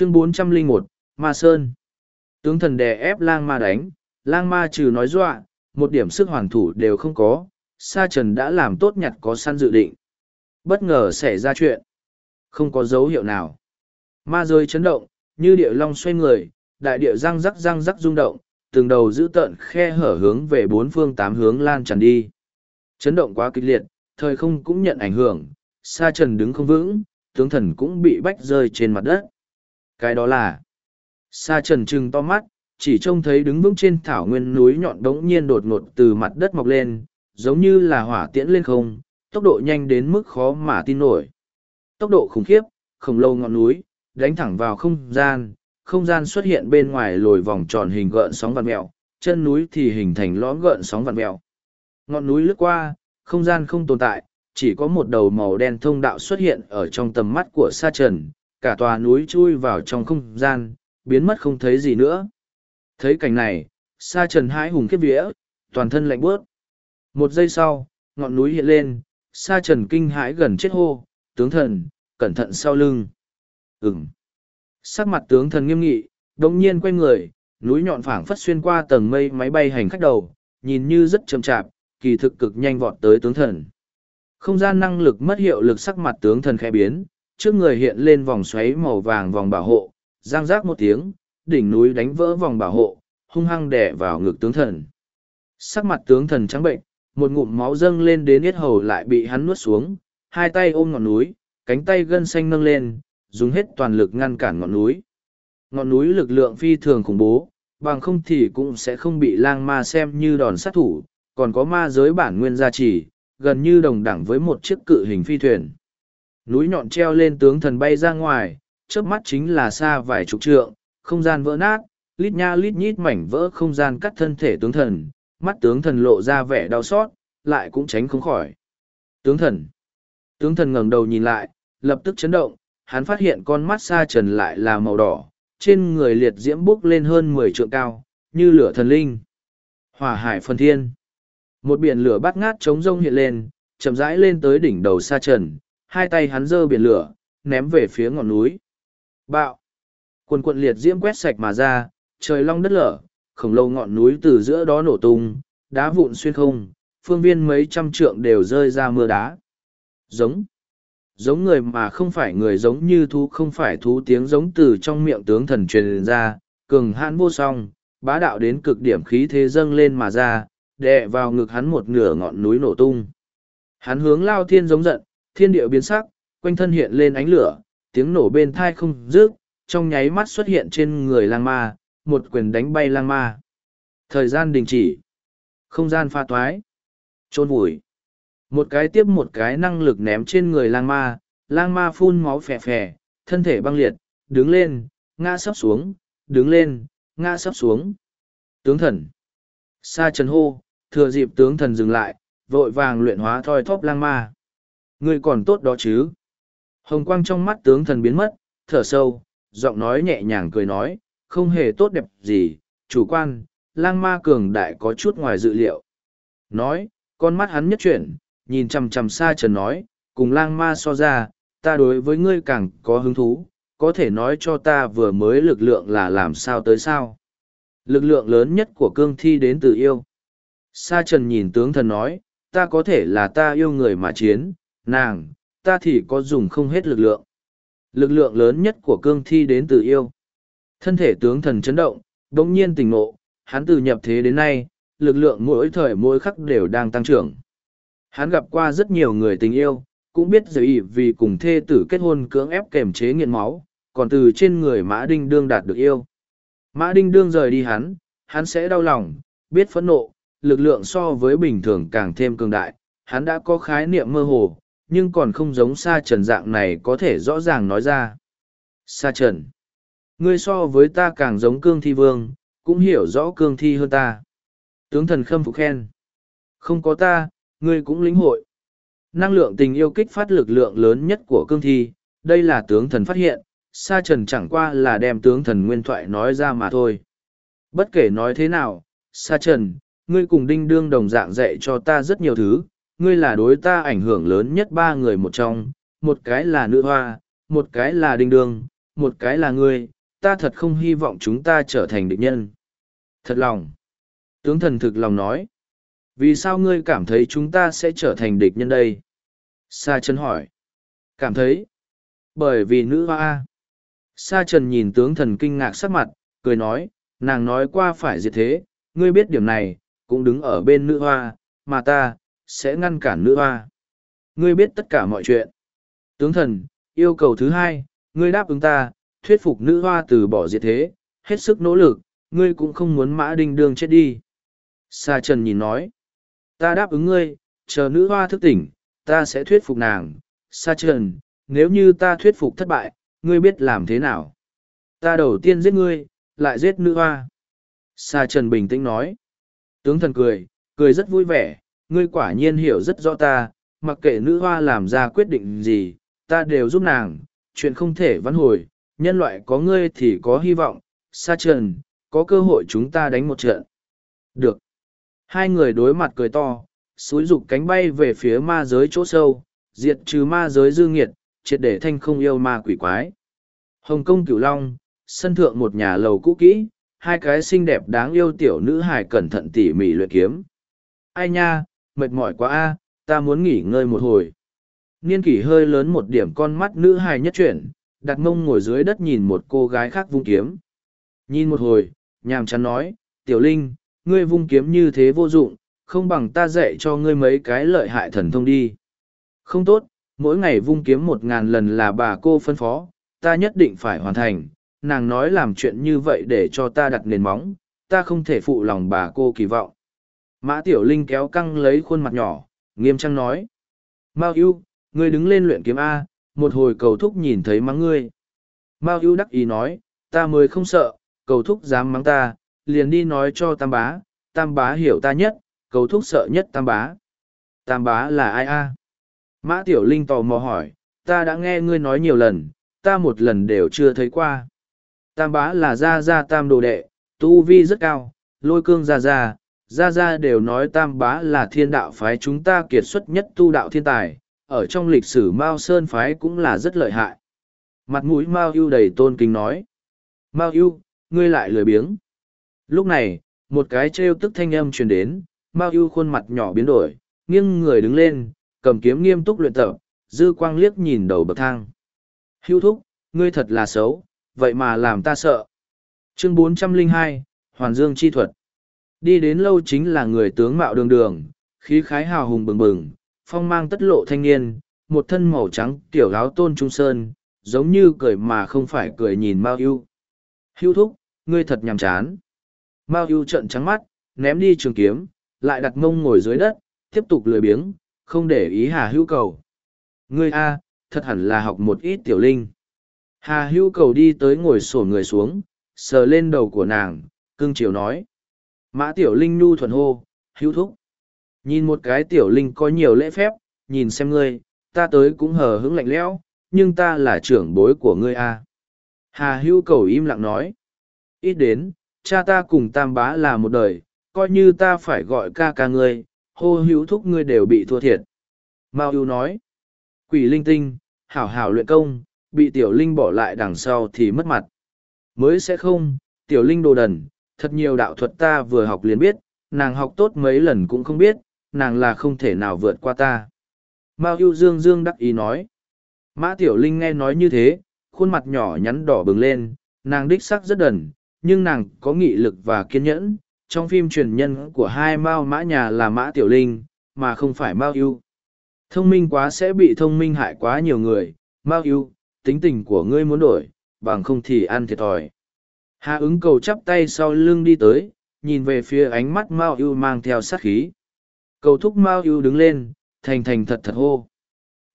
chương 401, Ma Sơn. Tướng thần đè ép lang ma đánh, lang ma trừ nói dọa, một điểm sức hoàn thủ đều không có, sa trần đã làm tốt nhặt có săn dự định. Bất ngờ xảy ra chuyện. Không có dấu hiệu nào. Ma rơi chấn động, như địa long xoay người, đại địa răng rắc răng rắc rung động, từng đầu giữ tợn khe hở hướng về bốn phương tám hướng lan tràn đi. Chấn động quá kịch liệt, thời không cũng nhận ảnh hưởng, sa trần đứng không vững, tướng thần cũng bị bách rơi trên mặt đất. Cái đó là, sa trần trừng to mắt, chỉ trông thấy đứng vững trên thảo nguyên núi nhọn đống nhiên đột ngột từ mặt đất mọc lên, giống như là hỏa tiễn lên không, tốc độ nhanh đến mức khó mà tin nổi. Tốc độ khủng khiếp, khổng lồ ngọn núi, đánh thẳng vào không gian, không gian xuất hiện bên ngoài lồi vòng tròn hình gợn sóng vằn mẹo, chân núi thì hình thành lõm gợn sóng vằn mẹo. Ngọn núi lướt qua, không gian không tồn tại, chỉ có một đầu màu đen thông đạo xuất hiện ở trong tầm mắt của sa trần, cả tòa núi chui vào trong không gian, biến mất không thấy gì nữa. Thấy cảnh này, sa trần hãi hùng khiếp vía, toàn thân lạnh bước. Một giây sau, ngọn núi hiện lên, sa trần kinh hãi gần chết hô, tướng thần, cẩn thận sau lưng. Ừm. Sắc mặt tướng thần nghiêm nghị, đồng nhiên quay người, núi nhọn phảng phất xuyên qua tầng mây máy bay hành khách đầu, nhìn như rất chậm chạp, kỳ thực cực nhanh vọt tới tướng thần. Không gian năng lực mất hiệu lực sắc mặt tướng thần khẽ biến, trước người hiện lên vòng xoáy màu vàng vòng bảo hộ, giang rác một tiếng, đỉnh núi đánh vỡ vòng bảo hộ, hung hăng đè vào ngực tướng thần. Sắc mặt tướng thần trắng bệnh, một ngụm máu dâng lên đến yết hầu lại bị hắn nuốt xuống, hai tay ôm ngọn núi, cánh tay gân xanh nâng lên, dùng hết toàn lực ngăn cản ngọn núi. Ngọn núi lực lượng phi thường khủng bố, bằng không thì cũng sẽ không bị lang ma xem như đòn sát thủ, còn có ma giới bản nguyên gia trì, gần như đồng đẳng với một chiếc cự hình phi thuyền. Núi nhọn treo lên tướng thần bay ra ngoài, trước mắt chính là xa vài chục trượng, không gian vỡ nát, lít nha lít nhít mảnh vỡ không gian cắt thân thể tướng thần, mắt tướng thần lộ ra vẻ đau xót, lại cũng tránh không khỏi. Tướng thần. Tướng thần ngẩng đầu nhìn lại, lập tức chấn động, hắn phát hiện con mắt sa trần lại là màu đỏ, trên người liệt diễm bốc lên hơn mười trượng cao, như lửa thần linh. Hỏa hải phân thiên. Một biển lửa bắt ngát trống rông hiện lên, chậm rãi lên tới đỉnh đầu sa trần, hai tay hắn giơ biển lửa, ném về phía ngọn núi. Bạo! Quần quận liệt diễm quét sạch mà ra, trời long đất lở, khổng lồ ngọn núi từ giữa đó nổ tung, đá vụn xuyên không, phương viên mấy trăm trượng đều rơi ra mưa đá. Giống! Giống người mà không phải người giống như thú không phải thú tiếng giống từ trong miệng tướng thần truyền ra, cường hãn vô song, bá đạo đến cực điểm khí thế dâng lên mà ra, đè vào ngực hắn một nửa ngọn núi nổ tung. Hắn hướng lao thiên giống giận, thiên địa biến sắc, quanh thân hiện lên ánh lửa, tiếng nổ bên thai không rước, trong nháy mắt xuất hiện trên người lang ma, một quyền đánh bay lang ma. Thời gian đình chỉ. Không gian pha toái. Trôn vùi. Một cái tiếp một cái năng lực ném trên người lang ma, lang ma phun máu phè phè, thân thể băng liệt, đứng lên, ngã sắp xuống, đứng lên, ngã sắp xuống. Tướng thần. Sa trần hô, thừa dịp tướng thần dừng lại, vội vàng luyện hóa thoi thóp lang ma. Ngươi còn tốt đó chứ? Hồng quang trong mắt tướng thần biến mất, thở sâu, giọng nói nhẹ nhàng cười nói, không hề tốt đẹp gì, chủ quan, lang ma cường đại có chút ngoài dự liệu. Nói, con mắt hắn nhất chuyển, nhìn chằm chằm xa trần nói, cùng lang ma so ra, ta đối với ngươi càng có hứng thú, có thể nói cho ta vừa mới lực lượng là làm sao tới sao. Lực lượng lớn nhất của cương thi đến từ yêu. Sa trần nhìn tướng thần nói, ta có thể là ta yêu người mà chiến, nàng, ta thì có dùng không hết lực lượng. Lực lượng lớn nhất của cương thi đến từ yêu. Thân thể tướng thần chấn động, đồng nhiên tỉnh ngộ, hắn từ nhập thế đến nay, lực lượng mỗi thời mỗi khắc đều đang tăng trưởng. Hắn gặp qua rất nhiều người tình yêu, cũng biết giới vì cùng thê tử kết hôn cưỡng ép kềm chế nghiện máu, còn từ trên người Mã Đinh Đương đạt được yêu. Mã Đinh Đương rời đi hắn, hắn sẽ đau lòng, biết phẫn nộ, lực lượng so với bình thường càng thêm cường đại, hắn đã có khái niệm mơ hồ, nhưng còn không giống sa trần dạng này có thể rõ ràng nói ra. Sa trần, ngươi so với ta càng giống cương thi vương, cũng hiểu rõ cương thi hơn ta. Tướng thần khâm phục khen. Không có ta, ngươi cũng lĩnh hội. Năng lượng tình yêu kích phát lực lượng lớn nhất của cương thi, đây là tướng thần phát hiện, sa trần chẳng qua là đem tướng thần nguyên thoại nói ra mà thôi. Bất kể nói thế nào, sa trần, ngươi cùng đinh đương đồng dạng dạy cho ta rất nhiều thứ, ngươi là đối ta ảnh hưởng lớn nhất ba người một trong, một cái là nữ hoa, một cái là đinh đương, một cái là ngươi, ta thật không hy vọng chúng ta trở thành địch nhân. Thật lòng. Tướng thần thực lòng nói. Vì sao ngươi cảm thấy chúng ta sẽ trở thành địch nhân đây? Sa chân hỏi. Cảm thấy. Bởi vì nữ hoa. Sa trần nhìn tướng thần kinh ngạc sắc mặt, cười nói, nàng nói qua phải diệt thế, ngươi biết điểm này, cũng đứng ở bên nữ hoa, mà ta, sẽ ngăn cản nữ hoa. Ngươi biết tất cả mọi chuyện. Tướng thần, yêu cầu thứ hai, ngươi đáp ứng ta, thuyết phục nữ hoa từ bỏ diệt thế, hết sức nỗ lực, ngươi cũng không muốn mã đinh đương chết đi. Sa trần nhìn nói, ta đáp ứng ngươi, chờ nữ hoa thức tỉnh, ta sẽ thuyết phục nàng. Sa trần, nếu như ta thuyết phục thất bại, ngươi biết làm thế nào? Ta đầu tiên giết ngươi, lại giết nữ hoa. Sa trần bình tĩnh nói. Tướng thần cười, cười rất vui vẻ, ngươi quả nhiên hiểu rất rõ ta, mặc kệ nữ hoa làm ra quyết định gì, ta đều giúp nàng, chuyện không thể vãn hồi, nhân loại có ngươi thì có hy vọng, sa trần, có cơ hội chúng ta đánh một trận. Được. Hai người đối mặt cười to, suối rục cánh bay về phía ma giới chỗ sâu, diệt trừ ma giới dư nghiệt, triệt để thanh không yêu ma quỷ quái. Hồng Kông Cửu Long, sân thượng một nhà lầu cũ kỹ, hai cái xinh đẹp đáng yêu tiểu nữ hài cẩn thận tỉ mỉ luyện kiếm. Ai nha, mệt mỏi quá a, ta muốn nghỉ ngơi một hồi. Niên kỷ hơi lớn một điểm con mắt nữ hài nhất chuyển, đặt mông ngồi dưới đất nhìn một cô gái khác vung kiếm. Nhìn một hồi, nhàm chán nói, tiểu linh, ngươi vung kiếm như thế vô dụng, không bằng ta dạy cho ngươi mấy cái lợi hại thần thông đi. Không tốt, mỗi ngày vung kiếm một ngàn lần là bà cô phân phó, ta nhất định phải hoàn thành. Nàng nói làm chuyện như vậy để cho ta đặt nền móng, ta không thể phụ lòng bà cô kỳ vọng. Mã Tiểu Linh kéo căng lấy khuôn mặt nhỏ, nghiêm trang nói. Mao yêu, ngươi đứng lên luyện kiếm A, một hồi cầu thúc nhìn thấy mắng ngươi. Mao yêu đắc ý nói, ta mới không sợ, cầu thúc dám mắng ta, liền đi nói cho tam bá, tam bá hiểu ta nhất, cầu thúc sợ nhất tam bá. Tam bá là ai a? Mã Tiểu Linh tò mò hỏi, ta đã nghe ngươi nói nhiều lần, ta một lần đều chưa thấy qua. Tam bá là gia gia tam đồ đệ, tu vi rất cao, lôi cương gia gia, gia gia đều nói tam bá là thiên đạo phái chúng ta kiệt xuất nhất tu đạo thiên tài, ở trong lịch sử Mao Sơn phái cũng là rất lợi hại. Mặt mũi Mao ưu đầy tôn kính nói. Mao ưu, ngươi lại lười biếng. Lúc này, một cái trêu tức thanh âm truyền đến, Mao ưu khuôn mặt nhỏ biến đổi, nghiêng người đứng lên, cầm kiếm nghiêm túc luyện tập, dư quang liếc nhìn đầu bậc thang. Hưu thúc, ngươi thật là xấu, vậy mà làm ta sợ. Chương 402, Hoàn Dương Chi Thuật Đi đến lâu chính là người tướng mạo đường đường, khí khái hào hùng bừng bừng, phong mang tất lộ thanh niên, một thân màu trắng tiểu áo tôn trung sơn, giống như cười mà không phải cười nhìn Mao Yêu. Hưu thúc, ngươi thật nhàm chán. Mao Yêu trợn trắng mắt, ném đi trường kiếm, lại đặt mông ngồi dưới đất, tiếp tục lười biếng, không để ý Hà Hữu Cầu. Ngươi a, thật hẳn là học một ít tiểu linh. Hà Hữu Cầu đi tới ngồi sổ người xuống, sờ lên đầu của nàng, cưng chiều nói. Mã Tiểu Linh nu thuần hô, hữu thúc. Nhìn một cái Tiểu Linh có nhiều lễ phép, nhìn xem ngươi, ta tới cũng hờ hững lạnh lẽo, nhưng ta là trưởng bối của ngươi a. Hà Hữu Cầu im lặng nói. Ít đến, cha ta cùng tam bá là một đời, coi như ta phải gọi ca ca ngươi, hô hữu thúc ngươi đều bị thua thiệt. Mao hữu nói, quỷ linh tinh, hảo hảo luyện công, bị tiểu linh bỏ lại đằng sau thì mất mặt. Mới sẽ không, tiểu linh đồ đần, thật nhiều đạo thuật ta vừa học liền biết, nàng học tốt mấy lần cũng không biết, nàng là không thể nào vượt qua ta. Mao ưu dương dương đắc ý nói. Mã tiểu linh nghe nói như thế, khuôn mặt nhỏ nhắn đỏ bừng lên, nàng đích sắc rất đần, nhưng nàng có nghị lực và kiên nhẫn, trong phim truyền nhân của hai mao mã nhà là mã tiểu linh mà không phải mao ưu thông minh quá sẽ bị thông minh hại quá nhiều người mao ưu tính tình của ngươi muốn đổi bằng không thì ăn thiệt thòi hà ứng cầu chắp tay sau lưng đi tới nhìn về phía ánh mắt mao ưu mang theo sát khí cầu thúc mao ưu đứng lên thành thành thật thật hô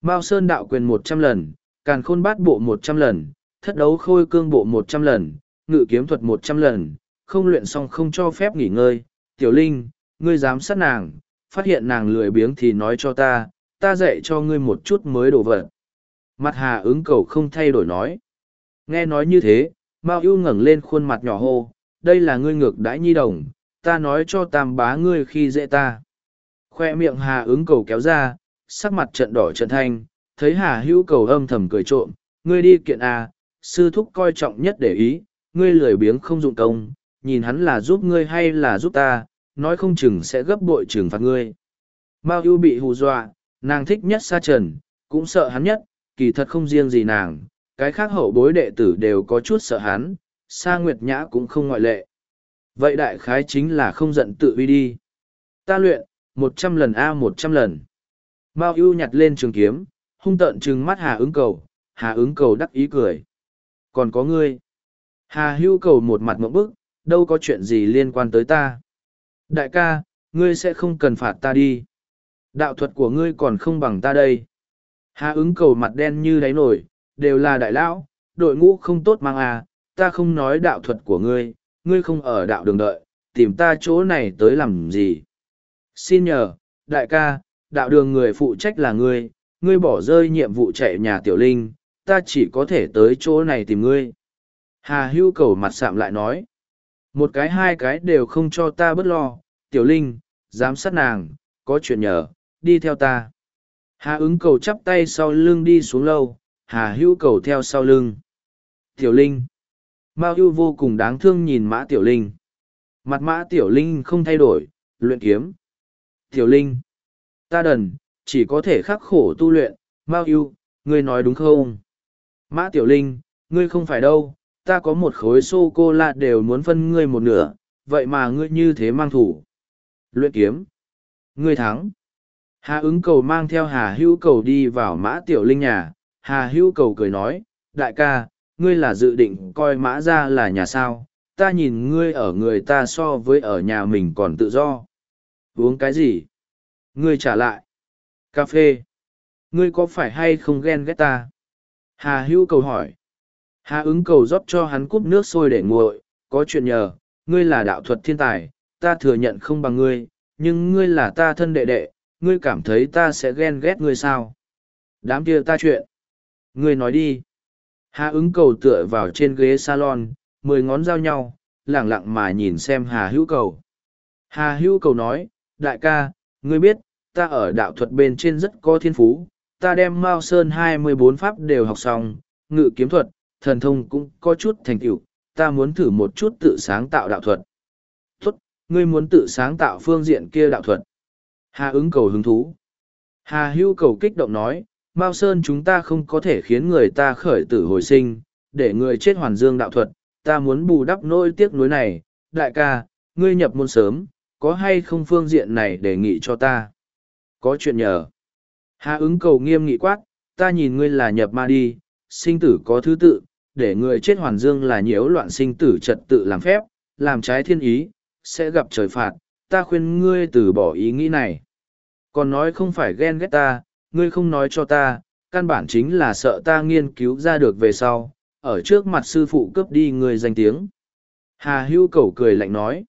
mao sơn đạo quyền một trăm lần càn khôn bát bộ một trăm lần thất đấu khôi cương bộ một trăm lần ngự kiếm thuật một trăm lần không luyện xong không cho phép nghỉ ngơi. Tiểu Linh, ngươi dám sát nàng, phát hiện nàng lười biếng thì nói cho ta, ta dạy cho ngươi một chút mới đổ vật. Mặt hà ứng cầu không thay đổi nói. Nghe nói như thế, Mao ưu ngẩng lên khuôn mặt nhỏ hô, đây là ngươi ngược đãi nhi đồng, ta nói cho tam bá ngươi khi dễ ta. Khoe miệng hà ứng cầu kéo ra, sắc mặt trận đỏ trận thanh, thấy hà hữu cầu âm thầm cười trộm, ngươi đi kiện à, sư thúc coi trọng nhất để ý, ngươi lười biếng không dụng công, nhìn hắn là giúp ngươi hay là giúp ta, nói không chừng sẽ gấp bội trừng phạt ngươi. Mao ưu bị hù dọa, nàng thích nhất sa trần, cũng sợ hắn nhất, kỳ thật không riêng gì nàng, cái khác hậu bối đệ tử đều có chút sợ hắn, sa nguyệt nhã cũng không ngoại lệ. Vậy đại khái chính là không giận tự uy đi. Ta luyện, một trăm lần a một trăm lần. Mao ưu nhặt lên trường kiếm, hung tợn trừng mắt hà ứng cầu, hà ứng cầu đắc ý cười. Còn có ngươi. Hà hưu cầu một mặt mộng bức, đâu có chuyện gì liên quan tới ta. Đại ca, ngươi sẽ không cần phạt ta đi. Đạo thuật của ngươi còn không bằng ta đây. Hà ứng cầu mặt đen như đáy nổi, đều là đại lão, đội ngũ không tốt mang à, ta không nói đạo thuật của ngươi, ngươi không ở đạo đường đợi, tìm ta chỗ này tới làm gì. Xin nhờ, đại ca, đạo đường người phụ trách là ngươi, ngươi bỏ rơi nhiệm vụ chạy nhà tiểu linh, ta chỉ có thể tới chỗ này tìm ngươi. Hà hưu cầu mặt sạm lại nói, một cái hai cái đều không cho ta bớt lo, tiểu linh, giám sát nàng, có chuyện nhờ, đi theo ta. Hà ứng cầu chắp tay sau lưng đi xuống lâu, hà hưu cầu theo sau lưng. Tiểu linh, Mao hữu vô cùng đáng thương nhìn mã tiểu linh. Mặt mã tiểu linh không thay đổi, luyện kiếm. Tiểu linh, ta đần, chỉ có thể khắc khổ tu luyện, Mao hữu ngươi nói đúng không? Mã tiểu linh, ngươi không phải đâu, ta có một khối sô cô la đều muốn phân ngươi một nửa, vậy mà ngươi như thế mang thủ. Luyện kiếm. Ngươi thắng. Hà ứng cầu mang theo Hà hữu cầu đi vào mã tiểu linh nhà, Hà hữu cầu cười nói, đại ca, ngươi là dự định coi mã ra là nhà sao, ta nhìn ngươi ở người ta so với ở nhà mình còn tự do. Uống cái gì? Ngươi trả lại. Cà phê. Ngươi có phải hay không ghen ghét ta? Hà hữu cầu hỏi. Hà ứng cầu rót cho hắn cúp nước sôi để nguội, có chuyện nhờ, ngươi là đạo thuật thiên tài, ta thừa nhận không bằng ngươi, nhưng ngươi là ta thân đệ đệ, ngươi cảm thấy ta sẽ ghen ghét ngươi sao? Đám kia ta chuyện. Ngươi nói đi. Hà ứng cầu tựa vào trên ghế salon, mười ngón giao nhau, lẳng lặng mà nhìn xem Hà hữu cầu. Hà hữu cầu nói, đại ca, ngươi biết, ta ở đạo thuật bên trên rất có thiên phú, ta đem Mao Sơn hai mươi bốn pháp đều học xong, ngự kiếm thuật, thần thông cũng có chút thành tựu, ta muốn thử một chút tự sáng tạo đạo thuật. Tốt, ngươi muốn tự sáng tạo phương diện kia đạo thuật. Hà ứng cầu hứng thú. Hà hưu cầu kích động nói, Mao Sơn chúng ta không có thể khiến người ta khởi tử hồi sinh, để người chết hoàn dương đạo thuật, ta muốn bù đắp nỗi tiếc nuối này, đại ca, ngươi nhập môn sớm, có hay không phương diện này đề nghị cho ta? Có chuyện nhờ. Hạ ứng cầu nghiêm nghị quát, ta nhìn ngươi là nhập ma đi, sinh tử có thứ tự, để người chết hoàn dương là nhiễu loạn sinh tử trật tự làm phép, làm trái thiên ý, sẽ gặp trời phạt, ta khuyên ngươi từ bỏ ý nghĩ này. Còn nói không phải ghen ghét ta, ngươi không nói cho ta, căn bản chính là sợ ta nghiên cứu ra được về sau, ở trước mặt sư phụ cướp đi ngươi danh tiếng. Hà hưu cầu cười lạnh nói,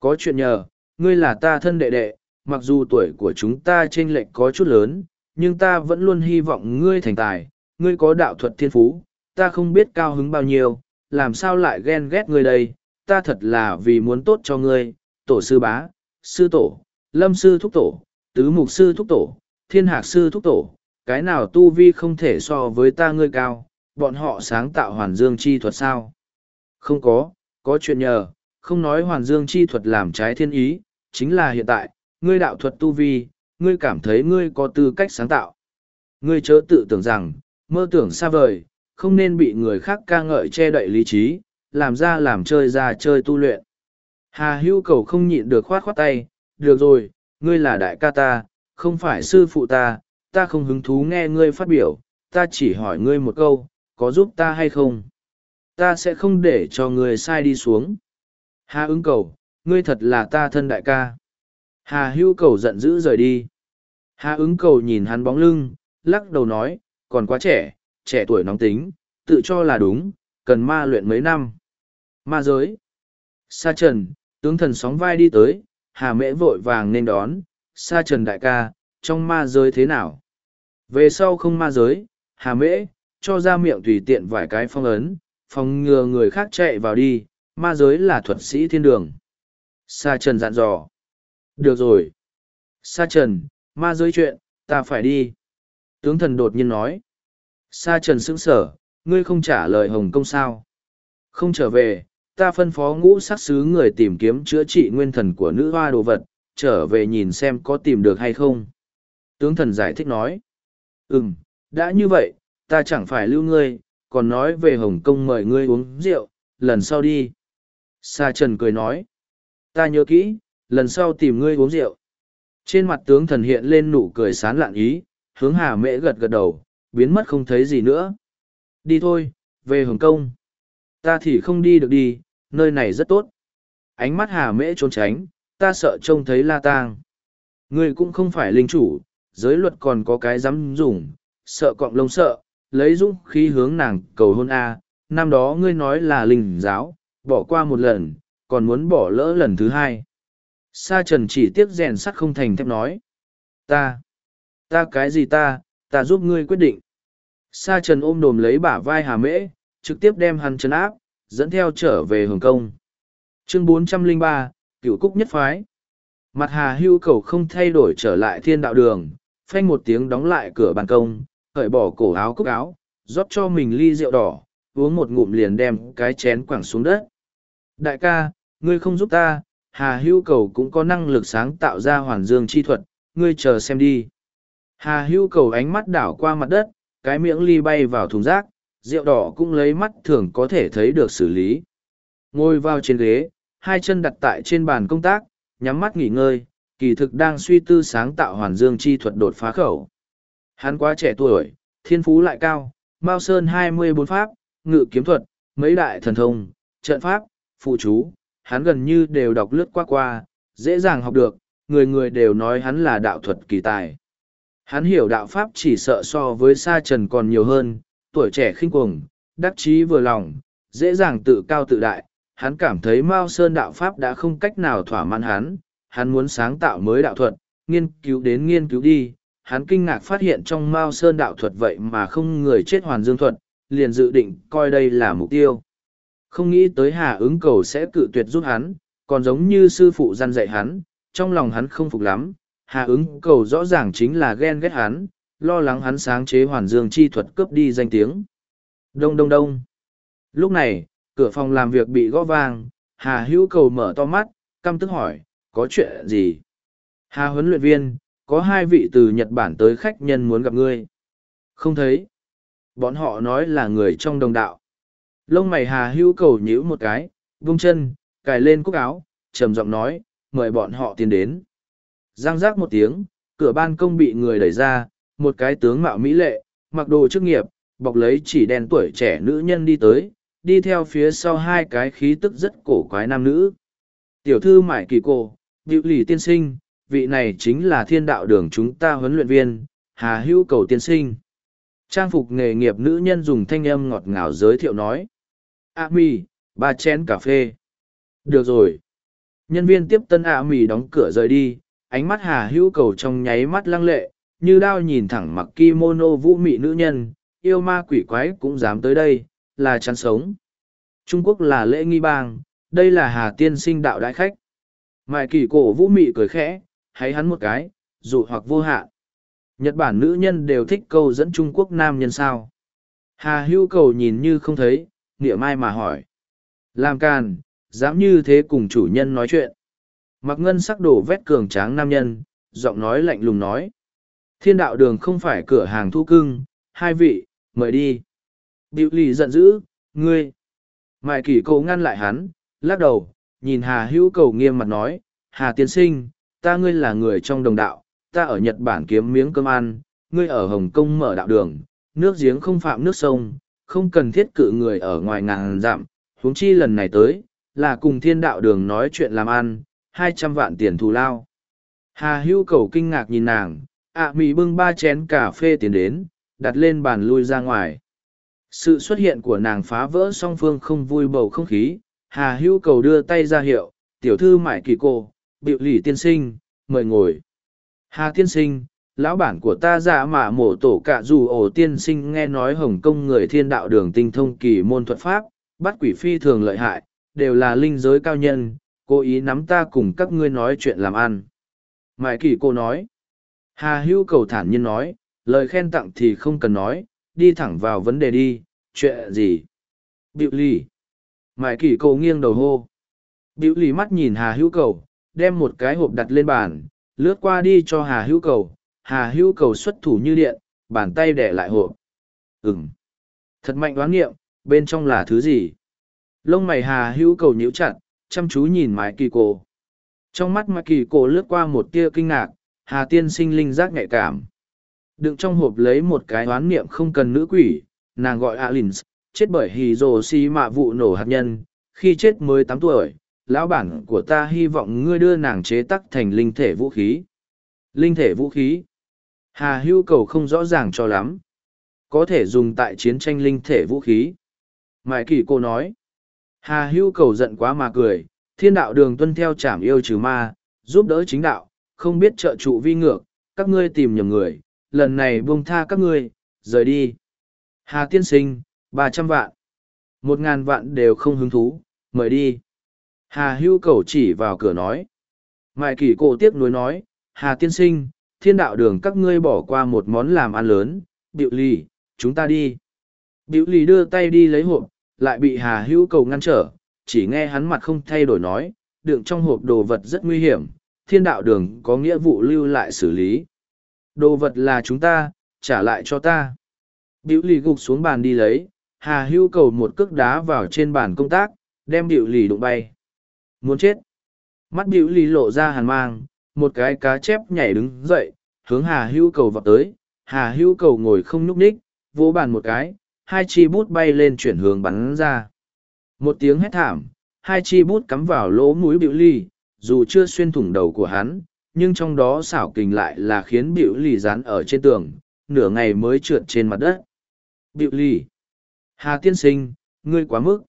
có chuyện nhờ, ngươi là ta thân đệ đệ, mặc dù tuổi của chúng ta chênh lệch có chút lớn, nhưng ta vẫn luôn hy vọng ngươi thành tài, ngươi có đạo thuật thiên phú, ta không biết cao hứng bao nhiêu, làm sao lại ghen ghét ngươi đây, ta thật là vì muốn tốt cho ngươi, tổ sư bá, sư tổ, lâm sư thúc tổ, tứ mục sư thúc tổ, thiên hạc sư thúc tổ, cái nào tu vi không thể so với ta ngươi cao, bọn họ sáng tạo hoàn dương chi thuật sao? Không có, có chuyện nhờ, không nói hoàn dương chi thuật làm trái thiên ý, chính là hiện tại, ngươi đạo thuật tu vi, ngươi cảm thấy ngươi có tư cách sáng tạo. Ngươi chớ tự tưởng rằng, mơ tưởng xa vời, không nên bị người khác ca ngợi che đậy lý trí, làm ra làm chơi ra chơi tu luyện. Hà hưu cầu không nhịn được khoát khoát tay, được rồi, ngươi là đại ca ta, không phải sư phụ ta, ta không hứng thú nghe ngươi phát biểu, ta chỉ hỏi ngươi một câu, có giúp ta hay không? Ta sẽ không để cho ngươi sai đi xuống. Hà ứng cầu, ngươi thật là ta thân đại ca. Hà hưu cầu giận dữ rời đi. Hà ứng cầu nhìn hắn bóng lưng, lắc đầu nói, còn quá trẻ, trẻ tuổi nóng tính, tự cho là đúng, cần ma luyện mấy năm. Ma giới. Sa trần, tướng thần sóng vai đi tới, hà mễ vội vàng nên đón, sa trần đại ca, trong ma giới thế nào? Về sau không ma giới, hà mễ, cho ra miệng tùy tiện vài cái phong ấn, phòng ngừa người khác chạy vào đi, ma giới là thuật sĩ thiên đường. Sa trần dặn dò. Được rồi. Sa trần, ma giới chuyện, ta phải đi. Tướng thần đột nhiên nói. Sa trần sững sở, Ngươi không trả lời Hồng Công sao? Không trở về, ta phân phó ngũ sắc sứ người tìm kiếm chữa trị nguyên thần của nữ hoa đồ vật, trở về nhìn xem có tìm được hay không. Tướng thần giải thích nói. Ừm, đã như vậy, ta chẳng phải lưu ngươi, còn nói về Hồng Kông mời ngươi uống rượu, lần sau đi. Sa Trần cười nói. Ta nhớ kỹ, lần sau tìm ngươi uống rượu. Trên mặt tướng thần hiện lên nụ cười sán lạn ý, hướng hà mễ gật gật đầu, biến mất không thấy gì nữa. Đi thôi, về Hồng Kông. Ta thì không đi được đi, nơi này rất tốt. Ánh mắt hà mễ trốn tránh, ta sợ trông thấy la tang. Ngươi cũng không phải linh chủ, giới luật còn có cái dám dùng, sợ cọng lông sợ, lấy dũng khí hướng nàng cầu hôn A, năm đó ngươi nói là linh giáo, bỏ qua một lần, còn muốn bỏ lỡ lần thứ hai. Sa trần chỉ tiếc rèn sắt không thành thép nói. Ta, ta cái gì ta, ta giúp ngươi quyết định. Sa trần ôm đồm lấy bả vai hà mễ, trực tiếp đem hắn trấn áp, dẫn theo trở về Hồng Kông. Chương 403, Cựu Cúc Nhất Phái Mặt hà hưu cầu không thay đổi trở lại thiên đạo đường, phanh một tiếng đóng lại cửa ban công, cởi bỏ cổ áo cúc áo, rót cho mình ly rượu đỏ, uống một ngụm liền đem cái chén quẳng xuống đất. Đại ca, ngươi không giúp ta, Hà Hưu Cầu cũng có năng lực sáng tạo ra hoàn dương chi thuật, ngươi chờ xem đi. Hà Hưu Cầu ánh mắt đảo qua mặt đất, cái miệng ly bay vào thùng rác, rượu đỏ cũng lấy mắt thường có thể thấy được xử lý. Ngồi vào trên ghế, hai chân đặt tại trên bàn công tác, nhắm mắt nghỉ ngơi, kỳ thực đang suy tư sáng tạo hoàn dương chi thuật đột phá khẩu. Hắn quá trẻ tuổi, thiên phú lại cao, Mao Sơn hai mươi bốn pháp, ngự kiếm thuật, mấy đại thần thông, trận pháp, phụ chú, hắn gần như đều đọc lướt qua qua, dễ dàng học được, người người đều nói hắn là đạo thuật kỳ tài. Hắn hiểu đạo pháp chỉ sợ so với sa trần còn nhiều hơn, tuổi trẻ khinh cuồng, đắc chí vừa lòng, dễ dàng tự cao tự đại. Hắn cảm thấy Mao Sơn đạo pháp đã không cách nào thỏa mãn hắn, hắn muốn sáng tạo mới đạo thuật, nghiên cứu đến nghiên cứu đi. Hắn kinh ngạc phát hiện trong Mao Sơn đạo thuật vậy mà không người chết hoàn dương thuật, liền dự định coi đây là mục tiêu. Không nghĩ tới Hà ứng cầu sẽ cự tuyệt giúp hắn, còn giống như sư phụ gian dạy hắn, trong lòng hắn không phục lắm. Hà ứng cầu rõ ràng chính là ghen ghét hắn, lo lắng hắn sáng chế hoàn dương chi thuật cướp đi danh tiếng. Đông đông đông. Lúc này, cửa phòng làm việc bị gõ vang, Hà hữu cầu mở to mắt, căm tức hỏi, có chuyện gì? Hà huấn luyện viên, có hai vị từ Nhật Bản tới khách nhân muốn gặp ngươi. Không thấy. Bọn họ nói là người trong đồng đạo. Lông mày Hà hữu cầu nhíu một cái, vung chân, cài lên cúc áo, trầm giọng nói, mời bọn họ tiến đến. Giang giác một tiếng, cửa ban công bị người đẩy ra, một cái tướng mạo mỹ lệ, mặc đồ chức nghiệp, bọc lấy chỉ đen tuổi trẻ nữ nhân đi tới, đi theo phía sau hai cái khí tức rất cổ quái nam nữ. Tiểu thư mải kỳ cô, điệu lì tiên sinh, vị này chính là thiên đạo đường chúng ta huấn luyện viên, Hà Hữu cầu tiên sinh. Trang phục nghề nghiệp nữ nhân dùng thanh âm ngọt ngào giới thiệu nói. A mì, ba chén cà phê. Được rồi. Nhân viên tiếp tân A mì đóng cửa rời đi, ánh mắt Hà Hữu cầu trong nháy mắt lăng lệ, như đao nhìn thẳng mặc kimono vũ mị nữ nhân, yêu ma quỷ quái cũng dám tới đây, là chán sống. Trung Quốc là lễ nghi bang, đây là Hà Tiên sinh đạo đại khách. Mại kỳ cổ vũ mị cười khẽ, hãy hắn một cái, dụ hoặc vô hạn. Nhật Bản nữ nhân đều thích câu dẫn Trung Quốc nam nhân sao. Hà hưu cầu nhìn như không thấy, nghĩa mai mà hỏi. Làm càn, dám như thế cùng chủ nhân nói chuyện. Mặc ngân sắc đổ vét cường tráng nam nhân, giọng nói lạnh lùng nói. Thiên đạo đường không phải cửa hàng thu cưng, hai vị, mời đi. Biểu lì giận dữ, ngươi. Mại kỷ cầu ngăn lại hắn, lắc đầu, nhìn Hà hữu cầu nghiêm mặt nói, Hà tiên sinh, ta ngươi là người trong đồng đạo, ta ở Nhật Bản kiếm miếng cơm ăn, ngươi ở Hồng Kông mở đạo đường, nước giếng không phạm nước sông, không cần thiết cự người ở ngoài ngàn dặm, huống chi lần này tới, là cùng thiên đạo đường nói chuyện làm ăn, hai trăm vạn tiền thù lao. Hà hữu cầu kinh ngạc nhìn nàng, ạ à, mì bưng ba chén cà phê tiến đến đặt lên bàn lui ra ngoài sự xuất hiện của nàng phá vỡ song phương không vui bầu không khí hà hữu cầu đưa tay ra hiệu tiểu thư mải kỳ cô bịu lì tiên sinh mời ngồi. Hà tiên sinh lão bản của ta giả mạ mổ tổ cạ dù ổ tiên sinh nghe nói hồng kông người thiên đạo đường tinh thông kỳ môn thuật pháp bắt quỷ phi thường lợi hại đều là linh giới cao nhân cố ý nắm ta cùng các ngươi nói chuyện làm ăn. Mại kỳ cô nói. Hà hữu cầu thản nhiên nói, lời khen tặng thì không cần nói, đi thẳng vào vấn đề đi, chuyện gì Biểu lì. Mãi kỷ cầu nghiêng đầu hô. Biểu lì mắt nhìn Hà Hữu cầu, đem một cái hộp đặt lên bàn, lướt qua đi cho Hà Hữu cầu. Hà Hữu cầu xuất thủ như điện, bàn tay để lại hộp. Ừm. Thật mạnh đoán nghiệm, bên trong là thứ gì? Lông mày Hà Hữu cầu nhíu chặt, chăm chú nhìn Mãi kỳ cổ. Trong mắt Mãi kỳ cổ lướt qua một tia kinh ngạc, Hà tiên sinh linh giác nhạy cảm. Đựng trong hộp lấy một cái oán niệm không cần nữ quỷ, nàng gọi Alins, chết bởi hì rồ xì mạ vụ nổ hạt nhân, khi chết mới tám tuổi, lão bản của ta hy vọng ngươi đưa nàng chế tắc thành linh thể vũ khí. Linh thể vũ khí. Hà hưu cầu không rõ ràng cho lắm. Có thể dùng tại chiến tranh linh thể vũ khí. Mại kỳ cô nói. Hà hưu cầu giận quá mà cười, thiên đạo đường tuân theo trảm yêu trừ ma, giúp đỡ chính đạo, không biết trợ trụ vi ngược, các ngươi tìm nhầm người, lần này buông tha các ngươi, rời đi. Hà tiên sinh, ba trăm vạn. Một ngàn vạn đều không hứng thú, mời đi. Hà hưu cầu chỉ vào cửa nói. Mại kỷ cổ tiếc nuối nói, Hà tiên sinh, thiên đạo đường các ngươi bỏ qua một món làm ăn lớn, biểu lì, chúng ta đi. Biểu lì đưa tay đi lấy hộp, lại bị Hà hưu cầu ngăn trở, chỉ nghe hắn mặt không thay đổi nói, đựng trong hộp đồ vật rất nguy hiểm, thiên đạo đường có nghĩa vụ lưu lại xử lý. Đồ vật là chúng ta, trả lại cho ta. Biểu lì gục xuống bàn đi lấy, Hà hưu cầu một cước đá vào trên bàn công tác, đem biểu lì đụng bay. Muốn chết. Mắt biểu lì lộ ra hàn mang, một cái cá chép nhảy đứng dậy, hướng Hà hưu cầu vào tới. Hà hưu cầu ngồi không nhúc ních, vỗ bàn một cái, hai chi bút bay lên chuyển hướng bắn ra. Một tiếng hét thảm, hai chi bút cắm vào lỗ mũi biểu lì, dù chưa xuyên thủng đầu của hắn, nhưng trong đó xảo kình lại là khiến biểu lì dán ở trên tường, nửa ngày mới trượt trên mặt đất. Biểu lì. Hà tiên sinh, ngươi quá mức.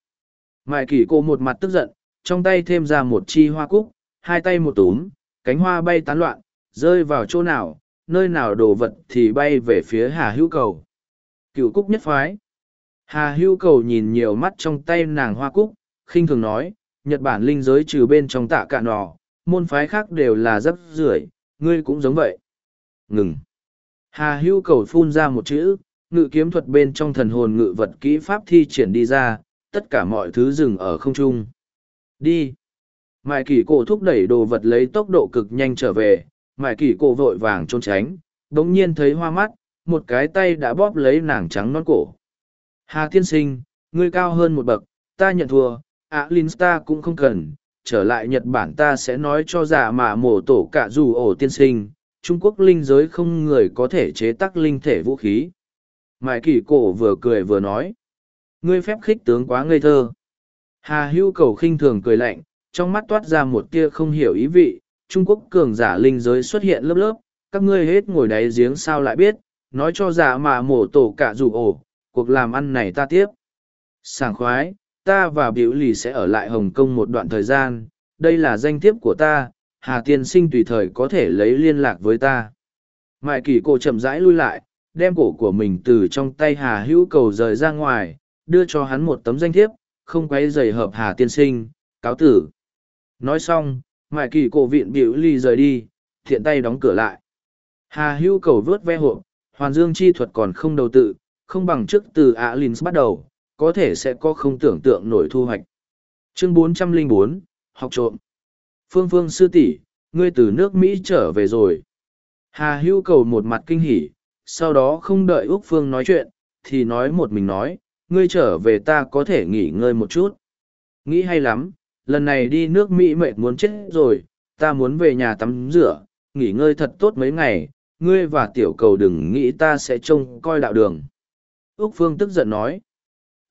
Mại kỷ cô một mặt tức giận, trong tay thêm ra một chi hoa cúc, hai tay một túm, cánh hoa bay tán loạn, rơi vào chỗ nào, nơi nào đồ vật thì bay về phía Hà hữu cầu. Cựu cúc nhất phái. Hà hữu cầu nhìn nhiều mắt trong tay nàng hoa cúc, khinh thường nói, Nhật Bản linh giới trừ bên trong tạ cạn nọ, môn phái khác đều là rất rưởi, ngươi cũng giống vậy. Ngừng. Hà hữu cầu phun ra một chữ, ngự kiếm thuật bên trong thần hồn ngự vật kỹ pháp thi triển đi ra, tất cả mọi thứ dừng ở không trung. Đi. Mại kỷ cổ thúc đẩy đồ vật lấy tốc độ cực nhanh trở về, mại kỷ cổ vội vàng trốn tránh, đống nhiên thấy hoa mắt, một cái tay đã bóp lấy nàng trắng non cổ. Hà tiên sinh, ngươi cao hơn một bậc, ta nhận thua, ạ à, ta cũng không cần, trở lại Nhật Bản ta sẽ nói cho giả mà mổ tổ cả dù ổ tiên sinh, Trung Quốc linh giới không người có thể chế tác linh thể vũ khí. Mại kỷ cổ vừa cười vừa nói. Ngươi phép khích tướng quá ngây thơ. Hà hưu cầu khinh thường cười lạnh, trong mắt toát ra một tia không hiểu ý vị. Trung Quốc cường giả linh giới xuất hiện lớp lớp, các ngươi hết ngồi đáy giếng sao lại biết, nói cho giả mà mổ tổ cả dù ổ, cuộc làm ăn này ta tiếp. Sảng khoái, ta và biểu lì sẽ ở lại Hồng Kông một đoạn thời gian, đây là danh thiếp của ta, Hà Tiên Sinh tùy thời có thể lấy liên lạc với ta. Mại kỳ cổ chậm rãi lui lại, đem cổ của mình từ trong tay Hà Hữu cầu rời ra ngoài, đưa cho hắn một tấm danh thiếp, không quấy rầy hợp Hà Tiên Sinh, cáo tử. Nói xong, Mại kỳ cổ viện biểu Lì rời đi, thiện tay đóng cửa lại. Hà Hữu cầu vớt ve hộp, hoàn dương chi thuật còn không đầu tự, không bằng trước từ Alins bắt đầu, có thể sẽ có không tưởng tượng nổi thu hoạch. Chương 404, học trộm. Phương Phương sư tỷ, ngươi từ nước Mỹ trở về rồi. Hà hưu cầu một mặt kinh hỉ, sau đó không đợi Úc Phương nói chuyện, thì nói một mình nói, ngươi trở về ta có thể nghỉ ngơi một chút. Nghĩ hay lắm, lần này đi nước Mỹ mệt muốn chết rồi, ta muốn về nhà tắm rửa, nghỉ ngơi thật tốt mấy ngày, ngươi và tiểu cầu đừng nghĩ ta sẽ trông coi đạo đường. Úc Phương tức giận nói,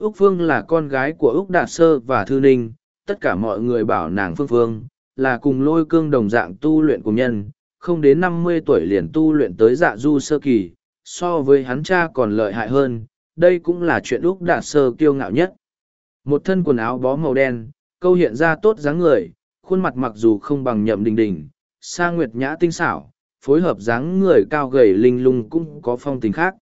Úc Phương là con gái của Úc Đạt Sơ và Thư Ninh, tất cả mọi người bảo nàng Phương Phương, là cùng lôi cương đồng dạng tu luyện của nhân, không đến năm mươi tuổi liền tu luyện tới dạ du sơ kỳ, so với hắn cha còn lợi hại hơn, đây cũng là chuyện Úc Đạt Sơ kiêu ngạo nhất. Một thân quần áo bó màu đen, câu hiện ra tốt dáng người, khuôn mặt mặc dù không bằng nhậm đình đình, sa nguyệt nhã tinh xảo, phối hợp dáng người cao gầy linh lung cũng có phong tình khác.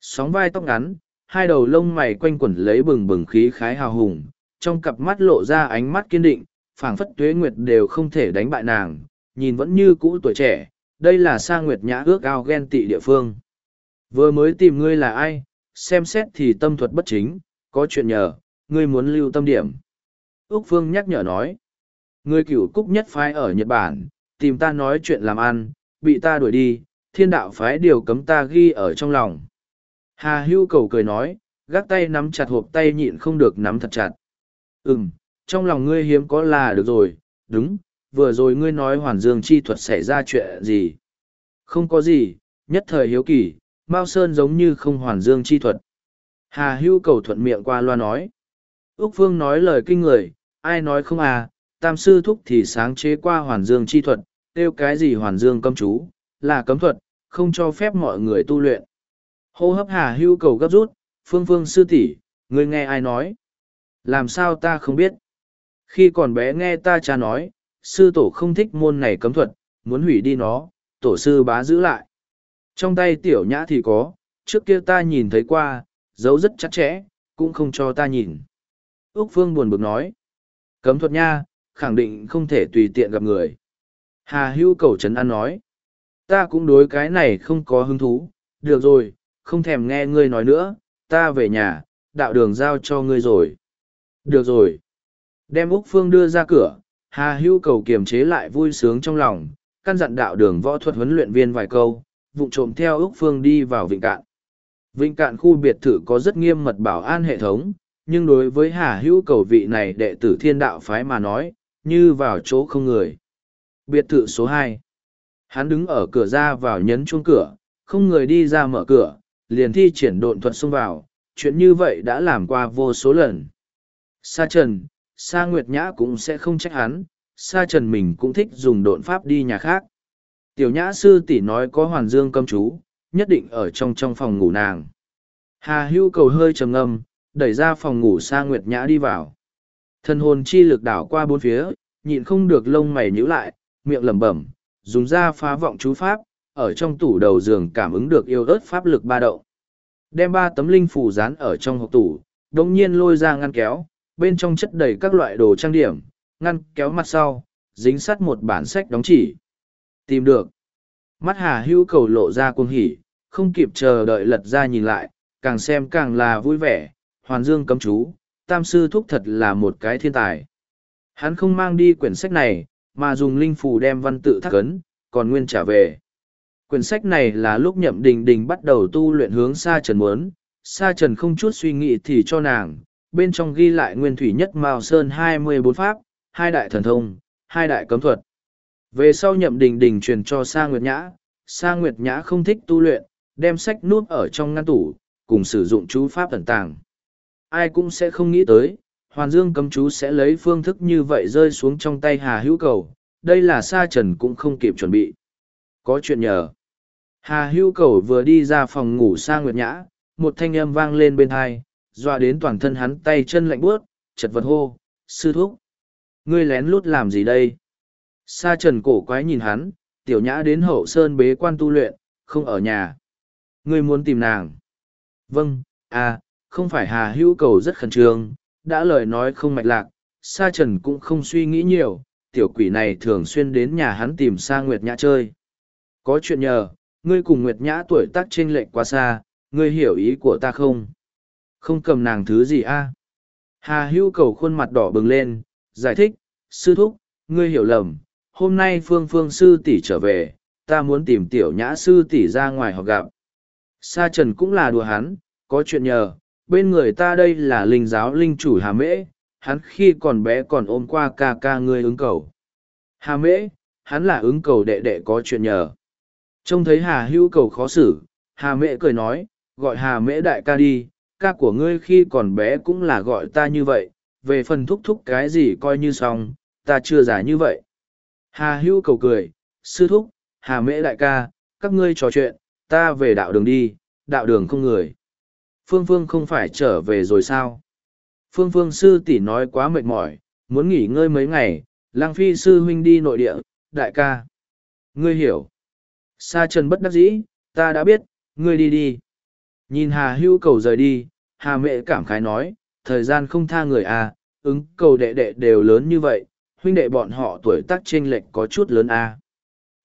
Sóng vai tóc ngắn, hai đầu lông mày quanh quẩn lấy bừng bừng khí khái hào hùng, trong cặp mắt lộ ra ánh mắt kiên định, phảng phất tuế nguyệt đều không thể đánh bại nàng, nhìn vẫn như cũ tuổi trẻ, đây là sa nguyệt nhã ước ao ghen tị địa phương. Vừa mới tìm ngươi là ai, xem xét thì tâm thuật bất chính, có chuyện nhờ, ngươi muốn lưu tâm điểm. Úc Phương nhắc nhở nói, ngươi cửu cúc nhất phái ở Nhật Bản, tìm ta nói chuyện làm ăn, bị ta đuổi đi, thiên đạo phái điều cấm ta ghi ở trong lòng. Hà hưu cầu cười nói, gác tay nắm chặt hộp tay nhịn không được nắm thật chặt. Ừm, trong lòng ngươi hiếm có là được rồi, đúng, vừa rồi ngươi nói hoàn dương chi thuật xảy ra chuyện gì. Không có gì, nhất thời hiếu kỳ, Mao Sơn giống như không hoàn dương chi thuật. Hà hưu cầu thuận miệng qua loa nói. Úc Phương nói lời kinh người, ai nói không à, tam sư thúc thì sáng chế qua hoàn dương chi thuật, tiêu cái gì hoàn dương cấm chú, là cấm thuật, không cho phép mọi người tu luyện. Hô hấp hà hưu cầu gấp rút, phương phương sư tỷ ngươi nghe ai nói? Làm sao ta không biết? Khi còn bé nghe ta cha nói, sư tổ không thích môn này cấm thuật, muốn hủy đi nó, tổ sư bá giữ lại. Trong tay tiểu nhã thì có, trước kia ta nhìn thấy qua, giấu rất chặt chẽ, cũng không cho ta nhìn. ước Phương buồn bực nói. Cấm thuật nha, khẳng định không thể tùy tiện gặp người. Hà hưu cầu trấn an nói. Ta cũng đối cái này không có hứng thú, được rồi, không thèm nghe ngươi nói nữa, ta về nhà, đạo đường giao cho ngươi rồi. Được rồi. Đem Úc Phương đưa ra cửa, Hà hưu cầu kiềm chế lại vui sướng trong lòng, căn dặn đạo đường võ thuật huấn luyện viên vài câu, vụng trộm theo Úc Phương đi vào Vịnh Cạn. Vịnh Cạn khu biệt thự có rất nghiêm mật bảo an hệ thống, nhưng đối với Hà hữu cầu vị này đệ tử thiên đạo phái mà nói, như vào chỗ không người. Biệt thự số hai Hắn đứng ở cửa ra vào nhấn chuông cửa, không người đi ra mở cửa, liền thi triển độn thuật xông vào, chuyện như vậy đã làm qua vô số lần. Sa Trần, Sa Nguyệt Nhã cũng sẽ không trách hắn, Sa Trần mình cũng thích dùng độn pháp đi nhà khác. Tiểu Nhã sư tỷ nói có hoàn dương cấm chú, nhất định ở trong trong phòng ngủ nàng. Hà hưu cầu hơi trầm ngâm, đẩy ra phòng ngủ Sa Nguyệt Nhã đi vào. Thân hồn chi lực đảo qua bốn phía, nhịn không được lông mày nhíu lại, miệng lẩm bẩm, dùng ra phá vọng chú pháp, ở trong tủ đầu giường cảm ứng được yêu ớt pháp lực ba động. Đem ba tấm linh phù dán ở trong hộp tủ, đồng nhiên lôi ra ngăn kéo, bên trong chất đầy các loại đồ trang điểm, ngăn kéo mặt sau, dính sắt một bản sách đóng chỉ. Tìm được. Mắt hà hữu cầu lộ ra cuồng hỉ, không kịp chờ đợi lật ra nhìn lại, càng xem càng là vui vẻ, hoàn dương cấm chú, tam sư thúc thật là một cái thiên tài. Hắn không mang đi quyển sách này, mà dùng linh phù đem văn tự thắc ấn, còn nguyên trả về. Quyển sách này là lúc nhậm đình đình bắt đầu tu luyện hướng Sa Trần muốn, Sa Trần không chút suy nghĩ thì cho nàng, bên trong ghi lại nguyên thủy nhất Mao Sơn hai mươi bốn pháp, hai đại thần thông, hai đại cấm thuật. Về sau nhậm đình đình truyền cho Sa Nguyệt Nhã, Sa Nguyệt Nhã không thích tu luyện, đem sách nút ở trong ngăn tủ, cùng sử dụng chú pháp thần tàng. Ai cũng sẽ không nghĩ tới, Hoàn Dương cấm chú sẽ lấy phương thức như vậy rơi xuống trong tay Hà Hữu Cầu, đây là Sa Trần cũng không kịp chuẩn bị. Có chuyện nhờ. Hà Hưu Cầu vừa đi ra phòng ngủ Sa Nguyệt Nhã, một thanh âm vang lên bên tai, dọa đến toàn thân hắn tay chân lạnh buốt, chật vật hô, sư thúc. Ngươi lén lút làm gì đây? Sa trần cổ quái nhìn hắn, tiểu nhã đến hậu sơn bế quan tu luyện, không ở nhà. Ngươi muốn tìm nàng. Vâng, à, không phải hà hữu cầu rất khẩn trương, đã lời nói không mạch lạc, sa trần cũng không suy nghĩ nhiều, tiểu quỷ này thường xuyên đến nhà hắn tìm sa Nguyệt Nhã chơi. Có chuyện nhờ, ngươi cùng Nguyệt Nhã tuổi tác chênh lệch quá xa, ngươi hiểu ý của ta không? Không cầm nàng thứ gì a? Hà Hưu cầu khuôn mặt đỏ bừng lên, giải thích, sư thúc, ngươi hiểu lầm, hôm nay phương phương sư tỷ trở về, ta muốn tìm tiểu nhã sư tỷ ra ngoài họ gặp. Sa trần cũng là đùa hắn, có chuyện nhờ, bên người ta đây là linh giáo linh chủ hà mễ, hắn khi còn bé còn ôm qua ca ca ngươi ứng cầu. Hà mễ, hắn là ứng cầu đệ đệ có chuyện nhờ. Trông thấy hà hữu cầu khó xử, hà mễ cười nói, gọi hà mễ đại ca đi, ca của ngươi khi còn bé cũng là gọi ta như vậy, về phần thúc thúc cái gì coi như xong, ta chưa giả như vậy. Hà hưu cầu cười, sư thúc, hà mễ đại ca, các ngươi trò chuyện, ta về đạo đường đi, đạo đường không người. Phương Phương không phải trở về rồi sao? Phương Phương sư tỷ nói quá mệt mỏi, muốn nghỉ ngơi mấy ngày, lang phi sư huynh đi nội địa, đại ca. Ngươi hiểu. Sa trần bất đắc dĩ, ta đã biết, ngươi đi đi. Nhìn Hà hưu cầu rời đi, Hà mẹ cảm khái nói, thời gian không tha người à, ứng cầu đệ đệ đều lớn như vậy, huynh đệ bọn họ tuổi tác chênh lệch có chút lớn à.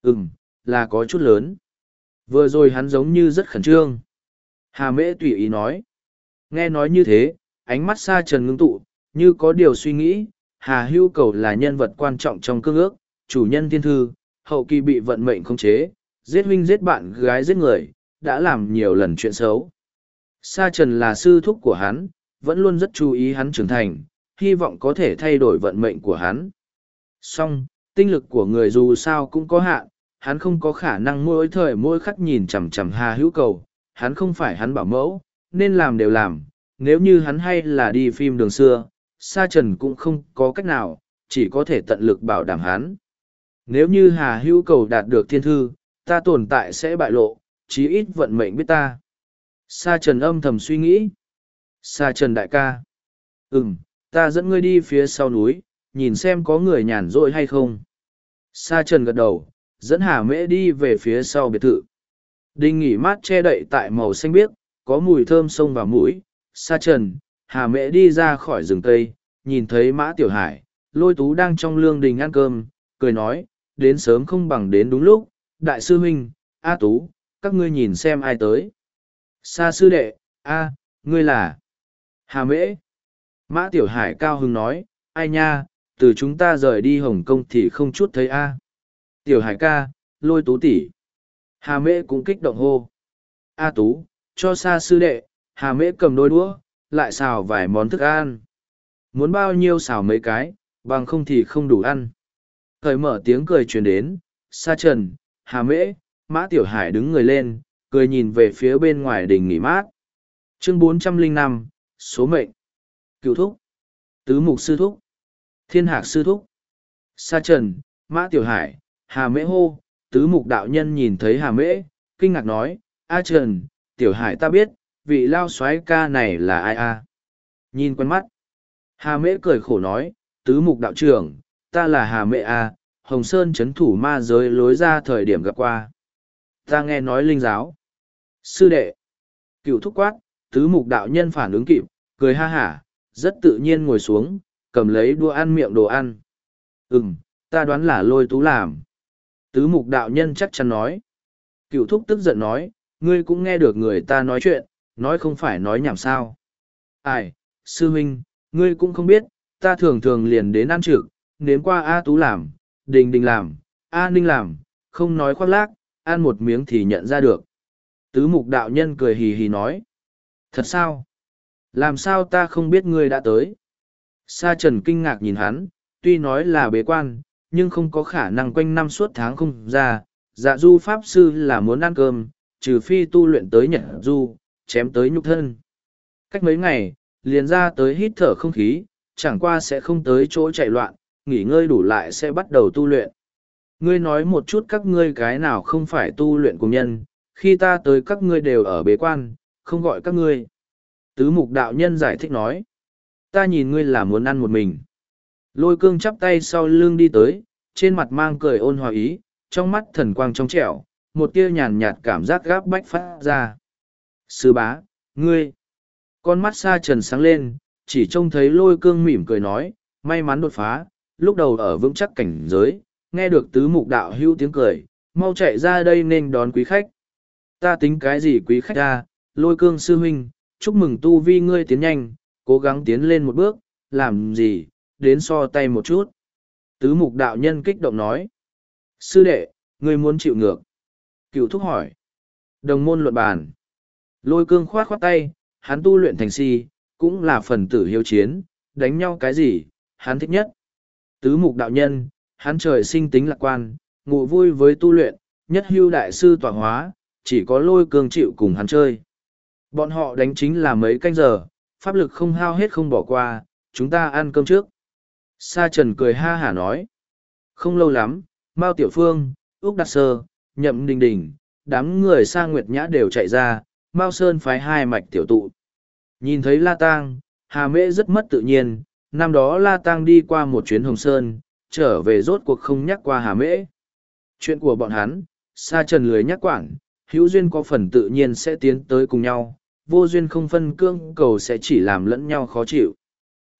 Ừm, là có chút lớn. Vừa rồi hắn giống như rất khẩn trương. Hà mễ tùy ý nói. Nghe nói như thế, ánh mắt Sa trần ngưng tụ, như có điều suy nghĩ, Hà hưu cầu là nhân vật quan trọng trong cương ước, chủ nhân thiên thư, hậu kỳ bị vận mệnh khống chế, giết huynh giết bạn gái giết người, đã làm nhiều lần chuyện xấu. Sa Trần là sư thúc của hắn, vẫn luôn rất chú ý hắn trưởng thành, hy vọng có thể thay đổi vận mệnh của hắn. Song, tinh lực của người dù sao cũng có hạn, hắn không có khả năng mỗi thời mỗi khắc nhìn chằm chằm Hà Hữu Cầu, hắn không phải hắn bảo mẫu, nên làm đều làm, nếu như hắn hay là đi phim đường xưa, Sa Trần cũng không có cách nào, chỉ có thể tận lực bảo đảm hắn. Nếu như Hà Hữu Cầu đạt được thiên thư, ta tồn tại sẽ bại lộ, chí ít vận mệnh biết ta. Sa Trần âm thầm suy nghĩ. Sa Trần đại ca. Ừm, ta dẫn ngươi đi phía sau núi, nhìn xem có người nhàn rỗi hay không. Sa Trần gật đầu, dẫn Hà Mễ đi về phía sau biệt thự. Đinh nghỉ mát che đậy tại màu xanh biếc, có mùi thơm sông vào mũi. Sa Trần, Hà Mễ đi ra khỏi rừng tây, nhìn thấy Mã Tiểu Hải, lôi tú đang trong lương đình ăn cơm, cười nói, đến sớm không bằng đến đúng lúc. Đại sư huynh, A Tú, các ngươi nhìn xem ai tới. Sa sư đệ, A, ngươi là... Hà Mễ. Mã Tiểu Hải cao hưng nói, ai nha, từ chúng ta rời đi Hồng Kông thì không chút thấy A. Tiểu Hải ca, lôi tú tỷ. Hà Mễ cũng kích động hô. A tú, cho Sa sư đệ, Hà Mễ cầm đôi đũa, lại xào vài món thức ăn. Muốn bao nhiêu xào mấy cái, bằng không thì không đủ ăn. Thời mở tiếng cười truyền đến, Sa Trần, Hà Mễ, Mã Tiểu Hải đứng người lên, cười nhìn về phía bên ngoài đình nghỉ mát. Chương 405, Số mệnh. Cựu thúc. Tứ mục sư thúc. Thiên hạc sư thúc. Sa Trần, Mã Tiểu Hải, Hà Mễ hô. Tứ mục đạo nhân nhìn thấy Hà Mễ, kinh ngạc nói, A Trần, Tiểu Hải ta biết, vị lao soái ca này là ai a? Nhìn quen mắt. Hà Mễ cười khổ nói, tứ mục đạo trưởng, ta là Hà Mễ a, Hồng Sơn chấn thủ ma giới lối ra thời điểm gặp qua. Ta nghe nói linh giáo. Sư đệ. Cựu thúc quát, tứ mục đạo nhân phản ứng kịp, cười ha hả, rất tự nhiên ngồi xuống, cầm lấy đua ăn miệng đồ ăn. Ừm, ta đoán là lôi tú làm. Tứ mục đạo nhân chắc chắn nói. Cựu thúc tức giận nói, ngươi cũng nghe được người ta nói chuyện, nói không phải nói nhảm sao. Ai, sư huynh, ngươi cũng không biết, ta thường thường liền đến ăn trực, nếm qua A Tú làm, Đình Đình làm, A Ninh làm, không nói khoác lác, ăn một miếng thì nhận ra được. Tứ mục đạo nhân cười hì hì nói. Thật sao? Làm sao ta không biết ngươi đã tới? Sa trần kinh ngạc nhìn hắn, tuy nói là bế quan, nhưng không có khả năng quanh năm suốt tháng không ra. Dạ du pháp sư là muốn ăn cơm, trừ phi tu luyện tới nhật du, chém tới nhục thân. Cách mấy ngày, liền ra tới hít thở không khí, chẳng qua sẽ không tới chỗ chạy loạn, nghỉ ngơi đủ lại sẽ bắt đầu tu luyện. Ngươi nói một chút các ngươi cái nào không phải tu luyện cùng nhân, khi ta tới các ngươi đều ở bế quan, không gọi các ngươi. Tứ mục đạo nhân giải thích nói, ta nhìn ngươi là muốn ăn một mình. Lôi cương chắp tay sau lưng đi tới, trên mặt mang cười ôn hòa ý, trong mắt thần quang trong trẻo, một tia nhàn nhạt cảm giác gáp bách phát ra. Sư bá, ngươi, con mắt xa trần sáng lên, chỉ trông thấy lôi cương mỉm cười nói, may mắn đột phá, lúc đầu ở vững chắc cảnh giới, nghe được tứ mục đạo hưu tiếng cười, mau chạy ra đây nên đón quý khách. Ta tính cái gì quý khách ra, lôi cương sư huynh, chúc mừng tu vi ngươi tiến nhanh, cố gắng tiến lên một bước, làm gì, đến so tay một chút. Tứ mục đạo nhân kích động nói. Sư đệ, ngươi muốn chịu ngược. Cựu thúc hỏi. Đồng môn luận bàn. Lôi cương khoát khoát tay, hắn tu luyện thành si, cũng là phần tử hiếu chiến, đánh nhau cái gì, hắn thích nhất. Tứ mục đạo nhân, hắn trời sinh tính lạc quan, ngụ vui với tu luyện, nhất hưu đại sư tỏa hóa, chỉ có lôi cương chịu cùng hắn chơi. Bọn họ đánh chính là mấy canh giờ, pháp lực không hao hết không bỏ qua, chúng ta ăn cơm trước. Sa Trần cười ha hả nói. Không lâu lắm, Mao Tiểu Phương, Úc Đạt Sơ, Nhậm Đình Đình, đám người sa Nguyệt Nhã đều chạy ra, Mao Sơn phái hai mạch tiểu tụ. Nhìn thấy La Tang, Hà Mễ rất mất tự nhiên, năm đó La Tang đi qua một chuyến Hồng Sơn, trở về rốt cuộc không nhắc qua Hà Mễ. Chuyện của bọn hắn, Sa Trần lười nhắc quản, hữu duyên có phần tự nhiên sẽ tiến tới cùng nhau, vô duyên không phân cương cầu sẽ chỉ làm lẫn nhau khó chịu.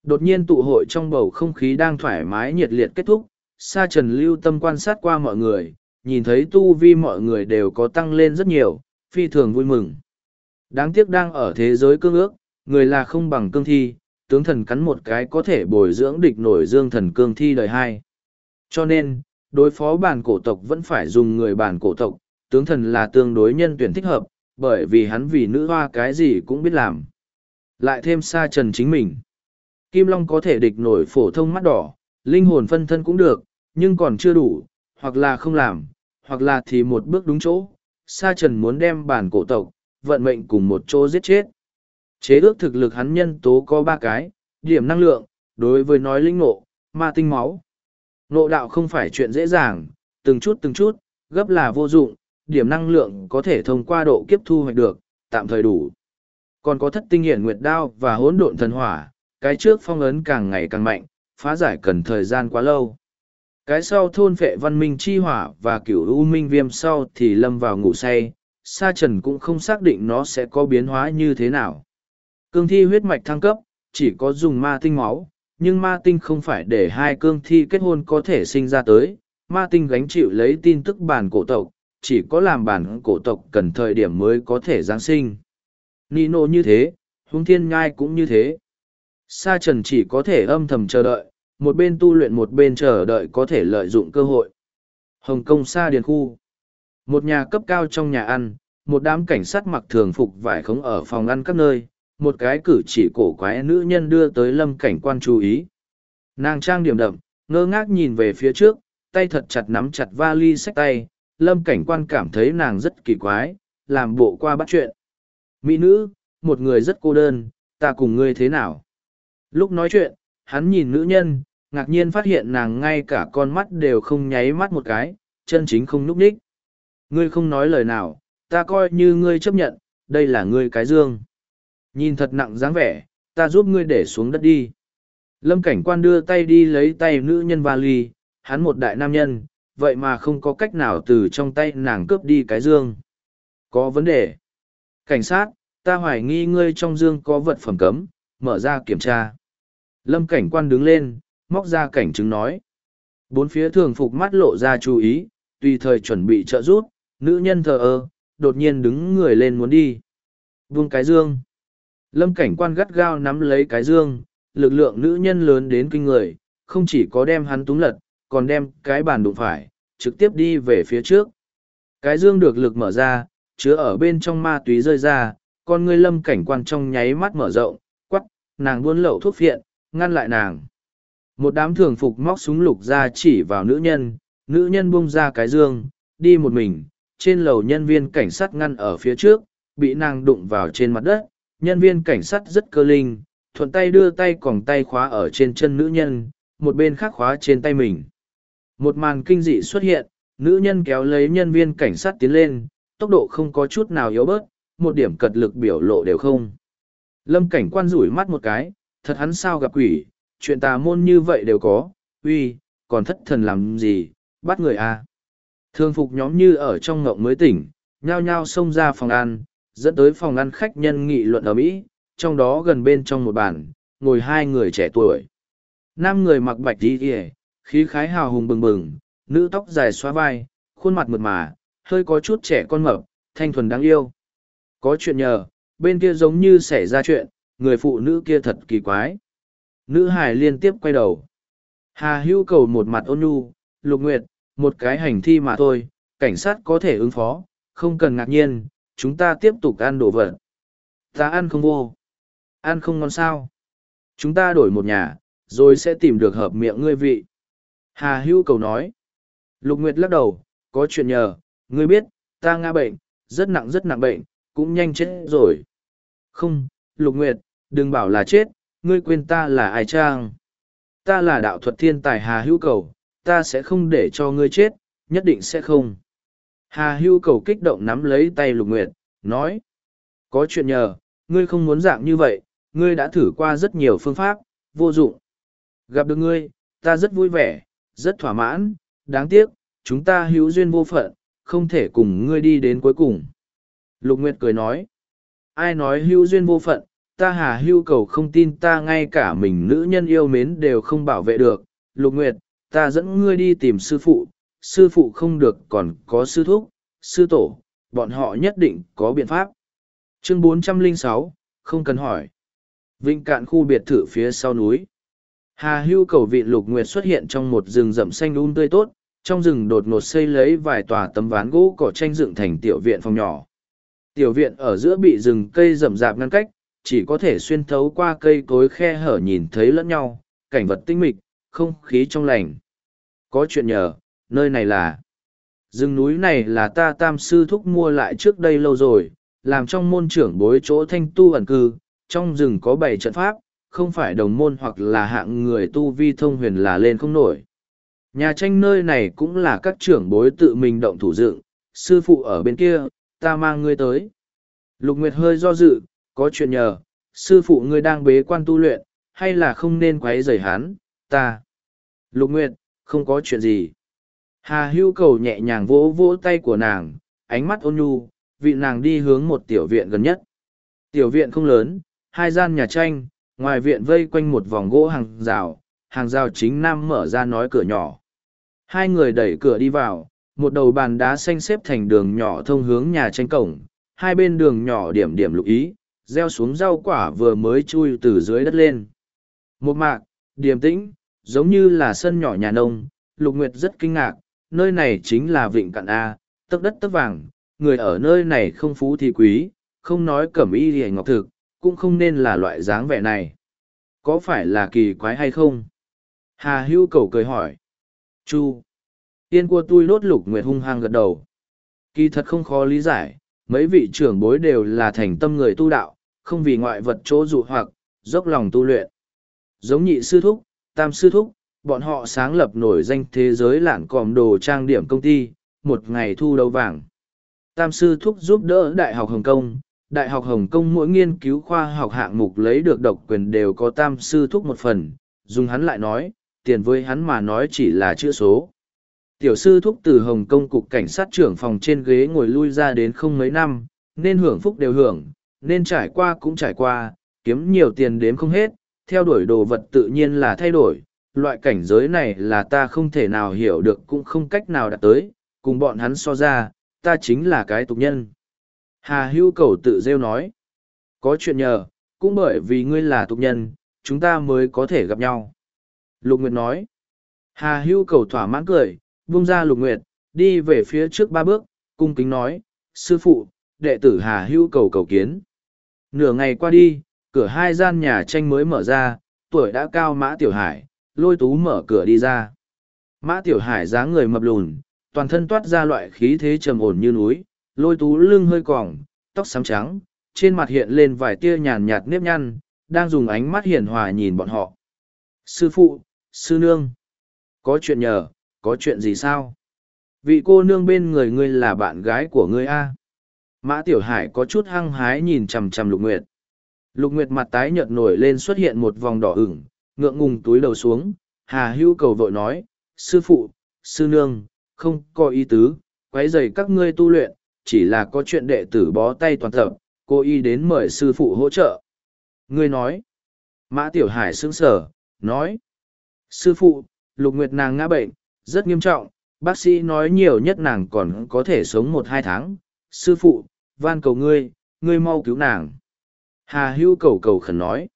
Đột nhiên tụ hội trong bầu không khí đang thoải mái nhiệt liệt kết thúc, Sa Trần lưu tâm quan sát qua mọi người, nhìn thấy tu vi mọi người đều có tăng lên rất nhiều, phi thường vui mừng. Đáng tiếc đang ở thế giới cương ước, người là không bằng cương thi, tướng thần cắn một cái có thể bồi dưỡng địch nổi dương thần cương thi đời hai. Cho nên, đối phó bản cổ tộc vẫn phải dùng người bản cổ tộc, tướng thần là tương đối nhân tuyển thích hợp, bởi vì hắn vì nữ hoa cái gì cũng biết làm. Lại thêm xa trần chính mình. Kim Long có thể địch nổi phổ thông mắt đỏ, linh hồn phân thân cũng được, nhưng còn chưa đủ, hoặc là không làm, hoặc là thì một bước đúng chỗ. Sa Trần muốn đem bản cổ tộc, vận mệnh cùng một chỗ giết chết. Chế ước thực lực hắn nhân tố có ba cái, điểm năng lượng, đối với nói linh ngộ, ma tinh máu. Ngộ đạo không phải chuyện dễ dàng, từng chút từng chút, gấp là vô dụng, điểm năng lượng có thể thông qua độ kiếp thu hoạch được, tạm thời đủ. Còn có thất tinh hiển nguyệt đao và hỗn độn thần hỏa, cái trước phong ấn càng ngày càng mạnh, phá giải cần thời gian quá lâu. Cái sau thôn phệ văn minh chi hỏa và cửu u minh viêm sau thì lâm vào ngủ say, sa trần cũng không xác định nó sẽ có biến hóa như thế nào. Cương thi huyết mạch thăng cấp, chỉ có dùng ma tinh máu, nhưng ma tinh không phải để hai cương thi kết hôn có thể sinh ra tới. Ma tinh gánh chịu lấy tin tức bản cổ tộc, chỉ có làm bản cổ tộc cần thời điểm mới có thể giáng sinh. Nino như thế, Huống thiên nhai cũng như thế. Sa trần chỉ có thể âm thầm chờ đợi, một bên tu luyện một bên chờ đợi có thể lợi dụng cơ hội. Hồng Kông Sa Điền Khu Một nhà cấp cao trong nhà ăn, một đám cảnh sát mặc thường phục vải khống ở phòng ăn các nơi, một cái cử chỉ cổ quái nữ nhân đưa tới lâm cảnh quan chú ý. Nàng trang điểm đậm, ngơ ngác nhìn về phía trước, tay thật chặt nắm chặt vali sách tay, lâm cảnh quan cảm thấy nàng rất kỳ quái, làm bộ qua bắt chuyện. Mỹ nữ, một người rất cô đơn, ta cùng ngươi thế nào? Lúc nói chuyện, hắn nhìn nữ nhân, ngạc nhiên phát hiện nàng ngay cả con mắt đều không nháy mắt một cái, chân chính không núp ních. Ngươi không nói lời nào, ta coi như ngươi chấp nhận, đây là ngươi cái dương. Nhìn thật nặng dáng vẻ, ta giúp ngươi để xuống đất đi. Lâm cảnh quan đưa tay đi lấy tay nữ nhân vali, hắn một đại nam nhân, vậy mà không có cách nào từ trong tay nàng cướp đi cái dương. Có vấn đề. Cảnh sát, ta hoài nghi ngươi trong dương có vật phẩm cấm, mở ra kiểm tra. Lâm cảnh quan đứng lên, móc ra cảnh chứng nói. Bốn phía thường phục mắt lộ ra chú ý, tùy thời chuẩn bị trợ giúp, nữ nhân thờ ơ, đột nhiên đứng người lên muốn đi. Vương cái dương. Lâm cảnh quan gắt gao nắm lấy cái dương, lực lượng nữ nhân lớn đến kinh người, không chỉ có đem hắn túng lật, còn đem cái bàn đụng phải, trực tiếp đi về phía trước. Cái dương được lực mở ra, chứa ở bên trong ma túy rơi ra, con ngươi lâm cảnh quan trong nháy mắt mở rộng, quắc, nàng buôn lậu thuốc phiện, ngăn lại nàng. Một đám thường phục móc súng lục ra chỉ vào nữ nhân, nữ nhân bung ra cái dương, đi một mình, trên lầu nhân viên cảnh sát ngăn ở phía trước, bị nàng đụng vào trên mặt đất, nhân viên cảnh sát rất cơ linh, thuận tay đưa tay còng tay khóa ở trên chân nữ nhân, một bên khác khóa trên tay mình. Một màn kinh dị xuất hiện, nữ nhân kéo lấy nhân viên cảnh sát tiến lên, tốc độ không có chút nào yếu bớt, một điểm cật lực biểu lộ đều không. Lâm cảnh quan rủi mắt một cái, thật hắn sao gặp quỷ, chuyện tà môn như vậy đều có, uy, còn thất thần làm gì, bắt người à. Thương phục nhóm như ở trong ngộng mới tỉnh, nhao nhao xông ra phòng ăn, dẫn tới phòng ăn khách nhân nghị luận ở Mỹ, trong đó gần bên trong một bàn, ngồi hai người trẻ tuổi. Nam người mặc bạch đi ỉa khí khái hào hùng bừng bừng, nữ tóc dài xóa vai, khuôn mặt mượt mà, hơi có chút trẻ con mập, thanh thuần đáng yêu. Có chuyện nhờ, bên kia giống như xảy ra chuyện, người phụ nữ kia thật kỳ quái. Nữ hải liên tiếp quay đầu. Hà hữu cầu một mặt ôn nhu, lục nguyệt, một cái hành thi mà thôi, cảnh sát có thể ứng phó, không cần ngạc nhiên, chúng ta tiếp tục ăn đồ vật. Ta ăn không vô. Ăn không ngon sao. Chúng ta đổi một nhà, rồi sẽ tìm được hợp miệng ngươi vị. Hà hưu cầu nói. Lục Nguyệt lắc đầu, có chuyện nhờ, ngươi biết, ta ngã bệnh, rất nặng rất nặng bệnh, cũng nhanh chết rồi. Không, Lục Nguyệt, đừng bảo là chết, ngươi quên ta là ai trang. Ta là đạo thuật thiên tài Hà hữu cầu, ta sẽ không để cho ngươi chết, nhất định sẽ không. Hà hưu cầu kích động nắm lấy tay lục nguyệt, nói. Có chuyện nhờ, ngươi không muốn dạng như vậy, ngươi đã thử qua rất nhiều phương pháp, vô dụng. Gặp được ngươi, ta rất vui vẻ, rất thỏa mãn, đáng tiếc, chúng ta hữu duyên vô phận, không thể cùng ngươi đi đến cuối cùng. Lục Nguyệt cười nói. Ai nói hữu duyên vô phận, ta hà hưu cầu không tin ta ngay cả mình nữ nhân yêu mến đều không bảo vệ được. Lục Nguyệt, ta dẫn ngươi đi tìm sư phụ, sư phụ không được còn có sư thúc, sư tổ, bọn họ nhất định có biện pháp. chương 406, không cần hỏi. Vịnh cạn khu biệt thự phía sau núi. Hà hưu cầu vị lục nguyệt xuất hiện trong một rừng rậm xanh um tươi tốt trong rừng đột ngột xây lấy vài tòa tấm ván gỗ cỏ tranh dựng thành tiểu viện phòng nhỏ. Tiểu viện ở giữa bị rừng cây rậm rạp ngăn cách chỉ có thể xuyên thấu qua cây cối khe hở nhìn thấy lẫn nhau cảnh vật tinh mịch không khí trong lành. Có chuyện nhờ nơi này là. Rừng núi này là ta tam sư thúc mua lại trước đây lâu rồi, làm trong môn trưởng bối chỗ thanh tu ẩn cư, trong rừng có bảy trận pháp, không phải đồng môn hoặc là hạng người tu vi thông huyền là lên không nổi. Nhà tranh nơi này cũng là các trưởng bối tự mình động thủ dựng, sư phụ ở bên kia, ta mang ngươi tới. Lục nguyệt hơi do dự, có chuyện nhờ, sư phụ ngươi đang bế quan tu luyện, hay là không nên quấy rầy hắn, ta. Lục nguyệt, không có chuyện gì hà hưu cầu nhẹ nhàng vỗ vỗ tay của nàng, ánh mắt ôn nhu, vị nàng đi hướng một tiểu viện gần nhất. Tiểu viện không lớn, hai gian nhà tranh, ngoài viện vây quanh một vòng gỗ hàng rào hàng rào chính nam mở ra nói cửa nhỏ. Hai người đẩy cửa đi vào, một đầu bàn đá xanh xếp thành đường nhỏ thông hướng nhà tranh cổng, hai bên đường nhỏ điểm điểm lục ý, gieo xuống rau quả vừa mới chui từ dưới đất lên. Một mạc, điềm tĩnh, giống như là sân nhỏ nhà nông, lục nguyệt rất kinh ngạc nơi này chính là vịnh cạn a, tấc đất tấc vàng, người ở nơi này không phú thì quý, không nói cẩm y thì ngọc thực, cũng không nên là loại dáng vẻ này. Có phải là kỳ quái hay không? Hà hưu cầu cười hỏi. Chu. Tiên của tôi lốt lục nguyệt hung hăng gật đầu. Kỳ thật không khó lý giải, mấy vị trưởng bối đều là thành tâm người tu đạo, không vì ngoại vật chỗ dụ hoặc, dốc lòng tu luyện. Giống nhị sư thúc, tam sư thúc bọn họ sáng lập nổi danh thế giới lạn còm đồ trang điểm công ty, một ngày thu đấu vàng. Tam sư thúc giúp đỡ đại học hồng kông, đại học hồng kông mỗi nghiên cứu khoa học hạng mục lấy được độc quyền đều có tam sư thúc một phần, dùng hắn lại nói, tiền với hắn mà nói chỉ là chữ số. Tiểu sư thúc từ hồng kông cục cảnh sát trưởng phòng trên ghế ngồi lui ra đến không mấy năm, nên hưởng phúc đều hưởng, nên trải qua cũng trải qua, kiếm nhiều tiền đếm không hết, theo đuổi đồ vật tự nhiên là thay đổi loại cảnh giới này là ta không thể nào hiểu được cũng không cách nào đạt tới, cùng bọn hắn so ra, ta chính là cái tục nhân. Hà Hưu cầu tự rêu nói, có chuyện nhờ, cũng bởi vì ngươi là tục nhân, chúng ta mới có thể gặp nhau. Lục nguyệt nói, hà Hưu cầu thỏa mãn cười, buông ra lục nguyệt, đi về phía trước ba bước, cung kính nói, sư phụ, đệ tử hà Hưu cầu cầu kiến. Nửa ngày qua đi, cửa hai gian nhà tranh mới mở ra, tuổi đã cao mã tiểu hải lôi tú mở cửa đi ra. Mã tiểu hải dáng người mập lùn, toàn thân toát ra loại khí thế trầm ổn như núi, lôi tú lưng hơi còng, tóc xám trắng, trên mặt hiện lên vài tia nhàn nhạt nếp nhăn, đang dùng ánh mắt hiền hòa nhìn bọn họ. Sư phụ, sư nương, có chuyện nhờ, có chuyện gì sao? Vị cô nương bên người ngươi là bạn gái của ngươi a? Mã tiểu hải có chút hăng hái nhìn chằm chằm lục nguyệt. Lục nguyệt mặt tái nhợt nổi lên xuất hiện một vòng đỏ ửng ngượng ngùng túi đầu xuống, hà hữu cầu vội nói, sư phụ, sư nương, không có ý tứ, quấy rầy các ngươi tu luyện, chỉ là có chuyện đệ tử bó tay toàn tập cô y đến mời sư phụ hỗ trợ. Ngươi nói. Mã tiểu hải sững sờ, nói, sư phụ, lục nguyệt nàng ngã bệnh, rất nghiêm trọng, bác sĩ nói nhiều nhất nàng còn có thể sống một hai tháng. Sư phụ, van cầu ngươi ngươi mau cứu nàng. Hà hữu cầu cầu khẩn nói,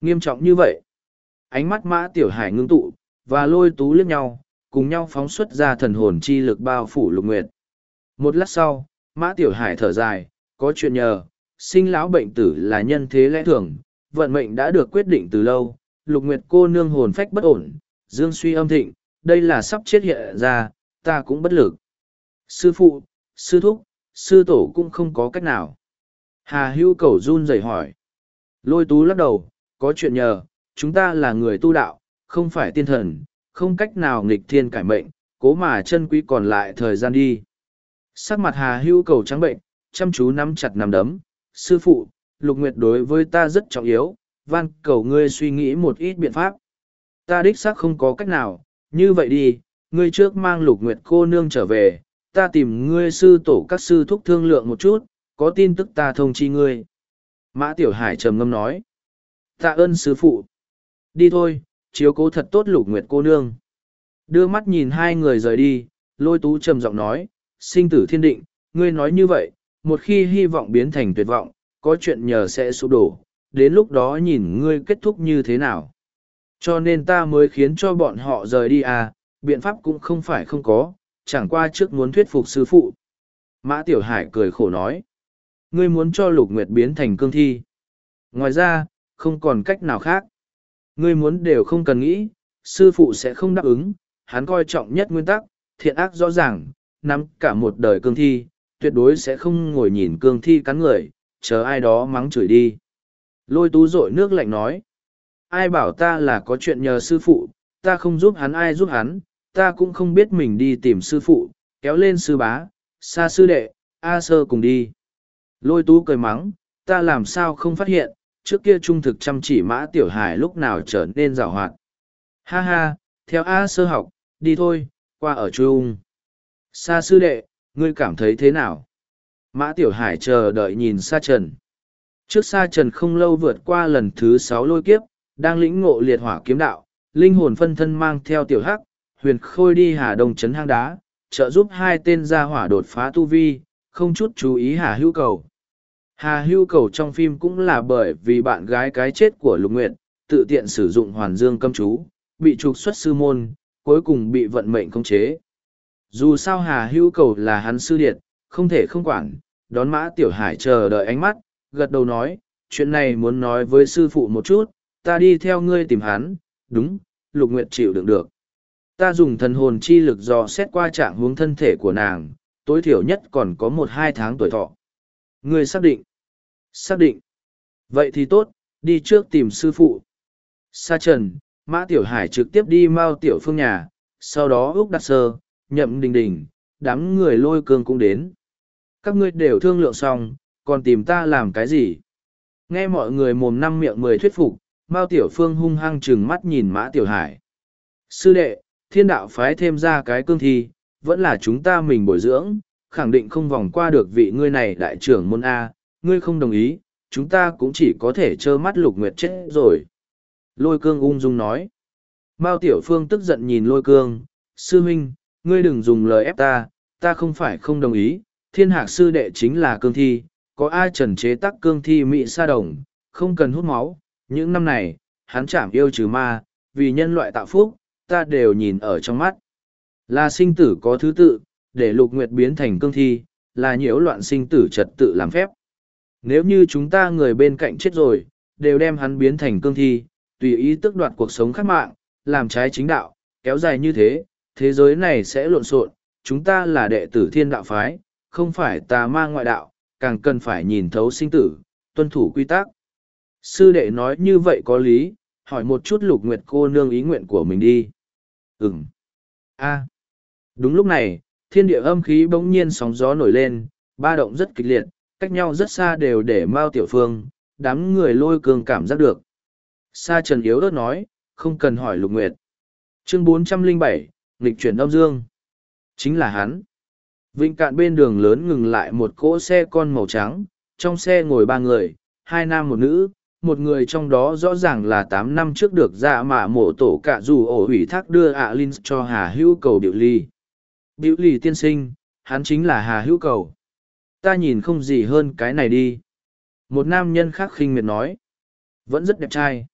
nghiêm trọng như vậy ánh mắt mã tiểu hải ngưng tụ, và lôi tú liếc nhau, cùng nhau phóng xuất ra thần hồn chi lực bao phủ lục nguyệt. Một lát sau, mã tiểu hải thở dài, có chuyện nhờ, sinh lão bệnh tử là nhân thế lẽ thường, vận mệnh đã được quyết định từ lâu, lục nguyệt cô nương hồn phách bất ổn, dương suy âm thịnh, đây là sắp chết hiện ra, ta cũng bất lực. Sư phụ, sư thúc, sư tổ cũng không có cách nào. Hà hữu cầu run rẩy hỏi. Lôi tú lắc đầu, có chuyện nhờ chúng ta là người tu đạo, không phải tiên thần, không cách nào nghịch thiên cải mệnh, cố mà chân quý còn lại thời gian đi. Sắc mặt hà hưu cầu trắng bệnh, chăm chú nắm chặt nắm đấm, sư phụ, lục nguyệt đối với ta rất trọng yếu, van cầu ngươi suy nghĩ một ít biện pháp. Ta đích xác không có cách nào, như vậy đi, ngươi trước mang lục nguyệt cô nương trở về, ta tìm ngươi sư tổ các sư thúc thương lượng một chút, có tin tức ta thông chi ngươi. Mã tiểu hải trầm ngâm nói, tạ ơn sư phụ đi thôi chiếu cố thật tốt lục nguyệt cô nương đưa mắt nhìn hai người rời đi lôi tú trầm giọng nói sinh tử thiên định ngươi nói như vậy một khi hy vọng biến thành tuyệt vọng có chuyện nhờ sẽ sụp đổ, đến lúc đó nhìn ngươi kết thúc như thế nào. Cho nên ta mới khiến cho bọn họ rời đi à, biện pháp cũng không phải không có, chẳng qua trước muốn thuyết phục sư phụ. Mã Tiểu Hải cười khổ nói. Ngươi muốn cho Lục Nguyệt biến thành cương thi. Ngoài ra, không còn cách nào khác. Ngươi muốn đều không cần nghĩ, sư phụ sẽ không đáp ứng, hắn coi trọng nhất nguyên tắc, thiện ác rõ ràng, nắm cả một đời cương thi, tuyệt đối sẽ không ngồi nhìn cương thi cắn người, chờ ai đó mắng chửi đi. Lôi tú rội nước lạnh nói, ai bảo ta là có chuyện nhờ sư phụ, ta không giúp hắn ai giúp hắn, ta cũng không biết mình đi tìm sư phụ, kéo lên sư bá, xa sư đệ, A sơ cùng đi. Lôi tú cười mắng, ta làm sao không phát hiện, trước kia trung thực chăm chỉ mã tiểu hải lúc nào trở nên rào hoạt. Ha ha, theo A sơ học, đi thôi, qua ở chung. Sa sư đệ, ngươi cảm thấy thế nào? Mã tiểu hải chờ đợi nhìn sa trần. Trước sa trần không lâu vượt qua lần thứ sáu lôi kiếp, đang lĩnh ngộ liệt hỏa kiếm đạo, linh hồn phân thân mang theo tiểu hắc, huyền khôi đi hà đông chấn hang đá, trợ giúp hai tên gia hỏa đột phá tu vi, không chút chú ý hà hữu cầu. Hà Hưu cầu trong phim cũng là bởi vì bạn gái cái chết của lục nguyệt, tự tiện sử dụng hoàn dương câm chú, bị trục xuất sư môn, cuối cùng bị vận mệnh khống chế. Dù sao hà Hưu cầu là hắn sư điệt, không thể không quản, đón mã tiểu hải chờ đợi ánh mắt, gật đầu nói, chuyện này muốn nói với sư phụ một chút, ta đi theo ngươi tìm hắn, đúng, lục nguyệt chịu đựng được. Ta dùng thần hồn chi lực dò xét qua trạng hướng thân thể của nàng, tối thiểu nhất còn có một hai tháng tuổi thọ. Ngươi xác định. Xác định. Vậy thì tốt, đi trước tìm sư phụ. Sa trần, Mã Tiểu Hải trực tiếp đi Mao Tiểu Phương nhà, sau đó Úc Đạt Sơ, Nhậm Đình Đình, đám người lôi cương cũng đến. Các ngươi đều thương lượng xong, còn tìm ta làm cái gì? Nghe mọi người mồm năm miệng mười thuyết phục, Mao Tiểu Phương hung hăng trừng mắt nhìn Mã Tiểu Hải. Sư đệ, thiên đạo phái thêm ra cái cương thi, vẫn là chúng ta mình bồi dưỡng, khẳng định không vòng qua được vị ngươi này đại trưởng môn A, ngươi không đồng ý, chúng ta cũng chỉ có thể trơ mắt lục nguyệt chết rồi. Lôi cương ung dung nói. Mao Tiểu Phương tức giận nhìn lôi cương, sư huynh, ngươi đừng dùng lời ép ta, ta không phải không đồng ý, thiên hạc sư đệ chính là cương thi, có ai trần chế tắc cương thi mị sa đồng, không cần hút máu, những năm này, hắn chảm yêu trừ ma, vì nhân loại tạo phúc, ta đều nhìn ở trong mắt. Là sinh tử có thứ tự, để lục nguyệt biến thành cương thi, là nhiễu loạn sinh tử trật tự làm phép. Nếu như chúng ta người bên cạnh chết rồi, đều đem hắn biến thành cương thi, tùy ý tức đoạt cuộc sống khác mạng, làm trái chính đạo, kéo dài như thế, thế giới này sẽ lộn xộn. Chúng ta là đệ tử thiên đạo phái, không phải tà ma ngoại đạo, càng cần phải nhìn thấu sinh tử, tuân thủ quy tắc. Sư đệ nói như vậy có lý, hỏi một chút lục nguyệt cô nương ý nguyện của mình đi. Ừm. a Đúng lúc này, thiên địa âm khí bỗng nhiên sóng gió nổi lên, ba động rất kịch liệt, cách nhau rất xa đều để Mao Tiểu Phương, đám người lôi cường cảm giác được. Sa Trần yếu ớt nói, không cần hỏi Lục Nguyệt. Chương 407, nghịch chuyển âm dương. Chính là hắn. Vịnh cạn bên đường lớn ngừng lại một cỗ xe con màu trắng, trong xe ngồi ba người, hai nam một nữ, một người trong đó rõ ràng là tám năm trước được dạ mạ mộ tổ cả dù ổ ủy thác đưa ạ Linh cho Hà Hữu Cầu Điệu Ly biểu lì tiên sinh, hắn chính là Hà Hữu Cầu. Ta nhìn không gì hơn cái này đi. Một nam nhân khác khinh miệt nói. Vẫn rất đẹp trai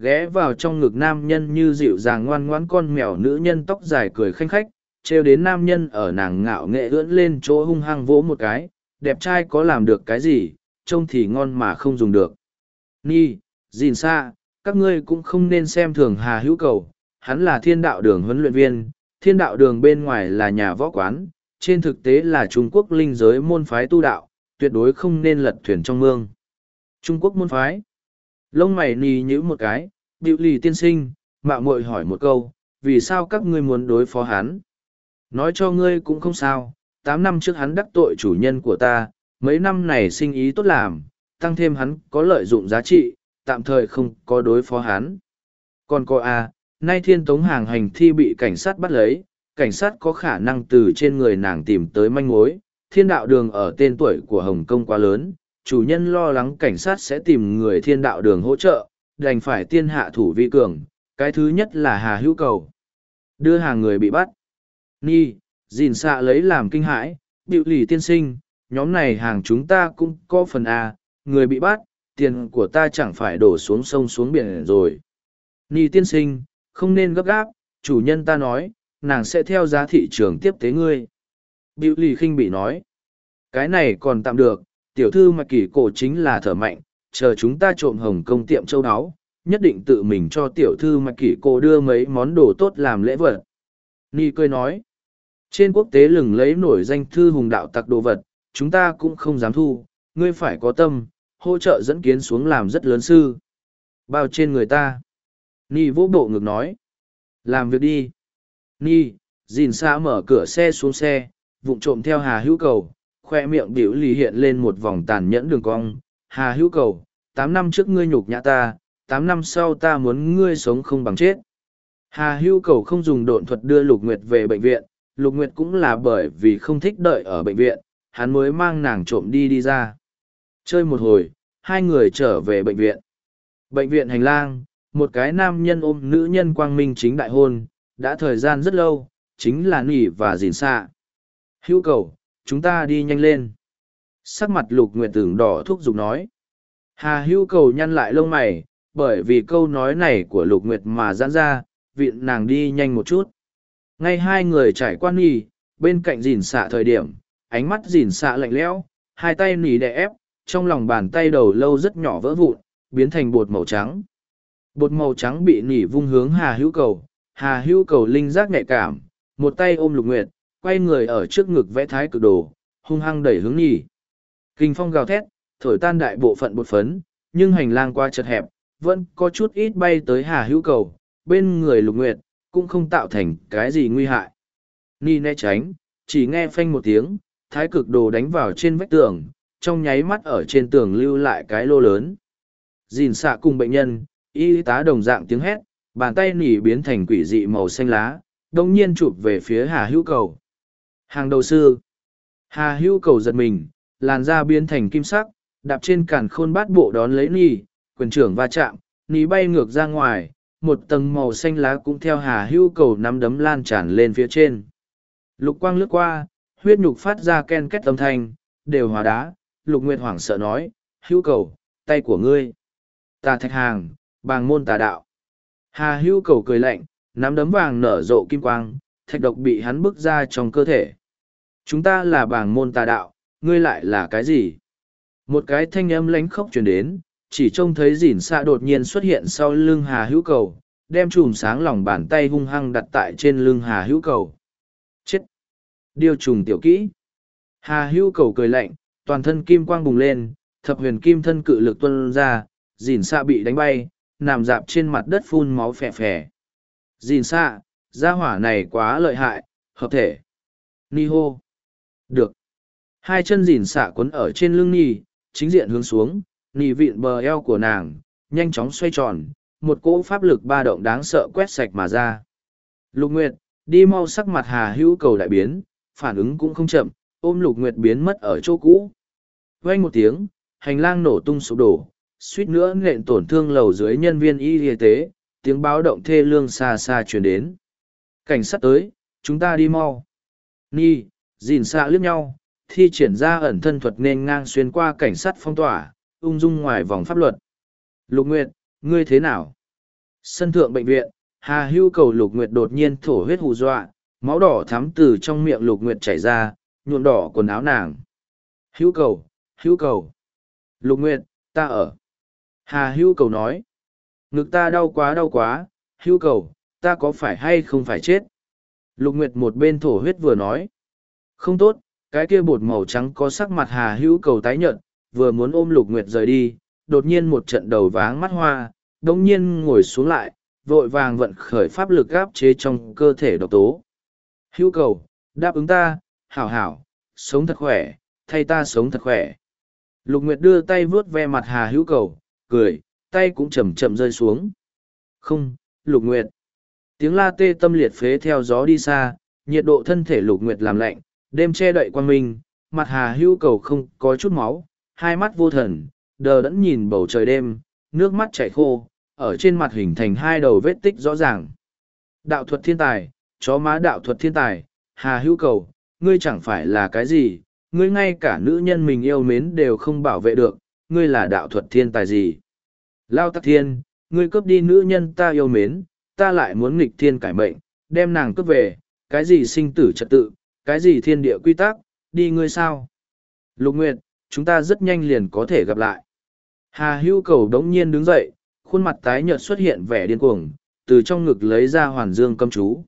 ghé vào trong ngực nam nhân như dịu dàng ngoan ngoãn con mèo nữ nhân tóc dài cười khanh khách trêu đến nam nhân ở nàng ngạo nghệ ưỡn lên chỗ hung hăng vỗ một cái đẹp trai có làm được cái gì trông thì ngon mà không dùng được ni dìn xa các ngươi cũng không nên xem thường hà hữu cầu hắn là thiên đạo đường huấn luyện viên thiên đạo đường bên ngoài là nhà võ quán, trên thực tế là trung quốc linh giới môn phái tu đạo, tuyệt đối không nên lật thuyền trong mương. Trung quốc môn phái. Lông mày nì nhữ một cái biểu lì tiên sinh, mạo muội hỏi một câu, vì sao các ngươi muốn đối phó hắn? Nói cho ngươi cũng không sao, tám năm trước hắn đắc tội chủ nhân của ta, mấy năm này sinh ý tốt làm, tăng thêm hắn có lợi dụng giá trị, tạm thời không có đối phó hắn. Còn cô à? Nay thiên tống hàng hành thi bị cảnh sát bắt lấy cảnh sát có khả năng từ trên người nàng tìm tới manh mối thiên đạo đường ở tên tuổi của hồng kông quá lớn chủ nhân lo lắng cảnh sát sẽ tìm người thiên đạo đường hỗ trợ, đành phải tiên hạ thủ vi cường, cái thứ nhất là Hà Hữu Cầu. Đưa hàng người bị bắt. Ni, dìn xạ lấy làm kinh hãi, biểu lì tiên sinh, nhóm này hàng chúng ta cũng có phần A, người bị bắt, tiền của ta chẳng phải đổ xuống sông xuống biển rồi. Ni tiên sinh, không nên gấp gáp, chủ nhân ta nói, nàng sẽ theo giá thị trường tiếp tế ngươi. Biểu lì khinh bị nói, cái này còn tạm được, tiểu thư mà kỳ cổ chính là thở mạnh, chờ chúng ta trộm hồng công tiệm châu đáo, nhất định tự mình cho tiểu thư mà kỳ cổ đưa mấy món đồ tốt làm lễ vật. Ni cười nói, trên quốc tế lừng lấy nổi danh thư hùng đạo tặc đồ vật, chúng ta cũng không dám thu, ngươi phải có tâm, hỗ trợ dẫn kiến xuống làm rất lớn sư. Bao trên người ta. Ni vỗ bộ ngực nói. Làm việc đi. Ni, dìn xa mở cửa xe xuống xe, vụng trộm theo hà hữu cầu, khoe miệng biểu lì hiện lên một vòng tàn nhẫn đường cong. Hà hữu cầu, tám năm trước ngươi nhục nhã ta, tám năm sau ta muốn ngươi sống không bằng chết. Hà hữu cầu không dùng độn thuật đưa Lục Nguyệt về bệnh viện, Lục Nguyệt cũng là bởi vì không thích đợi ở bệnh viện, hắn mới mang nàng trộm đi đi ra. Chơi một hồi, hai người trở về bệnh viện. Bệnh viện hành lang, một cái nam nhân ôm nữ nhân quang minh chính đại hôn, đã thời gian rất lâu, chính là nỉ và dìn xạ. Hữu cầu, chúng ta đi nhanh lên. Sắc mặt lục nguyệt tưởng đỏ thúc giục nói. Hà hữu cầu nhăn lại lông mày, bởi vì câu nói này của lục nguyệt mà giãn ra, viện nàng đi nhanh một chút. Ngay hai người trải qua nỉ, bên cạnh dìn xạ thời điểm, ánh mắt dìn xạ lạnh lẽo, hai tay nỉ đè ép, trong lòng bàn tay đầu lâu rất nhỏ vỡ vụn, biến thành bột màu trắng. Bột màu trắng bị nỉ vung hướng Hà Hữu Cầu, Hà Hữu Cầu linh giác nhạy cảm, một tay ôm Lục Nguyệt, quay người ở trước ngực vẽ thái cực đồ, hung hăng đẩy hướng nỉ. Kinh phong gào thét, thổi tan đại bộ phận bột phấn, nhưng hành lang qua chật hẹp, vẫn có chút ít bay tới Hà Hữu Cầu, bên người Lục Nguyệt, cũng không tạo thành cái gì nguy hại. Ni né tránh, chỉ nghe phanh một tiếng, thái cực đồ đánh vào trên vách tường, trong nháy mắt ở trên tường lưu lại cái lô lớn. Dìn xạ cùng bệnh nhân, y tá đồng dạng tiếng hét, bàn tay nỉ biến thành quỷ dị màu xanh lá, đông nhiên chụp về phía Hà Hữu Cầu. Hàng đầu sư. Hà Hữu Cầu giật mình, làn da biến thành kim sắc, đạp trên cản khôn bát bộ đón lấy nỉ, quyền trưởng va chạm, nỉ bay ngược ra ngoài, một tầng màu xanh lá cũng theo Hà Hữu Cầu nắm đấm lan tràn lên phía trên. Lục quang lướt qua, huyết nhục phát ra ken két âm thanh, đều hòa đá, lục nguyệt hoảng sợ nói hữu cầu tay của ngươi tà thạch hàng bàng môn tà đạo. Hà Hưu cầu cười lạnh nắm đấm vàng nở rộ kim quang thạch độc bị hắn bức ra trong cơ thể. Chúng ta là bàng môn tà đạo ngươi lại là cái gì? Một cái thanh âm lánh khóc truyền đến chỉ trông thấy dỉn xạ đột nhiên xuất hiện sau lưng hà hữu cầu đem chùm sáng lòng bàn tay hung hăng đặt tại trên lưng hà hữu cầu. Chết! Điều trùng tiểu kỹ. Hà hữu cầu cười lạnh toàn thân kim quang bùng lên, thập huyền kim thân cự lực tuân ra, dỉn xạ bị đánh bay, nằm dạp trên mặt đất phun máu phè phè. Dìn xạ, gia hỏa này quá lợi hại, hợp thể. Ni hô. Được. Hai chân dìn xạ quấn ở trên lưng Ni, chính diện hướng xuống, Ni vịn bờ eo của nàng, nhanh chóng xoay tròn, một cỗ pháp lực ba động đáng sợ quét sạch mà ra. Lục Nguyệt, đi mau sắc mặt hà hữu cầu đại biến, phản ứng cũng không chậm, ôm Lục Nguyệt biến mất ở chỗ cũ, Vang một tiếng, hành lang nổ tung sụp đổ, suýt nữa nện tổn thương lầu dưới nhân viên y y tế, tiếng báo động thê lương xa xa truyền đến. Cảnh sát tới, chúng ta đi mau. Ni, dìn xa liếc nhau, thi triển ra ẩn thân thuật nên ngang xuyên qua cảnh sát phong tỏa, ung dung ngoài vòng pháp luật. Lục Nguyệt, ngươi thế nào? Sân thượng bệnh viện, Hà Hưu cầu Lục Nguyệt đột nhiên thổ huyết hù dọa, máu đỏ thắm từ trong miệng Lục Nguyệt chảy ra, nhuộm đỏ quần áo nàng. Hữu cầu, hữu cầu. Lục Nguyệt, ta ở. Hà Hưu cầu nói. Ngực ta đau quá đau quá, Hưu cầu, ta có phải hay không phải chết? Lục Nguyệt một bên thổ huyết vừa nói. Không tốt, cái kia bột màu trắng có sắc mặt hà hữu cầu tái nhợt, vừa muốn ôm Lục Nguyệt rời đi, đột nhiên một trận đầu váng mắt hoa, đống nhiên ngồi xuống lại, vội vàng vận khởi pháp lực áp chế trong cơ thể độc tố. Hữu cầu, đáp ứng ta, hảo hảo, sống thật khỏe, thay ta sống thật khỏe. Lục Nguyệt đưa tay vuốt ve mặt Hà Hữu Cầu, cười, tay cũng chậm chậm rơi xuống. Không, Lục Nguyệt. Tiếng la tê tâm liệt phế theo gió đi xa, nhiệt độ thân thể Lục Nguyệt làm lạnh, đêm che đậy quan minh, mặt Hà hưu Cầu không có chút máu, hai mắt vô thần, đờ đẫn nhìn bầu trời đêm, nước mắt chảy khô, ở trên mặt hình thành hai đầu vết tích rõ ràng. Đạo thuật thiên tài, chó má đạo thuật thiên tài, Hà Hữu Cầu, ngươi chẳng phải là cái gì, ngươi ngay cả nữ nhân mình yêu mến đều không bảo vệ được, ngươi là đạo thuật thiên tài gì? Lao tắc thiên, ngươi cướp đi nữ nhân ta yêu mến, ta lại muốn nghịch thiên cải mệnh, đem nàng cướp về, cái gì sinh tử trật tự, cái gì thiên địa quy tắc, đi ngươi sao? Lục Nguyệt, chúng ta rất nhanh liền có thể gặp lại. Hà hưu cầu đống nhiên đứng dậy, khuôn mặt tái nhợt xuất hiện vẻ điên cuồng, từ trong ngực lấy ra hoàn dương cấm chú.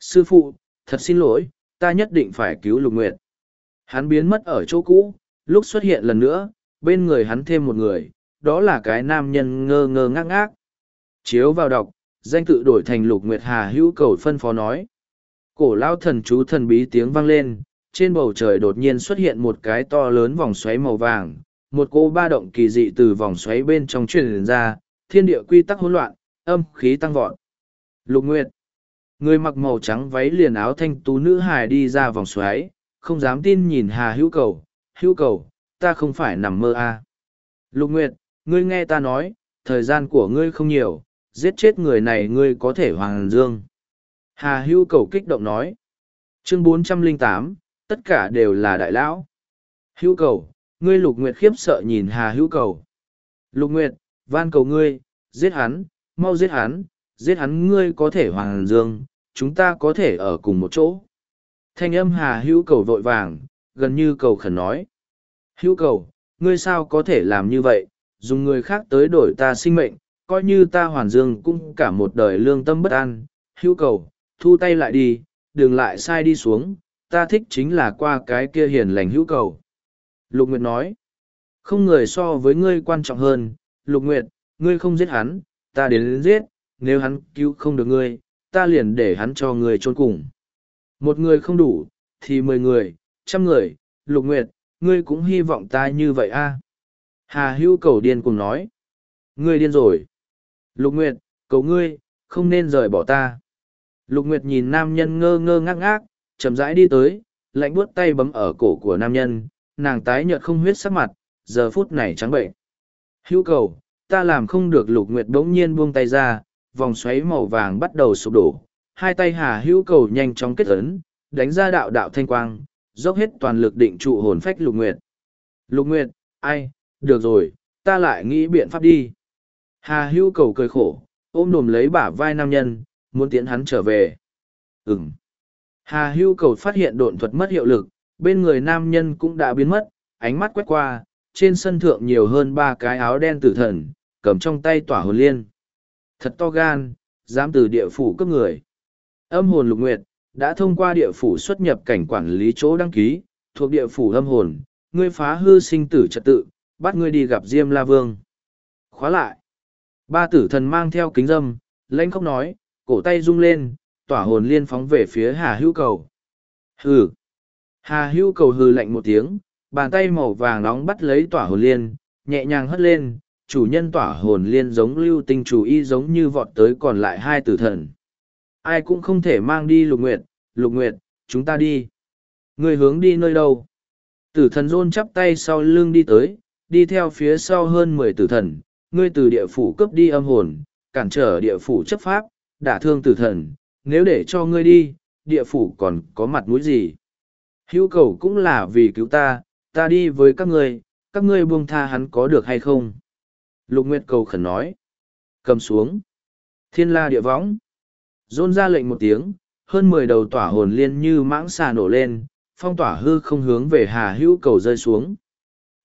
Sư phụ, thật xin lỗi, ta nhất định phải cứu Lục Nguyệt. Hắn biến mất ở chỗ cũ, lúc xuất hiện lần nữa, bên người hắn thêm một người, đó là cái nam nhân ngơ ngơ ngác ngác. Chiếu vào đọc, danh tự đổi thành Lục Nguyệt Hà hữu cầu phân phó nói. Cổ lao thần chú thần bí tiếng vang lên, trên bầu trời đột nhiên xuất hiện một cái to lớn vòng xoáy màu vàng, một cô ba động kỳ dị từ vòng xoáy bên trong truyền ra, thiên địa quy tắc hỗn loạn, âm khí tăng vọt. Lục Nguyệt, người mặc màu trắng váy liền áo thanh tú nữ hài đi ra vòng xoáy, không dám tin nhìn Hà Hữu Cầu, "Hữu Cầu, ta không phải nằm mơ à. Lục Nguyệt, ngươi nghe ta nói, thời gian của ngươi không nhiều, giết chết người này ngươi có thể hoàng dương. Hà Hưu Cầu kích động nói. Chương 408, tất cả đều là đại lão. Hưu Cầu, ngươi Lục Nguyệt khiếp sợ nhìn Hà Hưu Cầu. Lục Nguyệt, van cầu ngươi, giết hắn, mau giết hắn, giết hắn ngươi có thể hoàng dương, chúng ta có thể ở cùng một chỗ. Thanh âm Hà Hưu Cầu vội vàng, gần như cầu khẩn nói. Hữu Cầu, ngươi sao có thể làm như vậy, dùng người khác tới đổi ta sinh mệnh, coi như ta hoàn dương cũng cả một đời lương tâm bất an. Hữu Cầu, thu tay lại đi, đừng lại sai đi xuống, ta thích chính là qua cái kia hiền lành hữu cầu. Lục Nguyệt nói, không người so với ngươi quan trọng hơn, Lục Nguyệt, ngươi không giết hắn, ta đến, đến giết, nếu hắn cứu không được ngươi, ta liền để hắn cho ngươi trôn cùng. Một người không đủ, thì mười người, trăm người, Lục Nguyệt, ngươi cũng hy vọng ta như vậy a à? Hà hưu cầu điên cùng nói, ngươi điên rồi. Lục Nguyệt, cầu ngươi, không nên rời bỏ ta. Lục Nguyệt nhìn nam nhân ngơ ngơ ngác ngác, chậm rãi đi tới, lạnh buốt tay bấm ở cổ của nam nhân, nàng tái nhợt không huyết sắc mặt, giờ phút này trắng bệnh. Hữu cầu, ta làm không được Lục Nguyệt bỗng nhiên buông tay ra, vòng xoáy màu vàng bắt đầu sụp đổ, hai tay Hà Hữu cầu nhanh chóng kết ấn, đánh ra đạo đạo thanh quang, dốc hết toàn lực định trụ hồn phách Lục Nguyệt. Lục Nguyệt, ai, được rồi, ta lại nghĩ biện pháp đi. Hà hưu cầu cười khổ, ôm đồm lấy bả vai nam nhân, muốn tiến hắn trở về. Ừm. Hà hưu cầu phát hiện độn thuật mất hiệu lực, bên người nam nhân cũng đã biến mất, ánh mắt quét qua, trên sân thượng nhiều hơn ba cái áo đen tử thần, cầm trong tay tỏa hồn liên. Thật to gan, dám từ địa phủ cấp người. Âm hồn lục nguyệt, đã thông qua địa phủ xuất nhập cảnh quản lý chỗ đăng ký, thuộc địa phủ âm hồn, ngươi phá hư sinh tử trật tự, bắt ngươi đi gặp Diêm La Vương. Khóa lại. Ba tử thần mang theo kính dâm, lãnh không nói, cổ tay rung lên, tỏa hồn liên phóng về phía Hà Hữu Cầu. Hừ. Hà Hữu Cầu hừ lạnh một tiếng, bàn tay màu vàng nóng bắt lấy tỏa hồn liên, nhẹ nhàng hất lên, chủ nhân tỏa hồn liên giống lưu tinh chủ y giống như vọt tới còn lại hai tử thần. Ai cũng không thể mang đi lục nguyệt, lục nguyệt, chúng ta đi. Người hướng đi nơi đâu? Tử thần rôn chắp tay sau lưng đi tới, đi theo phía sau hơn mười tử thần, ngươi từ địa phủ cướp đi âm hồn, cản trở địa phủ chấp pháp, đả thương tử thần, nếu để cho ngươi đi, địa phủ còn có mặt mũi gì. Hữu cầu cũng là vì cứu ta, ta đi với các ngươi, các ngươi buông tha hắn có được hay không? Lục Nguyệt cầu khẩn nói. Cầm xuống. Thiên la địa võng. Rôn ra lệnh một tiếng, hơn mười đầu tỏa hồn liên như mãng xà nổ lên, phong tỏa hư không hướng về Hà Hữu cầu rơi xuống.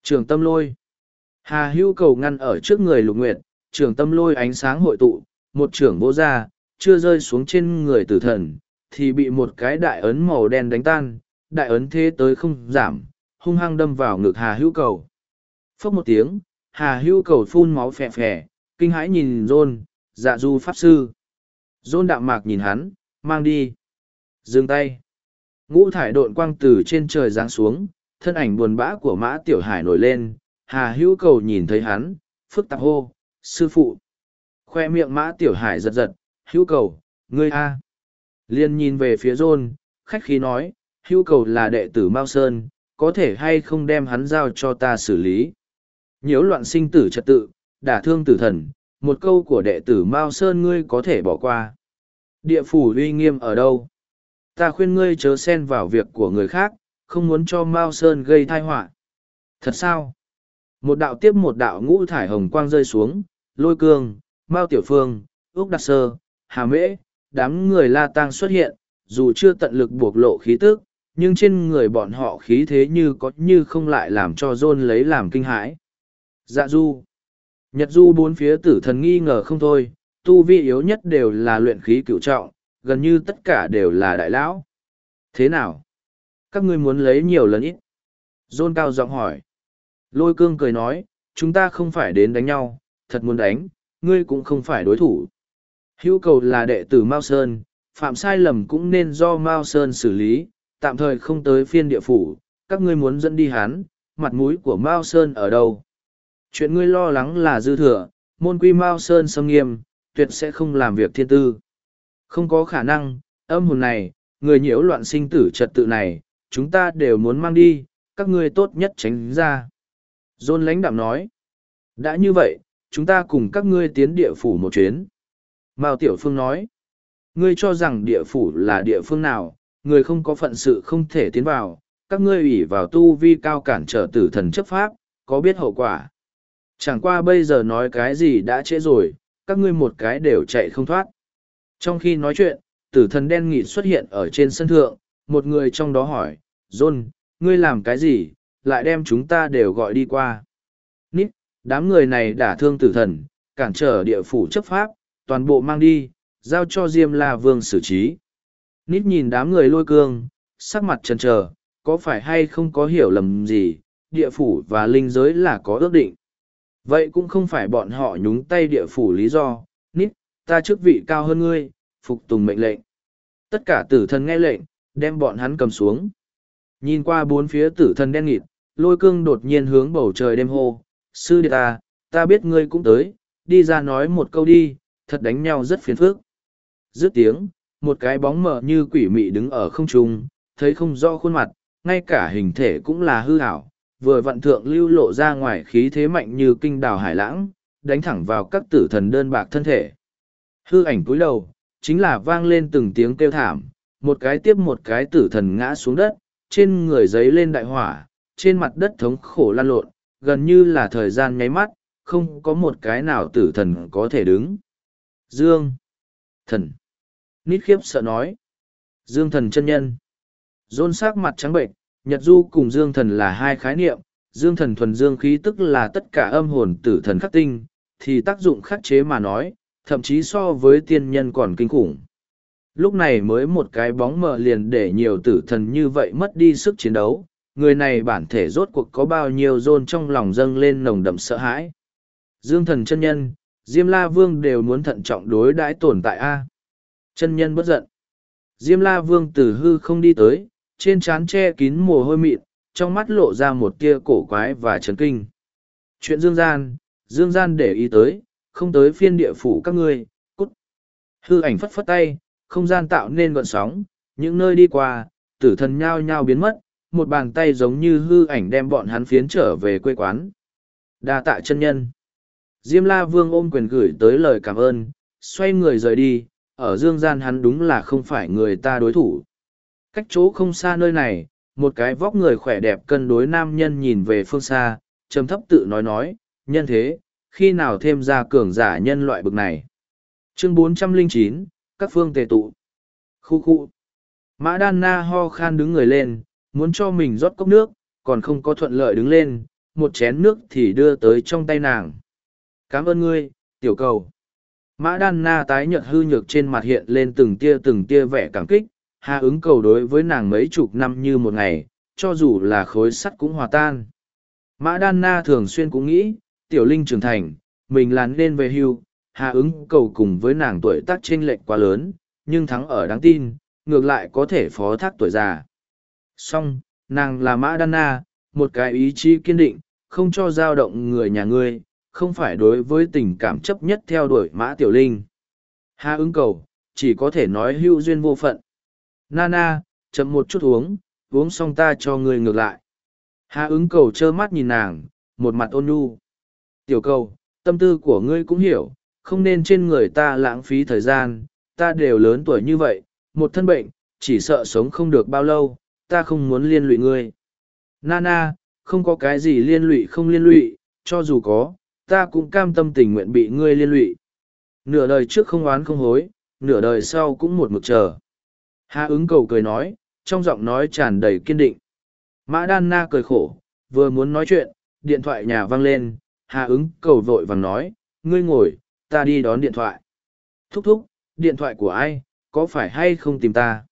Trường tâm lôi. Hà Hữu cầu ngăn ở trước người Lục Nguyệt, trường tâm lôi ánh sáng hội tụ, một trưởng vô ra, chưa rơi xuống trên người tử thần, thì bị một cái đại ấn màu đen đánh tan, đại ấn thế tới không giảm, hung hăng đâm vào ngực Hà Hữu Cầu. Phốc một tiếng, Hà Hữu Cầu phun máu phè phè, kinh hãi nhìn Rôn, dạ du pháp sư. Rôn đạm mạc nhìn hắn, mang đi. Dừng tay. Ngũ thải độn quang từ trên trời giáng xuống, thân ảnh buồn bã của mã tiểu hải nổi lên, Hà Hữu Cầu nhìn thấy hắn, phức tạp hô, sư phụ. Khoe miệng mã tiểu hải giật giật, hữu cầu, ngươi a. Liên nhìn về phía Rôn, khách khí nói, hữu cầu là đệ tử Mao Sơn, có thể hay không đem hắn giao cho ta xử lý. Nhiễu loạn sinh tử trật tự, đả thương tử thần, một câu của đệ tử Mao Sơn ngươi có thể bỏ qua. Địa phủ uy nghiêm ở đâu? Ta khuyên ngươi chớ xen vào việc của người khác, không muốn cho Mao Sơn gây tai họa. Thật sao? Một đạo tiếp một đạo ngũ thải hồng quang rơi xuống, lôi cương, mao tiểu phương, úc đặc sơ, hà mễ, đám người la tang xuất hiện, dù chưa tận lực buộc lộ khí tức, nhưng trên người bọn họ khí thế như có như không lại làm cho John lấy làm kinh hãi. Dạ du. Nhật du bốn phía tử thần nghi ngờ không thôi, tu vi yếu nhất đều là luyện khí cựu trọng, gần như tất cả đều là đại lão. Thế nào? Các ngươi muốn lấy nhiều lần ít. John cao giọng hỏi. Lôi cương cười nói, chúng ta không phải đến đánh nhau, thật muốn đánh, ngươi cũng không phải đối thủ. Hữu cầu là đệ tử Mao Sơn, phạm sai lầm cũng nên do Mao Sơn xử lý, tạm thời không tới phiên địa phủ, các ngươi muốn dẫn đi hắn, mặt mũi của Mao Sơn ở đâu. Chuyện ngươi lo lắng là dư thừa, môn quy Mao Sơn xâm nghiêm, tuyệt sẽ không làm việc thiên tư. Không có khả năng, âm hồn này, người nhiễu loạn sinh tử trật tự này, chúng ta đều muốn mang đi, các ngươi tốt nhất tránh ra. John lãnh đạm nói, đã như vậy, chúng ta cùng các ngươi tiến địa phủ một chuyến. Mao Tiểu Phương nói, ngươi cho rằng địa phủ là địa phương nào, người không có phận sự không thể tiến vào, các ngươi ủy vào tu vi cao cản trở tử thần chấp pháp, có biết hậu quả. Chẳng qua bây giờ nói cái gì đã trễ rồi, các ngươi một cái đều chạy không thoát. Trong khi nói chuyện, tử thần đen nghị xuất hiện ở trên sân thượng, một người trong đó hỏi, John, ngươi làm cái gì, lại đem chúng ta đều gọi đi qua. Nít, đám người này đả thương tử thần, cản trở địa phủ chấp pháp, toàn bộ mang đi, giao cho Diêm La Vương xử trí. Nít nhìn đám người lôi cương, sắc mặt trần trờ, có phải hay không có hiểu lầm gì, địa phủ và linh giới là có ước định. Vậy cũng không phải bọn họ nhúng tay địa phủ lý do, nít, ta chức vị cao hơn ngươi, phục tùng mệnh lệnh. Tất cả tử thần nghe lệnh, đem bọn hắn cầm xuống. Nhìn qua bốn phía tử thần đen nghịt, lôi cương đột nhiên hướng bầu trời đêm hô, sư đệ ta, ta biết ngươi cũng tới, đi ra nói một câu đi, thật đánh nhau rất phiền phức. Dứt tiếng, một cái bóng mờ như quỷ mị đứng ở không trung, thấy không rõ khuôn mặt, ngay cả hình thể cũng là hư ảo, vừa vạn thượng lưu lộ ra ngoài khí thế mạnh như kinh đào hải lãng, đánh thẳng vào các tử thần đơn bạc thân thể. Hư ảnh cúi đầu, chính là vang lên từng tiếng kêu thảm, một cái tiếp một cái tử thần ngã xuống đất, trên người giấy lên đại hỏa, trên mặt đất thống khổ lan lộn, gần như là thời gian nháy mắt, không có một cái nào tử thần có thể đứng. Dương. Thần. Nít khiếp sợ nói. Dương thần chân nhân. rôn sắc mặt trắng bệnh, Nhật Du cùng Dương thần là hai khái niệm, Dương thần thuần dương khí tức là tất cả âm hồn tử thần khắc tinh, thì tác dụng khắc chế mà nói, thậm chí so với tiên nhân còn kinh khủng. Lúc này mới một cái bóng mờ liền để nhiều tử thần như vậy mất đi sức chiến đấu, người này bản thể rốt cuộc có bao nhiêu rôn trong lòng dâng lên nồng đậm sợ hãi. Dương thần chân nhân, Diêm La Vương đều muốn thận trọng đối đãi tồn tại A. Chân nhân bất giận. Diêm La Vương từ hư không đi tới, trên trán che kín mồ hôi mịn, trong mắt lộ ra một tia cổ quái và chấn kinh. Chuyện Dương Gian, Dương Gian để ý tới, không tới phiên địa phủ các ngươi, cút. Hư ảnh phất phất tay, không gian tạo nên gọn sóng, những nơi đi qua, tử thần nhao nhao biến mất, một bàn tay giống như hư ảnh đem bọn hắn phiến trở về quê quán. đa tạ chân nhân. Diêm la vương ôm quyền gửi tới lời cảm ơn, xoay người rời đi, ở dương gian hắn đúng là không phải người ta đối thủ. Cách chỗ không xa nơi này, một cái vóc người khỏe đẹp cân đối nam nhân nhìn về phương xa, trầm thấp tự nói nói, nhân thế, khi nào thêm ra cường giả nhân loại bực này. Chương 409, các phương tề tụ. Khu khu. Mã Đan Na ho khan đứng người lên, muốn cho mình rót cốc nước, còn không có thuận lợi đứng lên, một chén nước thì đưa tới trong tay nàng. Cảm ơn ngươi, tiểu cầu. Mã Đan Na tái nhợt hư nhược trên mặt hiện lên từng tia từng tia vẻ cảm kích, hà ứng cầu đối với nàng mấy chục năm như một ngày, cho dù là khối sắt cũng hòa tan. Mã Đan Na thường xuyên cũng nghĩ, tiểu linh trưởng thành, mình là nên về hưu, hà ứng cầu cùng với nàng tuổi tác chênh lệch quá lớn, nhưng thắng ở đáng tin, ngược lại có thể phó thác tuổi già. Song, nàng là Mã Đan Na, một cái ý chí kiên định, không cho dao động người nhà ngươi, không phải đối với tình cảm chấp nhất theo đuổi Mã Tiểu Linh. Hà ứng cầu, chỉ có thể nói hưu duyên vô phận. Nana, chậm một chút uống, uống xong ta cho ngươi ngược lại. Hà ứng cầu trơ mắt nhìn nàng, một mặt ôn nhu. Tiểu cầu, tâm tư của ngươi cũng hiểu, không nên trên người ta lãng phí thời gian, ta đều lớn tuổi như vậy, một thân bệnh, chỉ sợ sống không được bao lâu, ta không muốn liên lụy ngươi. Nana, không có cái gì liên lụy không liên lụy, cho dù có, ta cũng cam tâm tình nguyện bị ngươi liên lụy. Nửa đời trước không oán không hối, nửa đời sau cũng một mực chờ. Hà ứng cầu cười nói, trong giọng nói tràn đầy kiên định. Mã Đan Na cười khổ, vừa muốn nói chuyện, điện thoại nhà vang lên, Hà ứng cầu vội vàng nói, ngươi ngồi, ta đi đón điện thoại. Thúc thúc, điện thoại của ai, có phải hay không tìm ta?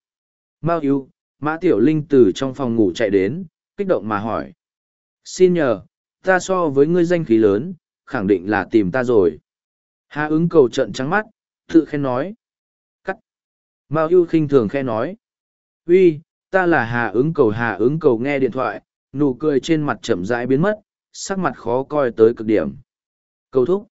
Mao yêu, Mã Tiểu Linh từ trong phòng ngủ chạy đến, kích động mà hỏi. Xin nhờ, ta so với ngươi danh khí lớn, khẳng định là tìm ta rồi. Hà ứng cầu trận trắng mắt, tự khen nói. Mao yêu khinh thường khe nói. uy, ta là Hà ứng cầu Hà ứng cầu nghe điện thoại, nụ cười trên mặt chậm rãi biến mất, sắc mặt khó coi tới cực điểm. Cầu thúc.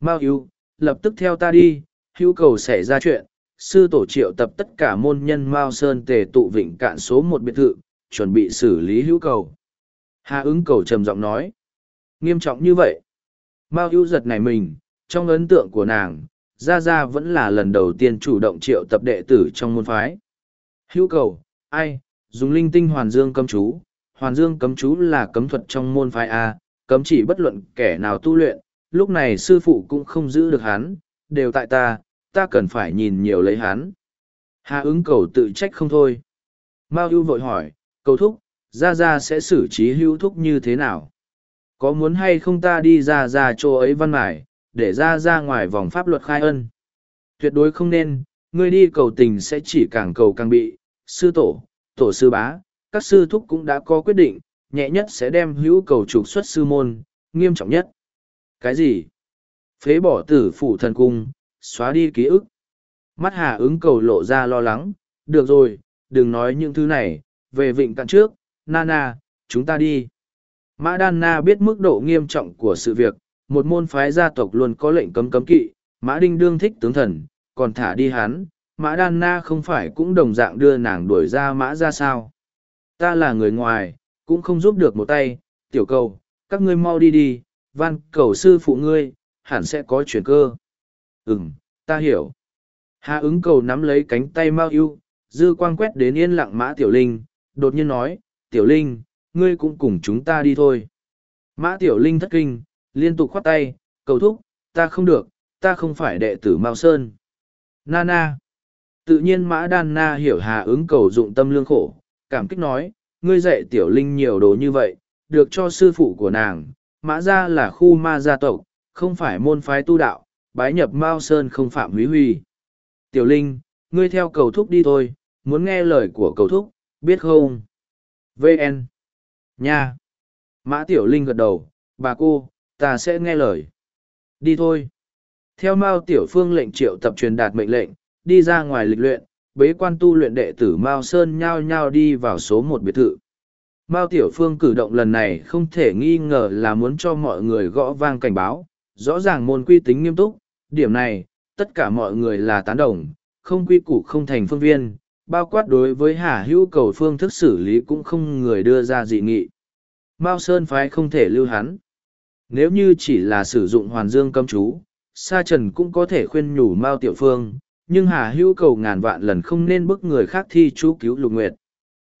Mao yêu, lập tức theo ta đi, hữu cầu xảy ra chuyện, sư tổ triệu tập tất cả môn nhân Mao Sơn tề tụ vịnh cạn số một biệt thự, chuẩn bị xử lý hữu cầu. Hà ứng cầu trầm giọng nói. Nghiêm trọng như vậy. Mao hữu giật này mình, trong ấn tượng của nàng, Gia Gia vẫn là lần đầu tiên chủ động triệu tập đệ tử trong môn phái. Hữu cầu, ai, dùng linh tinh hoàn dương cấm chú. Hoàn dương cấm chú là cấm thuật trong môn phái A, cấm chỉ bất luận kẻ nào tu luyện, lúc này sư phụ cũng không giữ được hắn, đều tại ta, ta cần phải nhìn nhiều lấy hắn. Hà ứng cầu tự trách không thôi. Mao ưu vội hỏi, cầu thúc, Gia Gia sẽ xử trí hữu thúc như thế nào? Có muốn hay không ta đi ra ra chỗ ấy văn mải, để ra ra ngoài vòng pháp luật khai ân? Tuyệt đối không nên, ngươi đi cầu tình sẽ chỉ càng cầu càng bị, sư tổ, tổ sư bá, các sư thúc cũng đã có quyết định, nhẹ nhất sẽ đem hữu cầu trục xuất sư môn, nghiêm trọng nhất. Cái gì? Phế bỏ tử phủ thần cung, xóa đi ký ức. Mắt hà ứng cầu lộ ra lo lắng, được rồi, đừng nói những thứ này, về vịnh cạn trước, Nana, chúng ta đi. Mã Đan Na biết mức độ nghiêm trọng của sự việc, một môn phái gia tộc luôn có lệnh cấm cấm kỵ, Mã Đinh đương thích tướng thần, còn thả đi hắn, Mã Đan Na không phải cũng đồng dạng đưa nàng đuổi ra Mã ra sao. Ta là người ngoài, cũng không giúp được một tay, tiểu cầu, các ngươi mau đi đi, van cầu sư phụ ngươi, hẳn sẽ có chuyển cơ. Ừm, ta hiểu. Hà ứng cầu nắm lấy cánh tay Mao yêu, dư quang quét đến yên lặng Mã Tiểu Linh, đột nhiên nói, Tiểu Linh, ngươi cũng cùng chúng ta đi thôi. Mã Tiểu Linh thất kinh, liên tục khoát tay, cầu thúc, ta không được, ta không phải đệ tử Mao Sơn. Nana. Tự nhiên Mã Đan Na hiểu Hà ứng cầu dụng tâm lương khổ, cảm kích nói, ngươi dạy Tiểu Linh nhiều đồ như vậy, được cho sư phụ của nàng, Mã gia là khu ma gia tộc, không phải môn phái tu đạo, bái nhập Mao Sơn không phạm húy huy. Tiểu Linh, ngươi theo cầu thúc đi thôi, muốn nghe lời của cầu thúc, biết không? VN. Nha. Mã Tiểu Linh gật đầu, bà cô, ta sẽ nghe lời. Đi thôi. Theo Mao Tiểu Phương lệnh triệu tập truyền đạt mệnh lệnh, đi ra ngoài lịch luyện, bế quan tu luyện đệ tử Mao Sơn nhao nhao đi vào số một biệt thự. Mao Tiểu Phương cử động lần này không thể nghi ngờ là muốn cho mọi người gõ vang cảnh báo, rõ ràng môn quy tính nghiêm túc, điểm này, tất cả mọi người là tán đồng, không quy củ không thành phương viên, bao quát đối với Hà Hữu cầu phương thức xử lý cũng không người đưa ra dị nghị. Mao Sơn phái không thể lưu hắn. Nếu như chỉ là sử dụng hoàn dương cấm chú, Sa Trần cũng có thể khuyên nhủ Mao Tiểu Phương, nhưng Hà Hữu cầu ngàn vạn lần không nên bức người khác thi chú cứu lục nguyệt.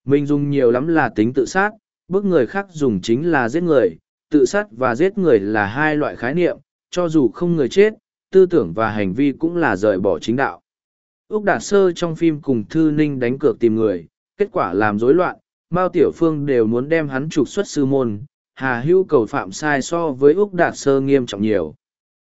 Mình dùng nhiều lắm là tính tự sát, bức người khác dùng chính là giết người, tự sát và giết người là hai loại khái niệm, cho dù không người chết, tư tưởng và hành vi cũng là rời bỏ chính đạo. Úc Đạt Sơ trong phim cùng Thư Ninh đánh cược tìm người, kết quả làm rối loạn, Mao Tiểu Phương đều muốn đem hắn trục xuất sư môn, Hà Hữu cầu phạm sai so với Úc Đạt Sơ nghiêm trọng nhiều.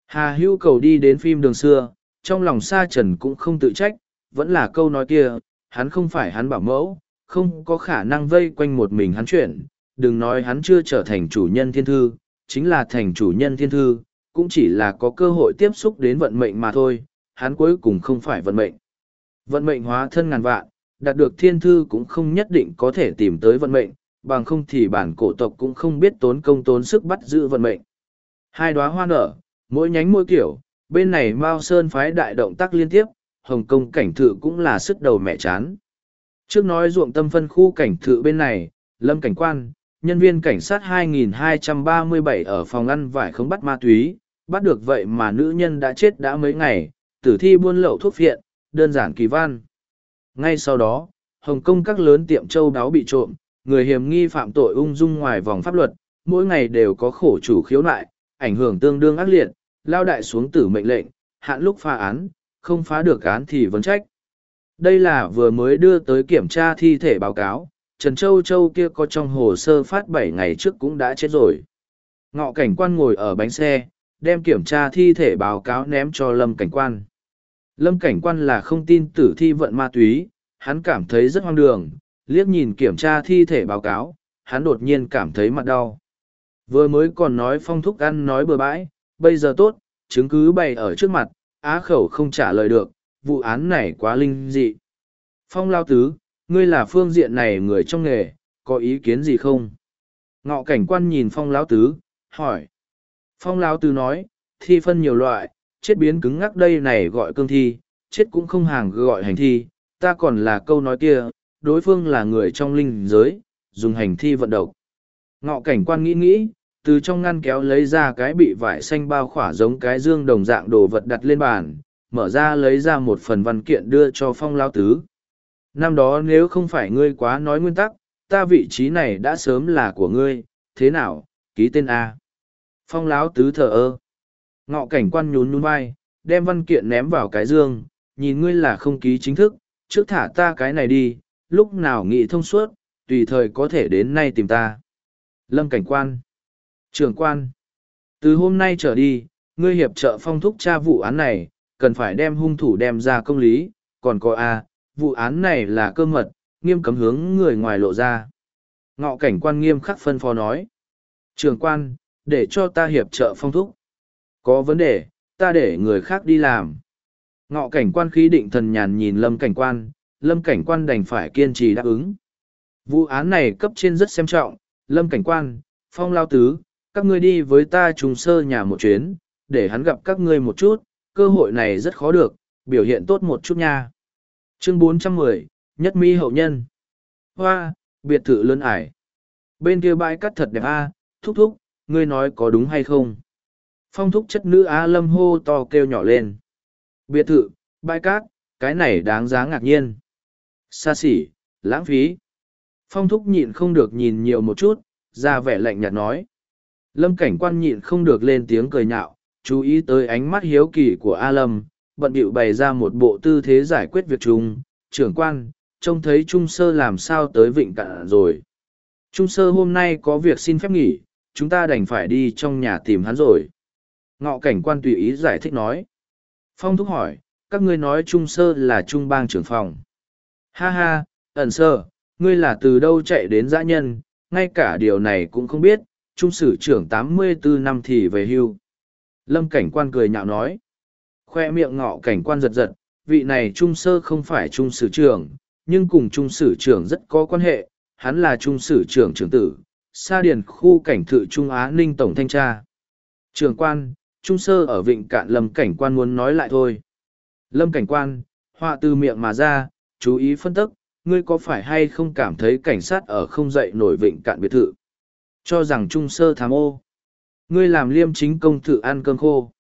Hà Hữu cầu đi đến phim đường xưa, trong lòng Sa Trần cũng không tự trách, vẫn là câu nói kia, hắn không phải hắn bảo mẫu, không có khả năng vây quanh một mình hắn chuyển, đừng nói hắn chưa trở thành chủ nhân thiên thư, chính là thành chủ nhân thiên thư, cũng chỉ là có cơ hội tiếp xúc đến vận mệnh mà thôi, hắn cuối cùng không phải vận mệnh. Vận mệnh hóa thân ngàn vạn, đạt được thiên thư cũng không nhất định có thể tìm tới vận mệnh, bằng không thì bản cổ tộc cũng không biết tốn công tốn sức bắt giữ vận mệnh. Hai đóa hoa nở, mỗi nhánh mỗi kiểu, bên này Mao Sơn phái đại động tác liên tiếp, Hồng Kông cảnh thự cũng là sức đầu mẹ chán. Trước nói ruộng tâm phân khu cảnh thự bên này, lâm cảnh quan, nhân viên cảnh sát 2237 ở phòng ăn vải không bắt ma túy, bắt được vậy mà nữ nhân đã chết đã mấy ngày, tử thi buôn lậu thuốc phiện, đơn giản kỳ văn. Ngay sau đó, Hồng Kông các lớn tiệm châu đáo bị trộm, người hiểm nghi phạm tội ung dung ngoài vòng pháp luật, mỗi ngày đều có khổ chủ khiếu nại, ảnh hưởng tương đương ác liệt, lao đại xuống tử mệnh lệnh, hạn lúc phá án, không phá được án thì vấn trách. Đây là vừa mới đưa tới kiểm tra thi thể báo cáo, Trần Châu Châu kia có trong hồ sơ phát bảy ngày trước cũng đã chết rồi. Ngọ cảnh quan ngồi ở bánh xe, đem kiểm tra thi thể báo cáo ném cho Lâm cảnh quan. Lâm cảnh quan là không tin tử thi vận ma túy, hắn cảm thấy rất hoang đường, liếc nhìn kiểm tra thi thể báo cáo, hắn đột nhiên cảm thấy mặt đau. Vừa mới còn nói phong thúc ăn nói bừa bãi, bây giờ tốt, chứng cứ bày ở trước mặt, á khẩu không trả lời được, vụ án này quá linh dị. Phong lao tứ, ngươi là phương diện này người trong nghề, có ý kiến gì không? Ngọ cảnh quan nhìn phong lão tứ, hỏi. Phong lão tứ nói, thi phân nhiều loại, chết biến cứng ngắc đây này gọi cương thi, chết cũng không hàng gọi hành thi, ta còn là câu nói kia, đối phương là người trong linh giới, dùng hành thi vận động. Ngọ cảnh quan nghĩ nghĩ, từ trong ngăn kéo lấy ra cái bị vải xanh bao khỏa giống cái dương đồng dạng đồ vật đặt lên bàn, mở ra lấy ra một phần văn kiện đưa cho phong lao tứ. Năm đó nếu không phải ngươi quá nói nguyên tắc, ta vị trí này đã sớm là của ngươi, thế nào, ký tên A. Phong láo tứ thở ơ. Ngọ cảnh quan nhún nhún vai, đem văn kiện ném vào cái dương, nhìn ngươi là không ký chính thức, trước thả ta cái này đi, lúc nào nghị thông suốt, tùy thời có thể đến nay tìm ta. Lâm cảnh quan. Trưởng quan. Từ hôm nay trở đi, ngươi hiệp trợ phong thúc tra vụ án này, cần phải đem hung thủ đem ra công lý, còn có A, vụ án này là cơ mật, nghiêm cấm hướng người ngoài lộ ra. Ngọ cảnh quan nghiêm khắc phân phó nói. Trưởng quan, để cho ta hiệp trợ phong thúc. Có vấn đề, ta để người khác đi làm. Ngọ cảnh quan khí định thần nhàn nhìn lâm cảnh quan, lâm cảnh quan đành phải kiên trì đáp ứng. Vụ án này cấp trên rất xem trọng, lâm cảnh quan, phong lao tứ, các ngươi đi với ta trùng sơ nhà một chuyến, để hắn gặp các ngươi một chút, cơ hội này rất khó được, biểu hiện tốt một chút nha. Chương 410, Nhất Mi Hậu Nhân Hoa, biệt thự lớn ải. Bên kia bãi cắt thật đẹp a thúc thúc, ngươi nói có đúng hay không? Phong thúc chất nữ A Lâm hô to kêu nhỏ lên. Biệt thự, bãi cát, cái này đáng giá ngạc nhiên. Xa xỉ, lãng phí. Phong thúc nhịn không được nhìn nhiều một chút, ra vẻ lạnh nhạt nói. Lâm cảnh quan nhịn không được lên tiếng cười nhạo, chú ý tới ánh mắt hiếu kỳ của A Lâm, bận bịu bày ra một bộ tư thế giải quyết việc chúng Trưởng quan, trông thấy Trung Sơ làm sao tới vịnh cạn rồi. Trung Sơ hôm nay có việc xin phép nghỉ, chúng ta đành phải đi trong nhà tìm hắn rồi. Ngọ cảnh quan tùy ý giải thích nói. Phong thúc hỏi, các ngươi nói Trung Sơ là Trung bang trưởng phòng. Ha ha, ẩn sơ, ngươi là từ đâu chạy đến dã nhân, ngay cả điều này cũng không biết, Trung sử trưởng tám mươi bốn năm thì về hưu. Lâm cảnh quan cười nhạo nói. Khoe miệng ngọ cảnh quan giật giật, vị này Trung sơ không phải Trung sử trưởng, nhưng cùng Trung sử trưởng rất có quan hệ, hắn là Trung sử trưởng trưởng tử, Sa Điền khu cảnh thự Trung Á Ninh Tổng Thanh tra. Trưởng quan, Trung sơ ở vịnh cạn Lâm cảnh quan muốn nói lại thôi. Lâm cảnh quan, họa từ miệng mà ra, chú ý phân tích, ngươi có phải hay không cảm thấy cảnh sát ở không dậy nổi vịnh cạn biệt thự? Cho rằng trung sơ thám ô. Ngươi làm liêm chính công thử ăn cơm khô.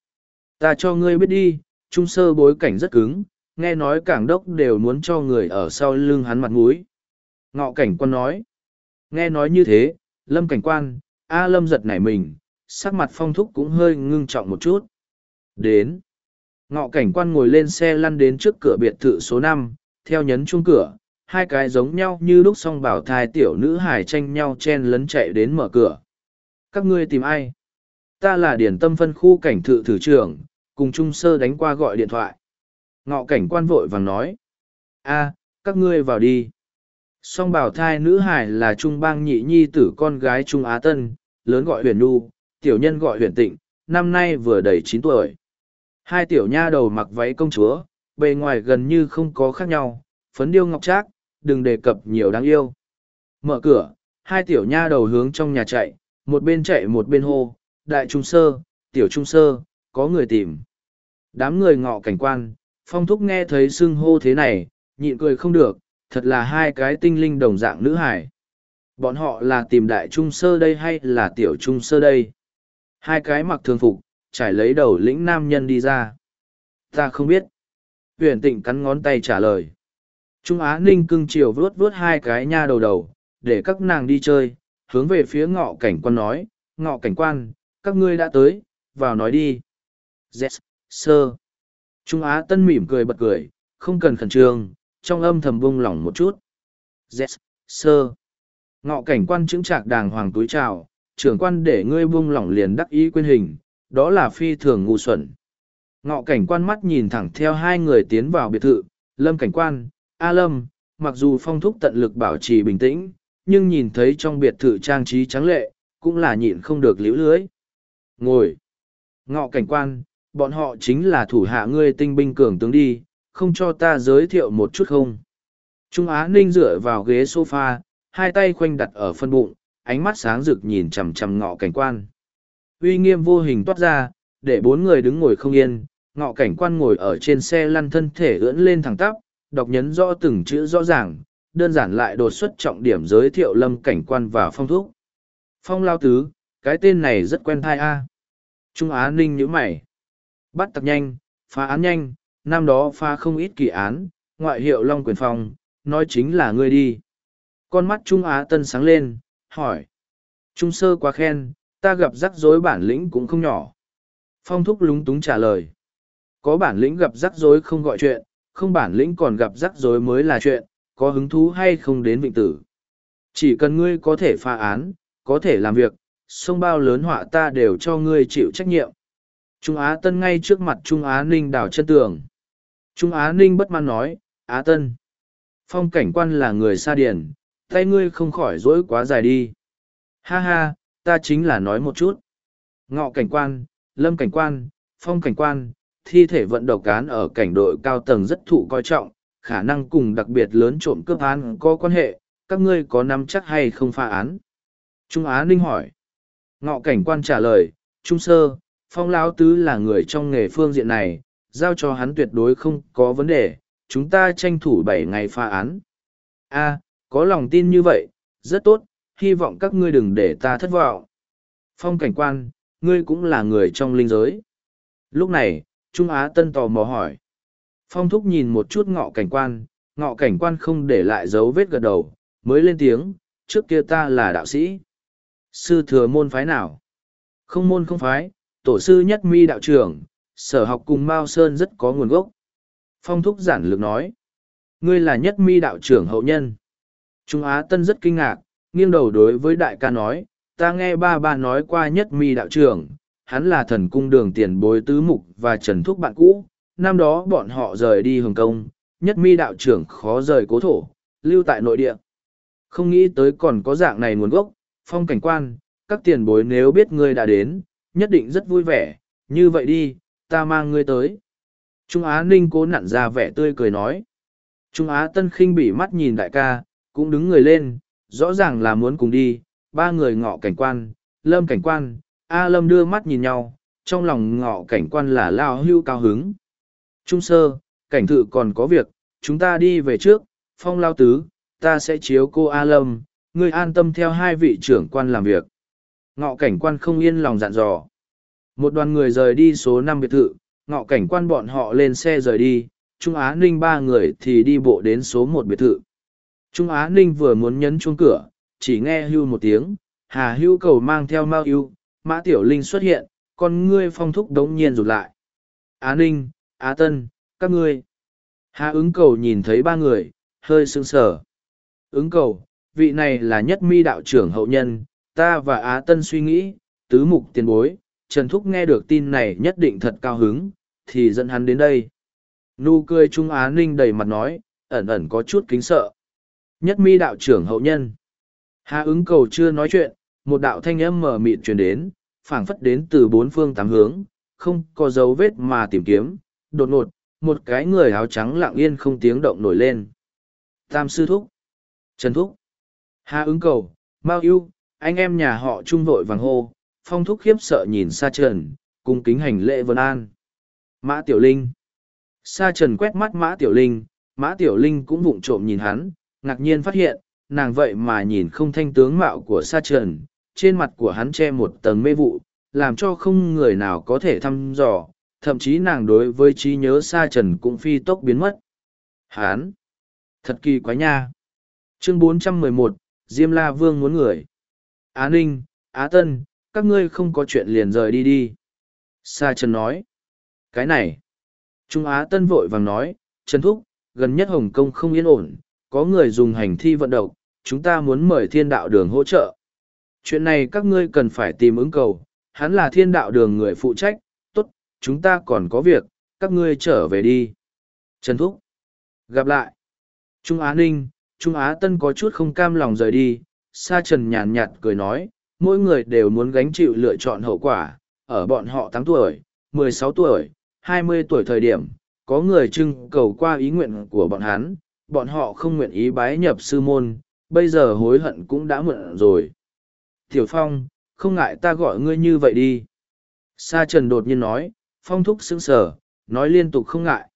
Ta cho ngươi biết đi, trung sơ bối cảnh rất cứng, nghe nói cảng đốc đều muốn cho người ở sau lưng hắn mặt mũi. Ngọ cảnh quan nói. Nghe nói như thế, lâm cảnh quan, A lâm giật nảy mình, sắc mặt phong thúc cũng hơi ngưng trọng một chút. Đến. Ngọ cảnh quan ngồi lên xe lăn đến trước cửa biệt thự số năm, theo nhấn chuông cửa, hai cái giống nhau như lúc song bảo thai tiểu nữ hải tranh nhau chen lấn chạy đến mở cửa. Các ngươi tìm ai? Ta là điển tâm phân khu cảnh thự thử trưởng, cùng Trung Sơ đánh qua gọi điện thoại. Ngọ cảnh quan vội vàng nói. a các ngươi vào đi. Song bảo thai nữ hải là Trung bang nhị nhi tử con gái Trung Á Tân, lớn gọi huyền nu, tiểu nhân gọi huyền tịnh, năm nay vừa đầy chín tuổi. Hai tiểu nha đầu mặc váy công chúa, bề ngoài gần như không có khác nhau, phấn điêu ngọc trác, đừng đề cập nhiều đáng yêu. Mở cửa, hai tiểu nha đầu hướng trong nhà chạy, một bên chạy một bên hô, đại trung sơ, tiểu trung sơ, có người tìm. Đám người ngọ cảnh quan, phong thúc nghe thấy xưng hô thế này, nhịn cười không được, thật là hai cái tinh linh đồng dạng nữ hải. Bọn họ là tìm đại trung sơ đây hay là tiểu trung sơ đây? Hai cái mặc thường phục, trải lấy đầu lĩnh nam nhân đi ra. Ta không biết. Huyền tịnh cắn ngón tay trả lời. Trung Á Ninh cưng chiều vuốt vuốt hai cái nha đầu đầu, để các nàng đi chơi, hướng về phía ngọ cảnh quan nói, ngọ cảnh quan, các ngươi đã tới, vào nói đi. Yes, sơ. Trung Á Tân mỉm cười bật cười, không cần khẩn trương, trong âm thầm bung lỏng một chút. Yes, sơ. Ngọ cảnh quan chứng trạc đàng hoàng túi chào, trưởng quan để ngươi bung lỏng liền đắc ý quên hình, đó là phi thường ngu xuẩn. Ngọ cảnh quan mắt nhìn thẳng theo hai người tiến vào biệt thự, lâm cảnh quan, A Lâm, mặc dù phong thúc tận lực bảo trì bình tĩnh, nhưng nhìn thấy trong biệt thự trang trí trắng lệ, cũng là nhịn không được liễu lưới. Ngồi. Ngọ cảnh quan, bọn họ chính là thủ hạ ngươi tinh binh cường tướng đi, không cho ta giới thiệu một chút không. Trung Á Ninh dựa vào ghế sofa, hai tay khoanh đặt ở phân bụng, ánh mắt sáng rực nhìn chằm chằm ngọ cảnh quan. Uy nghiêm vô hình toát ra, để bốn người đứng ngồi không yên, ngọ cảnh quan ngồi ở trên xe lăn thân thể ưỡn lên thẳng tắp, đọc nhấn rõ từng chữ rõ ràng, đơn giản lại đột xuất trọng điểm giới thiệu lâm cảnh quan và phong thúc. Phong lao tứ, cái tên này rất quen thai a. Trung Á Ninh nhíu mày. Bắt tặc nhanh, phá án nhanh, năm đó phá không ít kỳ án, ngoại hiệu Long Quyền Phong, nói chính là ngươi đi. Con mắt Trung Á Tân sáng lên, hỏi. Trung sơ quá khen, ta gặp rắc rối bản lĩnh cũng không nhỏ. Phong thúc lúng túng trả lời. Có bản lĩnh gặp rắc rối không gọi chuyện, không bản lĩnh còn gặp rắc rối mới là chuyện, có hứng thú hay không đến vịnh tử. Chỉ cần ngươi có thể pha án, có thể làm việc, sông bao lớn họa ta đều cho ngươi chịu trách nhiệm. Trung Á Tân ngay trước mặt Trung Á Ninh đào chân tường. Trung Á Ninh bất mãn nói, Á Tân. Phong cảnh quan là người xa điển, tay ngươi không khỏi dỗi quá dài đi. Ha ha, ta chính là nói một chút. Ngọ cảnh quan, lâm cảnh quan, phong cảnh quan, thi thể vận độc án ở cảnh đội cao tầng rất thụ coi trọng, khả năng cùng đặc biệt lớn trộm cướp án có quan hệ, các ngươi có nắm chắc hay không pha án? Trung Á Ninh hỏi. Ngọ cảnh quan trả lời, Trung Sơ, Phong Lão Tứ là người trong nghề phương diện này, giao cho hắn tuyệt đối không có vấn đề, chúng ta tranh thủ bảy ngày pha án. A, có lòng tin như vậy, rất tốt, hy vọng các ngươi đừng để ta thất vọng. Phong cảnh quan, ngươi cũng là người trong linh giới. Lúc này, Trung Á Tân tò mò hỏi. Phong thúc nhìn một chút ngọ cảnh quan, ngọ cảnh quan không để lại dấu vết gật đầu, mới lên tiếng, trước kia ta là đạo sĩ. Sư thừa môn phái nào? Không môn không phái, tổ sư nhất mi đạo trưởng, sở học cùng Mao Sơn rất có nguồn gốc. Phong thúc giản lược nói, ngươi là nhất mi đạo trưởng hậu nhân. Trung Á Tân rất kinh ngạc, nghiêng đầu đối với đại ca nói, ta nghe ba ba nói qua nhất mi đạo trưởng, hắn là thần cung đường tiền bối tứ mục và trần thúc bạn cũ, năm đó bọn họ rời đi Hồng Kông, nhất mi đạo trưởng khó rời cố thổ, lưu tại nội địa. Không nghĩ tới còn có dạng này nguồn gốc, phong cảnh quan, các tiền bối nếu biết ngươi đã đến, nhất định rất vui vẻ, như vậy đi, ta mang ngươi tới. Trung Á Ninh cố nặn ra vẻ tươi cười nói. Trung Á Tân khinh bỉ mắt nhìn đại ca, cũng đứng người lên, rõ ràng là muốn cùng đi, ba người ngọ cảnh quan, lâm cảnh quan, A Lâm đưa mắt nhìn nhau, trong lòng ngọ cảnh quan là lao hưu cao hứng. Trung sơ, cảnh thự còn có việc, chúng ta đi về trước, phong lao tứ, ta sẽ chiếu cô A Lâm, ngươi an tâm theo hai vị trưởng quan làm việc. Ngọ cảnh quan không yên lòng dặn dò. Một đoàn người rời đi số năm biệt thự, ngọ cảnh quan bọn họ lên xe rời đi, Trung Á Ninh ba người thì đi bộ đến số một biệt thự. Trung Á Ninh vừa muốn nhấn chuông cửa, chỉ nghe hưu một tiếng, Hà hưu cầu mang theo Mao hưu, Mã Tiểu Linh xuất hiện, con ngươi phong thúc đống nhiên rụt lại. Á Ninh, Á Tân, các ngươi. Hà ứng cầu nhìn thấy ba người, hơi sững sờ. Ứng cầu, vị này là nhất mi đạo trưởng hậu nhân, ta và Á Tân suy nghĩ, tứ mục tiền bối, Trần Thúc nghe được tin này nhất định thật cao hứng, thì dẫn hắn đến đây. Nụ cười Trung Á Ninh đầy mặt nói, ẩn ẩn có chút kính sợ. Nhất mi đạo trưởng hậu nhân. Hà ứng cầu chưa nói chuyện, một đạo thanh âm mở mịt truyền đến, phảng phất đến từ bốn phương tám hướng, không có dấu vết mà tìm kiếm, đột ngột, một cái người áo trắng lặng yên không tiếng động nổi lên. Tam sư thúc, Trần thúc, Hà ứng cầu, Mao ưu, anh em nhà họ trung vội vàng hô, phong thúc khiếp sợ nhìn xa trần, cung kính hành lễ vân an. Mã Tiểu Linh Sa trần quét mắt Mã Tiểu Linh, Mã Tiểu Linh cũng vụng trộm nhìn hắn, ngạc nhiên phát hiện, nàng vậy mà nhìn không thanh tướng mạo của Sa trần, trên mặt của hắn che một tầng mê vụ, làm cho không người nào có thể thăm dò, thậm chí nàng đối với trí nhớ Sa trần cũng phi tốc biến mất. Hán! Thật kỳ quái nha! Chương 411, Diêm La Vương muốn người. Á Ninh, Á Tân, các ngươi không có chuyện liền rời đi đi. Sa Trần nói. Cái này. Trung Á Tân vội vàng nói, Trần Thúc, gần nhất Hồng Kông không yên ổn, có người dùng hành thi vận động, chúng ta muốn mời thiên đạo đường hỗ trợ. Chuyện này các ngươi cần phải tìm ứng cầu, hắn là thiên đạo đường người phụ trách, tốt, chúng ta còn có việc, các ngươi trở về đi. Trần Thúc. Gặp lại. Trung Á Ninh, Trung Á Tân có chút không cam lòng rời đi, Sa Trần nhàn nhạt cười nói, mỗi người đều muốn gánh chịu lựa chọn hậu quả, ở bọn họ 8 tuổi, mười sáu tuổi, hai mươi tuổi thời điểm, có người trưng cầu qua ý nguyện của bọn hắn, bọn họ không nguyện ý bái nhập sư môn, bây giờ hối hận cũng đã muộn rồi. Tiểu Phong, không ngại ta gọi ngươi như vậy đi. Sa Trần đột nhiên nói, Phong thúc sững sờ, nói liên tục không ngại.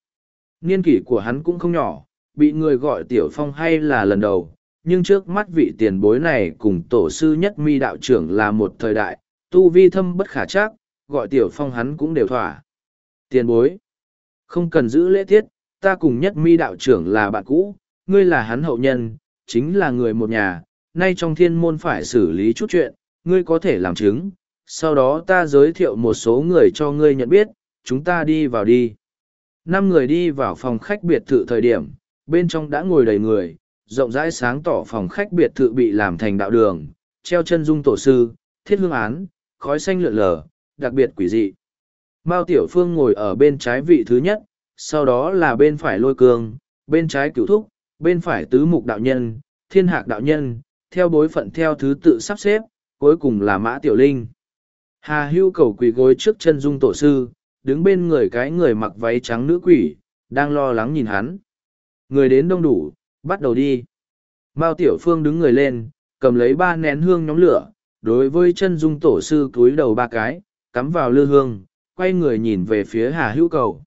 Niên kỷ của hắn cũng không nhỏ, bị người gọi Tiểu Phong hay là lần đầu, nhưng trước mắt vị tiền bối này cùng tổ sư nhất mi đạo trưởng là một thời đại, tu vi thâm bất khả chắc, gọi Tiểu Phong hắn cũng đều thỏa. Tiền bối, không cần giữ lễ tiết, ta cùng nhất mi đạo trưởng là bạn cũ, ngươi là hắn hậu nhân, chính là người một nhà, nay trong thiên môn phải xử lý chút chuyện, ngươi có thể làm chứng, sau đó ta giới thiệu một số người cho ngươi nhận biết, chúng ta đi vào đi. Năm người đi vào phòng khách biệt thự thời điểm, bên trong đã ngồi đầy người, rộng rãi sáng tỏ phòng khách biệt thự bị làm thành đạo đường, treo chân dung tổ sư, thiết hương án, khói xanh lượn lờ, đặc biệt quỷ dị. Mao Tiểu Phương ngồi ở bên trái vị thứ nhất, sau đó là bên phải lôi cương, bên trái cửu thúc, bên phải tứ mục đạo nhân, thiên hạc đạo nhân, theo bối phận theo thứ tự sắp xếp, cuối cùng là mã tiểu linh. Hà hưu cầu quỳ gối trước chân dung tổ sư, đứng bên người cái người mặc váy trắng nữ quỷ, đang lo lắng nhìn hắn. Người đến đông đủ, bắt đầu đi. Mao tiểu phương đứng người lên, cầm lấy ba nén hương nhóm lửa, đối với chân dung tổ sư cúi đầu ba cái, cắm vào lư hương, quay người nhìn về phía Hà hưu cầu.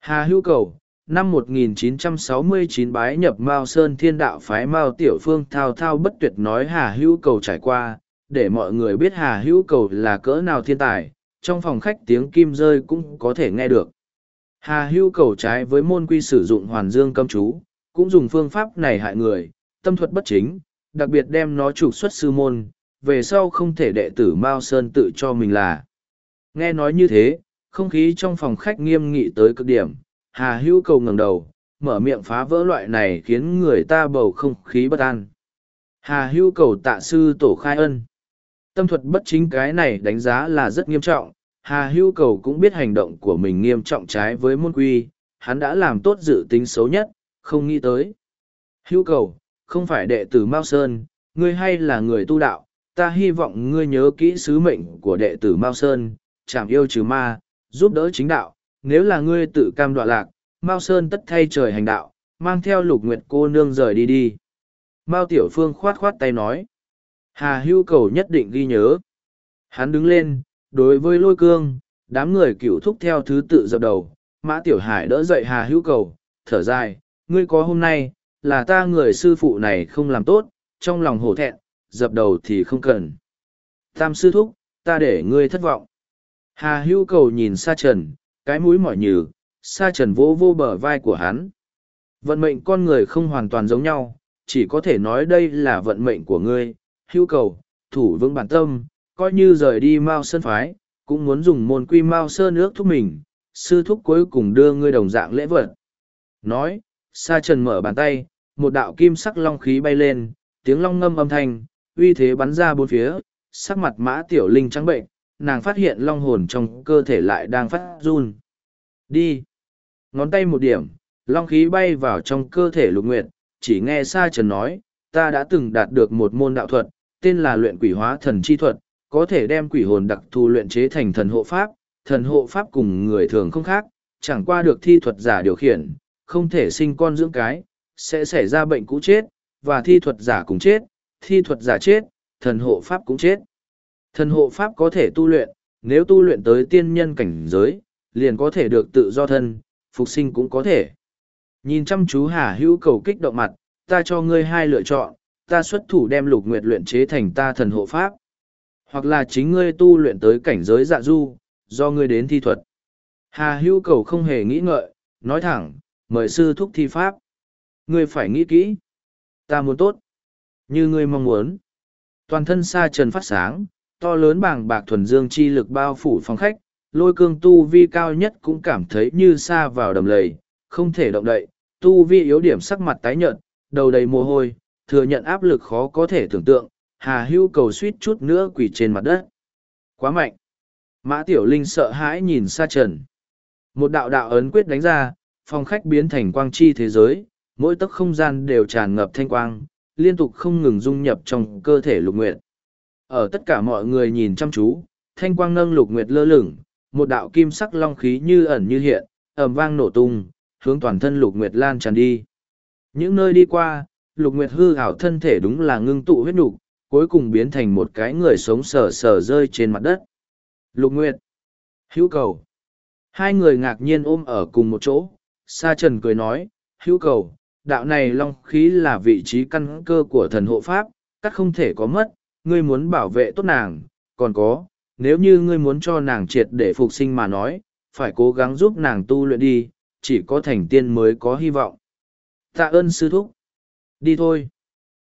Hà hưu cầu, năm 1969 bái nhập Mao Sơn Thiên Đạo phái Mao Tiểu Phương thao thao bất tuyệt nói Hà Hữu Cầu trải qua, để mọi người biết Hà Hữu Cầu là cỡ nào thiên tài, trong phòng khách tiếng kim rơi cũng có thể nghe được. Hà Hữu Cầu trái với môn quy sử dụng hoàn dương cấm chú, cũng dùng phương pháp này hại người, tâm thuật bất chính, đặc biệt đem nó trục xuất sư môn, về sau không thể đệ tử Mao Sơn tự cho mình là. Nghe nói như thế, không khí trong phòng khách nghiêm nghị tới cực điểm, Hà Hữu Cầu ngẩng đầu, mở miệng phá vỡ loại này khiến người ta bầu không khí bất an. Hà Hữu Cầu tạ sư tổ khai ân. Tâm thuật bất chính cái này đánh giá là rất nghiêm trọng, Hà Hữu Cầu cũng biết hành động của mình nghiêm trọng trái với môn quy, hắn đã làm tốt dự tính xấu nhất, không nghĩ tới. Hữu Cầu, không phải đệ tử Mao Sơn, ngươi hay là người tu đạo, ta hy vọng ngươi nhớ kỹ sứ mệnh của đệ tử Mao Sơn, chẳng yêu trừ ma, giúp đỡ chính đạo, nếu là ngươi tự cam đoạ lạc, Mao Sơn tất thay trời hành đạo, mang theo lục nguyệt cô nương rời đi đi. Mao Tiểu Phương khoát khoát tay nói. Hà hưu cầu nhất định ghi nhớ. Hắn đứng lên, đối với lôi cương, đám người cựu thúc theo thứ tự dập đầu. Mã Tiểu Hải đỡ dậy Hà hưu cầu, thở dài, ngươi có hôm nay, là ta người sư phụ này không làm tốt, trong lòng hổ thẹn, dập đầu thì không cần. Tam sư thúc, ta để ngươi thất vọng. Hà hưu cầu nhìn xa trần, cái mũi mỏi nhừ, sa trần vô vô bờ vai của hắn. Vận mệnh con người không hoàn toàn giống nhau, chỉ có thể nói đây là vận mệnh của ngươi, hưu cầu, thủ vững bản tâm, coi như rời đi Mao Sơn phái, cũng muốn dùng môn quy Mao Sơn ước thúc mình, sư thúc cuối cùng đưa ngươi đồng dạng lễ vật. Nói, sa trần mở bàn tay, một đạo kim sắc long khí bay lên, tiếng long ngâm âm thanh, uy thế bắn ra bốn phía, sắc mặt mã tiểu linh trắng bệnh, nàng phát hiện long hồn trong cơ thể lại đang phát run. Đi! Ngón tay một điểm, long khí bay vào trong cơ thể lục nguyệt, chỉ nghe Sa Trần nói, ta đã từng đạt được một môn đạo thuật, tên là luyện quỷ hóa thần chi thuật, có thể đem quỷ hồn đặc thù luyện chế thành thần hộ pháp, thần hộ pháp cùng người thường không khác, chẳng qua được thi thuật giả điều khiển, không thể sinh con dưỡng cái, sẽ xảy ra bệnh cũ chết, và thi thuật giả cũng chết, thi thuật giả chết, thần hộ pháp cũng chết. Thần hộ pháp có thể tu luyện, nếu tu luyện tới tiên nhân cảnh giới, liền có thể được tự do thân, phục sinh cũng có thể. Nhìn chăm chú Hà Hữu cầu kích động mặt, ta cho ngươi hai lựa chọn, ta xuất thủ đem lục nguyệt luyện chế thành ta thần hộ pháp. Hoặc là chính ngươi tu luyện tới cảnh giới dạ du, do ngươi đến thi thuật. Hà Hữu cầu không hề nghĩ ngợi, nói thẳng, mời sư thúc thi pháp. Ngươi phải nghĩ kỹ. Ta muốn tốt. Như ngươi mong muốn. Toàn thân sa trần phát sáng, to lớn bàng bạc thuần dương chi lực bao phủ phòng khách, lôi cương tu vi cao nhất cũng cảm thấy như xa vào đầm lầy, không thể động đậy, tu vi yếu điểm sắc mặt tái nhợt, đầu đầy mồ hôi, thừa nhận áp lực khó có thể tưởng tượng, hà hưu cầu suýt chút nữa quỳ trên mặt đất. Quá mạnh. Mã Tiểu Linh sợ hãi nhìn xa trần. Một đạo đạo ấn quyết đánh ra, phòng khách biến thành quang chi thế giới, mỗi tấc không gian đều tràn ngập thanh quang, liên tục không ngừng dung nhập trong cơ thể lục nguyện ở tất cả mọi người nhìn chăm chú, thanh quang nâng lục nguyệt lơ lửng, một đạo kim sắc long khí như ẩn như hiện, ầm vang nổ tung, hướng toàn thân lục nguyệt lan tràn đi. Những nơi đi qua, lục nguyệt hư ảo thân thể đúng là ngưng tụ huyết nục, cuối cùng biến thành một cái người sống sờ sờ rơi trên mặt đất. Lục nguyệt, hữu cầu. Hai người ngạc nhiên ôm ở cùng một chỗ, Sa Trần cười nói, hữu cầu, đạo này long khí là vị trí căn cơ của thần hộ pháp, cắt không thể có mất, ngươi muốn bảo vệ tốt nàng, còn có, nếu như ngươi muốn cho nàng triệt để phục sinh mà nói, phải cố gắng giúp nàng tu luyện đi, chỉ có thành tiên mới có hy vọng. Tạ ơn sư thúc. Đi thôi.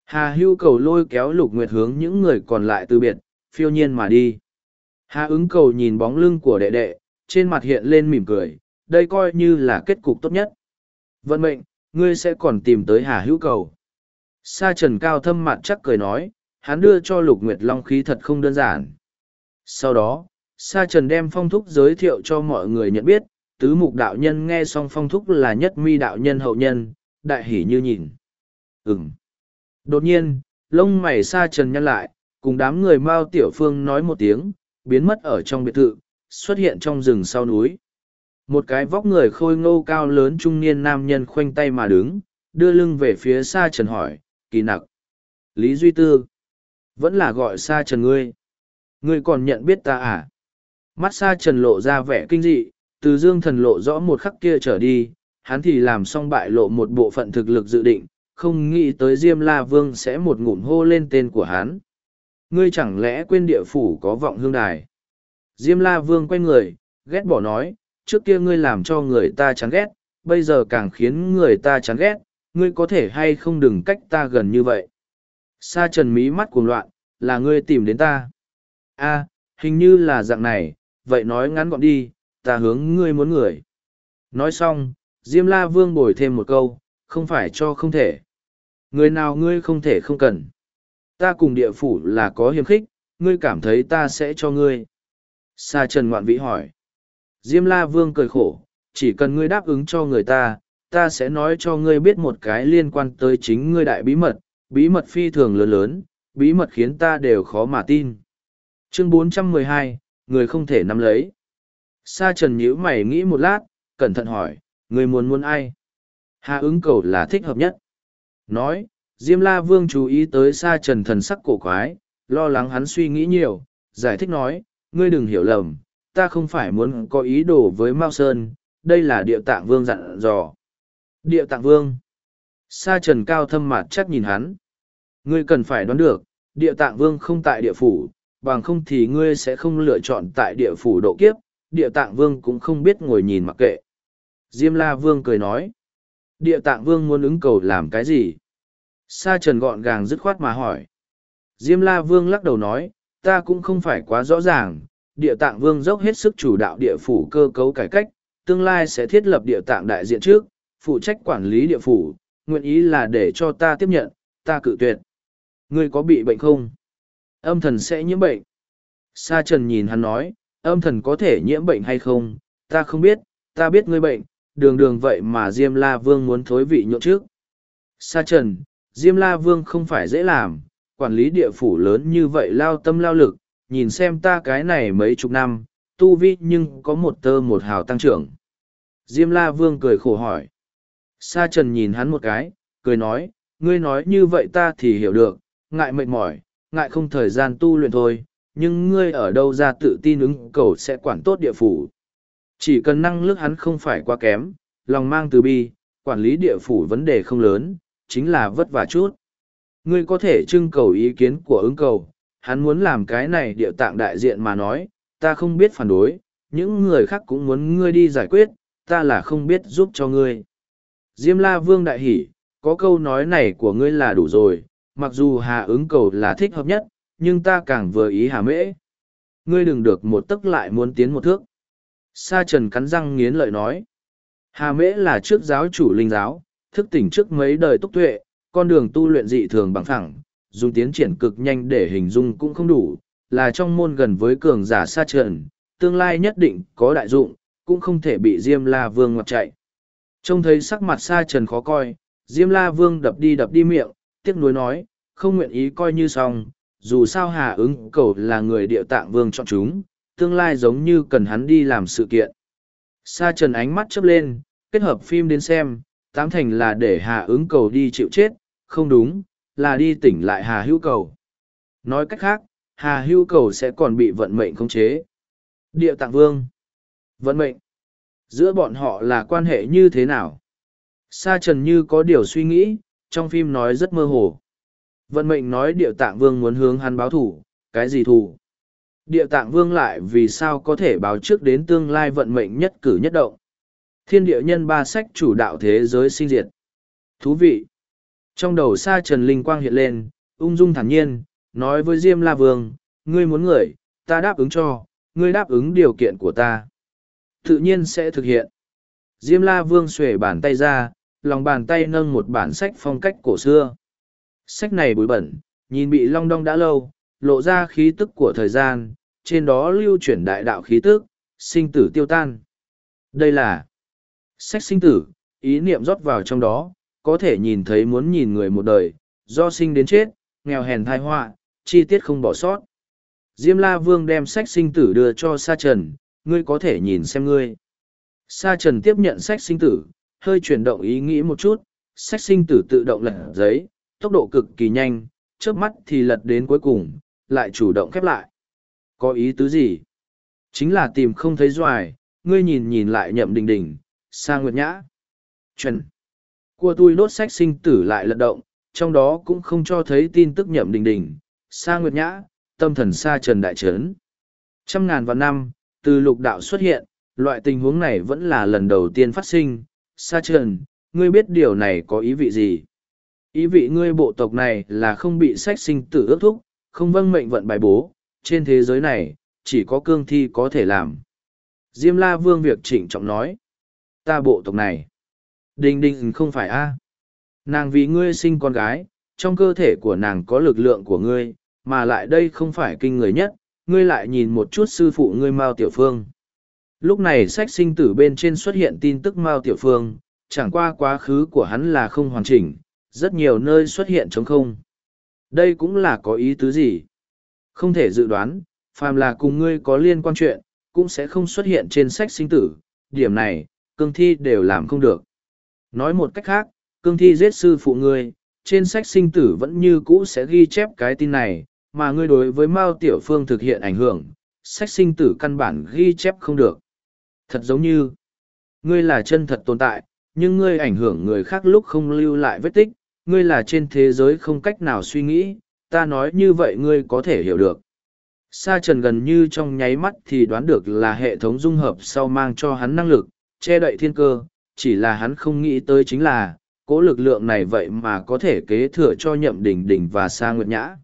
Hà hưu cầu lôi kéo lục nguyệt hướng những người còn lại từ biệt, phiêu nhiên mà đi. Hà ứng cầu nhìn bóng lưng của đệ đệ, trên mặt hiện lên mỉm cười, đây coi như là kết cục tốt nhất. Vận mệnh, ngươi sẽ còn tìm tới Hà hữu cầu. Sa trần cao thâm mặt chắc cười nói, hắn đưa cho lục nguyệt long khí thật không đơn giản. Sau đó, Sa trần đem phong thúc giới thiệu cho mọi người nhận biết, tứ mục đạo nhân nghe xong phong thúc là nhất mi đạo nhân hậu nhân, đại hỉ như nhìn. ừng Đột nhiên, lông mày Sa trần nhăn lại, cùng đám người Mao Tiểu Phương nói một tiếng, biến mất ở trong biệt thự, xuất hiện trong rừng sau núi. Một cái vóc người khôi ngô cao lớn trung niên nam nhân khoanh tay mà đứng, đưa lưng về phía Sa Trần hỏi, kỳ nặc. Lý Duy Tư. Vẫn là gọi Sa Trần ngươi. Ngươi còn nhận biết ta à? Mắt Sa Trần lộ ra vẻ kinh dị, từ dương thần lộ rõ một khắc kia trở đi, hắn thì làm xong bại lộ một bộ phận thực lực dự định, không nghĩ tới Diêm La Vương sẽ một ngụm hô lên tên của hắn. Ngươi chẳng lẽ quên địa phủ có vọng hương đài? Diêm La Vương quay người, ghét bỏ nói, trước kia ngươi làm cho người ta chán ghét, bây giờ càng khiến người ta chán ghét, ngươi có thể hay không đừng cách ta gần như vậy. Sa trần mí mắt cuồng loạn, là ngươi tìm đến ta. a hình như là dạng này, vậy nói ngắn gọn đi, ta hướng ngươi muốn người. Nói xong, Diêm La Vương bồi thêm một câu, không phải cho không thể. Người nào ngươi không thể không cần. Ta cùng địa phủ là có hiềm khích, ngươi cảm thấy ta sẽ cho ngươi. Sa Trần ngoạn vĩ hỏi. Diêm La Vương cười khổ, chỉ cần ngươi đáp ứng cho người ta, ta sẽ nói cho ngươi biết một cái liên quan tới chính ngươi đại bí mật, bí mật phi thường lớn lớn, bí mật khiến ta đều khó mà tin. Chương 412, người không thể nắm lấy. Sa trần nhíu mày nghĩ một lát, cẩn thận hỏi, người muốn muốn ai? Hà ứng cầu là thích hợp nhất. Nói, Diêm La Vương chú ý tới Sa trần thần sắc cổ quái, lo lắng hắn suy nghĩ nhiều, giải thích nói, ngươi đừng hiểu lầm, ta không phải muốn có ý đồ với Mao Sơn, đây là địa tạng vương dặn dò. Địa tạng vương. Sa trần cao thâm mặt chắc nhìn hắn. Ngươi cần phải đoán được, địa tạng vương không tại địa phủ, bằng không thì ngươi sẽ không lựa chọn tại địa phủ độ kiếp, địa tạng vương cũng không biết ngồi nhìn mặc kệ. Diêm la vương cười nói. Địa tạng vương muốn ứng cầu làm cái gì? Sa trần gọn gàng dứt khoát mà hỏi. Diêm la vương lắc đầu nói, ta cũng không phải quá rõ ràng, địa tạng vương dốc hết sức chủ đạo địa phủ cơ cấu cải cách, tương lai sẽ thiết lập địa tạng đại diện trước, phụ trách quản lý địa phủ, nguyện ý là để cho ta tiếp nhận, ta cự tuyệt. Ngươi có bị bệnh không? Âm thần sẽ nhiễm bệnh. Sa trần nhìn hắn nói, âm thần có thể nhiễm bệnh hay không, ta không biết, ta biết ngươi bệnh, đường đường vậy mà Diêm La Vương muốn thối vị nhượng trước. Sa trần, Diêm La Vương không phải dễ làm, quản lý địa phủ lớn như vậy lao tâm lao lực, nhìn xem ta cái này mấy chục năm, tu vi nhưng có một tơ một hào tăng trưởng. Diêm La Vương cười khổ hỏi. Sa Trần nhìn hắn một cái, cười nói, ngươi nói như vậy ta thì hiểu được, ngại mệt mỏi, ngại không thời gian tu luyện thôi, nhưng ngươi ở đâu ra tự tin ứng cầu sẽ quản tốt địa phủ. Chỉ cần năng lực hắn không phải quá kém, lòng mang từ bi, quản lý địa phủ vấn đề không lớn, chính là vất vả chút. Ngươi có thể trưng cầu ý kiến của ứng cầu, hắn muốn làm cái này địa tạng đại diện mà nói, ta không biết phản đối, những người khác cũng muốn ngươi đi giải quyết, ta là không biết giúp cho ngươi. Diêm la vương đại hỷ, có câu nói này của ngươi là đủ rồi, mặc dù hà ứng cầu là thích hợp nhất, nhưng ta càng vừa ý hà mễ. Ngươi đừng được một tấc lại muốn tiến một thước. Sa trần cắn răng nghiến lợi nói. Hà mễ là trước giáo chủ linh giáo, thức tỉnh trước mấy đời túc tuệ, con đường tu luyện dị thường bằng thẳng, dùng tiến triển cực nhanh để hình dung cũng không đủ, là trong môn gần với cường giả sa trần, tương lai nhất định có đại dụng, cũng không thể bị Diêm La Vương ngoặt chạy. Trông thấy sắc mặt sa trần khó coi, Diêm La Vương đập đi đập đi miệng, tiếc nuối nói, không nguyện ý coi như xong, dù sao Hà ứng cầu là người địa tạng vương chọn chúng, tương lai giống như cần hắn đi làm sự kiện. Sa trần ánh mắt chớp lên, kết hợp phim đến xem, tám thành là để Hà ứng cầu đi chịu chết, không đúng, là đi tỉnh lại Hà hữu cầu. Nói cách khác, Hà hữu cầu sẽ còn bị vận mệnh khống chế. Địa tạng vương. Vận mệnh. Giữa bọn họ là quan hệ như thế nào? Sa trần như có điều suy nghĩ, trong phim nói rất mơ hồ. Vận mệnh nói địa tạng vương muốn hướng hắn báo thủ, cái gì thủ? Địa tạng vương lại vì sao có thể báo trước đến tương lai vận mệnh nhất cử nhất động? Thiên địa nhân ba sách chủ đạo thế giới sinh diệt. Thú vị. Trong đầu xa trần linh quang hiện lên, ung dung thản nhiên, nói với Diêm La Vương, ngươi muốn người, ta đáp ứng cho, ngươi đáp ứng điều kiện của ta. Tự nhiên sẽ thực hiện. Diêm La Vương xuể bàn tay ra, lòng bàn tay nâng một bản sách phong cách cổ xưa. Sách này bụi bẩn, nhìn bị long đong đã lâu, lộ ra khí tức của thời gian, trên đó lưu chuyển đại đạo khí tức, sinh tử tiêu tan. Đây là sách sinh tử, ý niệm rót vào trong đó, có thể nhìn thấy muốn nhìn người một đời, do sinh đến chết, nghèo hèn thai họa, chi tiết không bỏ sót. Diêm La Vương đem sách sinh tử đưa cho Sa Trần, ngươi có thể nhìn xem ngươi. Sa Trần tiếp nhận sách sinh tử, hơi chuyển động ý nghĩ một chút, sách sinh tử tự động lật giấy, tốc độ cực kỳ nhanh, chớp mắt thì lật đến cuối cùng, lại chủ động khép lại. Có ý tứ gì? Chính là tìm không thấy doài, ngươi nhìn nhìn lại nhậm đình đình, sang Nguyệt Nhã. Chuẩn. Cua tôi đốt sách sinh tử lại lật động, trong đó cũng không cho thấy tin tức nhậm đình đình, sang Nguyệt Nhã, tâm thần xa Trần Đại Trấn. Trăm ngàn vạn năm, từ lục đạo xuất hiện, loại tình huống này vẫn là lần đầu tiên phát sinh. Sa Trần, ngươi biết điều này có ý vị gì? Ý vị ngươi bộ tộc này là không bị sách sinh tử ước thúc, không vâng mệnh vận bài bố, trên thế giới này, chỉ có cương thi có thể làm. Diêm La Vương việc trịnh trọng nói. Ta bộ tộc này. Đình đình không phải a Nàng vì ngươi sinh con gái, trong cơ thể của nàng có lực lượng của ngươi, mà lại đây không phải kinh người nhất, ngươi lại nhìn một chút sư phụ ngươi Mao Tiểu Phương. Lúc này sách sinh tử bên trên xuất hiện tin tức Mao Tiểu Phương, chẳng qua quá khứ của hắn là không hoàn chỉnh, rất nhiều nơi xuất hiện trống không. Đây cũng là có ý tứ gì? Không thể dự đoán, phàm là cùng ngươi có liên quan chuyện, cũng sẽ không xuất hiện trên sách sinh tử, điểm này, cương thi đều làm không được. Nói một cách khác, cương thi giết sư phụ ngươi, trên sách sinh tử vẫn như cũ sẽ ghi chép cái tin này, mà ngươi đối với Mao Tiểu Phương thực hiện ảnh hưởng, sách sinh tử căn bản ghi chép không được. Thật giống như, ngươi là chân thật tồn tại, nhưng ngươi ảnh hưởng người khác lúc không lưu lại vết tích, ngươi là trên thế giới không cách nào suy nghĩ, ta nói như vậy ngươi có thể hiểu được. Sa trần gần như trong nháy mắt thì đoán được là hệ thống dung hợp sau mang cho hắn năng lực, che đậy thiên cơ, chỉ là hắn không nghĩ tới chính là, cố lực lượng này vậy mà có thể kế thừa cho nhậm đỉnh đỉnh và sa nguyệt nhã.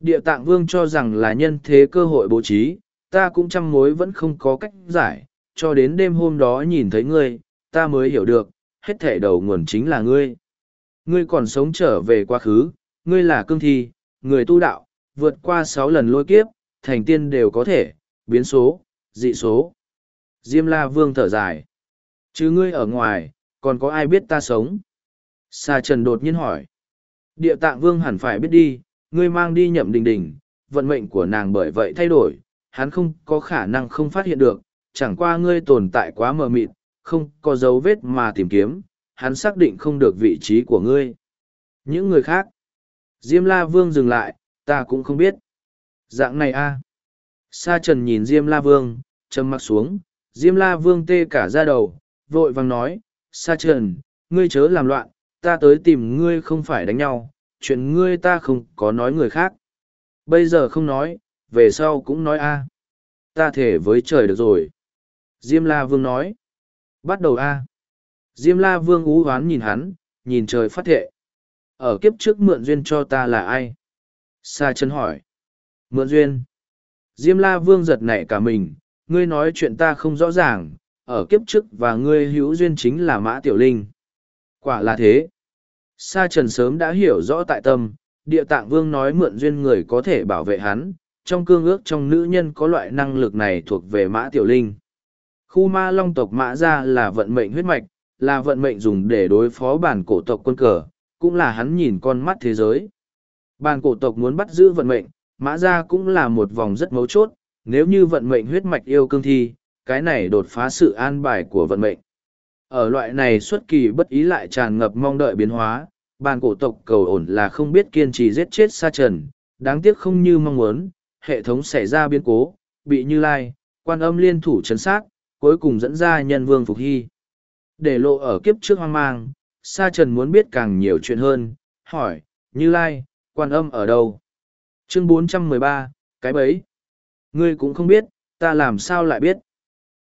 Địa tạng vương cho rằng là nhân thế cơ hội bố trí, ta cũng chăm mối vẫn không có cách giải, cho đến đêm hôm đó nhìn thấy ngươi, ta mới hiểu được, hết thể đầu nguồn chính là ngươi. Ngươi còn sống trở về quá khứ, ngươi là cương thi, người tu đạo, vượt qua sáu lần lôi kiếp, thành tiên đều có thể, biến số, dị số. Diêm la vương thở dài. Chứ ngươi ở ngoài, còn có ai biết ta sống? Sa trần đột nhiên hỏi. Địa tạng vương hẳn phải biết đi, ngươi mang đi nhậm đình đình, vận mệnh của nàng bởi vậy thay đổi, hắn không có khả năng không phát hiện được, chẳng qua ngươi tồn tại quá mờ mịt, không có dấu vết mà tìm kiếm, hắn xác định không được vị trí của ngươi. Những người khác, Diêm La Vương dừng lại, ta cũng không biết. Dạng này a Sa trần nhìn Diêm La Vương, trầm mặc xuống, Diêm La Vương tê cả da đầu, vội vàng nói, Sa trần, ngươi chớ làm loạn, ta tới tìm ngươi không phải đánh nhau, chuyện ngươi ta không có nói người khác. Bây giờ không nói, về sau cũng nói a Ta thể với trời được rồi. Diêm La Vương nói. Bắt đầu a Diêm La Vương ú hoán nhìn hắn, nhìn trời phát thệ. Ở kiếp trước mượn duyên cho ta là ai? Sa chân hỏi. Mượn duyên. Diêm la vương giật nảy cả mình, ngươi nói chuyện ta không rõ ràng, ở kiếp trước và ngươi hữu duyên chính là mã tiểu linh. Quả là thế. Sa trần sớm đã hiểu rõ tại tâm, địa tạng vương nói mượn duyên người có thể bảo vệ hắn, trong cương ước trong nữ nhân có loại năng lực này thuộc về mã tiểu linh. Khu ma long tộc mã ra là vận mệnh huyết mạch, là vận mệnh dùng để đối phó bản cổ tộc quân cờ, cũng là hắn nhìn con mắt thế giới. Bản cổ tộc muốn bắt giữ vận mệnh, mã ra cũng là một vòng rất mấu chốt, nếu như vận mệnh huyết mạch yêu cương thi, cái này đột phá sự an bài của vận mệnh. Ở loại này xuất kỳ bất ý lại tràn ngập mong đợi biến hóa, bàn cổ tộc cầu ổn là không biết kiên trì giết chết sa trần, đáng tiếc không như mong muốn, hệ thống xảy ra biến cố, bị như lai, quan âm liên thủ chấn sát, cuối cùng dẫn ra nhân vương phục hy. Để lộ ở kiếp trước hoang mang, sa trần muốn biết càng nhiều chuyện hơn, hỏi, như lai, quan âm ở đâu? Chương 413, cái bấy. Ngươi cũng không biết, ta làm sao lại biết?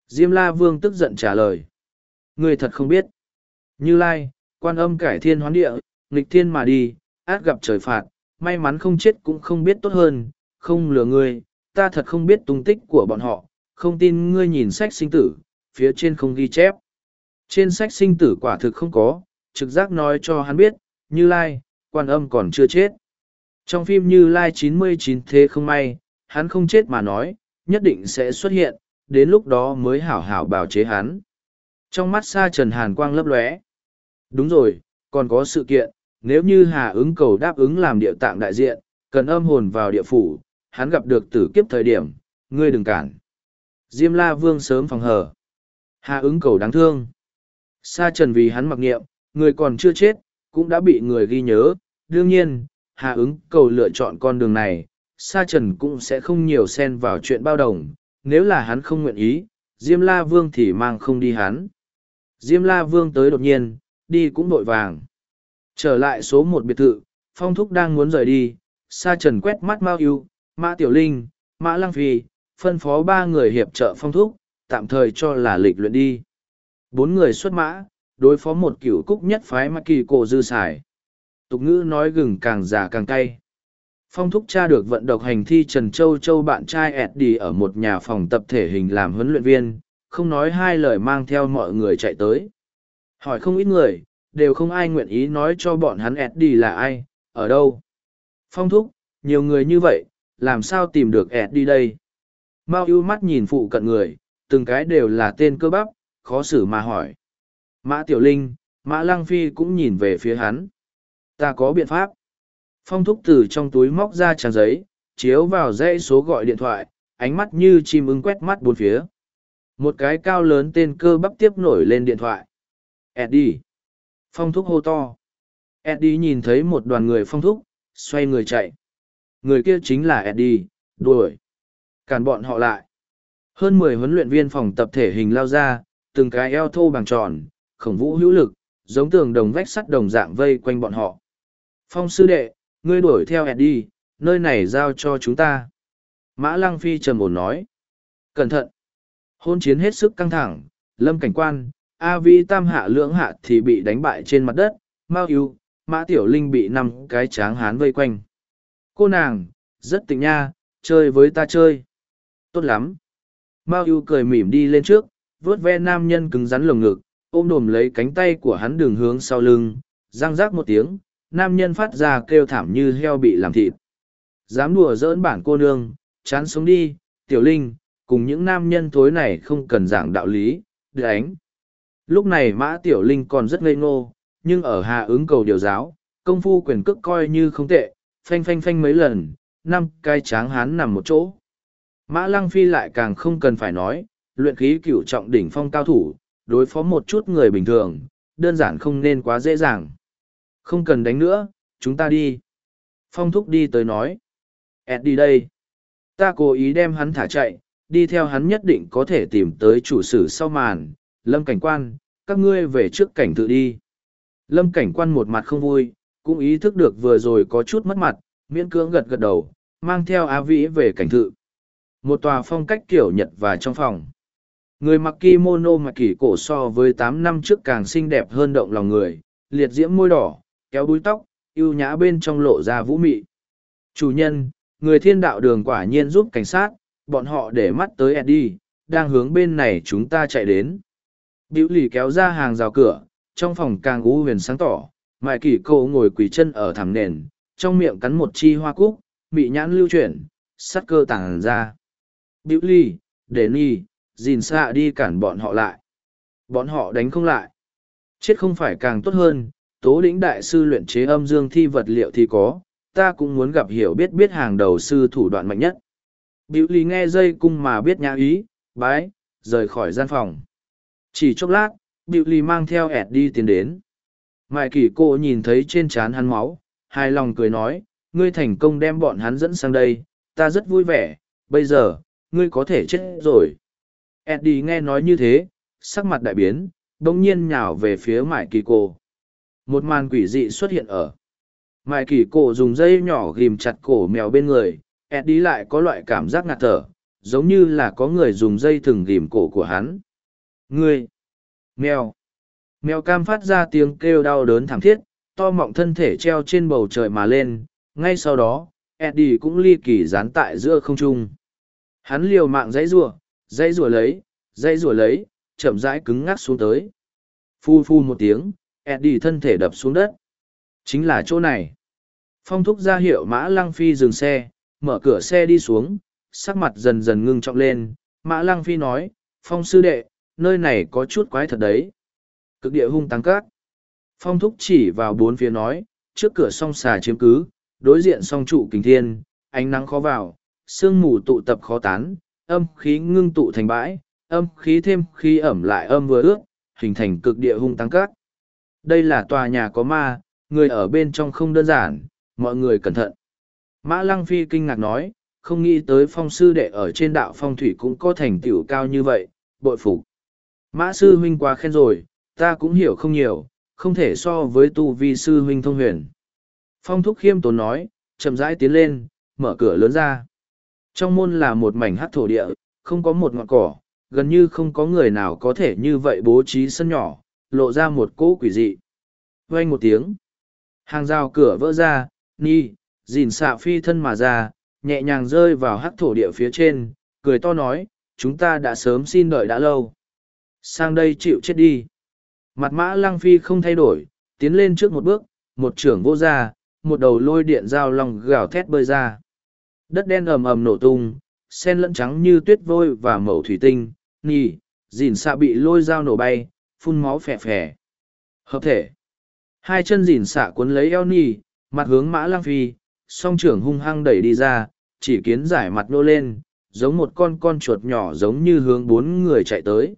Diêm la vương tức giận trả lời. Ngươi thật không biết. Như lai, quan âm cải thiên hoán địa, nghịch thiên mà đi, át gặp trời phạt, may mắn không chết cũng không biết tốt hơn, không lừa ngươi, ta thật không biết tung tích của bọn họ, không tin ngươi nhìn sách sinh tử, phía trên không ghi chép. Trên sách sinh tử quả thực không có, trực giác nói cho hắn biết, Như Lai, quan âm còn chưa chết. Trong phim Như Lai 99 thế không may, hắn không chết mà nói, nhất định sẽ xuất hiện, đến lúc đó mới hảo hảo bào chế hắn. Trong mắt xa Trần Hàn Quang lấp lóe. Đúng rồi, còn có sự kiện, nếu như Hà ứng cầu đáp ứng làm địa tạng đại diện, cần âm hồn vào địa phủ, hắn gặp được tử kiếp thời điểm, ngươi đừng cản. Diêm La Vương sớm phòng hở, Hà ứng cầu đáng thương. Sa trần vì hắn mặc nghiệm, người còn chưa chết, cũng đã bị người ghi nhớ. Đương nhiên, Hà ứng cầu lựa chọn con đường này, Sa trần cũng sẽ không nhiều xen vào chuyện bao đồng. Nếu là hắn không nguyện ý, Diêm La Vương thì mang không đi hắn. Diêm La Vương tới đột nhiên, đi cũng đội vàng. Trở lại số một biệt thự, Phong Thúc đang muốn rời đi, Sa Trần quét mắt Mao Yêu, Mã Tiểu Linh, Mã Lăng Phi, phân phó ba người hiệp trợ Phong Thúc, tạm thời cho là lịch luyện đi. Bốn người xuất mã, đối phó một cửu cúc nhất phái mắc kỳ cổ dư xài. Tục ngữ nói gừng càng già càng cay. Phong thúc cha được vận độc hành thi Trần Châu Châu bạn trai ẹt đi ở một nhà phòng tập thể hình làm huấn luyện viên, không nói hai lời mang theo mọi người chạy tới. Hỏi không ít người, đều không ai nguyện ý nói cho bọn hắn ẹt đi là ai, ở đâu. Phong thúc, nhiều người như vậy, làm sao tìm được ẹt đi đây? Mao ưu mắt nhìn phụ cận người, từng cái đều là tên cơ bắp, khó xử mà hỏi. Mã Tiểu Linh, Mã Lăng Phi cũng nhìn về phía hắn. Ta có biện pháp. Phong thúc từ trong túi móc ra trang giấy, chiếu vào dãy số gọi điện thoại, ánh mắt như chim ưng quét mắt bốn phía. Một cái cao lớn tên cơ bắp tiếp nổi lên điện thoại. Eddie. Phong thúc hô to. Eddie nhìn thấy một đoàn người phong thúc, xoay người chạy. Người kia chính là Eddie, đuổi. Cản bọn họ lại. Hơn mười huấn luyện viên phòng tập thể hình lao ra, từng cái eo thô bằng tròn, khổng vũ hữu lực, giống tường đồng vách sắt đồng dạng vây quanh bọn họ. Phong sư đệ, ngươi đuổi theo Eddie, nơi này giao cho chúng ta. Mã Lăng Phi trầm ổn nói. Cẩn thận. Hôn chiến hết sức căng thẳng, lâm cảnh quan, A Vi tam hạ lưỡng hạ thì bị đánh bại trên mặt đất, Mao yêu, Mã Tiểu Linh bị năm cái tráng hán vây quanh. Cô nàng, rất tình nha, chơi với ta chơi. Tốt lắm. Mao yêu cười mỉm đi lên trước, vớt ve nam nhân cứng rắn lồng ngực, ôm đồm lấy cánh tay của hắn đường hướng sau lưng, răng rác một tiếng, nam nhân phát ra kêu thảm như heo bị làm thịt. Dám đùa giỡn bản cô nương, chán sống đi, tiểu linh, cùng những nam nhân thối này không cần giảng đạo lý, đánh. Lúc này mã tiểu linh còn rất ngây ngô, nhưng ở hạ ứng cầu điều giáo, công phu quyền cước coi như không tệ, phanh phanh phanh mấy lần, năm cái tráng hán nằm một chỗ. Mã lăng phi lại càng không cần phải nói, luyện khí cửu trọng đỉnh phong cao thủ, đối phó một chút người bình thường, đơn giản không nên quá dễ dàng. Không cần đánh nữa, chúng ta đi. Phong thúc đi tới nói. Ed đi đây. Ta cố ý đem hắn thả chạy, đi theo hắn nhất định có thể tìm tới chủ sử sau màn. Lâm cảnh quan, các ngươi về trước cảnh tự đi. Lâm cảnh quan một mặt không vui, cũng ý thức được vừa rồi có chút mất mặt, miễn cưỡng gật gật đầu, mang theo Á Vĩ về cảnh tự. Một tòa phong cách kiểu Nhật và trong phòng. Người mặc kimono mặc kỷ cổ so với tám năm trước càng xinh đẹp hơn động lòng người, liệt diễm môi đỏ, kéo búi tóc, yêu nhã bên trong lộ ra vũ mị. Chủ nhân, người thiên đạo đường quả nhiên giúp cảnh sát, bọn họ để mắt tới Eddie, đang hướng bên này chúng ta chạy đến. Biểu lì kéo ra hàng rào cửa, trong phòng càng u huyền sáng tỏ, mại kỷ cô ngồi quỳ chân ở thẳng nền, trong miệng cắn một chi hoa cúc, bị nhãn lưu chuyển, sắt cơ tàng ra. Biểu Ly, để ni, dìn xạ đi cản bọn họ lại. Bọn họ đánh không lại. Chết không phải càng tốt hơn, tố lĩnh đại sư luyện chế âm dương thi vật liệu thì có, ta cũng muốn gặp hiểu biết biết hàng đầu sư thủ đoạn mạnh nhất. Biểu Ly nghe dây cung mà biết nhã ý, bái, rời khỏi gian phòng. Chỉ chốc lát, Biểu Ly mang theo ẹt đi tiến đến. Mai kỷ cô nhìn thấy trên trán hắn máu, hài lòng cười nói, ngươi thành công đem bọn hắn dẫn sang đây, ta rất vui vẻ, bây giờ, ngươi có thể chết rồi. Eddie nghe nói như thế, sắc mặt đại biến, đồng nhiên nhào về phía mại kỳ cổ. Một màn quỷ dị xuất hiện ở. Mại kỳ cổ dùng dây nhỏ ghim chặt cổ mèo bên người, Eddie lại có loại cảm giác ngạt thở, giống như là có người dùng dây thừng ghim cổ của hắn. Ngươi! Mèo! Mèo cam phát ra tiếng kêu đau đớn thảm thiết, to mọng thân thể treo trên bầu trời mà lên, ngay sau đó, Eddie cũng ly kỳ dán tại giữa không trung. Hắn liều mạng dãy rùa, dãy rùa lấy, dãy rùa lấy, chậm rãi cứng ngắc xuống tới. Phu phu một tiếng, Eddie thân thể đập xuống đất. Chính là chỗ này. Phong thúc ra hiệu mã lăng phi dừng xe, mở cửa xe đi xuống, sắc mặt dần dần ngưng trọng lên. Mã lăng phi nói, phong sư đệ, nơi này có chút quái thật đấy. Cực địa hung tăng cát. Phong thúc chỉ vào bốn phía nói, trước cửa song xà chiếm cứ, đối diện song trụ kình thiên, ánh nắng khó vào, sương mù tụ tập khó tán, âm khí ngưng tụ thành bãi, âm khí thêm khí ẩm lại âm vừa ướt, hình thành cực địa hung tăng cát. Đây là tòa nhà có ma, người ở bên trong không đơn giản, mọi người cẩn thận. Mã Lăng Phi kinh ngạc nói, không nghĩ tới phong sư đệ ở trên đạo phong thủy cũng có thành tựu cao như vậy, bội phục. Mã sư huynh quá khen rồi, ta cũng hiểu không nhiều, không thể so với tu vi sư huynh thông huyền. Phong thúc khiêm tốn nói, chậm rãi tiến lên, mở cửa lớn ra. Trong môn là một mảnh hát thổ địa, không có một ngọn cỏ, gần như không có người nào có thể như vậy bố trí sân nhỏ, lộ ra một cỗ quỷ dị. Vang một tiếng. Hàng rào cửa vỡ ra, ni, dìn xạ phi thân mà ra, nhẹ nhàng rơi vào hắc thổ địa phía trên, cười to nói, chúng ta đã sớm xin đợi đã lâu. Sang đây chịu chết đi. Mặt mã lăng phi không thay đổi, tiến lên trước một bước, một trưởng vô ra, một đầu lôi điện dao lòng gào thét bơi ra. Đất đen ầm ầm nổ tung, sen lẫn trắng như tuyết vôi và mẩu thủy tinh, nhì, dìn xạ bị lôi dao nổ bay, phun máu phè phè. Hợp thể. Hai chân dìn xạ cuốn lấy eo nhì, mặt hướng mã lang phi, song trưởng hung hăng đẩy đi ra, chỉ kiến giải mặt nô lên, giống một con con chuột nhỏ giống như hướng bốn người chạy tới.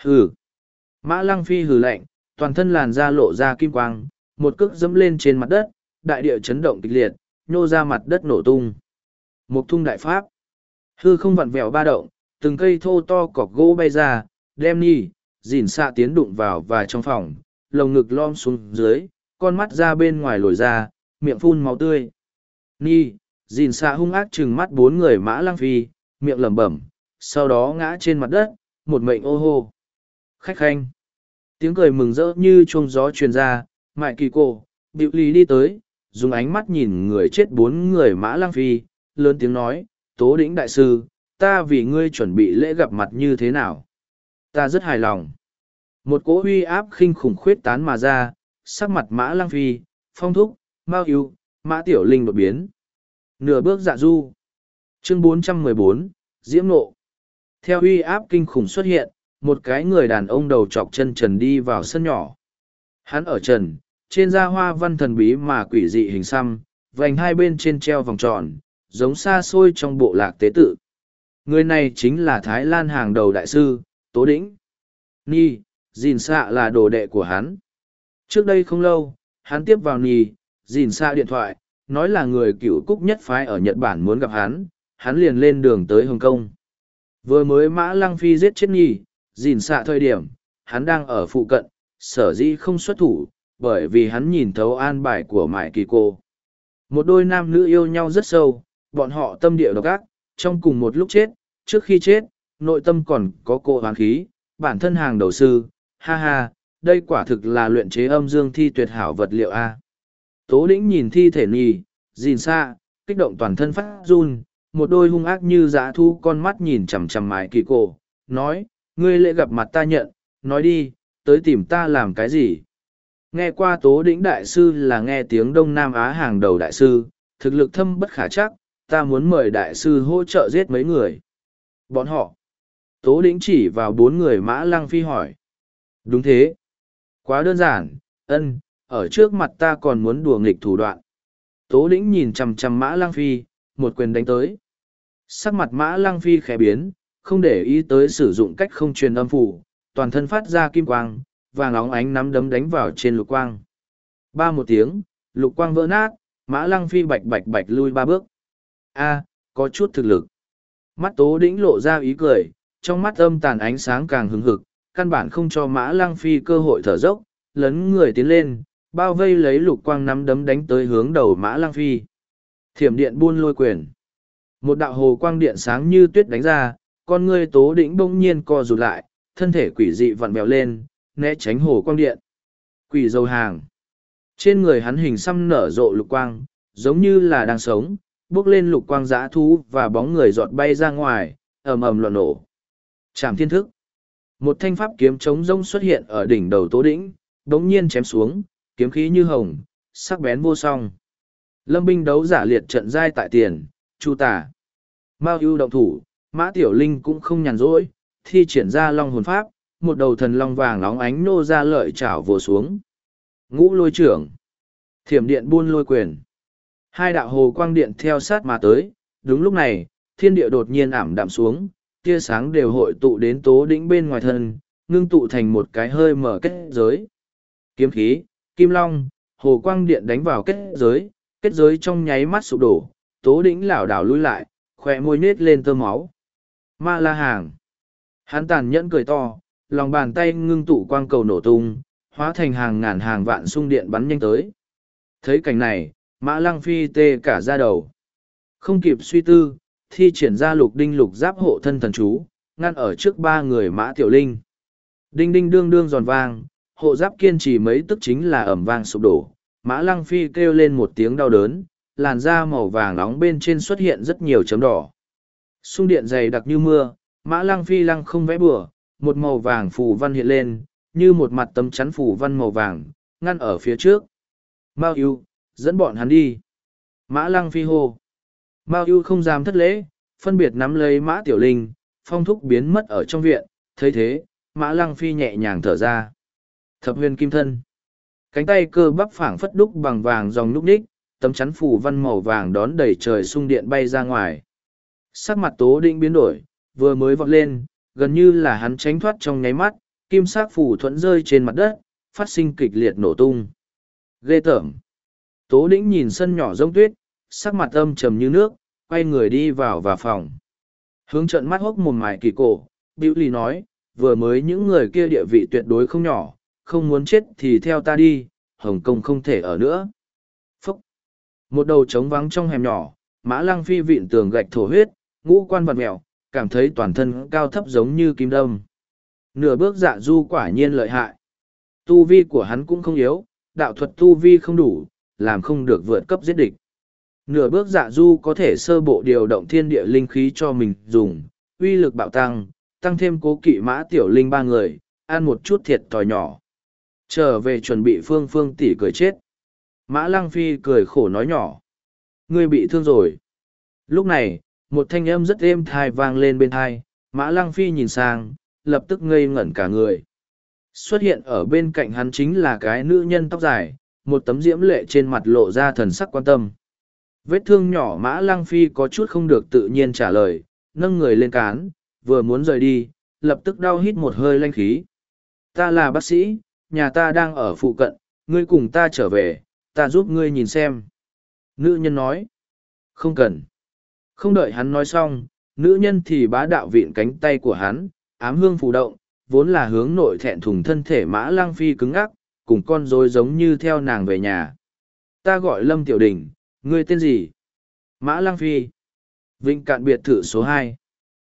Hừ. Mã lăng phi hừ lạnh, toàn thân làn da lộ ra kim quang, một cước dẫm lên trên mặt đất, đại địa chấn động kịch liệt, nhô ra mặt đất nổ tung. Một thung đại pháp. Hư không vặn vẹo ba động, từng cây thô to cọc gỗ bay ra, đem nhi, dìn xạ tiến đụng vào và trong phòng, lồng ngực lom xuống dưới, con mắt ra bên ngoài lồi ra, miệng phun máu tươi. Nhi, dìn xạ hung ác chừng mắt bốn người mã lăng phi, miệng lẩm bẩm, sau đó ngã trên mặt đất, một mệnh ô hô. Khách khanh. Tiếng cười mừng rỡ như chuông gió truyền ra, mại kỳ cổ, biểu lý đi tới, dùng ánh mắt nhìn người chết bốn người mã lang phi, lớn tiếng nói, tố đĩnh đại sư, ta vì ngươi chuẩn bị lễ gặp mặt như thế nào? Ta rất hài lòng. Một cỗ huy áp khinh khủng khuyết tán mà ra, sắc mặt mã lang phi, phong thúc, mao yêu, mã tiểu linh đột biến. Nửa bước dạ du. Chương 414, Diễm Nộ. Theo huy áp kinh khủng xuất hiện, một cái người đàn ông đầu chọc chân trần đi vào sân nhỏ. Hắn ở trần, trên da hoa văn thần bí mà quỷ dị hình xăm, vành hai bên trên treo vòng tròn, giống xa xôi trong bộ lạc tế tự. Người này chính là Thái Lan hàng đầu đại sư, Tố Đĩnh. Ni, dìn Sạ là đồ đệ của hắn. Trước đây không lâu, hắn tiếp vào Ni, dìn Sạ điện thoại, nói là người cựu cúc nhất phái ở Nhật Bản muốn gặp hắn, hắn liền lên đường tới Hồng Kông. Vừa mới Mã Lăng Phi giết chết Nhi, dìn Sạ thời điểm, hắn đang ở phụ cận, sở dĩ không xuất thủ, bởi vì hắn nhìn thấu an bài của Mại Kỳ Cô. Một đôi nam nữ yêu nhau rất sâu, bọn họ tâm địa độc ác, trong cùng một lúc chết, trước khi chết, nội tâm còn có cô hoàng khí, bản thân hàng đầu sư, ha ha, đây quả thực là luyện chế âm dương thi tuyệt hảo vật liệu A. Tố đĩnh nhìn thi thể nhì, dìn xa, kích động toàn thân phát run, một đôi hung ác như dã thu con mắt nhìn chằm chằm mái kỳ cổ, nói, ngươi lễ gặp mặt ta nhận, nói đi, tới tìm ta làm cái gì? Nghe qua tố đĩnh đại sư là nghe tiếng Đông Nam Á hàng đầu đại sư, thực lực thâm bất khả chắc, ta muốn mời đại sư hỗ trợ giết mấy người. Bọn họ. Tố đĩnh chỉ vào bốn người mã lăng phi hỏi. Đúng thế. Quá đơn giản, ân, ở trước mặt ta còn muốn đùa nghịch thủ đoạn. Tố đĩnh nhìn chằm chằm mã lăng phi, một quyền đánh tới. Sắc mặt mã lăng phi khẽ biến, không để ý tới sử dụng cách không truyền âm phủ, toàn thân phát ra kim quang, vàng óng ánh nắm đấm đánh vào trên lục quang. Ba một tiếng, lục quang vỡ nát, mã lăng phi bạch bạch bạch lui ba bước. A, có chút thực lực. Mắt tố đĩnh lộ ra ý cười, trong mắt âm tàn ánh sáng càng hừng hực, căn bản không cho mã lang phi cơ hội thở dốc, lấn người tiến lên, bao vây lấy lục quang nắm đấm đánh tới hướng đầu mã lang phi. Thiểm điện buôn lôi quyền. Một đạo hồ quang điện sáng như tuyết đánh ra, con ngươi tố đĩnh bỗng nhiên co rụt lại, thân thể quỷ dị vặn vẹo lên, né tránh hồ quang điện. Quỷ dầu hàng. Trên người hắn hình xăm nở rộ lục quang, giống như là đang sống, bước lên lục quang dã thú và bóng người giọt bay ra ngoài, ầm ầm loạn nổ. Trảm thiên thức. Một thanh pháp kiếm chống rông xuất hiện ở đỉnh đầu tố đĩnh, đống nhiên chém xuống, kiếm khí như hồng, sắc bén vô song. Lâm binh đấu giả liệt trận giai tại tiền, chu tả. Mao ưu động thủ, mã tiểu linh cũng không nhàn rỗi, thi triển ra long hồn pháp, một đầu thần long vàng nóng ánh nô ra lợi chảo vồ xuống. Ngũ lôi trưởng. Thiểm điện buôn lôi quyền. Hai đạo hồ quang điện theo sát mà tới, đúng lúc này, thiên địa đột nhiên ảm đạm xuống, tia sáng đều hội tụ đến tố đỉnh bên ngoài thân, ngưng tụ thành một cái hơi mở kết giới. Kiếm khí, kim long, hồ quang điện đánh vào kết giới, kết giới trong nháy mắt sụp đổ, tố đỉnh lảo đảo lui lại, khỏe môi nết lên tơ máu. Ma la hàng. Hắn tàn nhẫn cười to, lòng bàn tay ngưng tụ quang cầu nổ tung, hóa thành hàng ngàn hàng vạn sung điện bắn nhanh tới. Thấy cảnh này, mã lăng phi tê cả ra đầu. Không kịp suy tư, thi triển ra lục đinh lục giáp hộ thân thần chú, ngăn ở trước ba người mã tiểu linh. Đinh đinh đương đương giòn vang, hộ giáp kiên trì mấy tức chính là ẩm vang sụp đổ. Mã lăng phi kêu lên một tiếng đau đớn, làn da màu vàng nóng bên trên xuất hiện rất nhiều chấm đỏ. Xung điện dày đặc như mưa, mã lăng phi lăng không vẽ bừa, một màu vàng phù văn hiện lên, như một mặt tấm chắn phù văn màu vàng, ngăn ở phía trước. Mao yêu, dẫn bọn hắn đi. Mã lăng phi hô. Mao ưu không dám thất lễ, phân biệt nắm lấy mã tiểu linh, phong thúc biến mất ở trong viện, thấy thế, mã lăng phi nhẹ nhàng thở ra. Thập huyền kim thân. Cánh tay cơ bắp phảng phất đúc bằng vàng dòng núc ních, tấm chắn phủ văn màu vàng đón đầy trời sung điện bay ra ngoài. Sắc mặt tố định biến đổi, vừa mới vọt lên, gần như là hắn tránh thoát trong nháy mắt, kim sắc phủ thuẫn rơi trên mặt đất, phát sinh kịch liệt nổ tung. Ghê tởm. Tố đĩnh nhìn sân nhỏ rông tuyết, sắc mặt âm trầm như nước, quay người đi vào và phòng. Hướng trận mắt hốc một mài kỳ cổ, Biểu Lì nói, vừa mới những người kia địa vị tuyệt đối không nhỏ, không muốn chết thì theo ta đi, Hồng Kông không thể ở nữa. Phúc! Một đầu trống vắng trong hẻm nhỏ, mã lăng phi vịn tường gạch thổ huyết, ngũ quan vật mèo, cảm thấy toàn thân cao thấp giống như kim đâm. Nửa bước dạ du quả nhiên lợi hại. Tu vi của hắn cũng không yếu, đạo thuật tu vi không đủ, làm không được vượt cấp giết địch. Nửa bước dạ du có thể sơ bộ điều động thiên địa linh khí cho mình dùng, uy lực bạo tăng, tăng thêm cố kỵ mã tiểu linh ba người, ăn một chút thiệt thòi nhỏ. Trở về chuẩn bị phương phương tỷ cười chết. Mã lăng phi cười khổ nói nhỏ. Ngươi bị thương rồi. Lúc này, một thanh âm rất êm thai vang lên bên thai, mã lăng phi nhìn sang, lập tức ngây ngẩn cả người. Xuất hiện ở bên cạnh hắn chính là cái nữ nhân tóc dài, một tấm diễm lệ trên mặt lộ ra thần sắc quan tâm. Vết thương nhỏ mã lăng phi có chút không được tự nhiên trả lời, nâng người lên cán, vừa muốn rời đi, lập tức đau hít một hơi lanh khí. Ta là bác sĩ, nhà ta đang ở phụ cận, ngươi cùng ta trở về, ta giúp ngươi nhìn xem. Nữ nhân nói, không cần. Không đợi hắn nói xong, nữ nhân thì bá đạo vịn cánh tay của hắn, ám hương phù động, vốn là hướng nội thẹn thùng thân thể mã lang phi cứng ngắc cùng con rối giống như theo nàng về nhà. Ta gọi Lâm Tiểu Đình, ngươi tên gì? Mã lang phi. Vịnh cạn biệt thự số hai.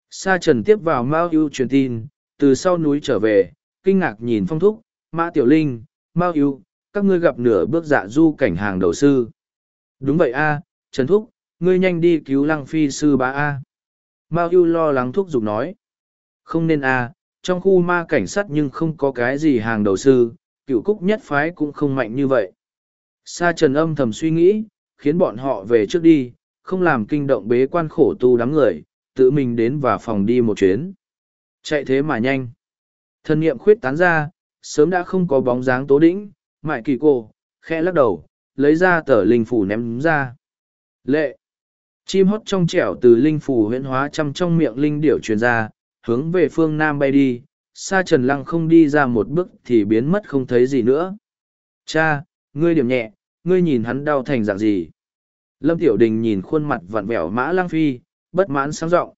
Sa trần tiếp vào Mao yêu truyền tin, từ sau núi trở về, kinh ngạc nhìn phong thúc, Mã Tiểu Linh, Mao yêu các ngươi gặp nửa bước dạ du cảnh hàng đầu sư. Đúng vậy a, Trần Thúc, ngươi nhanh đi cứu lăng phi sư bá A. Mao yêu lo lắng thúc giục nói. Không nên A, trong khu ma cảnh sát nhưng không có cái gì hàng đầu sư, cựu cúc nhất phái cũng không mạnh như vậy. Sa trần âm thầm suy nghĩ, khiến bọn họ về trước đi, không làm kinh động bế quan khổ tu đám người, tự mình đến và phòng đi một chuyến. Chạy thế mà nhanh. Thân niệm khuyết tán ra, sớm đã không có bóng dáng tố đĩnh, mại kỳ cô, khẽ lắc đầu, lấy ra tờ linh phủ ném ra. Lệ! Chim hót trong trẻo từ linh phủ huyễn hóa chăm trong miệng linh điểu truyền ra, hướng về phương Nam bay đi, sa trần lăng không đi ra một bước thì biến mất không thấy gì nữa. Cha, ngươi điểm nhẹ, ngươi nhìn hắn đau thành dạng gì. Lâm Tiểu Đình nhìn khuôn mặt vặn vẹo mã lang phi, bất mãn sáng rộng.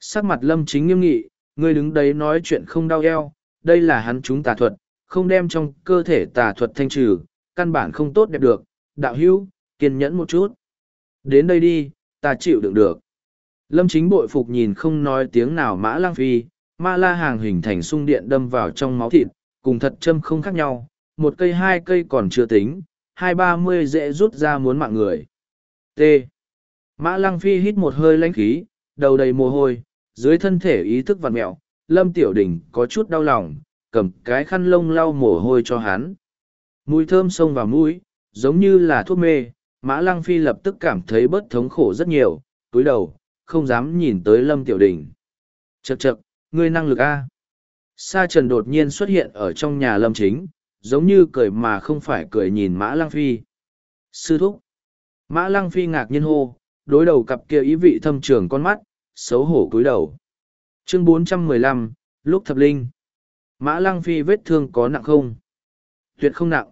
Sắc mặt Lâm chính nghiêm nghị, ngươi đứng đấy nói chuyện không đau eo, đây là hắn chúng tà thuật, không đem trong cơ thể tà thuật thanh trừ, căn bản không tốt đẹp được, đạo hữu, kiên nhẫn một chút. Đến đây đi, ta chịu đựng được. Lâm chính bội phục nhìn không nói tiếng nào mã lang phi, ma la hàng hình thành sung điện đâm vào trong máu thịt, cùng thật châm không khác nhau, một cây hai cây còn chưa tính, hai ba mươi dễ rút ra muốn mạng người. T. Mã lăng phi hít một hơi lãnh khí, đầu đầy mồ hôi, dưới thân thể ý thức vặn mẹo, lâm tiểu đình có chút đau lòng, cầm cái khăn lông lau mồ hôi cho hắn. Mùi thơm xông vào mũi, giống như là thuốc mê, mã lăng phi lập tức cảm thấy bớt thống khổ rất nhiều, túi đầu, không dám nhìn tới lâm tiểu đình. Chật chật, ngươi năng lực A. Sa trần đột nhiên xuất hiện ở trong nhà lâm chính, giống như cười mà không phải cười nhìn mã lăng phi. Sư thúc. Mã lăng phi ngạc nhiên hô, đối đầu cặp kia ý vị thâm trường con mắt, xấu hổ cúi đầu. Chương 415, lúc thập linh. Mã lăng phi vết thương có nặng không? Tuyệt không nặng.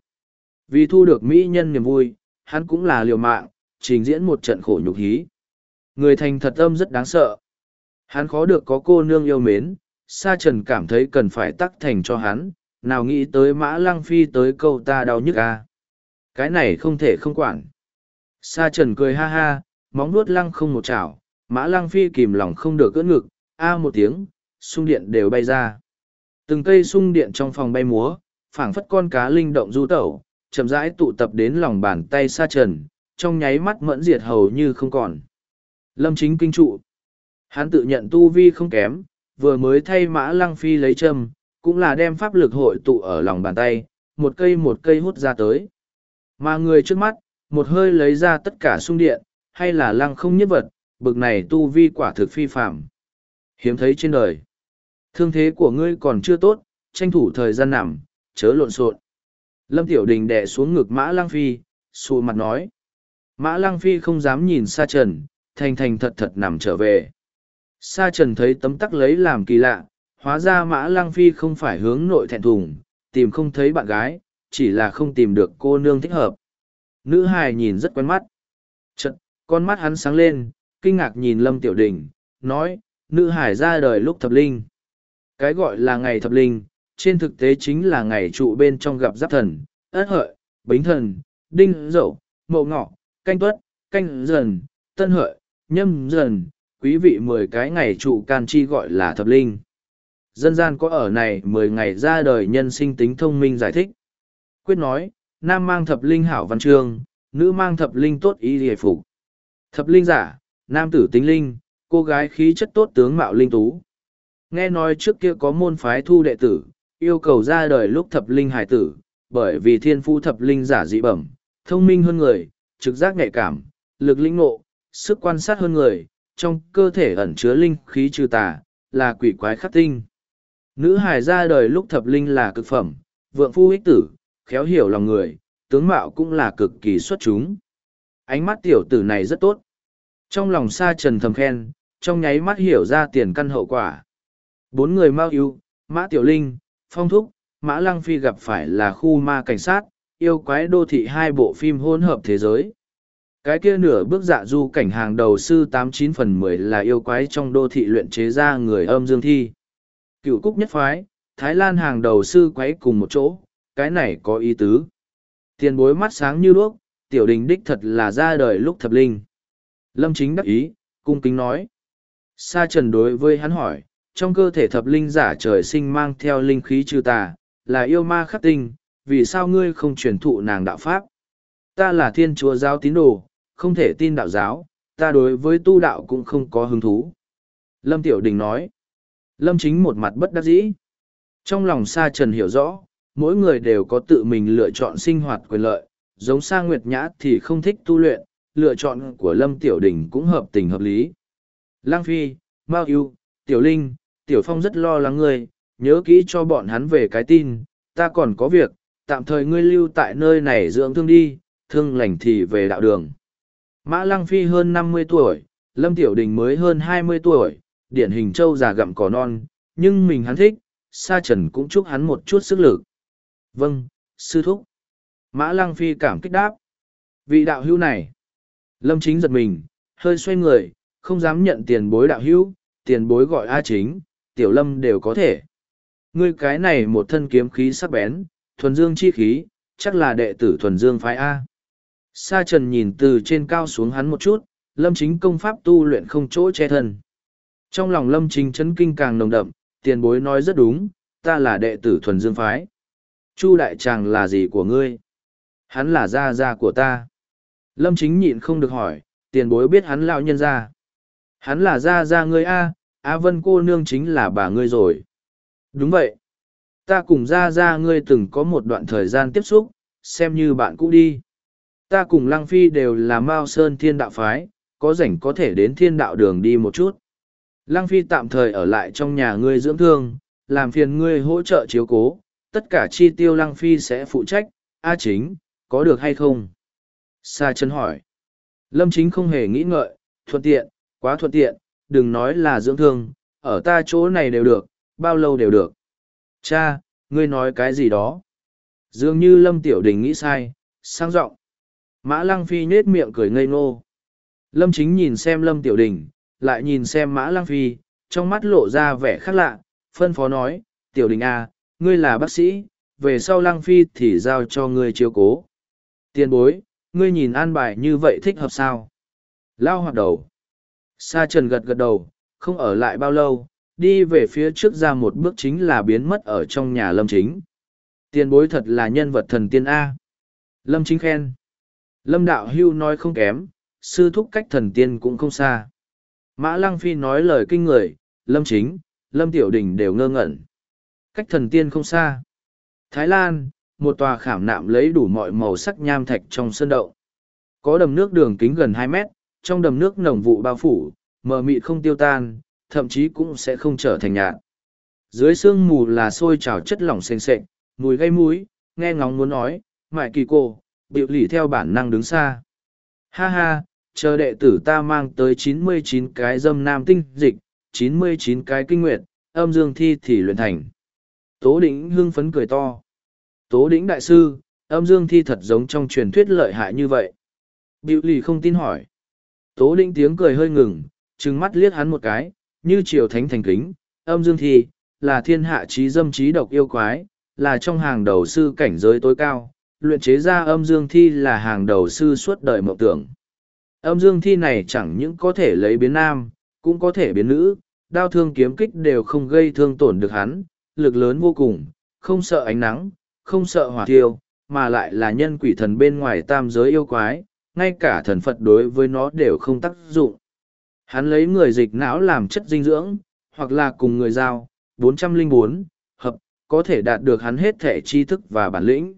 Vì thu được mỹ nhân niềm vui, hắn cũng là liều mạng, trình diễn một trận khổ nhục hí. Người thành thật âm rất đáng sợ. Hắn khó được có cô nương yêu mến, Sa Trần cảm thấy cần phải tắc thành cho hắn, nào nghĩ tới Mã Lăng Phi tới câu ta đau nhức à. Cái này không thể không quản. Sa Trần cười ha ha, móng nuốt lăng không một chảo, Mã Lăng Phi kìm lòng không được cưỡng ngực, a một tiếng, sung điện đều bay ra. Từng cây sung điện trong phòng bay múa, phảng phất con cá linh động du tẩu, chậm rãi tụ tập đến lòng bàn tay Sa Trần, trong nháy mắt mẫn diệt hầu như không còn. Lâm chính kinh trụ. Hắn tự nhận tu vi không kém, vừa mới thay mã lăng phi lấy châm, cũng là đem pháp lực hội tụ ở lòng bàn tay, một cây một cây hút ra tới. Mà người trước mắt, một hơi lấy ra tất cả sung điện, hay là lăng không nhất vật, bực này tu vi quả thực phi phạm. Hiếm thấy trên đời. Thương thế của ngươi còn chưa tốt, tranh thủ thời gian nằm, chớ lộn xộn. Lâm Tiểu Đình đè xuống ngực Mã Lăng Phi, xù mặt nói. Mã Lăng Phi không dám nhìn xa trần, thành thành thật thật nằm trở về. Sa trần thấy tấm tắc lấy làm kỳ lạ, hóa ra mã lăng phi không phải hướng nội thẹn thùng, tìm không thấy bạn gái, chỉ là không tìm được cô nương thích hợp. Nữ hài nhìn rất quen mắt. Chật, con mắt hắn sáng lên, kinh ngạc nhìn Lâm Tiểu Đình, nói, nữ hải ra đời lúc thập linh. Cái gọi là ngày thập linh, trên thực tế chính là ngày trụ bên trong gặp giáp thần, ất hợi, bính thần, đinh dậu, mậu ngọ, canh tuất, canh dần, tân hợi, nhâm dần, quý vị mười cái ngày trụ can chi gọi là thập linh. Dân gian có ở này mười ngày ra đời nhân sinh tính thông minh giải thích. Quyết nói, nam mang thập linh hảo văn chương, nữ mang thập linh tốt ý hề phục. Thập linh giả, nam tử tính linh, cô gái khí chất tốt tướng mạo linh tú. Nghe nói trước kia có môn phái thu đệ tử, yêu cầu ra đời lúc thập linh hải tử, bởi vì thiên phu thập linh giả dị bẩm, thông minh hơn người, trực giác nhạy cảm, lực linh ngộ, sức quan sát hơn người, trong cơ thể ẩn chứa linh khí trừ tà, là quỷ quái khắc tinh. Nữ hài ra đời lúc thập linh là cực phẩm, vượng phu ích tử, khéo hiểu lòng người, tướng mạo cũng là cực kỳ xuất chúng. Ánh mắt tiểu tử này rất tốt. Trong lòng sa trần thầm khen, trong nháy mắt hiểu ra tiền căn hậu quả. Bốn người mau yêu, mã tiểu linh, phong thúc, mã lăng phi gặp phải là khu ma cảnh sát, yêu quái đô thị hai bộ phim hỗn hợp thế giới. Cái kia nửa bước dạ du cảnh hàng đầu sư tám chín phần mười là yêu quái trong đô thị luyện chế ra người âm dương thi. Cựu cúc nhất phái, Thái Lan hàng đầu sư quái cùng một chỗ, cái này có ý tứ. Tiền bối mắt sáng như đuốc, tiểu đình đích thật là ra đời lúc thập linh. Lâm chính đắc ý, cung kính nói. Sa trần đối với hắn hỏi, trong cơ thể thập linh giả trời sinh mang theo linh khí trừ tà, là yêu ma khắc tinh, vì sao ngươi không truyền thụ nàng đạo pháp? Ta là thiên chúa giáo tín đồ, không thể tin đạo giáo, ta đối với tu đạo cũng không có hứng thú. Lâm Tiểu Đình nói. Lâm Chính một mặt bất đắc dĩ. Trong lòng Sa Trần hiểu rõ, mỗi người đều có tự mình lựa chọn sinh hoạt quyền lợi, giống Sa Nguyệt Nhã thì không thích tu luyện, lựa chọn của Lâm Tiểu Đình cũng hợp tình hợp lý. Lang Phi, Mao Yêu, Tiểu Linh, Tiểu Phong rất lo lắng ngươi, nhớ kỹ cho bọn hắn về cái tin, ta còn có việc, tạm thời ngươi lưu tại nơi này dưỡng thương đi, thương lành thì về đạo đường. Mã Lăng Phi hơn năm mươi tuổi, Lâm Tiểu Đình mới hơn hai mươi tuổi, điển hình châu già gặm cỏ non, nhưng mình hắn thích, Sa Trần cũng chúc hắn một chút sức lực. Vâng, sư thúc. Mã Lăng Phi cảm kích đáp. Vị đạo hữu này. Lâm Chính giật mình, hơi xoay người, không dám nhận tiền bối đạo hữu, tiền bối gọi A Chính, Tiểu Lâm đều có thể. Ngươi cái này một thân kiếm khí sắc bén, thuần dương chi khí, chắc là đệ tử thuần dương phái A. Sa trần nhìn từ trên cao xuống hắn một chút, lâm chính công pháp tu luyện không chỗ che thân. Trong lòng lâm chính chấn kinh càng nồng đậm, tiền bối nói rất đúng, ta là đệ tử thuần dương phái. Chu đại tràng là gì của ngươi? Hắn là gia gia của ta. Lâm chính nhịn không được hỏi, tiền bối biết hắn lão nhân gia. Hắn là gia gia ngươi A, A Vân cô nương chính là bà ngươi rồi. Đúng vậy. Ta cùng gia gia ngươi từng có một đoạn thời gian tiếp xúc, xem như bạn cũ đi. Ta cùng Lăng Phi đều là Mao Sơn thiên đạo phái, có rảnh có thể đến thiên đạo đường đi một chút. Lăng Phi tạm thời ở lại trong nhà ngươi dưỡng thương, làm phiền ngươi hỗ trợ chiếu cố, tất cả chi tiêu Lăng Phi sẽ phụ trách, A chính, có được hay không? Sa chân hỏi. Lâm chính không hề nghĩ ngợi, thuận tiện, quá thuận tiện, đừng nói là dưỡng thương, ở ta chỗ này đều được, bao lâu đều được. Cha, ngươi nói cái gì đó? Dường như Lâm Tiểu Đình nghĩ sai, sang giọng Mã Lăng Phi nết miệng cười ngây ngô. Lâm Chính nhìn xem Lâm Tiểu Đình, lại nhìn xem Mã Lăng Phi, trong mắt lộ ra vẻ khác lạ, phân phó nói, Tiểu Đình à, ngươi là bác sĩ, về sau Lăng Phi thì giao cho ngươi chiếu cố. Tiền bối, ngươi nhìn an bài như vậy thích hợp sao? Lao hoạt đầu. Sa trần gật gật đầu, không ở lại bao lâu, đi về phía trước ra một bước chính là biến mất ở trong nhà Lâm Chính. Tiền bối thật là nhân vật thần tiên A. Lâm Chính khen. Lâm Đạo Hưu nói không kém, sư thúc cách thần tiên cũng không xa. Mã Lăng Phi nói lời kinh người, Lâm Chính, Lâm Tiểu Đình đều ngơ ngẩn. Cách thần tiên không xa. Thái Lan, một tòa khảm nạm lấy đủ mọi màu sắc nham thạch trong sơn đậu. Có đầm nước đường kính gần hai mét, trong đầm nước nồng vụ bao phủ, mờ mịt không tiêu tan, thậm chí cũng sẽ không trở thành nhạt. Dưới sương mù là sôi trào chất lỏng sền sệt, mùi gây mũi, nghe ngóng muốn nói, mại kỳ cô, biểu lì theo bản năng đứng xa. Ha ha, chờ đệ tử ta mang tới chín mươi chín cái dâm nam tinh dịch, chín mươi chín cái kinh nguyệt, âm dương thi thì luyện thành. Tố đỉnh hưng phấn cười to. Tố đỉnh đại sư, âm dương thi thật giống trong truyền thuyết lợi hại như vậy. Biểu lì không tin hỏi. Tố đỉnh tiếng cười hơi ngừng, trừng mắt liếc hắn một cái, như triều thánh thành kính, âm dương thi, là thiên hạ trí dâm trí độc yêu quái, là trong hàng đầu sư cảnh giới tối cao, luyện chế ra âm dương thi là hàng đầu sư suốt đời mộng tưởng. Âm dương thi này chẳng những có thể lấy biến nam, cũng có thể biến nữ, đao thương kiếm kích đều không gây thương tổn được hắn, lực lớn vô cùng, không sợ ánh nắng, không sợ hỏa thiêu, mà lại là nhân quỷ thần bên ngoài tam giới yêu quái, ngay cả thần Phật đối với nó đều không tác dụng. Hắn lấy người dịch não làm chất dinh dưỡng, hoặc là cùng người giao, 404, hợp, có thể đạt được hắn hết thể tri thức và bản lĩnh.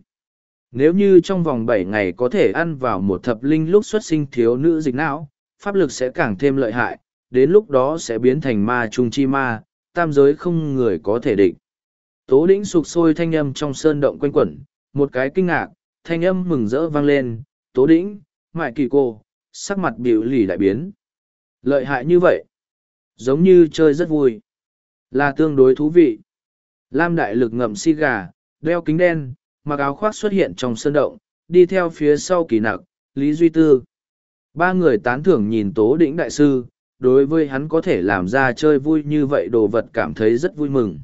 Nếu như trong vòng bảy ngày có thể ăn vào một thập linh lúc xuất sinh thiếu nữ dịch não, pháp lực sẽ càng thêm lợi hại, đến lúc đó sẽ biến thành ma trung chi ma, tam giới không người có thể định. Tố đĩnh sụp sôi thanh âm trong sơn động quanh quẩn, một cái kinh ngạc, thanh âm mừng rỡ vang lên, tố đĩnh, mại kỳ cô, sắc mặt biểu lì đại biến. Lợi hại như vậy, giống như chơi rất vui, là tương đối thú vị. Lam đại lực ngậm si gà, đeo kính đen, mặc áo khoác xuất hiện trong sân động, đi theo phía sau kỳ nặc, Lý Duy Tư. Ba người tán thưởng nhìn Tố Đỉnh Đại Sư, đối với hắn có thể làm ra chơi vui như vậy đồ vật cảm thấy rất vui mừng.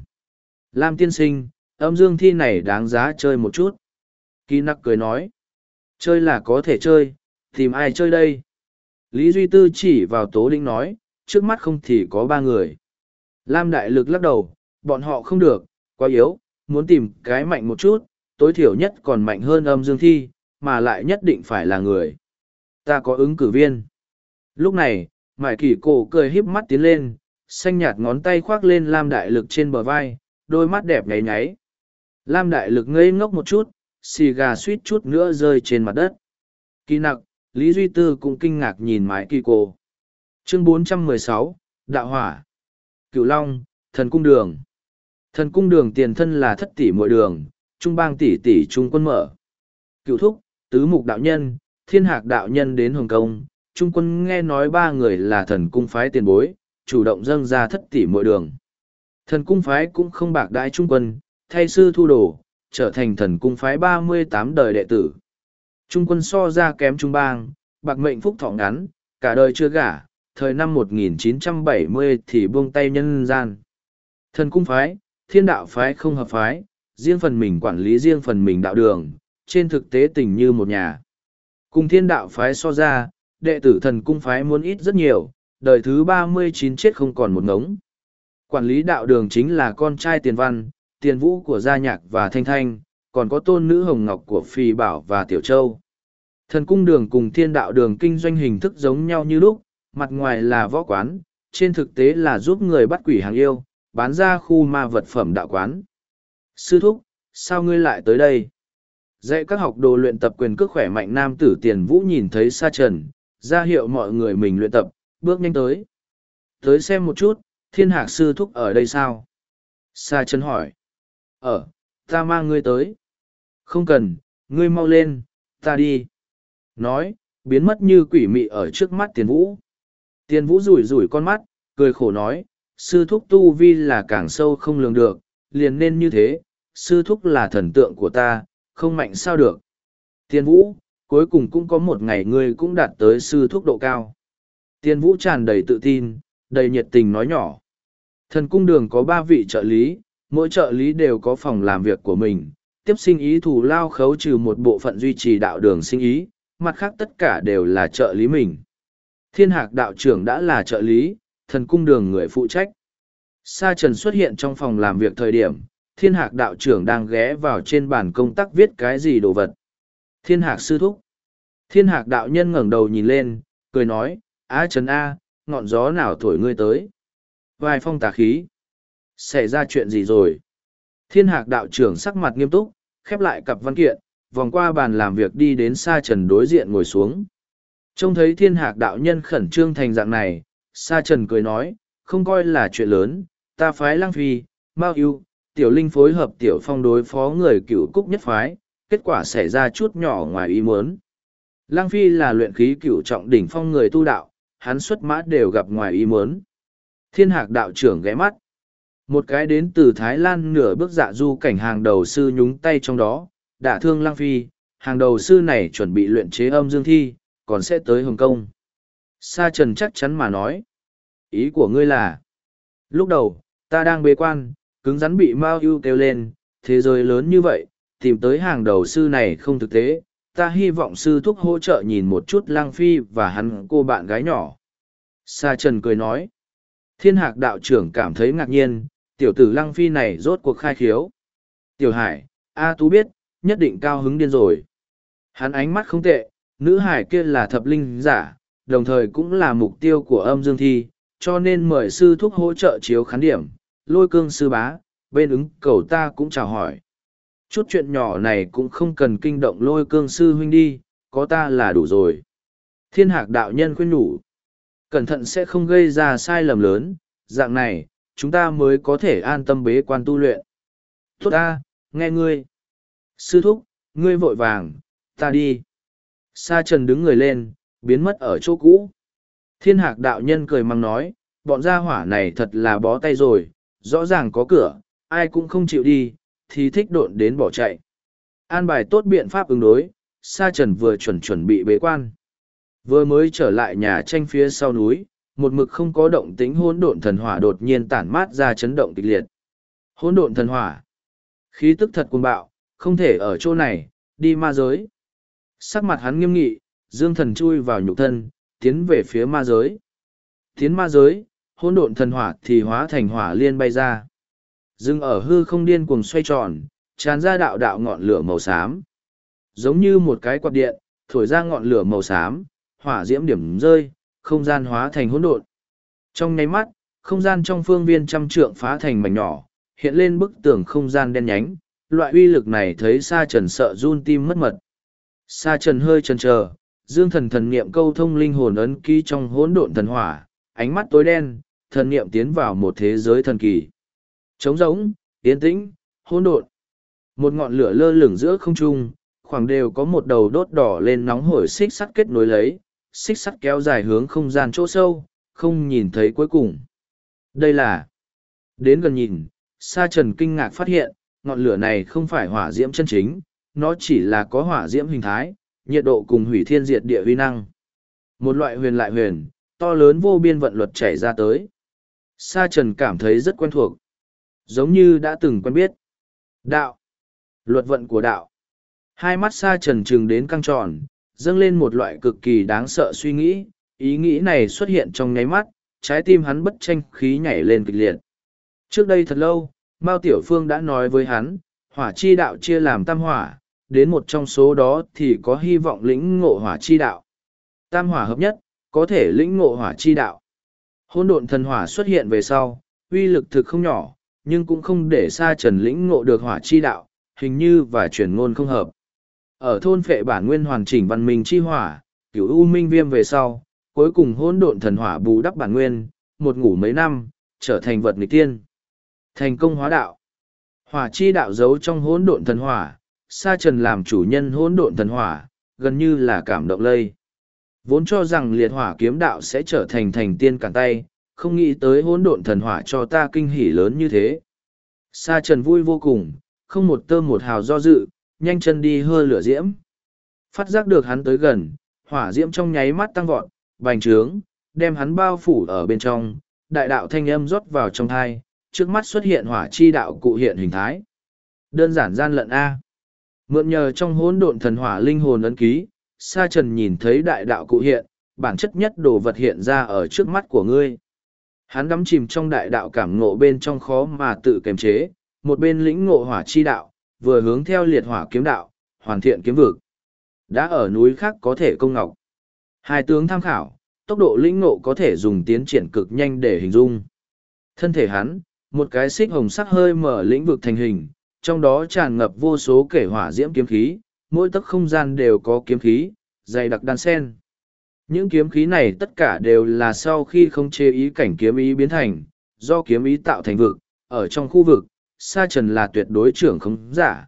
Lam tiên sinh, âm dương thi này đáng giá chơi một chút. Kỳ nặc cười nói, chơi là có thể chơi, tìm ai chơi đây? Lý Duy Tư chỉ vào Tố Đỉnh nói, trước mắt không thì có ba người. Lam Đại Lực lắc đầu, bọn họ không được, quá yếu, muốn tìm cái mạnh một chút, tối thiểu nhất còn mạnh hơn âm dương thi, mà lại nhất định phải là người. Ta có ứng cử viên. Lúc này, mải kỳ cổ cười híp mắt tiến lên, xanh nhạt ngón tay khoác lên Lam Đại Lực trên bờ vai, đôi mắt đẹp nháy nháy. Lam Đại Lực ngây ngốc một chút, xì gà suýt chút nữa rơi trên mặt đất. Kỳ nặc, Lý Duy Tư cũng kinh ngạc nhìn mái kỳ cổ. Chương 416, Đạo Hỏa cửu Long, Thần Cung Đường Thần Cung Đường tiền thân là thất tỷ mỗi đường, trung bang tỷ tỷ trung quân mở. Cựu Thúc, Tứ Mục Đạo Nhân, Thiên Hạc Đạo Nhân đến Hồng Kông, trung quân nghe nói ba người là thần cung phái tiền bối, chủ động dâng ra thất tỷ mỗi đường. Thần cung phái cũng không bạc đãi trung quân, thay sư thu đồ, trở thành thần cung phái ba mươi tám đời đệ tử. Trung quân so ra kém trung bang, bạc mệnh phúc thọ ngắn, cả đời chưa gả, thời năm 1970 thì buông tay nhân gian. Thần cung phái, thiên đạo phái không hợp phái, riêng phần mình quản lý riêng phần mình đạo đường, trên thực tế tình như một nhà. Cùng thiên đạo phái so ra, đệ tử thần cung phái muốn ít rất nhiều, đời thứ ba mươi chín chết không còn một ngống. Quản lý đạo đường chính là con trai tiền văn, tiền vũ của gia nhạc và thanh thanh, còn có tôn nữ hồng ngọc của phi bảo và tiểu châu. Thần cung đường cùng thiên đạo đường kinh doanh hình thức giống nhau như lúc, mặt ngoài là võ quán, trên thực tế là giúp người bắt quỷ hàng yêu, bán ra khu ma vật phẩm đạo quán. Sư thúc, sao ngươi lại tới đây? Dạy các học đồ luyện tập quyền cước khỏe mạnh nam tử tiền vũ nhìn thấy sa trần, ra hiệu mọi người mình luyện tập, bước nhanh tới. Tới xem một chút, thiên hạc sư thúc ở đây sao? Sa trần hỏi. Ở, ta mang ngươi tới. Không cần, ngươi mau lên, ta đi. Nói, biến mất như quỷ mị ở trước mắt tiền vũ. Tiền vũ rủi rủi con mắt, cười khổ nói, sư thúc tu vi là càng sâu không lường được, liền nên như thế, sư thúc là thần tượng của ta, không mạnh sao được. Tiên vũ, cuối cùng cũng có một ngày ngươi cũng đạt tới sư thúc độ cao. Tiên vũ tràn đầy tự tin, đầy nhiệt tình nói nhỏ. Thần cung đường có ba vị trợ lý, mỗi trợ lý đều có phòng làm việc của mình, tiếp sinh ý thủ lao khấu trừ một bộ phận duy trì đạo đường sinh ý, mặt khác tất cả đều là trợ lý mình. Thiên hạc đạo trưởng đã là trợ lý, thần cung đường người phụ trách. Sa Trần xuất hiện trong phòng làm việc thời điểm, thiên hạc đạo trưởng đang ghé vào trên bàn công tác viết cái gì đồ vật. Thiên hạc sư thúc. Thiên hạc đạo nhân ngẩng đầu nhìn lên, cười nói, Á Trần A, ngọn gió nào thổi ngươi tới. Vài phong tà khí. Xảy ra chuyện gì rồi? Thiên hạc đạo trưởng sắc mặt nghiêm túc, khép lại cặp văn kiện, vòng qua bàn làm việc đi đến Sa Trần đối diện ngồi xuống. Trông thấy thiên hạc đạo nhân khẩn trương thành dạng này, Sa Trần cười nói, không coi là chuyện lớn, ta phái Lăng Phi, Mao Yêu, Tiểu Linh phối hợp Tiểu Phong đối phó người cựu cúc nhất phái, kết quả xảy ra chút nhỏ ngoài ý muốn. Lăng Phi là luyện khí cựu trọng đỉnh phong người tu đạo, hắn xuất mã đều gặp ngoài ý muốn. Thiên hạc đạo trưởng ghé mắt. Một cái đến từ Thái Lan nửa bước dạ du cảnh hàng đầu sư nhúng tay trong đó, đả thương Lăng Phi, hàng đầu sư này chuẩn bị luyện chế âm dương thi, còn sẽ tới Hồng Kông. Sa Trần chắc chắn mà nói. Ý của ngươi là, lúc đầu, ta đang bế quan, cứng rắn bị Mao Yu kêu lên, thế giới lớn như vậy, tìm tới hàng đầu sư này không thực tế, ta hy vọng sư thúc hỗ trợ nhìn một chút lang phi và hắn cô bạn gái nhỏ. Sa Trần cười nói, thiên hạc đạo trưởng cảm thấy ngạc nhiên, tiểu tử lăng phi này rốt cuộc khai khiếu. Tiểu hải, A Tú biết, nhất định cao hứng điên rồi. Hắn ánh mắt không tệ, nữ hải kia là thập linh giả, đồng thời cũng là mục tiêu của âm dương thi, cho nên mời sư thúc hỗ trợ chiếu khán điểm, lôi cương sư bá, bên ứng cầu ta cũng chào hỏi. Chút chuyện nhỏ này cũng không cần kinh động lôi cương sư huynh đi, có ta là đủ rồi. Thiên hạc đạo nhân khuyên nhủ, cẩn thận sẽ không gây ra sai lầm lớn, dạng này, chúng ta mới có thể an tâm bế quan tu luyện. Tốt ta, nghe ngươi. Sư thúc, ngươi vội vàng, ta đi. Sa trần đứng người lên, biến mất ở chỗ cũ. Thiên hạc đạo nhân cười mắng nói, bọn gia hỏa này thật là bó tay rồi, rõ ràng có cửa, ai cũng không chịu đi, thì thích độn đến bỏ chạy. An bài tốt biện pháp ứng đối, Sa Trần vừa chuẩn chuẩn bị bế quan. Vừa mới trở lại nhà tranh phía sau núi, một mực không có động tính hỗn độn thần hỏa đột nhiên tản mát ra chấn động kịch liệt. Hỗn độn thần hỏa. Khí tức thật cuồng bạo, không thể ở chỗ này, đi ma giới. Sắc mặt hắn nghiêm nghị, dương thần chui vào nhục thân, tiến về phía ma giới. Tiến ma giới, hỗn độn thần hỏa thì hóa thành hỏa liên bay ra. Dừng ở hư không điên cuồng xoay tròn, tràn ra đạo đạo ngọn lửa màu xám. Giống như một cái quạt điện, thổi ra ngọn lửa màu xám, hỏa diễm điểm rơi, không gian hóa thành hỗn độn. Trong nháy mắt, không gian trong phương viên trăm trượng phá thành mảnh nhỏ, hiện lên bức tường không gian đen nhánh, loại uy lực này thấy Sa Trần sợ run tim mất mật. Sa Trần hơi chần chờ, dương thần thần niệm câu thông linh hồn ấn ký trong hỗn độn thần hỏa, ánh mắt tối đen, thần niệm tiến vào một thế giới thần kỳ. Trống rỗng, yên tĩnh, hỗn độn. Một ngọn lửa lơ lửng giữa không trung, khoảng đều có một đầu đốt đỏ lên nóng hổi xích sắt kết nối lấy, xích sắt kéo dài hướng không gian chỗ sâu, không nhìn thấy cuối cùng. Đây là... Đến gần nhìn, Sa Trần kinh ngạc phát hiện, ngọn lửa này không phải hỏa diễm chân chính, nó chỉ là có hỏa diễm hình thái, nhiệt độ cùng hủy thiên diệt địa huy năng. Một loại huyền lại huyền, to lớn vô biên vận luật chảy ra tới. Sa Trần cảm thấy rất quen thuộc. Giống như đã từng quen biết. Đạo. Luật vận của đạo. Hai mắt Sa Trần trừng đến căng tròn, dâng lên một loại cực kỳ đáng sợ suy nghĩ. Ý nghĩ này xuất hiện trong nháy mắt, trái tim hắn bất tranh khí nhảy lên kịch liệt. Trước đây thật lâu, Mao Tiểu Phương đã nói với hắn, hỏa chi đạo chia làm tam hỏa, đến một trong số đó thì có hy vọng lĩnh ngộ hỏa chi đạo. Tam hỏa hợp nhất, có thể lĩnh ngộ hỏa chi đạo. Hôn độn thần hỏa xuất hiện về sau, uy lực thực không nhỏ, nhưng cũng không để xa trần lĩnh ngộ được hỏa chi đạo, hình như và chuyển ngôn không hợp. Ở thôn phệ bản nguyên hoàn chỉnh văn minh chi hỏa, cửu u minh viêm về sau, cuối cùng hôn độn thần hỏa bù đắp bản nguyên, một ngủ mấy năm, trở thành vật nghịch tiên. Thành công hóa đạo. Hỏa chi đạo giấu trong hỗn độn thần hỏa, sa trần làm chủ nhân hỗn độn thần hỏa, gần như là cảm động lây. Vốn cho rằng liệt hỏa kiếm đạo sẽ trở thành thành tiên cản tay, không nghĩ tới hỗn độn thần hỏa cho ta kinh hỉ lớn như thế. Sa trần vui vô cùng, không một tơ một hào do dự, nhanh chân đi hơ lửa diễm. Phát giác được hắn tới gần, hỏa diễm trong nháy mắt tăng vọt, bành trướng, đem hắn bao phủ ở bên trong, đại đạo thanh âm rót vào trong thai, trước mắt xuất hiện hỏa chi đạo cụ hiện hình thái. Đơn giản gian lận A. Mượn nhờ trong hỗn độn thần hỏa linh hồn ấn ký, Sa Trần nhìn thấy đại đạo cụ hiện, bản chất nhất đồ vật hiện ra ở trước mắt của ngươi. Hắn đắm chìm trong đại đạo cảm ngộ bên trong khó mà tự kiềm chế, một bên lĩnh ngộ hỏa chi đạo, vừa hướng theo liệt hỏa kiếm đạo, hoàn thiện kiếm vực. Đã ở núi khác có thể công ngọc. Hai tướng tham khảo, tốc độ lĩnh ngộ có thể dùng tiến triển cực nhanh để hình dung. Thân thể hắn, một cái xích hồng sắc hơi mở lĩnh vực thành hình, trong đó tràn ngập vô số kể hỏa diễm kiếm khí, mỗi tấc không gian đều có kiếm khí, dày đặc đan sen. Những kiếm khí này tất cả đều là sau khi không chê ý cảnh kiếm ý biến thành, do kiếm ý tạo thành vực, ở trong khu vực, Sa Trần là tuyệt đối trưởng không giả.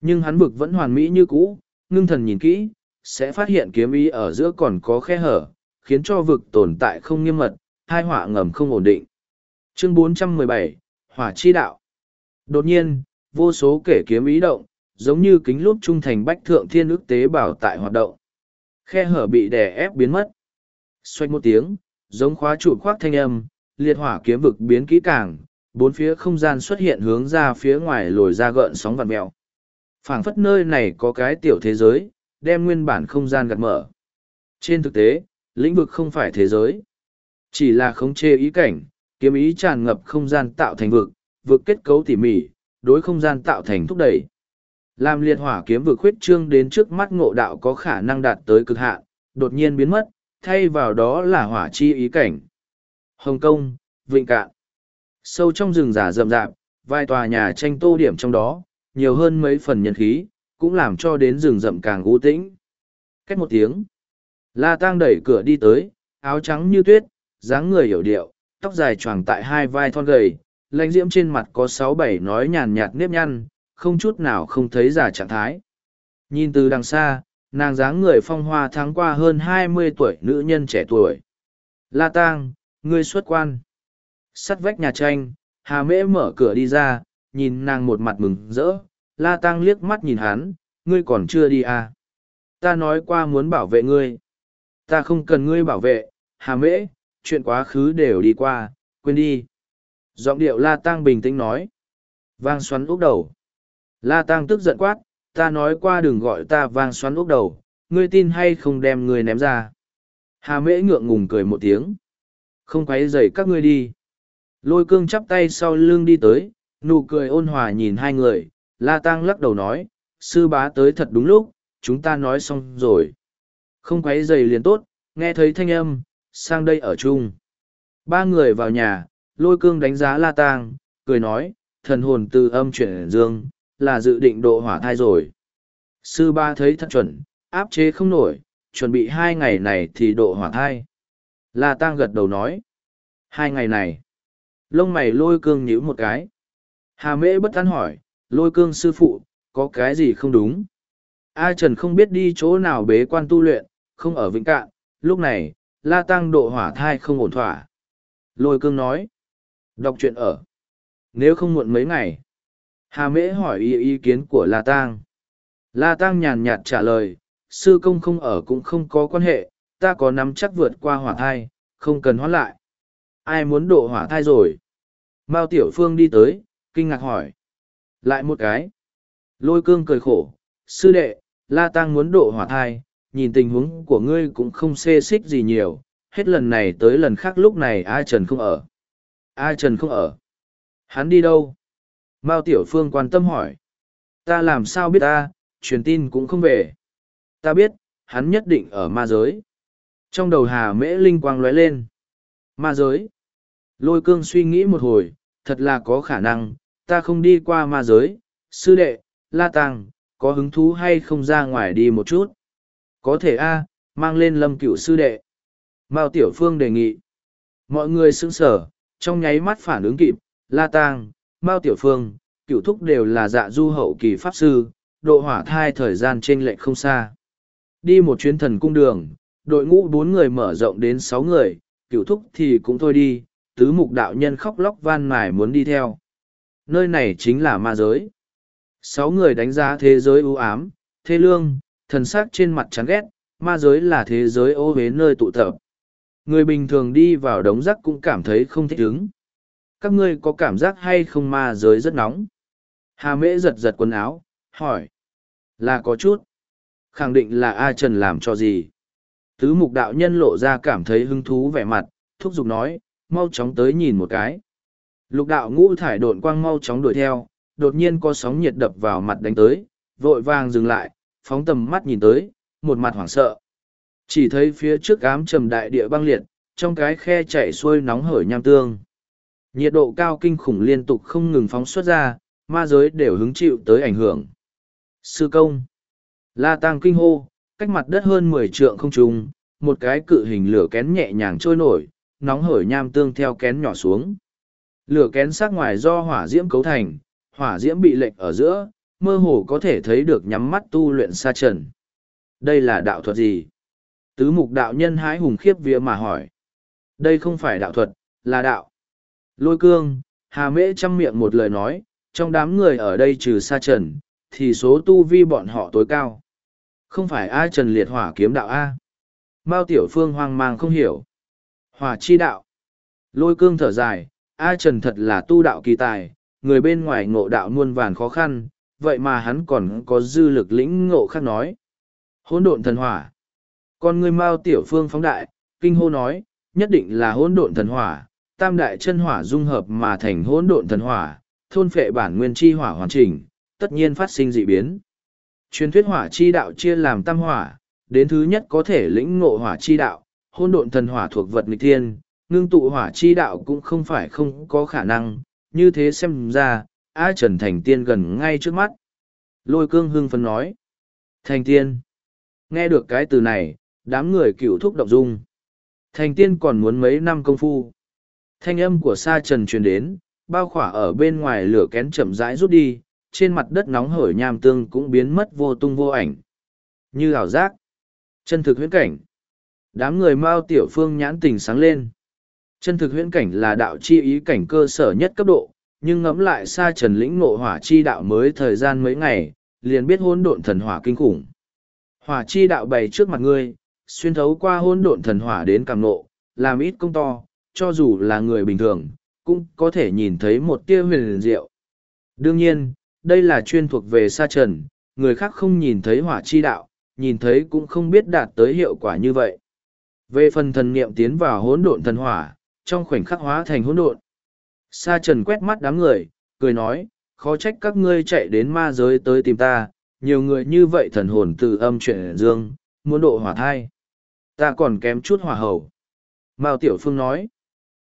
Nhưng hắn vực vẫn hoàn mỹ như cũ, ngưng thần nhìn kỹ, sẽ phát hiện kiếm ý ở giữa còn có khe hở, khiến cho vực tồn tại không nghiêm mật, hai họa ngầm không ổn định. Chương 417, Hỏa chi đạo. Đột nhiên, vô số kể kiếm ý động, giống như kính lúp trung thành bách thượng thiên ức tế bảo tại hoạt động. Khe hở bị đè ép biến mất. Xoay một tiếng, giống khóa trụ khoác thanh âm, liệt hỏa kiếm vực biến kỹ càng, bốn phía không gian xuất hiện hướng ra phía ngoài lồi ra gợn sóng vặn mèo. phảng phất nơi này có cái tiểu thế giới, đem nguyên bản không gian gạt mở. Trên thực tế, lĩnh vực không phải thế giới. Chỉ là khống chê ý cảnh, kiếm ý tràn ngập không gian tạo thành vực, vực kết cấu tỉ mỉ, đối không gian tạo thành thúc đẩy. Làm liệt hỏa kiếm vực khuyết trương đến trước mắt ngộ đạo có khả năng đạt tới cực hạn, đột nhiên biến mất, thay vào đó là hỏa chi ý cảnh. Hồng Kông, Vịnh Cạn. Sâu trong rừng giả rậm rạp, vài tòa nhà tranh tô điểm trong đó, nhiều hơn mấy phần nhân khí, cũng làm cho đến rừng rậm càng u tĩnh. Cách một tiếng, La Tăng đẩy cửa đi tới, áo trắng như tuyết, dáng người hiểu điệu, tóc dài choàng tại hai vai thon gầy, lãnh diễm trên mặt có sáu bảy nói nhàn nhạt nếp nhăn, không chút nào không thấy giả trạng thái. Nhìn từ đằng xa, nàng dáng người phong hoa tháng qua hơn hai mươi tuổi nữ nhân trẻ tuổi. La Tang, ngươi xuất quan. Sắt vách nhà tranh, Hà Mễ mở cửa đi ra, nhìn nàng một mặt mừng rỡ. La Tang liếc mắt nhìn hắn, ngươi còn chưa đi à. Ta nói qua muốn bảo vệ ngươi. Ta không cần ngươi bảo vệ, Hà Mễ, chuyện quá khứ đều đi qua, quên đi. Giọng điệu La Tang bình tĩnh nói. Vang xoắn úp đầu. La Tang tức giận quát, ta nói qua đừng gọi ta vang xoắn úp đầu, ngươi tin hay không đem ngươi ném ra. Hà mễ ngượng ngùng cười một tiếng. Không quấy rầy các ngươi đi. Lôi cương chắp tay sau lưng đi tới, nụ cười ôn hòa nhìn hai người. La Tang lắc đầu nói, sư bá tới thật đúng lúc, chúng ta nói xong rồi. Không quấy rầy liền tốt, nghe thấy thanh âm, sang đây ở chung. Ba người vào nhà, lôi cương đánh giá La Tang, cười nói, thần hồn từ âm chuyển dương, là dự định độ hỏa thai rồi. Sư ba thấy thật chuẩn, áp chế không nổi, chuẩn bị hai ngày này thì độ hỏa thai. La Tang gật đầu nói, hai ngày này, lông mày lôi cương nhíu một cái. Hà mễ bất tán hỏi, lôi cương sư phụ, có cái gì không đúng? A Trần không biết đi chỗ nào bế quan tu luyện, không ở Vĩnh Cạn, lúc này, La Tăng độ hỏa thai không ổn thỏa. Lôi cương nói, đọc truyện ở. Nếu không muộn mấy ngày, Hà Mễ hỏi ý ý kiến của La Tăng. La Tăng nhàn nhạt trả lời, sư công không ở cũng không có quan hệ, ta có nắm chắc vượt qua hỏa thai, không cần hoãn lại. Ai muốn độ hỏa thai rồi? Mao Tiểu Phương đi tới, kinh ngạc hỏi. Lại một cái. Lôi cương cười khổ, sư đệ, La Tăng muốn độ hỏa thai, nhìn tình huống của ngươi cũng không xê xích gì nhiều, hết lần này tới lần khác lúc này A Trần không ở. A Trần không ở. Hắn đi đâu? Mao Tiểu Phương quan tâm hỏi. Ta làm sao biết ta, truyền tin cũng không về. Ta biết, hắn nhất định ở ma giới. Trong đầu Hà Mễ Linh quang lóe lên. Ma giới. Lôi cương suy nghĩ một hồi, thật là có khả năng, ta không đi qua ma giới. Sư đệ, La Tăng, có hứng thú hay không ra ngoài đi một chút? Có thể a mang lên lâm cựu sư đệ. Mao Tiểu Phương đề nghị. Mọi người sững sở, trong nháy mắt phản ứng kịp, La Tang, Mao Tiểu Phương, cựu thúc đều là dạ du hậu kỳ pháp sư, độ hỏa thai thời gian trên lệch không xa. Đi một chuyến thần cung đường, đội ngũ bốn người mở rộng đến sáu người, cựu thúc thì cũng thôi đi, tứ mục đạo nhân khóc lóc van mài muốn đi theo. Nơi này chính là ma giới. Sáu người đánh giá thế giới ưu ám, thê lương, thần sắc trên mặt chán ghét, ma giới là thế giới ô huế nơi tụ tập. Người bình thường đi vào đống rác cũng cảm thấy không thích ứng. Các ngươi có cảm giác hay không ma giới rất nóng? Hà mễ giật giật quần áo, hỏi. Là có chút. Khẳng định là A Trần làm cho gì? Tứ mục đạo nhân lộ ra cảm thấy hứng thú vẻ mặt, thúc giục nói, mau chóng tới nhìn một cái. Lục đạo ngũ thải độn quang mau chóng đuổi theo, đột nhiên có sóng nhiệt đập vào mặt đánh tới, vội vàng dừng lại, phóng tầm mắt nhìn tới, một mặt hoảng sợ. Chỉ thấy phía trước ám trầm đại địa băng liệt, trong cái khe chảy xuôi nóng hởi nham tương. Nhiệt độ cao kinh khủng liên tục không ngừng phóng xuất ra, ma giới đều hứng chịu tới ảnh hưởng. Sư công. La tăng kinh hô, cách mặt đất hơn mười trượng không trùng, một cái cự hình lửa kén nhẹ nhàng trôi nổi, nóng hởi nham tương theo kén nhỏ xuống. Lửa kén sát ngoài do hỏa diễm cấu thành, hỏa diễm bị lệch ở giữa, mơ hồ có thể thấy được nhắm mắt tu luyện xa trần. Đây là đạo thuật gì? Tứ mục đạo nhân hái hùng khiếp vía mà hỏi. Đây không phải đạo thuật, là đạo. Lôi cương, hà mễ chăm miệng một lời nói, trong đám người ở đây trừ sa trần, thì số tu vi bọn họ tối cao. Không phải ai trần liệt hỏa kiếm đạo A. Mao tiểu phương hoang mang không hiểu. Hỏa chi đạo. Lôi cương thở dài, A trần thật là tu đạo kỳ tài, người bên ngoài ngộ đạo muôn vàn khó khăn, vậy mà hắn còn có dư lực lĩnh ngộ khác nói. Hỗn độn thần hỏa. Con người Mao Tiểu Phương phóng đại, kinh hô nói, nhất định là hỗn độn thần hỏa, tam đại chân hỏa dung hợp mà thành hỗn độn thần hỏa, thôn phệ bản nguyên chi hỏa hoàn chỉnh, tất nhiên phát sinh dị biến. Truyền thuyết hỏa chi đạo chia làm tam hỏa, đến thứ nhất có thể lĩnh ngộ hỏa chi đạo, hỗn độn thần hỏa thuộc vật nghịch thiên, ngưng tụ hỏa chi đạo cũng không phải không có khả năng, như thế xem ra, A Trần Thành Tiên gần ngay trước mắt. Lôi cương hưng phấn nói. Thành Tiên. Nghe được cái từ này, đám người cựu thúc động dung. Thành Tiên còn muốn mấy năm công phu. Thanh âm của Sa Trần truyền đến, bao khỏa ở bên ngoài lửa kén chậm rãi rút đi, trên mặt đất nóng hổi nham tương cũng biến mất vô tung vô ảnh. Như ảo giác. Chân thực huyễn cảnh. Đám người Mao Tiểu Phương nhãn tình sáng lên. Chân thực huyễn cảnh là đạo chi ý cảnh cơ sở nhất cấp độ, nhưng ngẫm lại xa trần lĩnh ngộ hỏa chi đạo mới thời gian mấy ngày, liền biết hôn độn thần hỏa kinh khủng. Hỏa chi đạo bày trước mặt ngươi, xuyên thấu qua hôn độn thần hỏa đến càng nộ, làm ít công to, cho dù là người bình thường, cũng có thể nhìn thấy một tia huyền diệu. Đương nhiên, đây là chuyên thuộc về sa trần, người khác không nhìn thấy hỏa chi đạo, nhìn thấy cũng không biết đạt tới hiệu quả như vậy. Về phần thần niệm tiến vào hỗn độn thần hỏa, trong khoảnh khắc hóa thành hỗn độn. Sa trần quét mắt đám người, cười nói, khó trách các ngươi chạy đến ma giới tới tìm ta, nhiều người như vậy thần hồn từ âm chuyển dương, muốn độ hỏa thai. Ta còn kém chút hỏa hầu. Mao Tiểu Phương nói.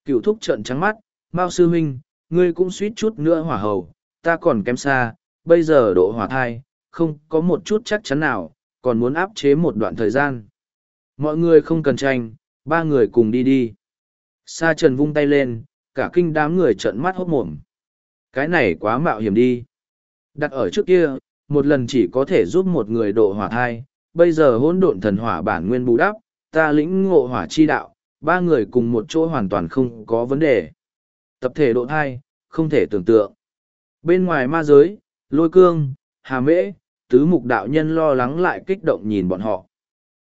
Cựu thúc trận trắng mắt, Mao Sư Huynh, ngươi cũng suýt chút nữa hỏa hầu, ta còn kém xa, bây giờ độ hỏa thai, không có một chút chắc chắn nào, còn muốn áp chế một đoạn thời gian. Mọi người không cần tranh, ba người cùng đi đi. Sa Trần vung tay lên, cả kinh đám người trợn mắt hốt mồm. Cái này quá mạo hiểm đi. Đặt ở trước kia, một lần chỉ có thể giúp một người độ hỏa thai, bây giờ hỗn độn thần hỏa bản nguyên bù đắp, ta lĩnh ngộ hỏa chi đạo, ba người cùng một chỗ hoàn toàn không có vấn đề. Tập thể độ thai, không thể tưởng tượng. Bên ngoài ma giới, lôi cương, hà mễ, tứ mục đạo nhân lo lắng lại kích động nhìn bọn họ.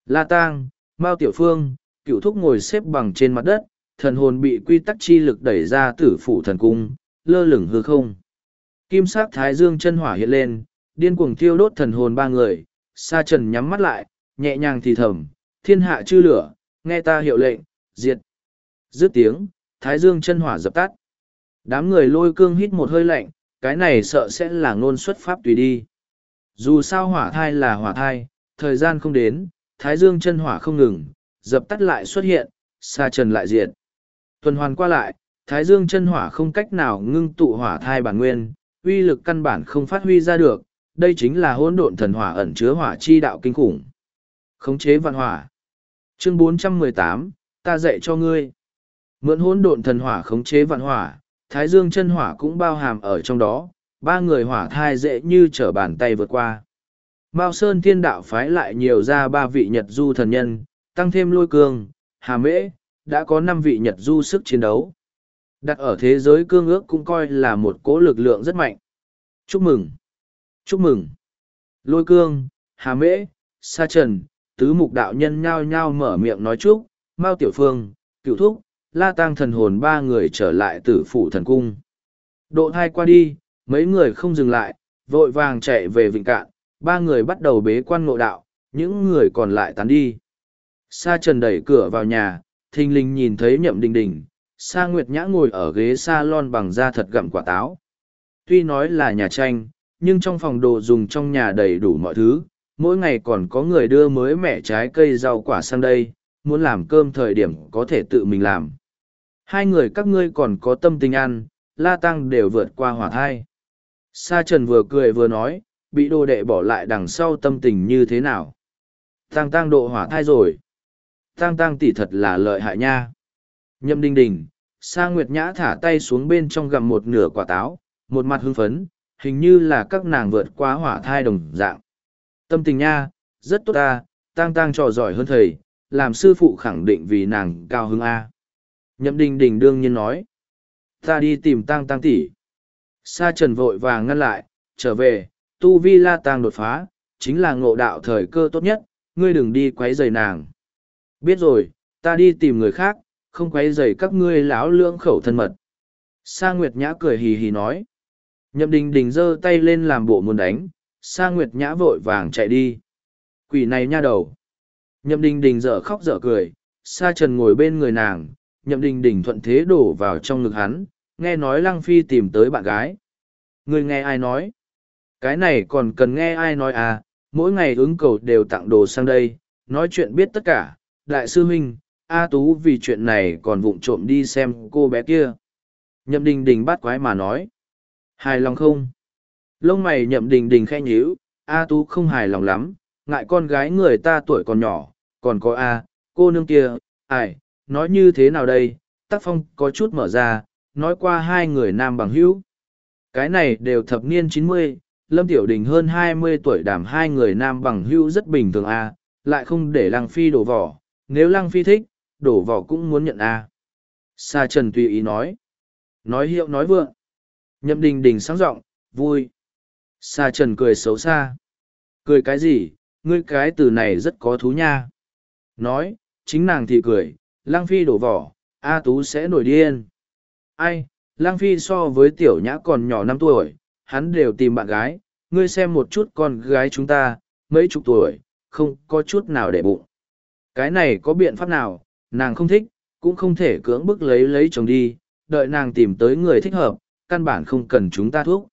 La Tang, Mao Tiểu Phương, cựu thúc ngồi xếp bằng trên mặt đất, thần hồn bị quy tắc chi lực đẩy ra tử phủ thần cung, lơ lửng hư không. Kim sắc thái dương chân hỏa hiện lên, điên cuồng thiêu đốt thần hồn ba người, sa trần nhắm mắt lại, nhẹ nhàng thì thầm, thiên hạ chư lửa, nghe ta hiệu lệnh, diệt. Dứt tiếng, thái dương chân hỏa dập tắt. Đám người lôi cương hít một hơi lạnh, cái này sợ sẽ là ngôn xuất pháp tùy đi. Dù sao hỏa thai là hỏa thai, thời gian không đến, thái dương chân hỏa không ngừng, dập tắt lại xuất hiện, xa trần lại diệt. Tuần hoàn qua lại, thái dương chân hỏa không cách nào ngưng tụ hỏa thai bản nguyên, uy lực căn bản không phát huy ra được, đây chính là hỗn độn thần hỏa ẩn chứa hỏa chi đạo kinh khủng. Khống chế vạn hỏa. Chương 418, ta dạy cho ngươi. Mượn hỗn độn thần hỏa khống chế vạn hỏa, thái dương chân hỏa cũng bao hàm ở trong đó, ba người hỏa thai dễ như trở bàn tay vượt qua. Mao Sơn thiên đạo phái lại nhiều ra ba vị Nhật Du thần nhân, tăng thêm lôi cương, hà mễ, đã có năm vị Nhật Du sức chiến đấu. Đặt ở thế giới cương ước cũng coi là một cố lực lượng rất mạnh. Chúc mừng! Chúc mừng! Lôi cương, hà mễ, sa trần, tứ mục đạo nhân nhao nhao mở miệng nói chúc, Mao Tiểu Phương, cựu thúc, la Tăng thần hồn ba người trở lại tử phủ thần cung. Độ thai qua đi, mấy người không dừng lại, vội vàng chạy về vịnh cạn, ba người bắt đầu bế quan ngộ đạo, những người còn lại tán đi. Sa trần đẩy cửa vào nhà, thình lình nhìn thấy nhậm đình đình, Sa Nguyệt Nhã ngồi ở ghế salon bằng da thật gặm quả táo. Tuy nói là nhà tranh, nhưng trong phòng đồ dùng trong nhà đầy đủ mọi thứ, mỗi ngày còn có người đưa mới mẻ trái cây rau quả sang đây, muốn làm cơm thời điểm có thể tự mình làm. Hai người các ngươi còn có tâm tình ăn, la tăng đều vượt qua hỏa thai. Sa Trần vừa cười vừa nói, bị đồ đệ bỏ lại đằng sau tâm tình như thế nào. Tăng tăng độ hỏa thai rồi. Tăng tăng tỷ thật là lợi hại nha. Nhậm đinh đình, Sa Nguyệt Nhã thả tay xuống bên trong gặm một nửa quả táo, một mặt hưng phấn, hình như là các nàng vượt qua hỏa thai đồng dạng. Tâm tình nha, rất tốt ta, tang tang trò giỏi hơn thầy, làm sư phụ khẳng định vì nàng cao hứng A. Nhậm đình đình đương nhiên nói. Ta đi tìm tang tang tỷ. Sa trần vội vàng ngăn lại, trở về, tu vi la tang đột phá, chính là ngộ đạo thời cơ tốt nhất, ngươi đừng đi quấy rầy nàng. Biết rồi, ta đi tìm người khác, không quấy rầy các ngươi láo lưỡng khẩu thân mật. Sa Nguyệt Nhã cười hì hì nói. Nhậm đình đình giơ tay lên làm bộ muốn đánh, Sa Nguyệt Nhã vội vàng chạy đi. Quỷ này nha đầu. Nhậm đình đình dở khóc dở cười, Sa Trần ngồi bên người nàng, nhậm đình đình thuận thế đổ vào trong ngực hắn, nghe nói Lăng Phi tìm tới bạn gái. Người nghe ai nói? Cái này còn cần nghe ai nói à, mỗi ngày ứng cầu đều tặng đồ sang đây, nói chuyện biết tất cả. Đại sư huynh, A Tú vì chuyện này còn vụng trộm đi xem cô bé kia. Nhậm đình đình bắt quái mà nói. Hài lòng không? Lông mày nhậm đình đình khẽ nhíu, A Tú không hài lòng lắm, ngại con gái người ta tuổi còn nhỏ, còn có A, cô nương kia, ai, nói như thế nào đây, tác phong có chút mở ra, nói qua hai người nam bằng hữu. Cái này đều thập niên chín mươi, Lâm Tiểu Đình hơn hai mươi tuổi đảm hai người nam bằng hữu rất bình thường A, lại không để Lăng Phi đổ vỏ, nếu Lăng Phi thích, đổ vỏ cũng muốn nhận A. Sa Trần tùy ý nói. Nói hiệu nói vượng. Nhậm đình đình sáng giọng vui. Sa Trần cười xấu xa. Cười cái gì, ngươi cái từ này rất có thú nha. Nói, chính nàng thì cười, Lang Phi đổ vỏ, A Tú sẽ nổi điên. Ai, Lang Phi so với tiểu nhã còn nhỏ năm tuổi, hắn đều tìm bạn gái, ngươi xem một chút con gái chúng ta, mấy chục tuổi, không có chút nào để bụng. Cái này có biện pháp nào, nàng không thích, cũng không thể cưỡng bức lấy lấy chồng đi, đợi nàng tìm tới người thích hợp, căn bản không cần chúng ta thuốc.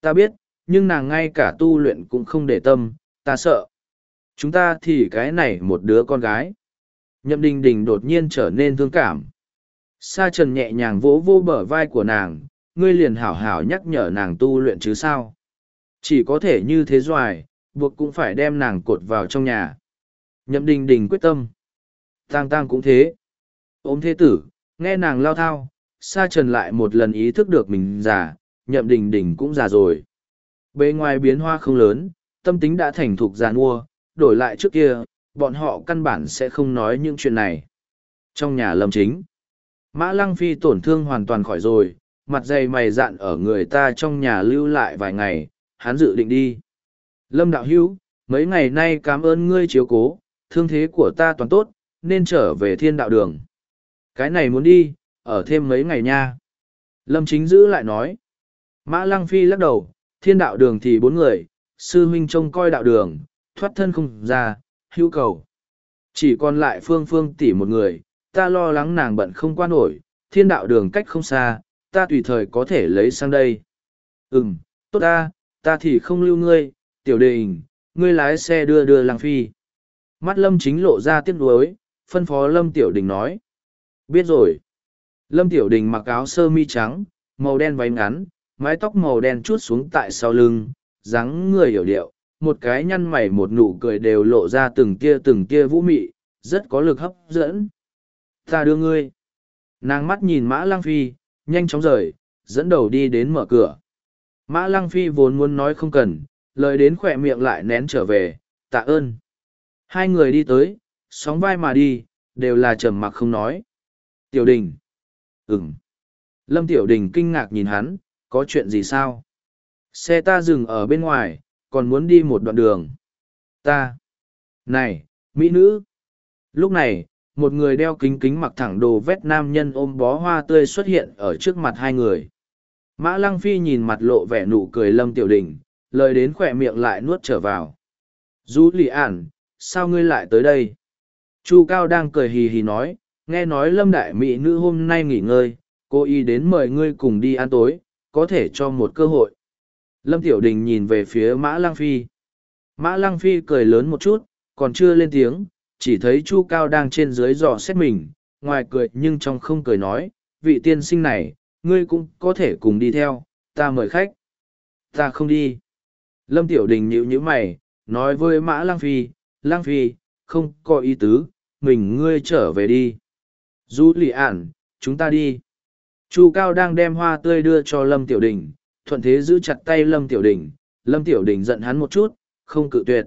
Ta biết, nhưng nàng ngay cả tu luyện cũng không để tâm, ta sợ. Chúng ta thì cái này một đứa con gái. Nhậm đình đình đột nhiên trở nên thương cảm. Sa trần nhẹ nhàng vỗ vô bờ vai của nàng, ngươi liền hảo hảo nhắc nhở nàng tu luyện chứ sao. Chỉ có thể như thế doài, buộc cũng phải đem nàng cột vào trong nhà. Nhậm đình đình quyết tâm. Tang tang cũng thế. Ôm thế tử, nghe nàng lao thao, sa trần lại một lần ý thức được mình già, nhậm đình đình cũng già rồi. Bề ngoài biến hoa không lớn, tâm tính đã thành thục giàn mua, đổi lại trước kia, bọn họ căn bản sẽ không nói những chuyện này. Trong nhà lâm chính, Mã Lăng Phi tổn thương hoàn toàn khỏi rồi, mặt dày mày dạn ở người ta trong nhà lưu lại vài ngày, hắn dự định đi. Lâm Đạo Hữu mấy ngày nay cảm ơn ngươi chiếu cố, thương thế của ta toàn tốt, nên trở về thiên đạo đường. Cái này muốn đi, ở thêm mấy ngày nha. Lâm Chính giữ lại nói. Mã Lăng Phi lắc đầu, thiên đạo đường thì bốn người, sư huynh trông coi đạo đường, thoát thân không ra, hữu cầu. Chỉ còn lại phương phương tỷ một người, ta lo lắng nàng bận không qua nổi, thiên đạo đường cách không xa, ta tùy thời có thể lấy sang đây. Ừm, tốt ta, ta thì không lưu ngươi, tiểu đình, ngươi lái xe đưa đưa làng phi. Mắt lâm chính lộ ra tiếc nuối, phân phó lâm tiểu đình nói. Biết rồi. Lâm tiểu đình mặc áo sơ mi trắng, màu đen váy ngắn, mái tóc màu đen chút xuống tại sau lưng, dáng người hiểu điệu, một cái nhăn mày một nụ cười đều lộ ra từng tia từng tia vũ mị, rất có lực hấp dẫn. Ta đưa ngươi. Nàng mắt nhìn Mã Lăng Phi, nhanh chóng rời, dẫn đầu đi đến mở cửa. Mã Lăng Phi vốn muốn nói không cần, lời đến khỏe miệng lại nén trở về, tạ ơn. Hai người đi tới, sóng vai mà đi, đều là trầm mặc không nói. Tiểu đình. Ừm. Lâm Tiểu Đình kinh ngạc nhìn hắn, có chuyện gì sao? Xe ta dừng ở bên ngoài, còn muốn đi một đoạn đường. Ta. Này, mỹ nữ. Lúc này, một người đeo kính kính mặc thẳng đồ vét nam nhân ôm bó hoa tươi xuất hiện ở trước mặt hai người. Mã Lăng Phi nhìn mặt lộ vẻ nụ cười Lâm Tiểu Đình, lời đến khỏe miệng lại nuốt trở vào. Du lì ản, sao ngươi lại tới đây? Chu Cao đang cười hì hì nói, nghe nói Lâm Đại Mỹ nữ hôm nay nghỉ ngơi, cô y đến mời ngươi cùng đi ăn tối, có thể cho một cơ hội. Lâm Tiểu Đình nhìn về phía Mã Lăng Phi. Mã Lăng Phi cười lớn một chút, còn chưa lên tiếng, chỉ thấy Chu Cao đang trên dưới dò xét mình, ngoài cười nhưng trong không cười nói, vị tiên sinh này, ngươi cũng có thể cùng đi theo, ta mời khách. Ta không đi. Lâm Tiểu Đình nhíu nhíu mày, nói với Mã Lăng Phi, Lăng Phi, không có ý tứ, mình ngươi trở về đi. Du lì ản, chúng ta đi. Chu Cao đang đem hoa tươi đưa cho Lâm Tiểu Đình, thuận thế giữ chặt tay Lâm Tiểu Đình, Lâm Tiểu Đình giận hắn một chút, không cự tuyệt.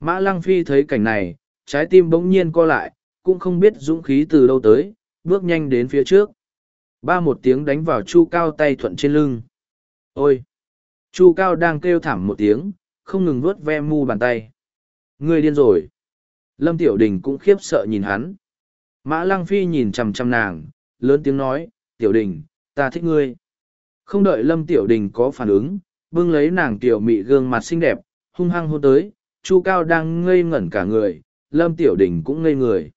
Mã Lăng Phi thấy cảnh này, trái tim bỗng nhiên co lại, cũng không biết dũng khí từ đâu tới, bước nhanh đến phía trước. Ba một tiếng đánh vào Chu Cao tay thuận trên lưng. Ôi! Chu Cao đang kêu thảm một tiếng, không ngừng vuốt ve mu bàn tay. Ngươi điên rồi! Lâm Tiểu Đình cũng khiếp sợ nhìn hắn. Mã Lăng Phi nhìn chằm chằm nàng, lớn tiếng nói, Tiểu Đình, ta thích ngươi. Không đợi Lâm Tiểu Đình có phản ứng, bưng lấy nàng tiểu mị gương mặt xinh đẹp, hung hăng hôn tới, Chu Cao đang ngây ngẩn cả người, Lâm Tiểu Đình cũng ngây người.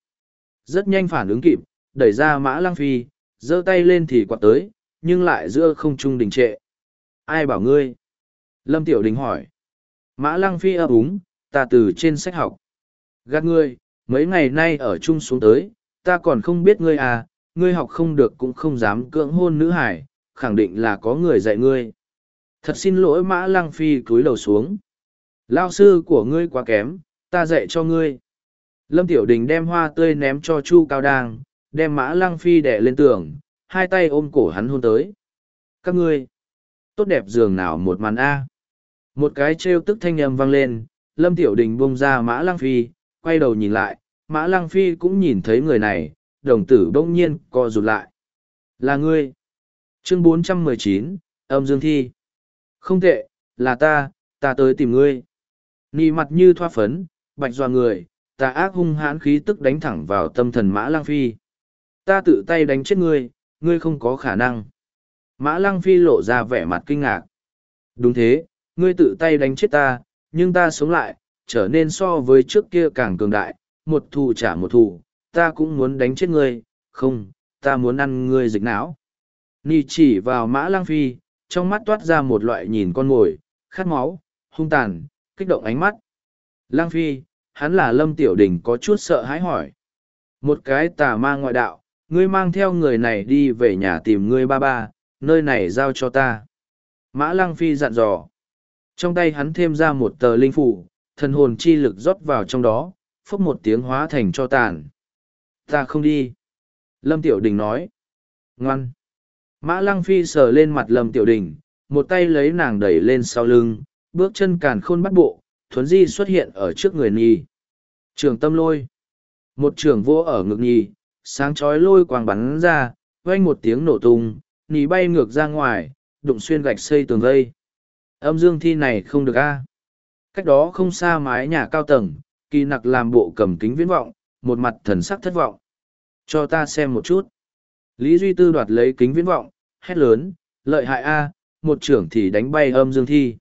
Rất nhanh phản ứng kịp, đẩy ra Mã Lăng Phi, giơ tay lên thì quạt tới, nhưng lại giữa không trung đình trệ. Ai bảo ngươi? Lâm Tiểu Đình hỏi. Mã Lăng Phi ấp úng, ta từ trên sách học. Gạt ngươi, mấy ngày nay ở chung xuống tới, ta còn không biết ngươi à, ngươi học không được cũng không dám cưỡng hôn nữ hải, khẳng định là có người dạy ngươi. Thật xin lỗi Mã Lăng Phi cúi đầu xuống. Lao sư của ngươi quá kém, ta dạy cho ngươi. Lâm Tiểu Đình đem hoa tươi ném cho Chu Cao Đang, đem Mã Lăng Phi đè lên tường, hai tay ôm cổ hắn hôn tới. Các ngươi, tốt đẹp giường nào một màn A. Một cái trêu tức thanh âm vang lên, Lâm Tiểu Đình bông ra Mã Lăng Phi, quay đầu nhìn lại, Mã Lăng Phi cũng nhìn thấy người này, đồng tử bỗng nhiên co rụt lại. Là ngươi. Chương 419, âm dương thi. Không tệ, là ta, ta tới tìm ngươi. Nì mặt như thoa phấn, bạch doa người, ta ác hung hãn khí tức đánh thẳng vào tâm thần Mã Lăng Phi. Ta tự tay đánh chết ngươi, ngươi không có khả năng. Mã Lăng Phi lộ ra vẻ mặt kinh ngạc. Đúng thế, ngươi tự tay đánh chết ta, nhưng ta sống lại, trở nên so với trước kia càng cường đại, một thù trả một thù, ta cũng muốn đánh chết ngươi, không, ta muốn ăn ngươi dịch não. Nì chỉ vào mã lang phi, trong mắt toát ra một loại nhìn con mồi, khát máu, hung tàn, kích động ánh mắt. Lang phi, hắn là lâm tiểu đình có chút sợ hãi hỏi. một cái tà ma ngoại đạo ngươi mang theo người này đi về nhà tìm ngươi ba ba nơi này giao cho ta mã lăng phi dặn dò trong tay hắn thêm ra một tờ linh phủ thần hồn chi lực rót vào trong đó phốc một tiếng hóa thành cho tàn ta không đi. Lâm tiểu đình nói. Ngoan. Mã lăng phi sờ lên mặt lâm tiểu đình, một tay lấy nàng đẩy lên sau lưng, bước chân càn khôn bắt bộ, thuấn di xuất hiện ở trước người nhi. Trường tâm lôi. Một trường vô ở ngực nhi, sáng chói lôi quàng bắn ra, vang một tiếng nổ tung, nhi bay ngược ra ngoài, đụng xuyên gạch xây tường vây. Âm dương thi này không được a. Cách đó không xa mái nhà cao tầng, kỳ nặc làm bộ cầm kính viễn vọng một mặt thần sắc thất vọng. Cho ta xem một chút. Lý duy tư đoạt lấy kính viễn vọng, hét lớn, lợi hại a, một trưởng thì đánh bay âm dương thi.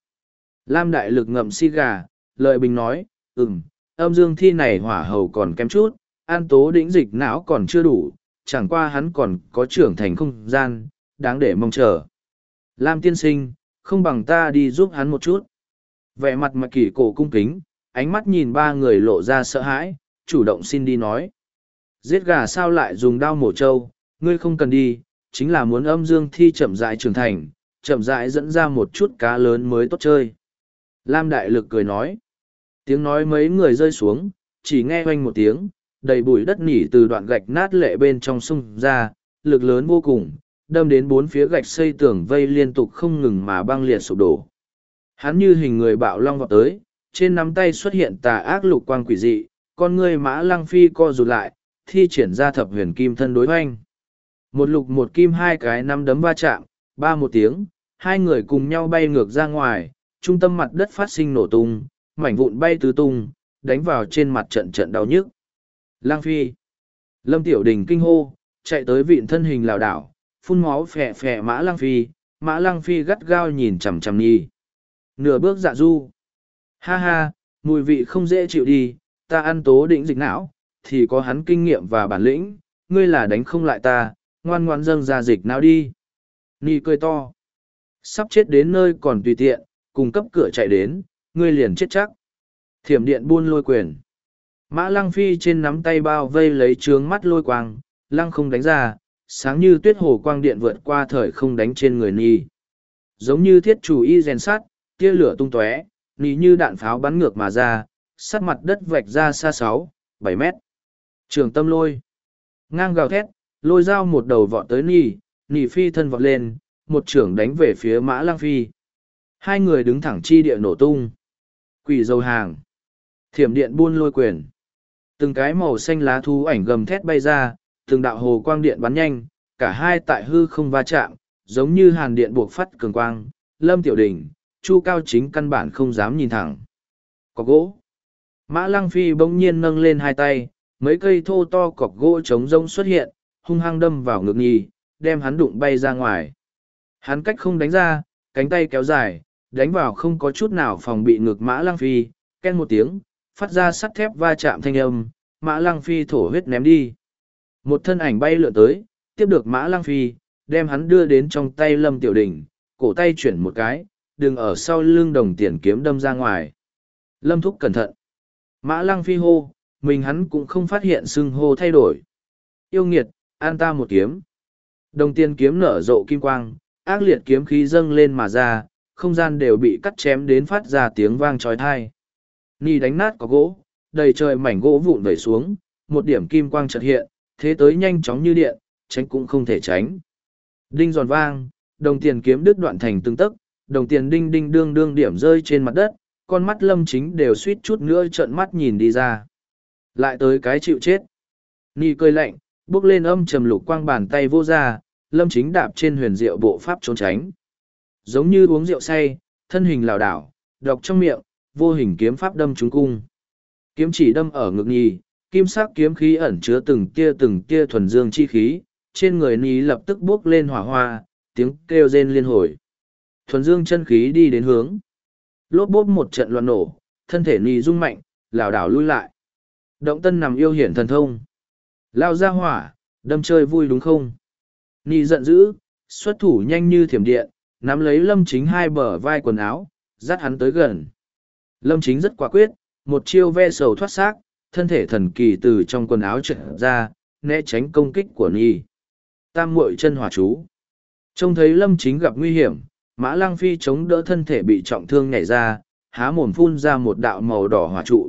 Lam đại lực ngậm si gà, lợi bình nói, ừm, âm dương thi này hỏa hầu còn kém chút, an tố đĩnh dịch não còn chưa đủ, chẳng qua hắn còn có trưởng thành không gian, đáng để mong chờ. Lam tiên sinh, không bằng ta đi giúp hắn một chút. Vẻ mặt mặt kỷ cổ cung kính, ánh mắt nhìn ba người lộ ra sợ hãi chủ động xin đi nói. Giết gà sao lại dùng đao mổ trâu, ngươi không cần đi, chính là muốn âm dương thi chậm rãi trưởng thành, chậm rãi dẫn ra một chút cá lớn mới tốt chơi. Lam đại lực cười nói. Tiếng nói mấy người rơi xuống, chỉ nghe oanh một tiếng, đầy bụi đất nỉ từ đoạn gạch nát lệ bên trong sông ra, lực lớn vô cùng, đâm đến bốn phía gạch xây tường vây liên tục không ngừng mà băng liệt sụp đổ. Hắn như hình người bạo long vọt tới, trên nắm tay xuất hiện tà ác lục quang quỷ dị con ngươi mã lăng phi co rụt lại, thi triển ra thập huyền kim thân đối oanh một lục một kim hai cái năm đấm va chạm, ba một tiếng, hai người cùng nhau bay ngược ra ngoài, trung tâm mặt đất phát sinh nổ tung, mảnh vụn bay tứ tung, đánh vào trên mặt trận trận đau nhức. Lang phi, lâm tiểu đình kinh hô, chạy tới vịn thân hình lảo đảo, phun máu phè phè mã lang phi, mã lang phi gắt gao nhìn chằm chằm nhi nửa bước dạ du. Ha ha, mùi vị không dễ chịu đi ta ăn tố định dịch não thì có hắn kinh nghiệm và bản lĩnh ngươi là đánh không lại ta ngoan ngoan dâng ra dịch não đi. Nhi cười to. Sắp chết đến nơi còn tùy tiện cùng cấp cửa chạy đến ngươi liền chết chắc. Thiểm điện buôn lôi quyền. Mã lăng phi trên nắm tay bao vây lấy trướng mắt lôi quang lăng không đánh ra sáng như tuyết hồ quang điện vượt qua thời không đánh trên người nhi, giống như thiết chủ y rèn sắt tia lửa tung tóe ni như đạn pháo bắn ngược mà ra sắt mặt đất vạch ra xa sáu, bảy mét. Trường tâm lôi. Ngang gào thét, lôi dao một đầu vọt tới ni ni phi thân vọt lên, một trưởng đánh về phía mã lang phi. Hai người đứng thẳng chi địa nổ tung. Quỷ dầu hàng. Thiểm điện buôn lôi quyền. Từng cái màu xanh lá thu ảnh gầm thét bay ra, từng đạo hồ quang điện bắn nhanh, cả hai tại hư không va chạm, giống như hàn điện buộc phát cường quang. Lâm tiểu đình, chu cao chính căn bản không dám nhìn thẳng. Có gỗ mã lăng phi bỗng nhiên nâng lên hai tay, mấy cây thô to cọc gỗ trống rông xuất hiện, hung hăng đâm vào ngực nhì, đem hắn đụng bay ra ngoài. Hắn cách không đánh ra, cánh tay kéo dài, đánh vào không có chút nào phòng bị ngực mã lăng phi ken một tiếng, phát ra sắt thép va chạm thanh âm, mã lăng phi thổ huyết ném đi. Một thân ảnh bay lượn tới, tiếp được mã lăng phi, đem hắn đưa đến trong tay lâm tiểu đình, cổ tay chuyển một cái, đừng ở sau lưng đồng tiền kiếm đâm ra ngoài. Lâm thúc cẩn thận mã lăng phi hô, mình hắn cũng không phát hiện xưng hô thay đổi. Yêu nghiệt, an ta một kiếm. Đồng tiền kiếm nở rộ kim quang, ác liệt kiếm khí dâng lên mà ra, không gian đều bị cắt chém đến phát ra tiếng vang trói thai Nì đánh nát có gỗ, đầy trời mảnh gỗ vụn vẩy xuống, một điểm kim quang chợt hiện, thế tới nhanh chóng như điện, tránh cũng không thể tránh. Đinh giòn vang, đồng tiền kiếm đứt đoạn thành từng tấc, đồng tiền đinh đinh đương đương điểm rơi trên mặt đất con mắt lâm chính đều suýt chút nữa trợn mắt nhìn đi ra. Lại tới cái chịu chết. Ni cơi lạnh, bước lên âm trầm lục quang bàn tay vô ra, lâm chính đạp trên huyền diệu bộ pháp trốn tránh. Giống như uống rượu say, thân hình lảo đảo đọc trong miệng, vô hình kiếm pháp đâm trúng cung. Kiếm chỉ đâm ở ngực nhì kim sắc kiếm khí ẩn chứa từng tia từng tia thuần dương chi khí, trên người ni lập tức buốc lên hỏa hoa, tiếng kêu rên liên hồi. Thuần dương chân khí đi đến hướng lốp bốp một trận loạn nổ thân thể nì rung mạnh lảo đảo lui lại động tân nằm yêu hiển thần thông lao ra hỏa đâm chơi vui đúng không nì giận dữ xuất thủ nhanh như thiểm điện nắm lấy lâm chính hai bờ vai quần áo dắt hắn tới gần lâm chính rất quả quyết một chiêu ve sầu thoát xác thân thể thần kỳ từ trong quần áo trượt ra, né tránh công kích của Nhi. Tam muội chân hỏa chú. Trông thấy Lâm Chính gặp nguy hiểm, Mã Lăng Phi chống đỡ thân thể bị trọng thương nhảy ra, há mồm phun ra một đạo màu đỏ hỏa trụ.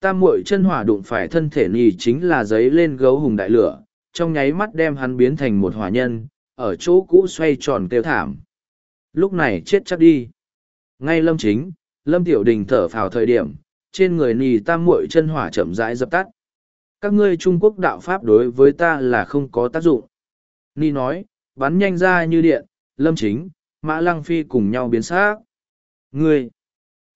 Tam muội chân hỏa đụng phải thân thể nì chính là giấy lên gấu hùng đại lửa, trong nháy mắt đem hắn biến thành một hỏa nhân, ở chỗ cũ xoay tròn kêu thảm. Lúc này chết chắc đi. Ngay Lâm Chính, Lâm Tiểu Đình thở phào thời điểm, trên người nì tam muội chân hỏa chậm rãi dập tắt. Các ngươi Trung Quốc đạo Pháp đối với ta là không có tác dụng. Ni nói, bắn nhanh ra như điện, Lâm Chính, Mã Lăng Phi cùng nhau biến xác. Ngươi,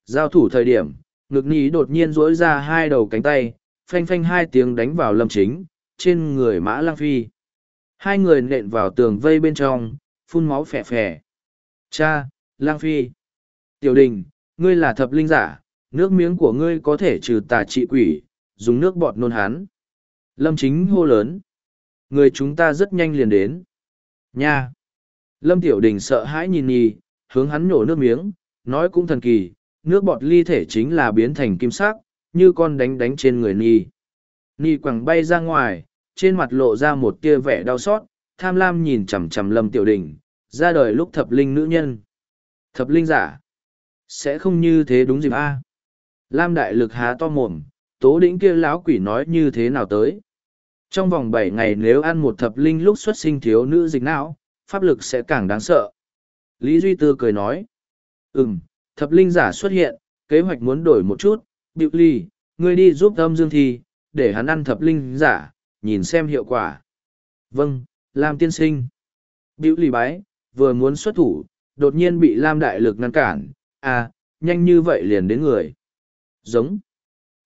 giao thủ thời điểm, ngực Ni đột nhiên dỗi ra hai đầu cánh tay, phanh phanh hai tiếng đánh vào Lâm Chính, trên người Mã Lăng Phi. Hai người nện vào tường vây bên trong, phun máu phè phè. Cha, Lăng Phi. Tiểu đình, ngươi là thập linh giả, nước miếng của ngươi có thể trừ tà trị quỷ, dùng nước bọt nôn hán. Lâm chính hô lớn. Người chúng ta rất nhanh liền đến. Nha! Lâm Tiểu Đình sợ hãi nhìn nhì, hướng hắn nhổ nước miếng, nói cũng thần kỳ, nước bọt ly thể chính là biến thành kim sắc, như con đánh đánh trên người Nhi. Nhi quẳng bay ra ngoài, trên mặt lộ ra một tia vẻ đau xót, tham lam nhìn chằm chằm Lâm Tiểu Đình, ra đời lúc thập linh nữ nhân. Thập linh giả. Sẽ không như thế đúng dịp A. Lam đại lực há to mồm, tố đĩnh kia lão quỷ nói như thế nào tới. Trong vòng bảy ngày nếu ăn một thập linh lúc xuất sinh thiếu nữ dịch não, pháp lực sẽ càng đáng sợ. Lý Duy Tư cười nói. Ừm, thập linh giả xuất hiện, kế hoạch muốn đổi một chút, Biểu Ly, ngươi đi giúp âm dương thi, để hắn ăn thập linh giả, nhìn xem hiệu quả. Vâng, Lam tiên sinh. Biểu Ly bái, vừa muốn xuất thủ, đột nhiên bị Lam đại lực ngăn cản, à, nhanh như vậy liền đến người. Giống.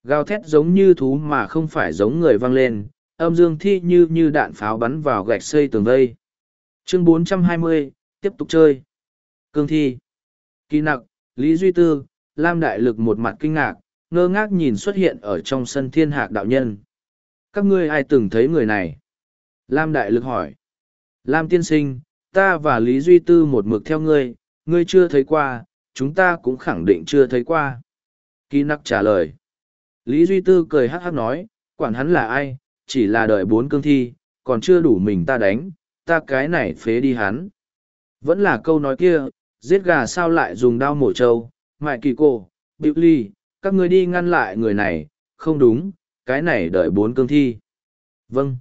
Gào thét giống như thú mà không phải giống người vang lên, âm dương thi như như đạn pháo bắn vào gạch xây tường vây. Chương 420, tiếp tục chơi. Cương thi. Kỳ nặc, Lý Duy Tư, Lam Đại Lực một mặt kinh ngạc, ngơ ngác nhìn xuất hiện ở trong sân thiên hạc đạo nhân. Các ngươi ai từng thấy người này? Lam Đại Lực hỏi. Lam Tiên Sinh, ta và Lý Duy Tư một mực theo ngươi, ngươi chưa thấy qua, chúng ta cũng khẳng định chưa thấy qua. Kỳ nặc trả lời. Lý Duy Tư cười hắc hắc nói, quản hắn là ai, chỉ là đợi bốn cương thi, còn chưa đủ mình ta đánh, ta cái này phế đi hắn. Vẫn là câu nói kia, giết gà sao lại dùng đao mổ trâu, mại kỳ cô, biểu ly, các ngươi đi ngăn lại người này, không đúng, cái này đợi bốn cương thi. Vâng.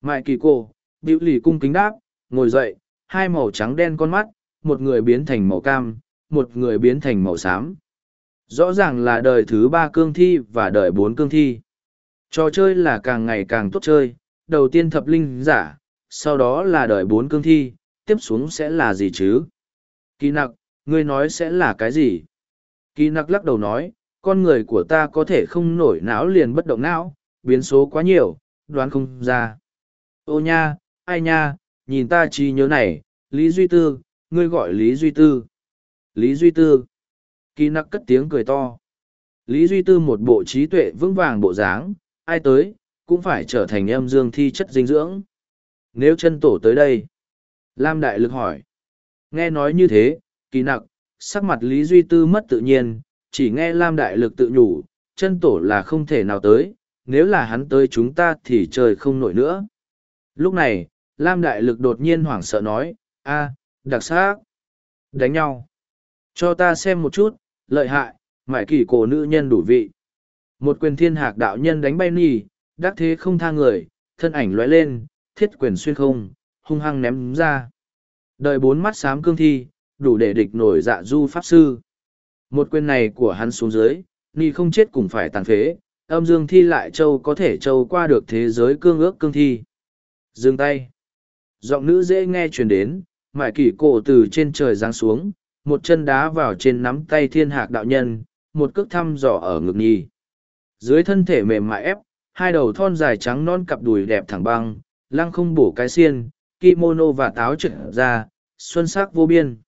Mại kỳ cô, biểu ly cung kính đáp, ngồi dậy, hai màu trắng đen con mắt, một người biến thành màu cam, một người biến thành màu xám. Rõ ràng là đời thứ ba cương thi và đời bốn cương thi. Trò chơi là càng ngày càng tốt chơi, đầu tiên thập linh giả, sau đó là đợi bốn cương thi, tiếp xuống sẽ là gì chứ? Kỳ nặc, ngươi nói sẽ là cái gì? Kỳ nặc lắc đầu nói, con người của ta có thể không nổi não liền bất động não, biến số quá nhiều, đoán không ra. Ô nha, ai nha, nhìn ta chỉ nhớ này, Lý Duy Tư, ngươi gọi Lý Duy Tư. Lý Duy Tư. Kỳ nặc cất tiếng cười to. Lý Duy Tư một bộ trí tuệ vững vàng bộ dáng, ai tới, cũng phải trở thành em dương thi chất dinh dưỡng. Nếu chân tổ tới đây, Lam Đại Lực hỏi. Nghe nói như thế, kỳ nặc, sắc mặt Lý Duy Tư mất tự nhiên, chỉ nghe Lam Đại Lực tự nhủ, chân tổ là không thể nào tới, nếu là hắn tới chúng ta thì trời không nổi nữa. Lúc này, Lam Đại Lực đột nhiên hoảng sợ nói, a đặc sắc, đánh nhau. Cho ta xem một chút, lợi hại, mải kỳ cổ nữ nhân đủ vị. Một quyền thiên hạc đạo nhân đánh bay nì, đắc thế không tha người, thân ảnh lóe lên, thiết quyền xuyên không, hung hăng ném ra. Đời bốn mắt xám cương thi, đủ để địch nổi dạ du pháp sư. Một quyền này của hắn xuống dưới, ni không chết cũng phải tàn phế, âm dương thi lại châu có thể châu qua được thế giới cương ước cương thi. Dừng tay. Giọng nữ dễ nghe truyền đến, mải kỷ cổ từ trên trời giáng xuống, một chân đá vào trên nắm tay thiên hạc đạo nhân, một cước thăm dò ở ngực nhì. Dưới thân thể mềm mại ép, hai đầu thon dài trắng non cặp đùi đẹp thẳng băng, lăng không bổ cái xiên, kimono và táo trực ra, xuân sắc vô biên.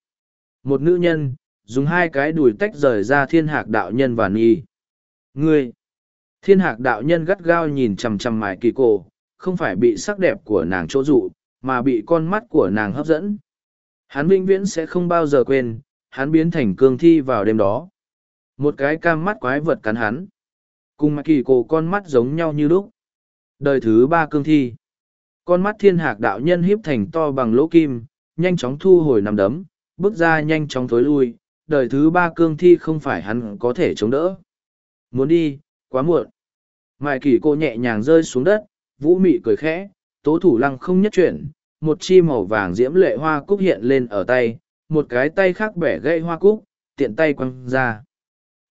Một nữ nhân, dùng hai cái đùi tách rời ra thiên hạc đạo nhân và Nhi. Ngươi! Thiên hạc đạo nhân gắt gao nhìn chằm chằm mài kỳ cổ, không phải bị sắc đẹp của nàng chỗ dụ, mà bị con mắt của nàng hấp dẫn. Hắn vĩnh viễn sẽ không bao giờ quên, hắn biến thành cương thi vào đêm đó. Một cái cam mắt quái vật cắn hắn. Cùng mà kỳ cổ con mắt giống nhau như lúc. Đời thứ ba cương thi. Con mắt thiên hạc đạo nhân hiếp thành to bằng lỗ kim, nhanh chóng thu hồi nằm đấm, bước ra nhanh chóng thối lui. Đời thứ ba cương thi không phải hắn có thể chống đỡ. Muốn đi, quá muộn. Mại kỳ cô nhẹ nhàng rơi xuống đất, vũ mị cười khẽ, tố thủ lăng không nhất chuyển, một chi màu vàng diễm lệ hoa cúc hiện lên ở tay, một cái tay khác bẻ gãy hoa cúc, tiện tay quăng ra.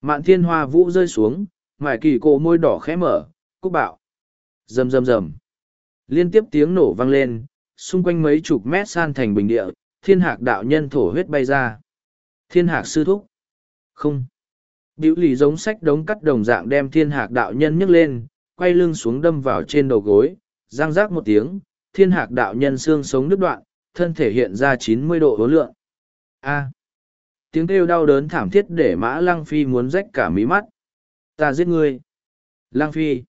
Mạn thiên hoa vũ rơi xuống, mại kỳ cô môi đỏ khẽ mở, cúc bạo. rầm rầm rầm. Liên tiếp tiếng nổ vang lên, xung quanh mấy chục mét san thành bình địa, thiên hạc đạo nhân thổ huyết bay ra. Thiên hạc sư thúc. Không. Biểu lì giống sách đống cắt đồng dạng đem thiên hạc đạo nhân nhấc lên, quay lưng xuống đâm vào trên đầu gối, giang rác một tiếng, thiên hạc đạo nhân xương sống đứt đoạn, thân thể hiện ra chín mươi độ hối lượng. A. Tiếng kêu đau đớn thảm thiết để mã lăng phi muốn rách cả mí mắt. Ta giết ngươi. Lăng phi.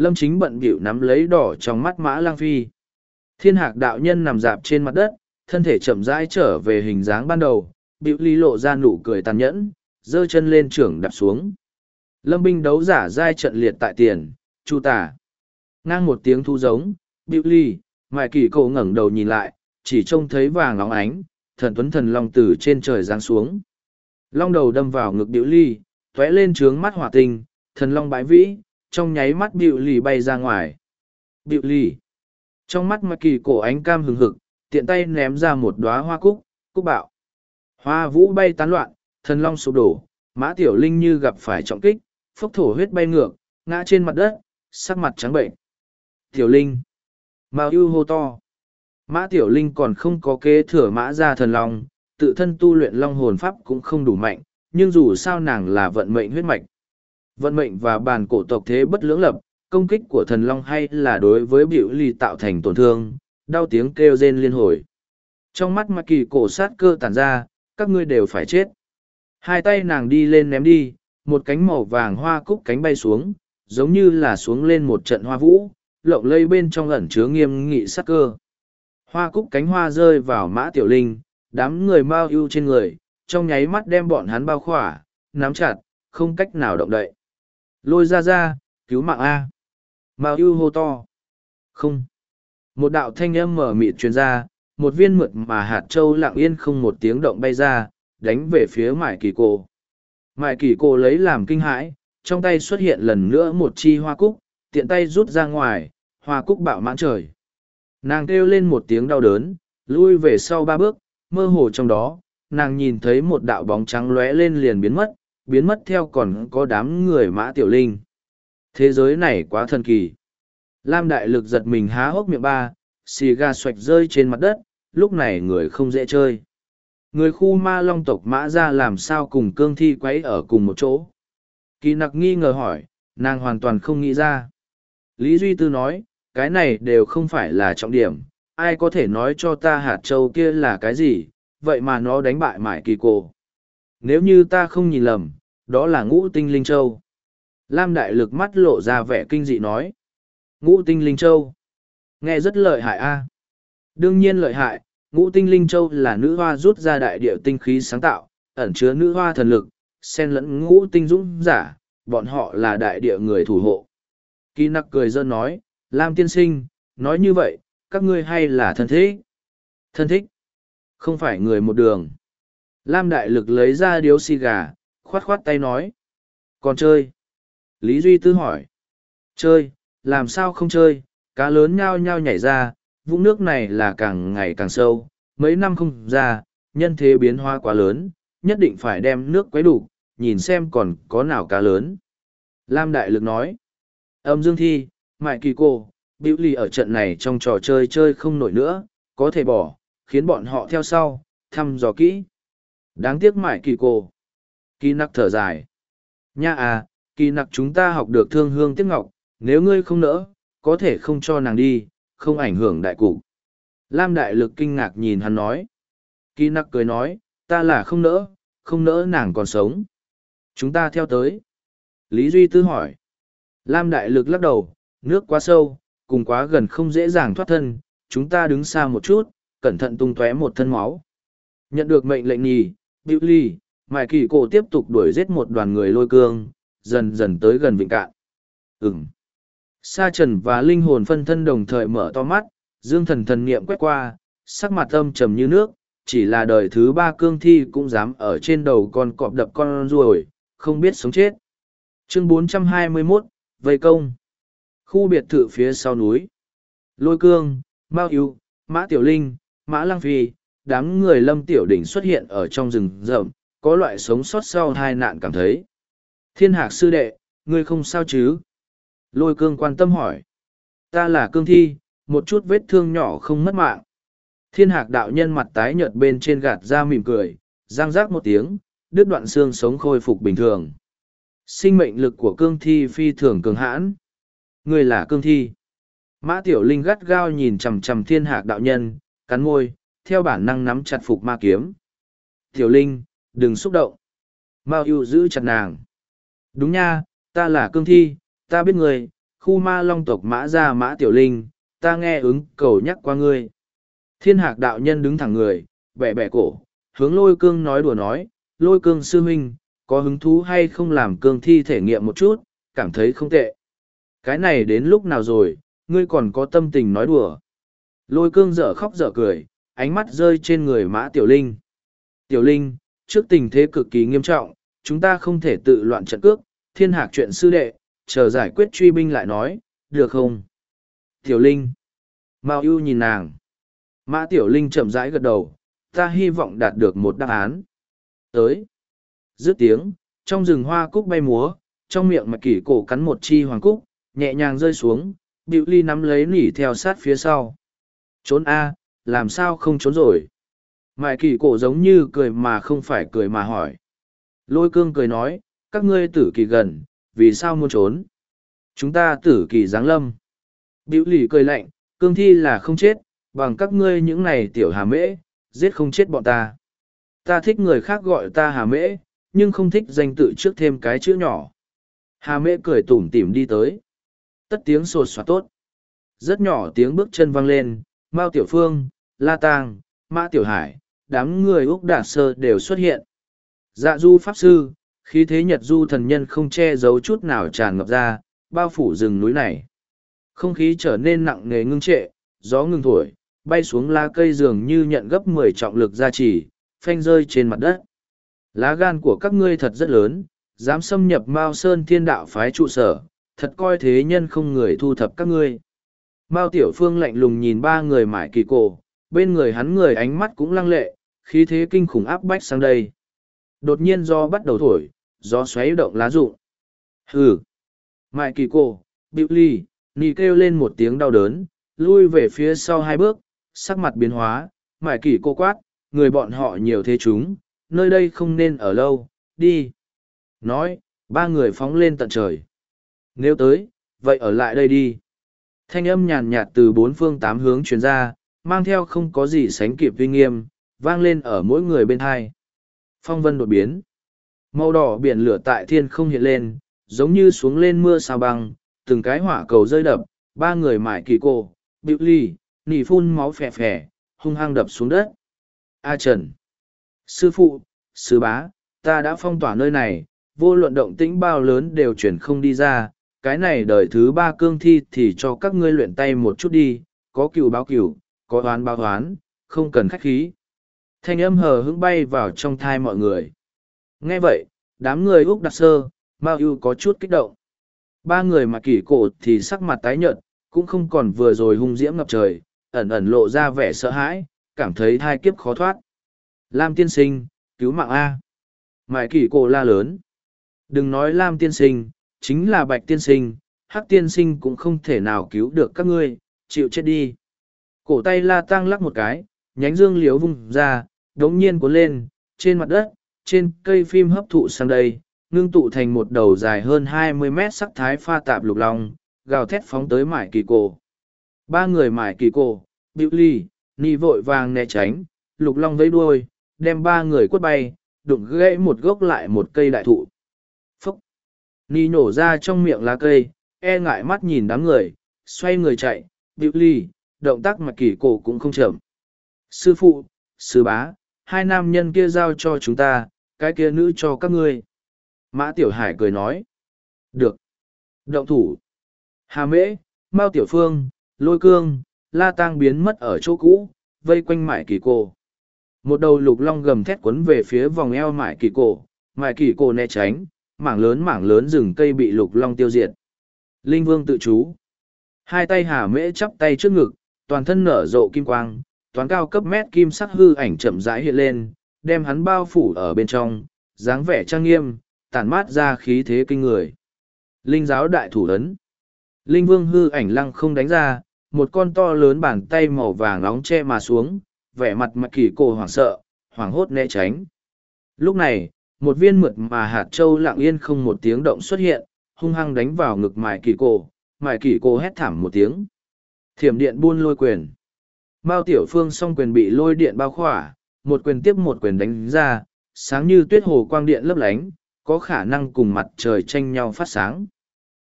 Lâm chính bận bịu nắm lấy đỏ trong mắt mã lang phi. Thiên hạc đạo nhân nằm dạp trên mặt đất, thân thể chậm rãi trở về hình dáng ban đầu, bịu ly lộ ra nụ cười tàn nhẫn, giơ chân lên trưởng đạp xuống. Lâm binh đấu giả giai trận liệt tại tiền, chu tả. Ngang một tiếng thu giống, bịu ly, mại kỳ cậu ngẩng đầu nhìn lại, chỉ trông thấy vàng óng ánh, thần tuấn thần long từ trên trời giáng xuống. Long đầu đâm vào ngực bịu ly, tóe lên trướng mắt hỏa tinh, thần long bãi vĩ, trong nháy mắt bịu lì bay ra ngoài. Bịu lì Trong mắt mại kỳ cổ ánh cam hừng hực, tiện tay ném ra một đóa hoa cúc, cúc bạo. Hoa vũ bay tán loạn, thần long sụp đổ, mã tiểu linh như gặp phải trọng kích, phốc thổ huyết bay ngược, ngã trên mặt đất, sắc mặt trắng bệnh. Tiểu linh. Mao ưu hô to. Mã tiểu linh còn không có kế thừa mã ra thần long, tự thân tu luyện long hồn pháp cũng không đủ mạnh, nhưng dù sao nàng là vận mệnh huyết mạch. Vận mệnh và bàn cổ tộc thế bất lưỡng lập, công kích của thần long hay là đối với biểu ly tạo thành tổn thương, đau tiếng kêu rên liên hồi. Trong mắt mặt kỳ cổ sát cơ tàn ra, các ngươi đều phải chết. Hai tay nàng đi lên ném đi, một cánh màu vàng hoa cúc cánh bay xuống, giống như là xuống lên một trận hoa vũ, lộng lây bên trong ẩn chứa nghiêm nghị sát cơ. Hoa cúc cánh hoa rơi vào mã tiểu linh, đám người mau ưu trên người, trong nháy mắt đem bọn hắn bao khỏa, nắm chặt, không cách nào động đậy. Lôi ra ra, cứu mạng A. Mao ưu hô to. Không. Một đạo thanh âm mở mịt truyền ra, một viên mượt mà hạt châu lặng yên không một tiếng động bay ra, đánh về phía mải kỳ cô. Mải kỳ cô lấy làm kinh hãi, trong tay xuất hiện lần nữa một chi hoa cúc, tiện tay rút ra ngoài, hoa cúc bạo mãn trời. Nàng kêu lên một tiếng đau đớn, lui về sau ba bước, mơ hồ trong đó, nàng nhìn thấy một đạo bóng trắng lóe lên liền biến mất, biến mất theo còn có đám người mã tiểu linh. Thế giới này quá thần kỳ. Lam đại lực giật mình há hốc miệng ba, xì gà xoạch rơi trên mặt đất, lúc này người không dễ chơi. Người khu ma long tộc mã ra làm sao cùng cương thi quấy ở cùng một chỗ. Kỳ nặc nghi ngờ hỏi, nàng hoàn toàn không nghĩ ra. Lý Duy Tư nói, cái này đều không phải là trọng điểm, ai có thể nói cho ta hạt châu kia là cái gì, vậy mà nó đánh bại mải kỳ cổ. Nếu như ta không nhìn lầm, đó là ngũ tinh linh châu. Lam đại lực mắt lộ ra vẻ kinh dị nói. Ngũ tinh linh châu. Nghe rất lợi hại a. Đương nhiên lợi hại, ngũ tinh linh châu là nữ hoa rút ra đại địa tinh khí sáng tạo, ẩn chứa nữ hoa thần lực, xen lẫn ngũ tinh dũng giả, bọn họ là đại địa người thủ hộ. Kỳ nặc cười dơ nói, Lam tiên sinh, nói như vậy, các ngươi hay là thân thích? Thân thích? Không phải người một đường. Lam đại lực lấy ra điếu xì gà, khoát khoát tay nói. Còn chơi? Lý Duy Tư hỏi. Chơi, làm sao không chơi, cá lớn nhao nhao nhảy ra, vũng nước này là càng ngày càng sâu, mấy năm không ra, nhân thế biến hóa quá lớn, nhất định phải đem nước quấy đủ, nhìn xem còn có nào cá lớn. Lam Đại Lực nói, âm dương thi, mại kỳ cô, biểu lì ở trận này trong trò chơi chơi không nổi nữa, có thể bỏ, khiến bọn họ theo sau, thăm dò kỹ. Đáng tiếc mại kỳ cô. Kỳ nặc thở dài. Nha à, kỳ nặc chúng ta học được thương hương tiếc ngọc, nếu ngươi không nỡ, có thể không cho nàng đi, không ảnh hưởng đại cục. Lam đại lực kinh ngạc nhìn hắn nói. Kỳ nặc cười nói, ta là không nỡ, không nỡ nàng còn sống. Chúng ta theo tới. Lý Duy Tư hỏi. Lam đại lực lắc đầu, nước quá sâu, cùng quá gần không dễ dàng thoát thân, chúng ta đứng xa một chút, cẩn thận tung tóe một thân máu. Nhận được mệnh lệnh nhì, Biểu Ly, Mại Kỳ Cổ tiếp tục đuổi giết một đoàn người lôi cương, dần dần tới gần vịnh cạn. Ừm. Sa trần và linh hồn phân thân đồng thời mở to mắt, dương thần thần niệm quét qua, sắc mặt âm trầm như nước, chỉ là đời thứ ba cương thi cũng dám ở trên đầu con cọp đập con ruồi, không biết sống chết. Chương 421, Vây công. Khu biệt thự phía sau núi. Lôi cương, Mao Yêu, Mã Tiểu Linh, Mã Lăng Phi, đám người lâm tiểu đỉnh xuất hiện ở trong rừng rậm, có loại sống sót sau hai nạn cảm thấy. Thiên hạc sư đệ, ngươi không sao chứ? Lôi cương quan tâm hỏi. Ta là cương thi, một chút vết thương nhỏ không mất mạng. Thiên hạc đạo nhân mặt tái nhợt bên trên gạt ra mỉm cười, giang rác một tiếng, đứt đoạn xương sống khôi phục bình thường. Sinh mệnh lực của cương thi phi thường cường hãn. Người là cương thi. Mã Tiểu Linh gắt gao nhìn chằm chằm thiên hạc đạo nhân, cắn môi, theo bản năng nắm chặt phục ma kiếm. Tiểu Linh, đừng xúc động. Mao yêu giữ chặt nàng. Đúng nha, ta là cương thi, ta biết người, khu ma long tộc mã ra mã Tiểu Linh, ta nghe ứng cầu nhắc qua ngươi. Thiên hạc đạo nhân đứng thẳng người, bẻ bẻ cổ, hướng lôi cương nói đùa nói, lôi cương sư huynh, có hứng thú hay không làm cương thi thể nghiệm một chút, cảm thấy không tệ. Cái này đến lúc nào rồi, ngươi còn có tâm tình nói đùa. Lôi cương dở khóc dở cười, ánh mắt rơi trên người mã tiểu linh. Tiểu linh, trước tình thế cực kỳ nghiêm trọng, chúng ta không thể tự loạn trận cước, thiên hạc chuyện sư đệ, chờ giải quyết truy binh lại nói, được không? Tiểu linh. Mao ưu nhìn nàng. Mã Tiểu Linh chậm rãi gật đầu, ta hy vọng đạt được một đáp án. Tới. Dứt tiếng, trong rừng hoa cúc bay múa, trong miệng mạch kỷ cổ cắn một chi hoàng cúc, nhẹ nhàng rơi xuống, Biểu Ly nắm lấy nỉ theo sát phía sau. Trốn A, làm sao không trốn rồi? Mại kỳ cổ giống như cười mà không phải cười mà hỏi. Lôi cương cười nói, các ngươi tử kỳ gần, vì sao muốn trốn? Chúng ta tử kỳ giáng lâm. Biểu lì cười lạnh, cương thi là không chết, bằng các ngươi những này tiểu hà mễ, giết không chết bọn ta. Ta thích người khác gọi ta hà mễ, nhưng không thích danh tự trước thêm cái chữ nhỏ. Hà mễ cười tủm tỉm đi tới. Tất tiếng sột soạt tốt. Rất nhỏ tiếng bước chân vang lên, Mao Tiểu Phương, La Tang, Mã Tiểu Hải, đám người Úc Đạt Sơ đều xuất hiện. Dạ du Pháp Sư, khí thế nhật du thần nhân không che giấu chút nào tràn ngập ra, bao phủ rừng núi này. Không khí trở nên nặng nề ngưng trệ, gió ngừng thổi, bay xuống lá cây dường như nhận gấp mười trọng lực gia trì, phanh rơi trên mặt đất. Lá gan của các ngươi thật rất lớn, dám xâm nhập Mao Sơn thiên đạo phái trụ sở, thật coi thế nhân không người thu thập các ngươi. Mao Tiểu Phương lạnh lùng nhìn ba người mải kỳ cổ, bên người hắn người ánh mắt cũng lăng lệ, khí thế kinh khủng áp bách sang đây. Đột nhiên do bắt đầu thổi, gió xoáy động lá rụng. Hừ! Mại kỳ cổ, bịu ly, nì kêu lên một tiếng đau đớn, lui về phía sau hai bước, sắc mặt biến hóa, mải kỳ cô quát, người bọn họ nhiều thế chúng, nơi đây không nên ở lâu, đi. Nói, ba người phóng lên tận trời. Nếu tới, vậy ở lại đây đi. Thanh âm nhàn nhạt từ bốn phương tám hướng truyền ra, mang theo không có gì sánh kịp uy nghiêm, vang lên ở mỗi người bên hai. Phong vân đột biến. Màu đỏ biển lửa tại thiên không hiện lên, giống như xuống lên mưa sao băng, từng cái hỏa cầu rơi đập, ba người mải kỳ cô, bịu ly, nỉ phun máu phè phè, hung hăng đập xuống đất. A Trần. Sư phụ, sư bá, ta đã phong tỏa nơi này, vô luận động tĩnh bao lớn đều chuyển không đi ra, cái này đời thứ ba cương thi thì cho các ngươi luyện tay một chút đi, có cựu báo cựu, có oán báo oán, không cần khách khí. Thanh âm hờ hững bay vào trong thai mọi người. Nghe vậy, đám người Úc Đặc Sơ, Mao ưu có chút kích động. Ba người mà kỷ cổ thì sắc mặt tái nhợt, cũng không còn vừa rồi hung diễm ngập trời, ẩn ẩn lộ ra vẻ sợ hãi, cảm thấy thai kiếp khó thoát. Lam tiên sinh, cứu mạng A. Mại kỷ cổ la lớn. Đừng nói Lam tiên sinh, chính là bạch tiên sinh, hắc tiên sinh cũng không thể nào cứu được các ngươi, chịu chết đi. Cổ tay la tang lắc một cái, nhánh dương liếu vung ra, đống nhiên cuốn lên, trên mặt đất, trên cây phim hấp thụ sang đây, ngưng tụ thành một đầu dài hơn hai mươi mét sắc thái pha tạp lục long, gào thét phóng tới mải kỳ cổ. Ba người mải kỳ cổ, Biểu Ly, Ni vội vàng né tránh, lục long vẫy đuôi, đem ba người quất bay, đụng gãy một gốc lại một cây đại thụ. Ni nổ ra trong miệng lá cây, e ngại mắt nhìn đám người, xoay người chạy, điệu Ly, động tác mà kỳ cổ cũng không chậm. Sư phụ, sư bá, hai nam nhân kia giao cho chúng ta, cái kia nữ cho các ngươi. Mã Tiểu Hải cười nói. Được. Động thủ, Hà mễ, Mao Tiểu Phương, Lôi Cương, La Tang biến mất ở chỗ cũ, vây quanh mải kỳ cổ. Một đầu lục long gầm thét quấn về phía vòng eo mải kỳ cổ, mải kỳ cổ né tránh, mảng lớn mảng lớn rừng cây bị lục long tiêu diệt. Linh Vương tự chú. Hai tay Hà mễ chắp tay trước ngực, toàn thân nở rộ kim quang, toán cao cấp mét kim sắc hư ảnh chậm rãi hiện lên, đem hắn bao phủ ở bên trong, dáng vẻ trang nghiêm, tản mát ra khí thế kinh người. Linh giáo đại thủ ấn. Linh vương hư ảnh lăng không đánh ra, một con to lớn bàn tay màu vàng nóng che mà xuống, vẻ mặt mặt kỳ cổ hoảng sợ, hoảng hốt né tránh. Lúc này, một viên mượt mà hạt châu lặng yên không một tiếng động xuất hiện, hung hăng đánh vào ngực mài kỳ cổ, mài kỳ cổ hét thảm một tiếng. Thiểm điện buôn lôi quyền. Mao Tiểu Phương song quyền bị lôi điện bao khỏa, một quyền tiếp một quyền đánh ra, sáng như tuyết hồ quang điện lấp lánh, có khả năng cùng mặt trời tranh nhau phát sáng.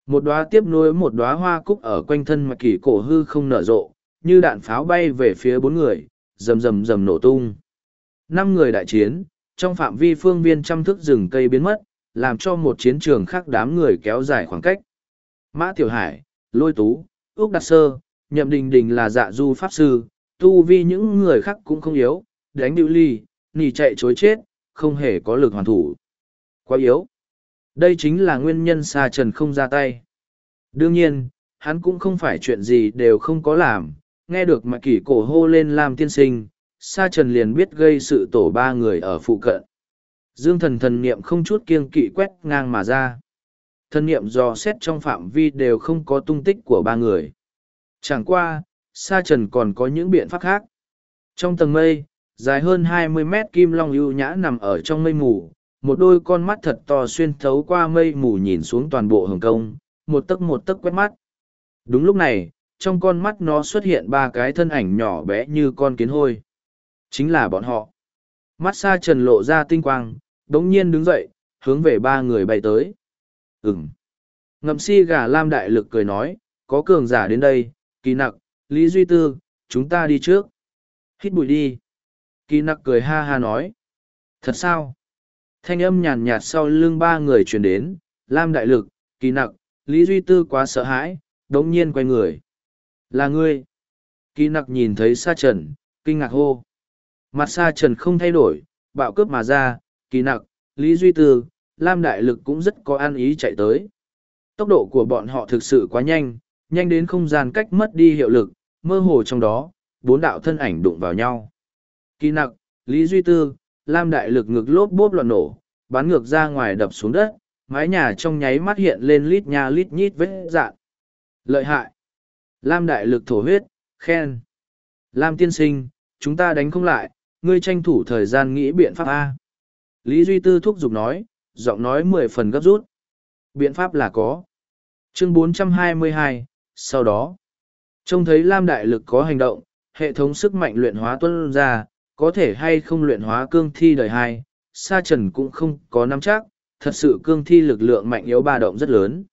Một đóa tiếp nối một đóa hoa cúc ở quanh thân mà kỳ cổ hư không nở rộ, như đạn pháo bay về phía bốn người, rầm rầm rầm nổ tung. Năm người đại chiến, trong phạm vi phương viên trăm thước rừng cây biến mất, làm cho một chiến trường khác đám người kéo dài khoảng cách. Mã Tiểu Hải, Lôi Tú, Úc Đạt Sơ, Nhậm Đình Đình là dạ du pháp sư, tu vi những người khác cũng không yếu, đánh điệu ly, nỉ chạy chối chết, không hề có lực hoàn thủ. Quá yếu. Đây chính là nguyên nhân Sa Trần không ra tay. Đương nhiên, hắn cũng không phải chuyện gì đều không có làm, nghe được mà kỷ cổ hô lên làm tiên sinh, Sa Trần liền biết gây sự tổ ba người ở phụ cận. Dương thần thần niệm không chút kiêng kỵ quét ngang mà ra. Thần niệm dò xét trong phạm vi đều không có tung tích của ba người. Chẳng qua, Sa Trần còn có những biện pháp khác. Trong tầng mây, dài hơn 20 mét kim long ưu nhã nằm ở trong mây mù, một đôi con mắt thật to xuyên thấu qua mây mù nhìn xuống toàn bộ hồng kông, một tấc một tấc quét mắt. Đúng lúc này, trong con mắt nó xuất hiện ba cái thân ảnh nhỏ bé như con kiến hôi. Chính là bọn họ. Mắt xa Trần lộ ra tinh quang, đống nhiên đứng dậy, hướng về ba người bay tới. Ừm. Ngậm si gà lam đại lực cười nói, có cường giả đến đây, kỳ nặc, Lý Duy Tư, chúng ta đi trước. Hít bụi đi. Kỳ nặc cười ha ha nói. Thật sao? Thanh âm nhàn nhạt sau lưng ba người truyền đến, Lam Đại Lực, Kỳ nặc, Lý Duy Tư quá sợ hãi, đống nhiên quay người. Là ngươi. Kỳ nặc nhìn thấy Sa Trần, kinh ngạc hô. Mặt xa Trần không thay đổi, bạo cướp mà ra, Kỳ nặc, Lý Duy Tư, Lam Đại Lực cũng rất có an ý chạy tới. Tốc độ của bọn họ thực sự quá nhanh, nhanh đến không gian cách mất đi hiệu lực, mơ hồ trong đó, bốn đạo thân ảnh đụng vào nhau. Kỳ nặc, Lý Duy Tư, Lam Đại Lực ngực lốp bốp loạn nổ, bắn ngược ra ngoài đập xuống đất, mái nhà trong nháy mắt hiện lên lít nha lít nhít vết dạn. Lợi hại. Lam Đại Lực thổ huyết, khen. Lam tiên sinh, chúng ta đánh không lại, ngươi tranh thủ thời gian nghĩ biện pháp A. Lý Duy Tư thúc giục nói, giọng nói mười phần gấp rút. Biện pháp là có. Chương 422, sau đó, trông thấy Lam Đại Lực có hành động, hệ thống sức mạnh luyện hóa tuân ra, có thể hay không luyện hóa cương thi đời hai, Sa Trần cũng không có nắm chắc, thật sự cương thi lực lượng mạnh yếu ba động rất lớn.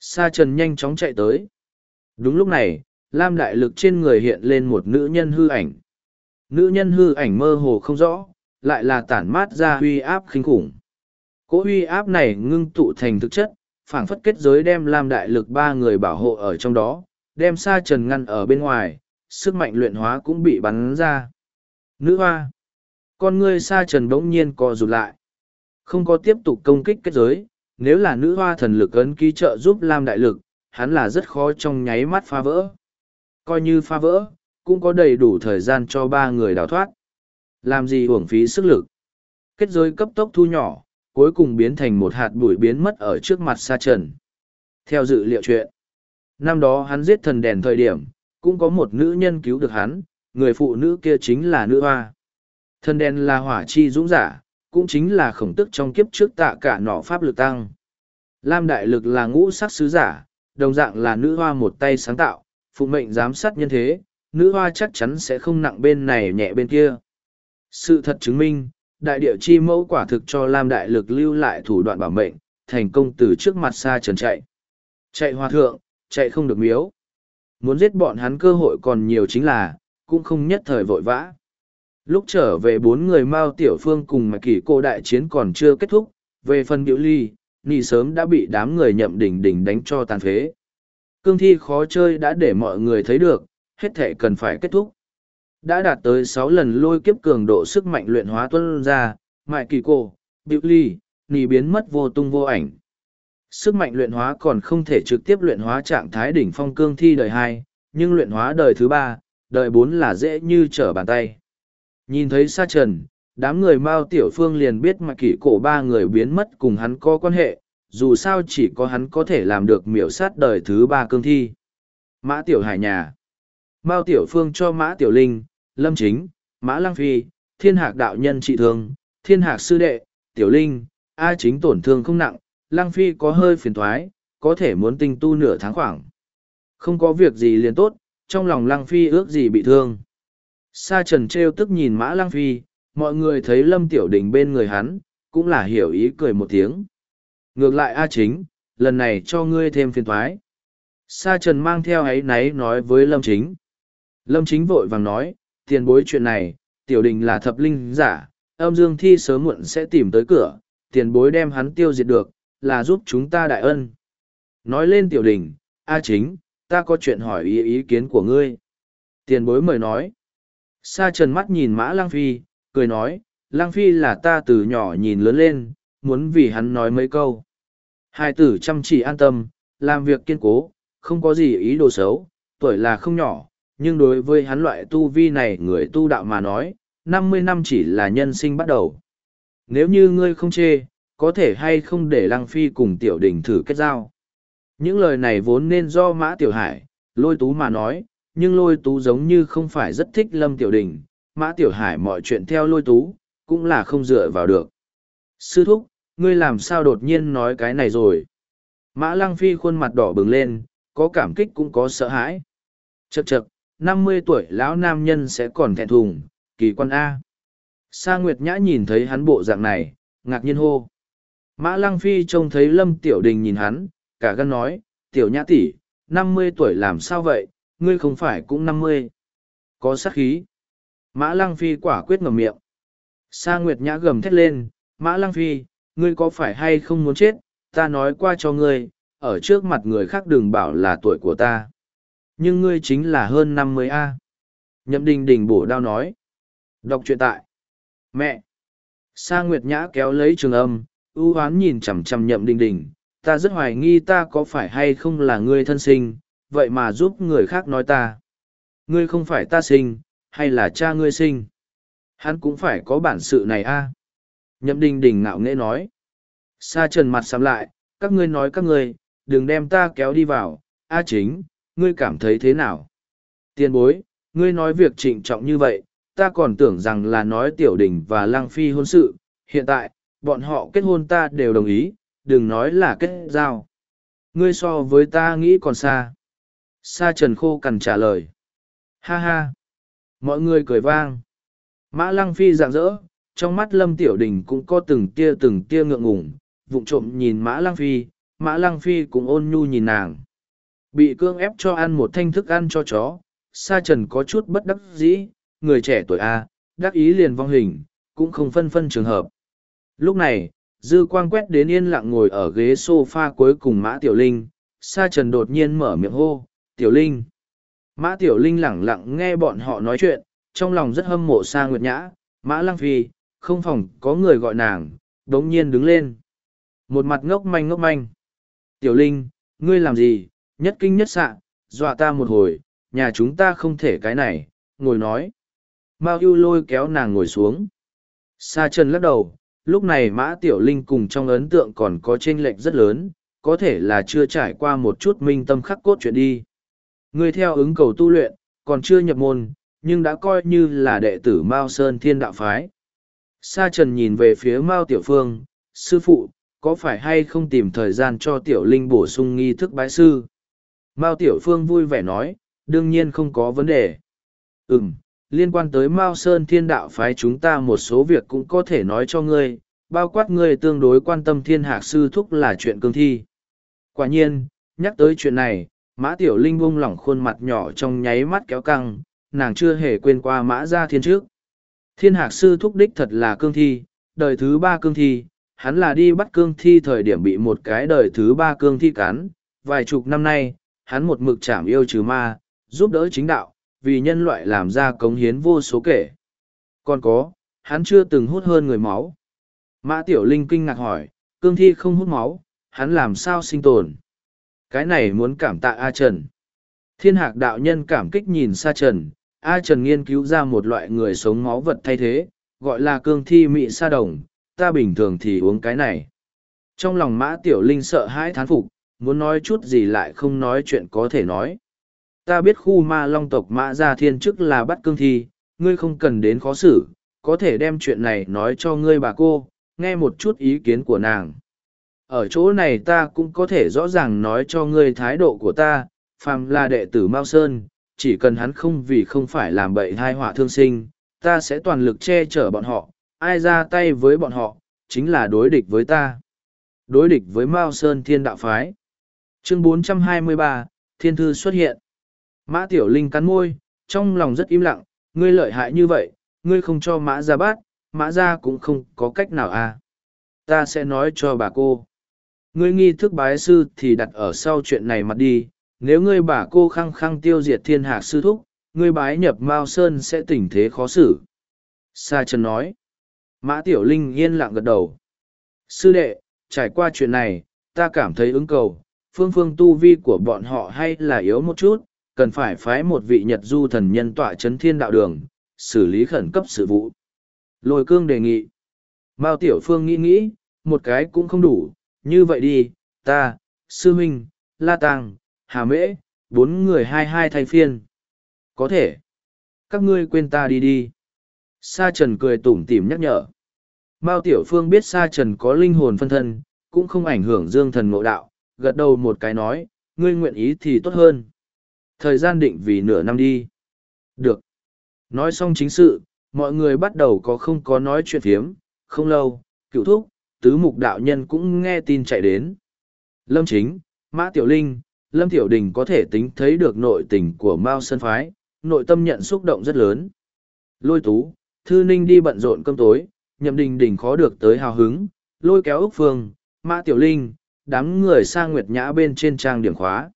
Sa Trần nhanh chóng chạy tới. Đúng lúc này, Lam Đại Lực trên người hiện lên một nữ nhân hư ảnh. Nữ nhân hư ảnh mơ hồ không rõ, lại là tản mát ra huy áp kinh khủng. Cỗ huy áp này ngưng tụ thành thực chất, phảng phất kết giới đem làm Đại Lực ba người bảo hộ ở trong đó, đem Sa Trần ngăn ở bên ngoài, sức mạnh luyện hóa cũng bị bắn ra. Nữ hoa. Con ngươi sa trần bỗng nhiên co rụt lại. Không có tiếp tục công kích kết giới, nếu là nữ hoa thần lực ấn ký trợ giúp Lam đại lực, hắn là rất khó trong nháy mắt phá vỡ. Coi như phá vỡ, cũng có đầy đủ thời gian cho ba người đào thoát. Làm gì uổng phí sức lực. Kết giới cấp tốc thu nhỏ, cuối cùng biến thành một hạt bụi biến mất ở trước mặt sa trần. Theo dự liệu chuyện, năm đó hắn giết thần đèn thời điểm, cũng có một nữ nhân cứu được hắn, người phụ nữ kia chính là nữ hoa. Thần Đèn là hỏa chi dũng giả, cũng chính là khổng tức trong kiếp trước tạ cả nọ pháp lực tăng. Lam đại lực là ngũ sắc sứ giả, đồng dạng là nữ hoa một tay sáng tạo, phụ mệnh giám sát nhân thế, nữ hoa chắc chắn sẽ không nặng bên này nhẹ bên kia. Sự thật chứng minh, đại địa chi mẫu quả thực cho Lam đại lực lưu lại thủ đoạn bảo mệnh, thành công từ trước mặt xa trần chạy. Chạy hòa thượng, chạy không được miếu. Muốn giết bọn hắn cơ hội còn nhiều chính là, cũng không nhất thời vội vã. Lúc trở về bốn người Mao Tiểu Phương cùng mà kỷ cô đại chiến còn chưa kết thúc, về phần biểu ly, nì sớm đã bị đám người nhậm đỉnh đỉnh đánh cho tàn phế. Cương thi khó chơi đã để mọi người thấy được, hết thể cần phải kết thúc. Đã đạt tới sáu lần lôi kiếp cường độ sức mạnh luyện hóa tuân ra, mại kỳ cổ, biểu ly, nì biến mất vô tung vô ảnh. Sức mạnh luyện hóa còn không thể trực tiếp luyện hóa trạng thái đỉnh phong cương thi đời hai, nhưng luyện hóa đời thứ ba, đời bốn là dễ như trở bàn tay. Nhìn thấy sa trần, đám người Mao Tiểu Phương liền biết mà kỷ cổ ba người biến mất cùng hắn có quan hệ, dù sao chỉ có hắn có thể làm được miểu sát đời thứ ba cương thi. Mã Tiểu Hải nhà Mao Tiểu Phương cho Mã Tiểu Linh, Lâm Chính, Mã Lăng Phi, Thiên Hạc Đạo Nhân trị thương, Thiên Hạc Sư Đệ, Tiểu Linh, A Chính tổn thương không nặng, Lăng Phi có hơi phiền thoái, có thể muốn tinh tu nửa tháng khoảng. Không có việc gì liền tốt, trong lòng Lăng Phi ước gì bị thương. Sa trần treo tức nhìn Mã Lăng Phi, mọi người thấy Lâm Tiểu Đình bên người hắn, cũng là hiểu ý cười một tiếng. Ngược lại A Chính, lần này cho ngươi thêm phiền thoái. Sa trần mang theo ấy náy nói với Lâm Chính. Lâm Chính vội vàng nói, tiền bối chuyện này, Tiểu Đình là thập linh giả, âm dương thi sớm muộn sẽ tìm tới cửa, tiền bối đem hắn tiêu diệt được, là giúp chúng ta đại ân. Nói lên Tiểu Đình, A Chính, ta có chuyện hỏi ý ý kiến của ngươi. Tiền bối mời nói. Sa trần mắt nhìn mã lang phi, cười nói, lang phi là ta từ nhỏ nhìn lớn lên, muốn vì hắn nói mấy câu. Hai tử chăm chỉ an tâm, làm việc kiên cố, không có gì ý đồ xấu, tuổi là không nhỏ, nhưng đối với hắn loại tu vi này người tu đạo mà nói, năm mươi năm chỉ là nhân sinh bắt đầu. Nếu như ngươi không chê, có thể hay không để Lăng Phi cùng Tiểu Đình thử kết giao. Những lời này vốn nên do Mã Tiểu Hải, lôi tú mà nói, nhưng lôi tú giống như không phải rất thích Lâm Tiểu Đình, Mã Tiểu Hải mọi chuyện theo lôi tú, cũng là không dựa vào được. Sư thúc, ngươi làm sao đột nhiên nói cái này rồi? Mã Lăng Phi khuôn mặt đỏ bừng lên, có cảm kích cũng có sợ hãi. Chậc chậc, năm mươi tuổi lão nam nhân sẽ còn thẹn thùng, kỳ quan A. Sa Nguyệt Nhã nhìn thấy hắn bộ dạng này, ngạc nhiên hô. Mã Lăng Phi trông thấy Lâm Tiểu Đình nhìn hắn, cả gân nói, Tiểu Nhã tỷ, năm mươi tuổi làm sao vậy, ngươi không phải cũng năm mươi. Có sát khí. Mã Lăng Phi quả quyết ngầm miệng. Sa Nguyệt Nhã gầm thét lên, Mã Lăng Phi, ngươi có phải hay không muốn chết, ta nói qua cho ngươi, ở trước mặt người khác đừng bảo là tuổi của ta. Nhưng ngươi chính là hơn năm mươi a Nhậm đình đình bổ đao nói. Đọc truyện tại. Mẹ. Sa Nguyệt Nhã kéo lấy trường âm, ưu hoán nhìn chằm chằm nhậm đình đình. Ta rất hoài nghi ta có phải hay không là ngươi thân sinh, vậy mà giúp người khác nói ta. Ngươi không phải ta sinh, hay là cha ngươi sinh? Hắn cũng phải có bản sự này a. Nhậm đình đình ngạo nghễ nói. Sa trần mặt sắm lại, các ngươi nói các ngươi, đừng đem ta kéo đi vào, a chính, ngươi cảm thấy thế nào? Tiên bối, ngươi nói việc trịnh trọng như vậy, ta còn tưởng rằng là nói tiểu đình và lang phi hôn sự, hiện tại, bọn họ kết hôn ta đều đồng ý, đừng nói là kết giao. Ngươi so với ta nghĩ còn xa. Sa trần khô cằn trả lời. Ha ha. Mọi người cười vang. Mã lăng phi rạng rỡ, trong mắt lâm tiểu đình cũng có từng tia từng tia ngượng ngùng, vụng trộm nhìn mã lăng phi, mã lăng phi cũng ôn nhu nhìn nàng. Bị cương ép cho ăn một thanh thức ăn cho chó, sa trần có chút bất đắc dĩ, người trẻ tuổi A, đắc ý liền vong hình, cũng không phân phân trường hợp. Lúc này, dư quang quét đến yên lặng ngồi ở ghế sofa cuối cùng mã tiểu linh, sa trần đột nhiên mở miệng hô, tiểu linh. Mã tiểu linh lẳng lặng nghe bọn họ nói chuyện, trong lòng rất hâm mộ sa nguyệt nhã, mã lăng phi, không phòng có người gọi nàng, đống nhiên đứng lên. Một mặt ngốc manh ngốc manh. Tiểu linh, ngươi làm gì, nhất kinh nhất sạ, dọa ta một hồi, nhà chúng ta không thể cái này, ngồi nói. Mao ưu lôi kéo nàng ngồi xuống. Sa trần lắc đầu, lúc này mã tiểu linh cùng trong ấn tượng còn có chênh lệch rất lớn, có thể là chưa trải qua một chút minh tâm khắc cốt chuyện đi. Người theo ứng cầu tu luyện, còn chưa nhập môn, nhưng đã coi như là đệ tử Mao Sơn Thiên Đạo Phái. Sa Trần nhìn về phía Mao Tiểu Phương, sư phụ, có phải hay không tìm thời gian cho Tiểu Linh bổ sung nghi thức bái sư? Mao Tiểu Phương vui vẻ nói, đương nhiên không có vấn đề. Ừm, liên quan tới Mao Sơn Thiên Đạo Phái chúng ta một số việc cũng có thể nói cho ngươi, bao quát ngươi tương đối quan tâm Thiên Hạc Sư Thúc là chuyện cương thi. Quả nhiên, nhắc tới chuyện này, Mã Tiểu Linh bung lỏng khuôn mặt nhỏ trong nháy mắt kéo căng, nàng chưa hề quên qua Mã Gia Thiên trước. Thiên Hạc Sư Thúc đích thật là cương thi, đời thứ ba cương thi, hắn là đi bắt cương thi thời điểm bị một cái đời thứ ba cương thi cắn, vài chục năm nay, hắn một mực chảm yêu trừ ma, giúp đỡ chính đạo, vì nhân loại làm ra cống hiến vô số kể. Còn có, hắn chưa từng hút hơn người máu. Mã Tiểu Linh kinh ngạc hỏi, cương thi không hút máu, hắn làm sao sinh tồn? Cái này muốn cảm tạ A Trần. Thiên hạc đạo nhân cảm kích nhìn xa Trần, A Trần nghiên cứu ra một loại người sống máu vật thay thế, gọi là cương thi mị sa đồng, ta bình thường thì uống cái này. Trong lòng Mã Tiểu Linh sợ hãi thán phục, muốn nói chút gì lại không nói chuyện có thể nói. Ta biết khu ma long tộc Mã Gia Thiên chức là bắt cương thi, ngươi không cần đến khó xử, có thể đem chuyện này nói cho ngươi bà cô, nghe một chút ý kiến của nàng. Ở chỗ này ta cũng có thể rõ ràng nói cho ngươi thái độ của ta, phàm là đệ tử Mao Sơn, chỉ cần hắn không vì không phải làm bậy hai họa thương sinh, ta sẽ toàn lực che chở bọn họ, ai ra tay với bọn họ, chính là đối địch với ta. Đối địch với Mao Sơn Thiên Đạo Phái. Chương 423, Thiên Thư xuất hiện. Mã Tiểu Linh cắn môi, trong lòng rất im lặng, ngươi lợi hại như vậy, ngươi không cho Mã ra bát, Mã ra cũng không có cách nào à. Ta sẽ nói cho bà cô. Ngươi nghi thức bái sư thì đặt ở sau chuyện này mặt đi, nếu ngươi bà cô khăng khăng tiêu diệt thiên hạc sư thúc, ngươi bái nhập Mao Sơn sẽ tình thế khó xử. Sa Trần nói. Mã Tiểu Linh yên lặng gật đầu. Sư đệ, trải qua chuyện này, ta cảm thấy ứng cầu, phương phương tu vi của bọn họ hay là yếu một chút, cần phải phái một vị Nhật du thần nhân tọa chấn thiên đạo đường, xử lý khẩn cấp sự vụ. Lôi cương đề nghị. Mao Tiểu Phương nghĩ nghĩ, một cái cũng không đủ, như vậy đi, ta, Sư Minh, La Tàng, Hà Mễ, bốn người hai hai thay phiên. Có thể. Các ngươi quên ta đi đi. Sa Trần cười tủm tỉm nhắc nhở. Mao Tiểu Phương biết Sa Trần có linh hồn phân thân, cũng không ảnh hưởng dương thần ngộ đạo, gật đầu một cái nói, ngươi nguyện ý thì tốt hơn. Thời gian định vì nửa năm đi. Được. Nói xong chính sự, mọi người bắt đầu có không có nói chuyện phiếm, không lâu, cựu thúc, tứ mục đạo nhân cũng nghe tin chạy đến. Lâm Chính, Mã Tiểu Linh, Lâm Tiểu Đình có thể tính thấy được nội tình của Mao Sơn Phái, nội tâm nhận xúc động rất lớn. Lôi tú, Thư Ninh đi bận rộn cơm tối, nhậm đình đình khó được tới hào hứng, lôi kéo Úc Phương, Mã Tiểu Linh, đám người sang Nguyệt Nhã bên trên trang điểm khóa.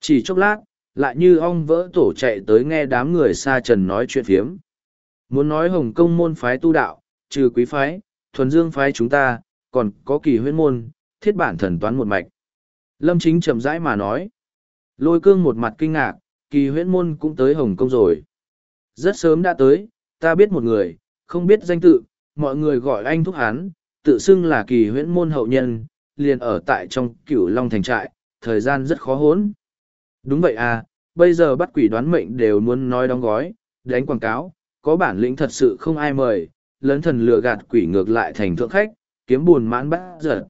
Chỉ chốc lát, lại như ong vỡ tổ chạy tới nghe đám người xa trần nói chuyện phiếm. Muốn nói Hồng Kông môn phái tu đạo, trừ quý phái, thuần dương phái chúng ta, còn có kỳ huyễn môn, thiết bản thần toán một mạch. Lâm Chính chậm rãi mà nói. Lôi cương một mặt kinh ngạc, kỳ huyễn môn cũng tới Hồng Kông rồi. Rất sớm đã tới, ta biết một người, không biết danh tự, mọi người gọi anh thúc hán, tự xưng là kỳ huyễn môn hậu nhân, liền ở tại trong cửu long thành trại, thời gian rất khó hốn. Đúng vậy à, bây giờ bắt quỷ đoán mệnh đều muốn nói đóng gói, đánh quảng cáo, có bản lĩnh thật sự không ai mời, lớn thần lừa gạt quỷ ngược lại thành thượng khách, kiếm buồn mãn bát giật.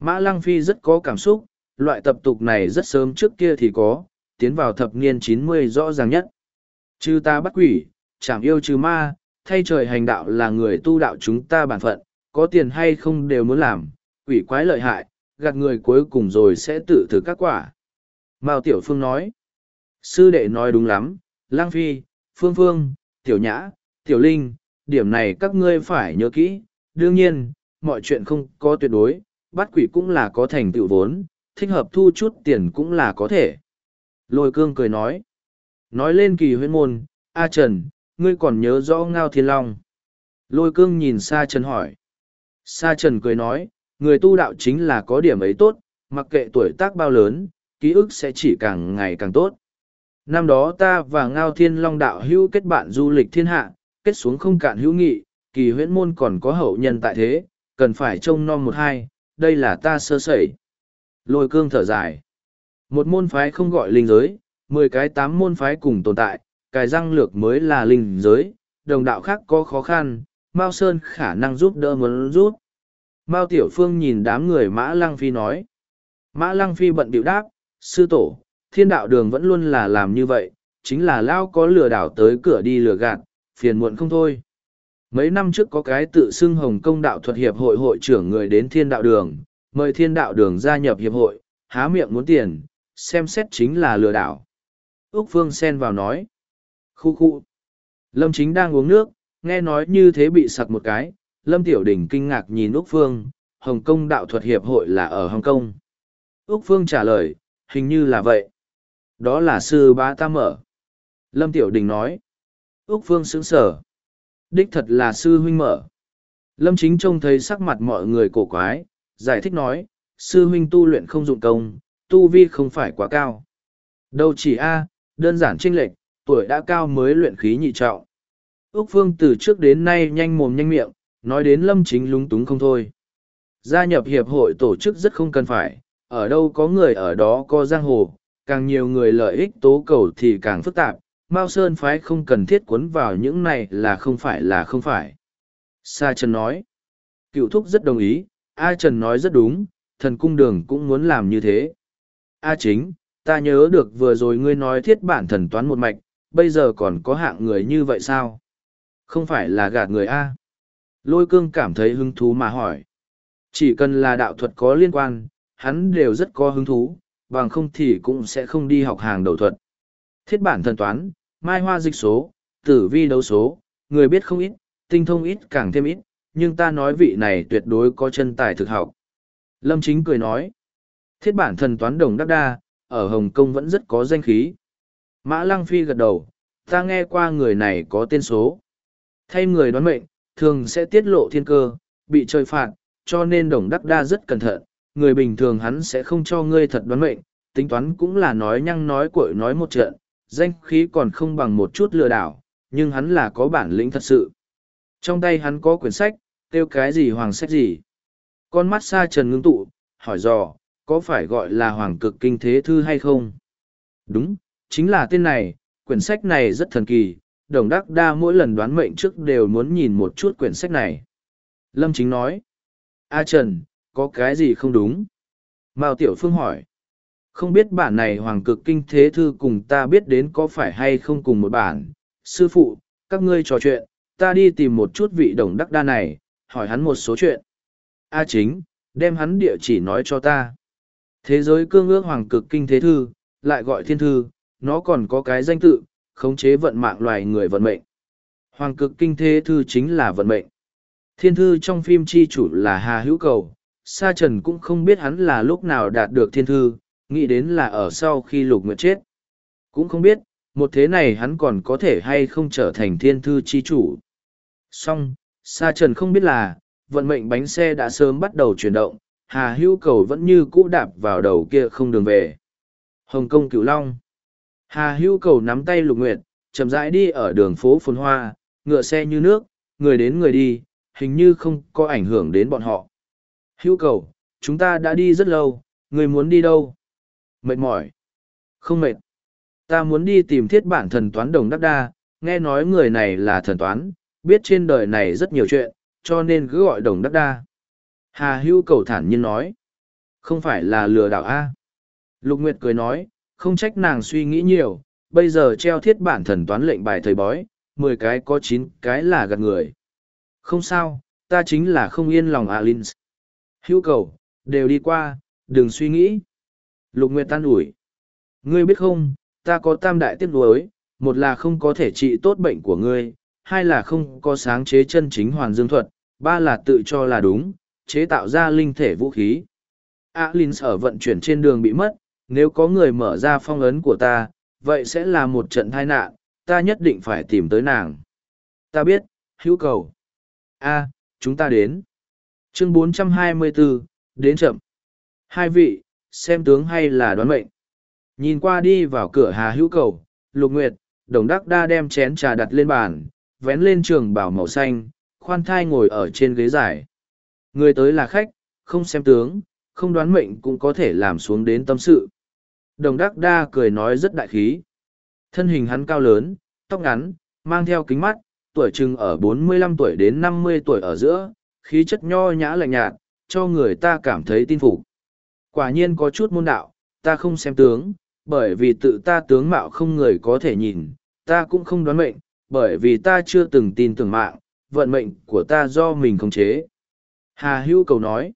Mã Lăng Phi rất có cảm xúc, loại tập tục này rất sớm trước kia thì có, tiến vào thập niên chín mươi rõ ràng nhất. Chư ta bắt quỷ, chẳng yêu trừ ma, thay trời hành đạo là người tu đạo chúng ta bản phận, có tiền hay không đều muốn làm, quỷ quái lợi hại, gạt người cuối cùng rồi sẽ tự thử các quả. Mao Tiểu Phương nói, sư đệ nói đúng lắm, Lang Phi, Phương Phương, Tiểu Nhã, Tiểu Linh, điểm này các ngươi phải nhớ kỹ, đương nhiên, mọi chuyện không có tuyệt đối, bắt quỷ cũng là có thành tựu vốn, thích hợp thu chút tiền cũng là có thể. Lôi cương cười nói, nói lên kỳ huyên môn, A Trần, ngươi còn nhớ rõ Ngao Thiên Long. Lôi cương nhìn Sa Trần hỏi. Sa Trần cười nói, người tu đạo chính là có điểm ấy tốt, mặc kệ tuổi tác bao lớn, ký ức sẽ chỉ càng ngày càng tốt. Năm đó ta và Ngao Thiên Long đạo hữu kết bạn du lịch thiên hạ, kết xuống không cạn hữu nghị, kỳ huyễn môn còn có hậu nhân tại thế, cần phải trông nom một hai, đây là ta sơ sẩy. Lôi cương thở dài. Một môn phái không gọi linh giới, mười cái tám môn phái cùng tồn tại, cài răng lược mới là linh giới, đồng đạo khác có khó khăn, Mao Sơn khả năng giúp đỡ muốn giúp. Mao Tiểu Phương nhìn đám người Mã Lăng Phi nói. Mã Lăng Phi bận biểu đáp, sư tổ, thiên đạo đường vẫn luôn là làm như vậy, chính là Lao có lừa đảo tới cửa đi lừa gạt, phiền muộn không thôi. Mấy năm trước có cái tự xưng Hồng Công Đạo Thuật Hiệp hội hội trưởng người đến thiên đạo đường, mời thiên đạo đường gia nhập hiệp hội, há miệng muốn tiền, xem xét chính là lừa đảo. Úc Phương xen vào nói. Khu khu. Lâm chính đang uống nước, nghe nói như thế bị sặc một cái. Lâm Tiểu Đình kinh ngạc nhìn Úc Phương, Hồng Kông đạo thuật hiệp hội là ở Hồng Kông. Úc Phương trả lời, hình như là vậy. Đó là sư bá ta mở. Lâm Tiểu Đình nói. Úc Phương sững sở. Đích thật là sư huynh mở. Lâm Chính trông thấy sắc mặt mọi người cổ quái, giải thích nói, sư huynh tu luyện không dụng công, tu vi không phải quá cao. Đâu chỉ A, đơn giản trinh lệch, tuổi đã cao mới luyện khí nhị trọng. Úc Phương từ trước đến nay nhanh mồm nhanh miệng, nói đến Lâm Chính lúng túng không thôi. Gia nhập hiệp hội tổ chức rất không cần phải, ở đâu có người ở đó có giang hồ, càng nhiều người lợi ích tố cầu thì càng phức tạp, Mao Sơn phái không cần thiết cuốn vào những này là không phải là không phải. Sa Trần nói, cựu thúc rất đồng ý, A Trần nói rất đúng, thần cung đường cũng muốn làm như thế. A chính, ta nhớ được vừa rồi ngươi nói thiết bản thần toán một mạch, bây giờ còn có hạng người như vậy sao? Không phải là gạt người A. Lôi cương cảm thấy hứng thú mà hỏi. Chỉ cần là đạo thuật có liên quan, hắn đều rất có hứng thú, bằng không thì cũng sẽ không đi học hàng đầu thuật. Thiết bản thần toán, mai hoa dịch số, tử vi đấu số, người biết không ít, tinh thông ít càng thêm ít, nhưng ta nói vị này tuyệt đối có chân tài thực học. Lâm Chính cười nói, thiết bản thần toán đồng đắc đa, ở Hồng Kông vẫn rất có danh khí. Mã Lăng Phi gật đầu, ta nghe qua người này có tên số. Thay người đoán mệnh, thường sẽ tiết lộ thiên cơ, bị trời phạt, cho nên đồng đắc đa rất cẩn thận. Người bình thường hắn sẽ không cho ngươi thật đoán mệnh, tính toán cũng là nói nhăng nói cội nói một trận, danh khí còn không bằng một chút lừa đảo, nhưng hắn là có bản lĩnh thật sự. Trong tay hắn có quyển sách, kêu cái gì hoàng sách gì. Con mắt xa trần ngưng tụ, hỏi dò, có phải gọi là hoàng cực kinh thế thư hay không? Đúng, chính là tên này, quyển sách này rất thần kỳ, đồng đắc đa mỗi lần đoán mệnh trước đều muốn nhìn một chút quyển sách này. Lâm Chính nói, A Trần, có cái gì không đúng? Mao Tiểu Phương hỏi, không biết bản này hoàng cực kinh thế thư cùng ta biết đến có phải hay không cùng một bản. Sư phụ, các ngươi trò chuyện, ta đi tìm một chút vị đồng đắc đa này, hỏi hắn một số chuyện. A chính, đem hắn địa chỉ nói cho ta. Thế giới cương ước hoàng cực kinh thế thư, lại gọi thiên thư, nó còn có cái danh tự, khống chế vận mạng loài người vận mệnh. Hoàng cực kinh thế thư chính là vận mệnh. Thiên thư trong phim chi chủ là Hà Hữu Cầu, Sa Trần cũng không biết hắn là lúc nào đạt được thiên thư, nghĩ đến là ở sau khi lục nguyệt chết. Cũng không biết, một thế này hắn còn có thể hay không trở thành thiên thư chi chủ. Song, Sa Trần không biết là, vận mệnh bánh xe đã sớm bắt đầu chuyển động, Hà Hữu Cầu vẫn như cũ đạp vào đầu kia không đường về. Hồng Kông Cửu Long Hà Hưu Cầu nắm tay Lục Nguyệt, chậm rãi đi ở đường phố phồn hoa, ngựa xe như nước, người đến người đi, hình như không có ảnh hưởng đến bọn họ. Hưu Cầu, chúng ta đã đi rất lâu, người muốn đi đâu? Mệt mỏi. Không mệt. Ta muốn đi tìm thiết bản thần toán đồng đắc đa, nghe nói người này là thần toán, biết trên đời này rất nhiều chuyện, cho nên cứ gọi đồng đắc đa. Hà hưu cầu thản nhiên nói. Không phải là lừa đảo A. Lục Nguyệt cười nói, không trách nàng suy nghĩ nhiều, bây giờ treo thiết bản thần toán lệnh bài thời bói, mười cái có chín cái là gạt người. Không sao, ta chính là không yên lòng Alins. Hữu cầu, đều đi qua, đừng suy nghĩ. Lục Nguyệt tan ủi. Ngươi biết không, ta có tam đại tiết đối, một là không có thể trị tốt bệnh của ngươi, hai là không có sáng chế chân chính hoàn dương thuật, ba là tự cho là đúng, chế tạo ra linh thể vũ khí. Alins ở vận chuyển trên đường bị mất, nếu có người mở ra phong ấn của ta, vậy sẽ là một trận tai nạn, ta nhất định phải tìm tới nàng. Ta biết, hữu cầu. A, chúng ta đến. Chương 424, đến chậm. Hai vị, xem tướng hay là đoán mệnh. Nhìn qua đi vào cửa Hà Hữu Cầu, Lục Nguyệt, Đồng Đắc Đa đem chén trà đặt lên bàn, vén lên trường bảo màu xanh, khoan thai ngồi ở trên ghế dài. Người tới là khách, không xem tướng, không đoán mệnh cũng có thể làm xuống đến tâm sự. Đồng Đắc Đa cười nói rất đại khí. Thân hình hắn cao lớn, tóc ngắn, mang theo kính mắt, tuổi chừng ở 45 tuổi đến 50 tuổi ở giữa, khí chất nho nhã lạnh nhạt, cho người ta cảm thấy tin phục. Quả nhiên có chút môn đạo, ta không xem tướng, bởi vì tự ta tướng mạo không người có thể nhìn, ta cũng không đoán mệnh, bởi vì ta chưa từng tin tưởng mạng, vận mệnh của ta do mình khống chế. Hà hữu cầu nói,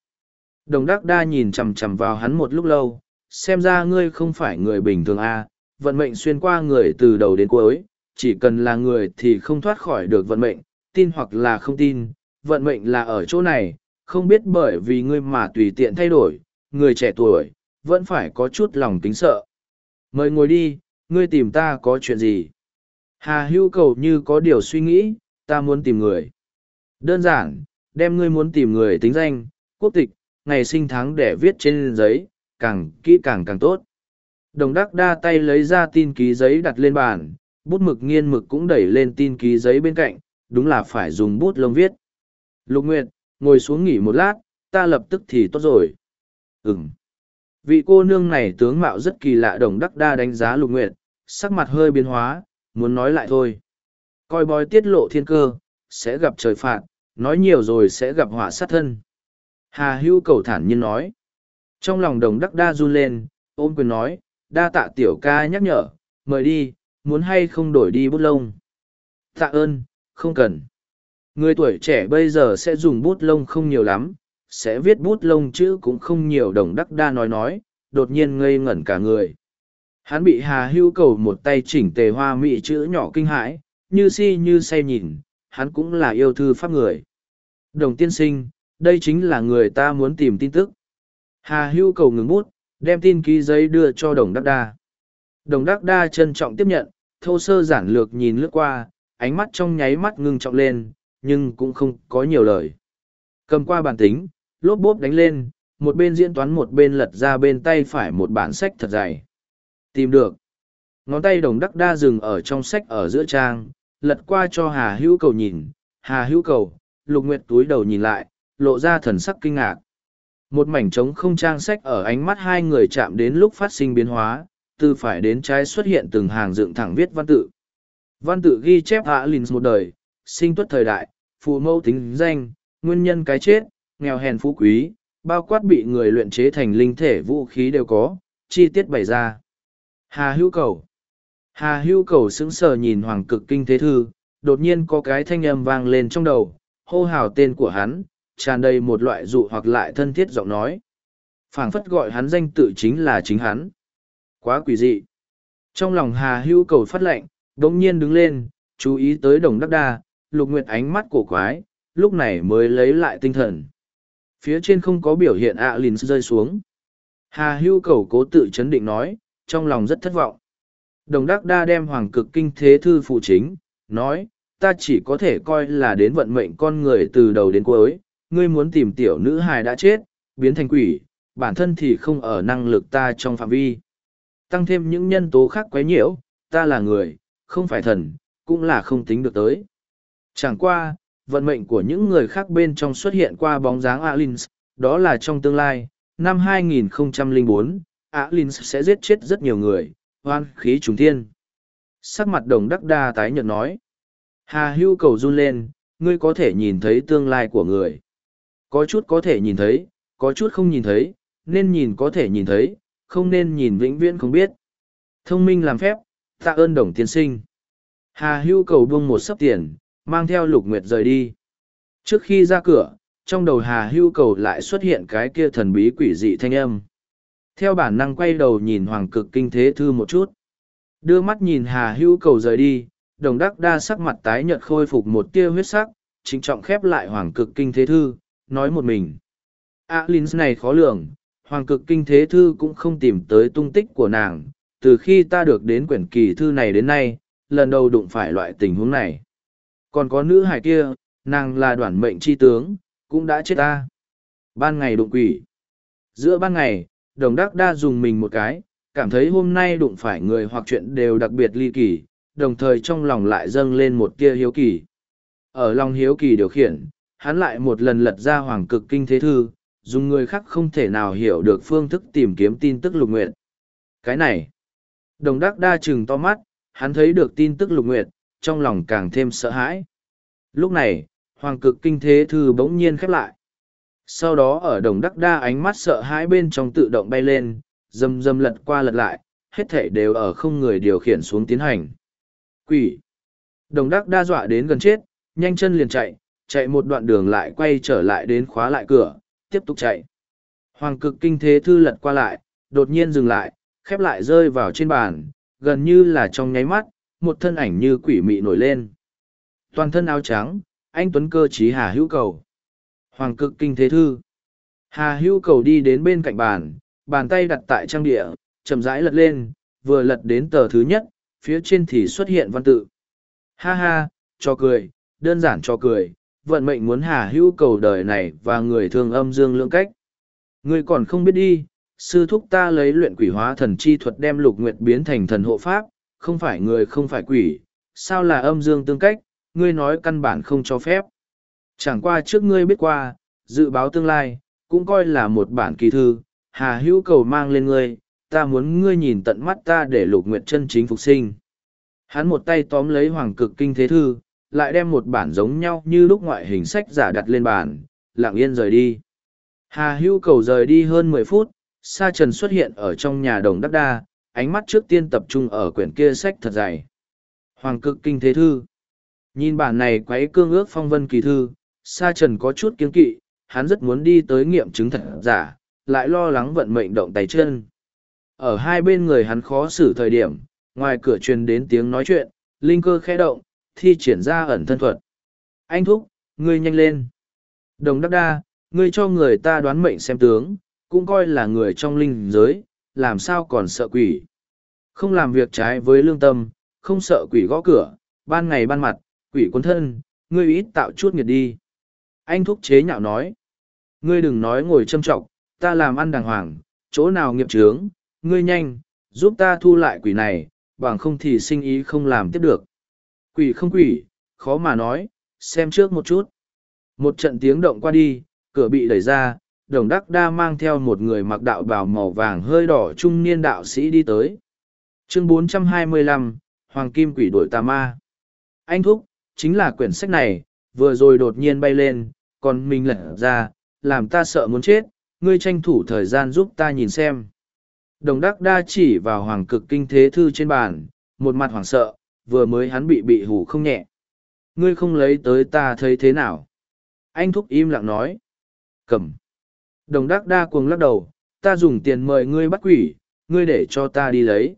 đồng đắc đa nhìn chằm chằm vào hắn một lúc lâu, xem ra ngươi không phải người bình thường a à, vận mệnh xuyên qua người từ đầu đến cuối, chỉ cần là người thì không thoát khỏi được vận mệnh, tin hoặc là không tin, vận mệnh là ở chỗ này, không biết bởi vì ngươi mà tùy tiện thay đổi, người trẻ tuổi, vẫn phải có chút lòng kính sợ. Mời ngồi đi, ngươi tìm ta có chuyện gì? Hà hưu cầu như có điều suy nghĩ, ta muốn tìm người. Đơn giản, đem ngươi muốn tìm người tính danh, quốc tịch, ngày sinh tháng để viết trên giấy, càng kỹ càng càng tốt. Đồng đắc đa tay lấy ra tin ký giấy đặt lên bàn, bút mực nghiên mực cũng đẩy lên tin ký giấy bên cạnh, đúng là phải dùng bút lông viết. Lục Nguyệt, ngồi xuống nghỉ một lát, ta lập tức thì tốt rồi. Ừm. Vị cô nương này tướng mạo rất kỳ lạ đồng đắc đa đánh giá Lục Nguyệt, sắc mặt hơi biến hóa, muốn nói lại thôi. Coi bói tiết lộ thiên cơ, sẽ gặp trời phạt, nói nhiều rồi sẽ gặp họa sát thân. Hà hưu cầu thản nhiên nói. Trong lòng đồng đắc đa run lên, ôm quyền nói, đa tạ tiểu ca nhắc nhở, mời đi, muốn hay không đổi đi bút lông. Tạ ơn, không cần. Người tuổi trẻ bây giờ sẽ dùng bút lông không nhiều lắm, sẽ viết bút lông chữ cũng không nhiều đồng đắc đa nói nói, đột nhiên ngây ngẩn cả người. Hắn bị hà hưu cầu một tay chỉnh tề hoa mị chữ nhỏ kinh hãi, như si như say nhìn, hắn cũng là yêu thư pháp người. Đồng tiên sinh, đây chính là người ta muốn tìm tin tức. Hà hưu cầu ngừng bút, đem tin ký giấy đưa cho đồng đắc đa. Đồng đắc đa trân trọng tiếp nhận, thô sơ giản lược nhìn lướt qua, ánh mắt trong nháy mắt ngưng trọng lên, nhưng cũng không có nhiều lời. Cầm qua bản tính, lốp bốp đánh lên, một bên diễn toán một bên lật ra bên tay phải một bản sách thật dày. Tìm được. Ngón tay đồng đắc đa dừng ở trong sách ở giữa trang, lật qua cho Hà Hữu Cầu nhìn. Hà Hữu Cầu, Lục Nguyệt túi đầu nhìn lại, lộ ra thần sắc kinh ngạc. Một mảnh trống không trang sách ở ánh mắt hai người chạm đến lúc phát sinh biến hóa, từ phải đến trái xuất hiện từng hàng dựng thẳng viết văn tự. Văn tự ghi chép hạ lìn một đời, sinh tuất thời đại, phụ mẫu tính danh, nguyên nhân cái chết, nghèo hèn phú quý, bao quát bị người luyện chế thành linh thể vũ khí đều có, chi tiết bày ra. Hà hữu cầu Hà hữu cầu sững sờ nhìn hoàng cực kinh thế thư, đột nhiên có cái thanh âm vang lên trong đầu, hô hào tên của hắn, tràn đầy một loại dụ hoặc lại thân thiết giọng nói. phảng phất gọi hắn danh tự chính là chính hắn. Quá quỷ dị. Trong lòng Hà hữu cầu phát lệnh, đống nhiên đứng lên, chú ý tới đồng đắc đa, lục nguyệt ánh mắt cổ quái, lúc này mới lấy lại tinh thần. Phía trên không có biểu hiện ạ à lìn rơi xuống. Hà hưu cầu cố tự chấn định nói, trong lòng rất thất vọng. Đồng đắc đa đem hoàng cực kinh thế thư phụ chính, nói, ta chỉ có thể coi là đến vận mệnh con người từ đầu đến cuối, ngươi muốn tìm tiểu nữ hài đã chết, biến thành quỷ, bản thân thì không ở năng lực ta trong phạm vi. Tăng thêm những nhân tố khác quấy nhiễu, ta là người, không phải thần, cũng là không tính được tới. Chẳng qua, vận mệnh của những người khác bên trong xuất hiện qua bóng dáng Alins, đó là trong tương lai, năm 2004, Alins sẽ giết chết rất nhiều người, hoan khí trùng thiên. Sắc mặt đồng đắc đa tái nhợt nói. Hà hưu cầu run lên, ngươi có thể nhìn thấy tương lai của người. Có chút có thể nhìn thấy, có chút không nhìn thấy, nên nhìn có thể nhìn thấy, không nên nhìn vĩnh viễn không biết. Thông minh làm phép, tạ ơn đồng tiên sinh. Hà hưu cầu buông một sấp tiền, mang theo lục nguyệt rời đi. Trước khi ra cửa, trong đầu hà hưu cầu lại xuất hiện cái kia thần bí quỷ dị thanh âm. Theo bản năng quay đầu nhìn hoàng cực kinh thế thư một chút. Đưa mắt nhìn hà hưu cầu rời đi, đồng đắc đa sắc mặt tái nhợt khôi phục một tia huyết sắc, chính trọng khép lại hoàng cực kinh thế thư, nói một mình. À Linh này khó lường, hoàng cực kinh thế thư cũng không tìm tới tung tích của nàng, từ khi ta được đến quyển kỳ thư này đến nay, lần đầu đụng phải loại tình huống này. Còn có nữ hải kia, nàng là đoàn mệnh chi tướng, cũng đã chết ta. Ban ngày đụng quỷ. Giữa ban ngày, đồng đắc đa dùng mình một cái, cảm thấy hôm nay đụng phải người hoặc chuyện đều đặc biệt ly kỳ, đồng thời trong lòng lại dâng lên một tia hiếu kỳ. Ở lòng hiếu kỳ điều khiển, hắn lại một lần lật ra hoàng cực kinh thế thư, dùng người khác không thể nào hiểu được phương thức tìm kiếm tin tức lục nguyện. Cái này, đồng đắc đa chừng to mắt, hắn thấy được tin tức lục nguyệt, trong lòng càng thêm sợ hãi. Lúc này, hoàng cực kinh thế thư bỗng nhiên khép lại. Sau đó ở đồng đắc đa ánh mắt sợ hãi bên trong tự động bay lên, dầm dầm lật qua lật lại, hết thể đều ở không người điều khiển xuống tiến hành. Quỷ! Đồng đắc đa dọa đến gần chết, nhanh chân liền chạy, chạy một đoạn đường lại quay trở lại đến khóa lại cửa, tiếp tục chạy. Hoàng cực kinh thế thư lật qua lại, đột nhiên dừng lại, khép lại rơi vào trên bàn, gần như là trong nháy mắt, một thân ảnh như quỷ mị nổi lên. Toàn thân áo trắng, anh Tuấn cơ trí Hà Hữu Cầu. Hoàng cực kinh thế thư. Hà Hữu Cầu đi đến bên cạnh bàn, bàn tay đặt tại trang địa, chậm rãi lật lên, vừa lật đến tờ thứ nhất, phía trên thì xuất hiện văn tự. Ha ha, cho cười, đơn giản cho cười, vận mệnh muốn hà hữu cầu đời này và người thương âm dương lưỡng cách. Ngươi còn không biết đi, sư thúc ta lấy luyện quỷ hóa thần chi thuật đem lục nguyệt biến thành thần hộ pháp, không phải người không phải quỷ, sao là âm dương tương cách, ngươi nói căn bản không cho phép. Chẳng qua trước ngươi biết qua, dự báo tương lai, cũng coi là một bản kỳ thư, hà hữu cầu mang lên ngươi, ta muốn ngươi nhìn tận mắt ta để lục nguyệt chân chính phục sinh. Hắn một tay tóm lấy hoàng cực kinh thế thư, lại đem một bản giống nhau như lúc ngoại hình sách giả đặt lên bàn, lặng yên rời đi. Hà hưu cầu rời đi hơn mười phút, Sa Trần xuất hiện ở trong nhà đồng đắc đa, ánh mắt trước tiên tập trung ở quyển kia sách thật dày. Hoàng cực kinh thế thư. Nhìn bản này quấy cương ước phong vân kỳ thư, Sa Trần có chút kiên kỵ, hắn rất muốn đi tới nghiệm chứng thật giả, lại lo lắng vận mệnh động tay chân. Ở hai bên người hắn khó xử thời điểm, ngoài cửa truyền đến tiếng nói chuyện, linh cơ khẽ động, thi triển ra ẩn thân thuật. Anh thúc, ngươi nhanh lên. Đồng đắc đa, ngươi cho người ta đoán mệnh xem tướng, cũng coi là người trong linh giới, làm sao còn sợ quỷ. Không làm việc trái với lương tâm, không sợ quỷ gõ cửa, ban ngày ban mặt, quỷ quân thân, ngươi ít tạo chút nghiệt đi. Anh thúc chế nhạo nói. Ngươi đừng nói ngồi châm trọng, ta làm ăn đàng hoàng, chỗ nào nghiệp trướng, ngươi nhanh, giúp ta thu lại quỷ này, bằng không thì sinh ý không làm tiếp được. Quỷ không quỷ, khó mà nói, xem trước một chút. Một trận tiếng động qua đi, cửa bị đẩy ra, đồng đắc đa mang theo một người mặc đạo bào màu vàng hơi đỏ trung niên đạo sĩ đi tới. Chương 425, Hoàng Kim Quỷ đổi tà ma. Anh thúc, chính là quyển sách này, vừa rồi đột nhiên bay lên, còn mình lật ra, làm ta sợ muốn chết, ngươi tranh thủ thời gian giúp ta nhìn xem. Đồng đắc đa chỉ vào hoàng cực kinh thế thư trên bàn, một mặt hoảng sợ, vừa mới hắn bị bị hủ không nhẹ. Ngươi không lấy tới ta thấy thế nào? Anh thúc im lặng nói. Cầm. Đồng đắc đa cuồng lắc đầu, ta dùng tiền mời ngươi bắt quỷ, ngươi để cho ta đi lấy.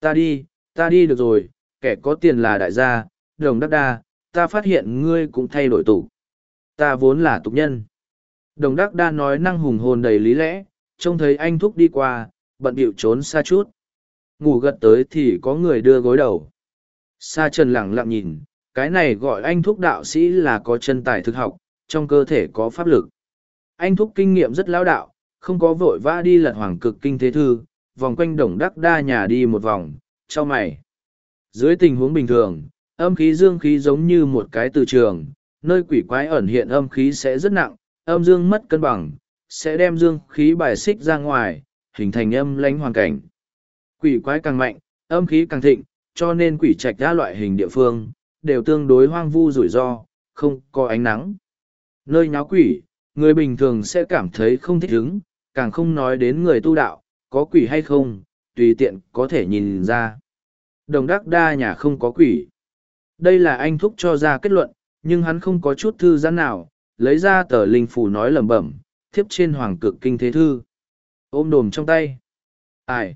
Ta đi, ta đi được rồi, kẻ có tiền là đại gia, đồng đắc đa, ta phát hiện ngươi cũng thay đổi tủ, Ta vốn là tục nhân. Đồng đắc đa nói năng hùng hồn đầy lý lẽ, trông thấy anh thúc đi qua, bận bịu trốn xa chút. Ngủ gật tới thì có người đưa gối đầu. Sa trần lặng lặng nhìn, cái này gọi anh thúc đạo sĩ là có chân tài thực học, trong cơ thể có pháp lực. Anh thúc kinh nghiệm rất lão đạo, không có vội vã đi lật hoàng cực kinh thế thư, vòng quanh đồng đắc đa nhà đi một vòng, cho mày. Dưới tình huống bình thường, âm khí dương khí giống như một cái từ trường, nơi quỷ quái ẩn hiện âm khí sẽ rất nặng, âm dương mất cân bằng, sẽ đem dương khí bài xích ra ngoài, hình thành âm lãnh hoàn cảnh. Quỷ quái càng mạnh, âm khí càng thịnh, cho nên quỷ trạch đa loại hình địa phương, đều tương đối hoang vu rủi ro, không có ánh nắng. Nơi nháo quỷ, người bình thường sẽ cảm thấy không thích ứng, càng không nói đến người tu đạo, có quỷ hay không, tùy tiện có thể nhìn ra. Đồng đắc đa nhà không có quỷ. Đây là anh thúc cho ra kết luận, nhưng hắn không có chút thư giãn nào, lấy ra tờ linh phủ nói lẩm bẩm, thiếp trên hoàng cực kinh thế thư. Ôm đồm trong tay. Ai?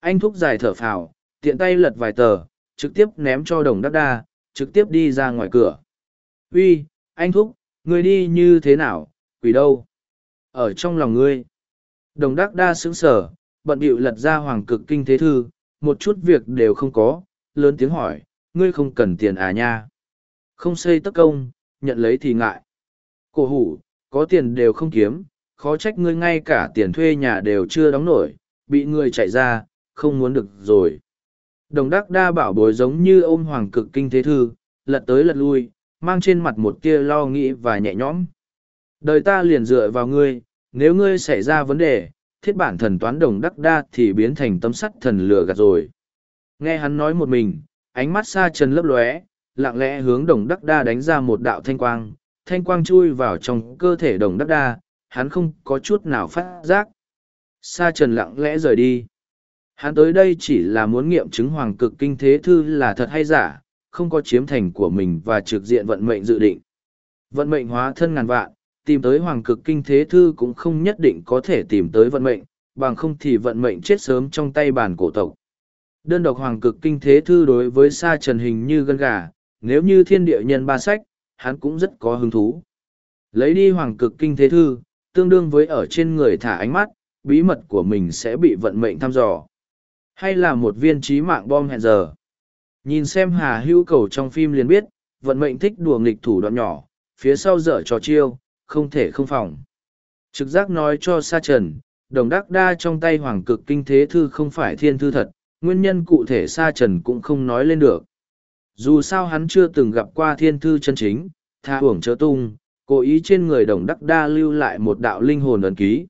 Anh thúc dài thở phào, tiện tay lật vài tờ, trực tiếp ném cho đồng đắc đa, trực tiếp đi ra ngoài cửa. Uy, anh thúc, người đi như thế nào, quỷ đâu? Ở trong lòng ngươi. Đồng đắc đa sững sở, bận bịu lật ra hoàng cực kinh thế thư, một chút việc đều không có, lớn tiếng hỏi, ngươi không cần tiền à nha. Không xây tất công, nhận lấy thì ngại. Cổ hủ, có tiền đều không kiếm, khó trách ngươi ngay cả tiền thuê nhà đều chưa đóng nổi, bị ngươi chạy ra, không muốn được rồi. Đồng đắc đa bảo bối giống như ôm hoàng cực kinh thế thư, lật tới lật lui, mang trên mặt một tia lo nghĩ và nhẹ nhõm. Đời ta liền dựa vào ngươi, nếu ngươi xảy ra vấn đề, thiết bản thần toán đồng đắc đa thì biến thành tấm sắt thần lửa gạt rồi. Nghe hắn nói một mình, ánh mắt xa trần lấp lóe, lặng lẽ hướng đồng đắc đa đánh ra một đạo thanh quang, thanh quang chui vào trong cơ thể đồng đắc đa, hắn không có chút nào phát giác. Sa trần lặng lẽ rời đi. Hắn tới đây chỉ là muốn nghiệm chứng hoàng cực kinh thế thư là thật hay giả, không có chiếm thành của mình và trực diện vận mệnh dự định. Vận mệnh hóa thân ngàn vạn, tìm tới hoàng cực kinh thế thư cũng không nhất định có thể tìm tới vận mệnh, bằng không thì vận mệnh chết sớm trong tay bản cổ tộc. Đơn độc hoàng cực kinh thế thư đối với sa trần hình như gân gà, nếu như thiên địa nhân ba sách, hắn cũng rất có hứng thú. Lấy đi hoàng cực kinh thế thư, tương đương với ở trên người thả ánh mắt, bí mật của mình sẽ bị vận mệnh thăm dò hay là một viên trí mạng bom hẹn giờ? Nhìn xem hà hữu cầu trong phim liền biết, vận mệnh thích đùa nghịch thủ đoạn nhỏ, phía sau dở trò chiêu, không thể không phòng. Trực giác nói cho sa trần, đồng đắc đa trong tay hoàng cực kinh thế thư không phải thiên thư thật, nguyên nhân cụ thể sa trần cũng không nói lên được. Dù sao hắn chưa từng gặp qua thiên thư chân chính, tha hưởng chớ tung, cố ý trên người đồng đắc đa lưu lại một đạo linh hồn ấn ký.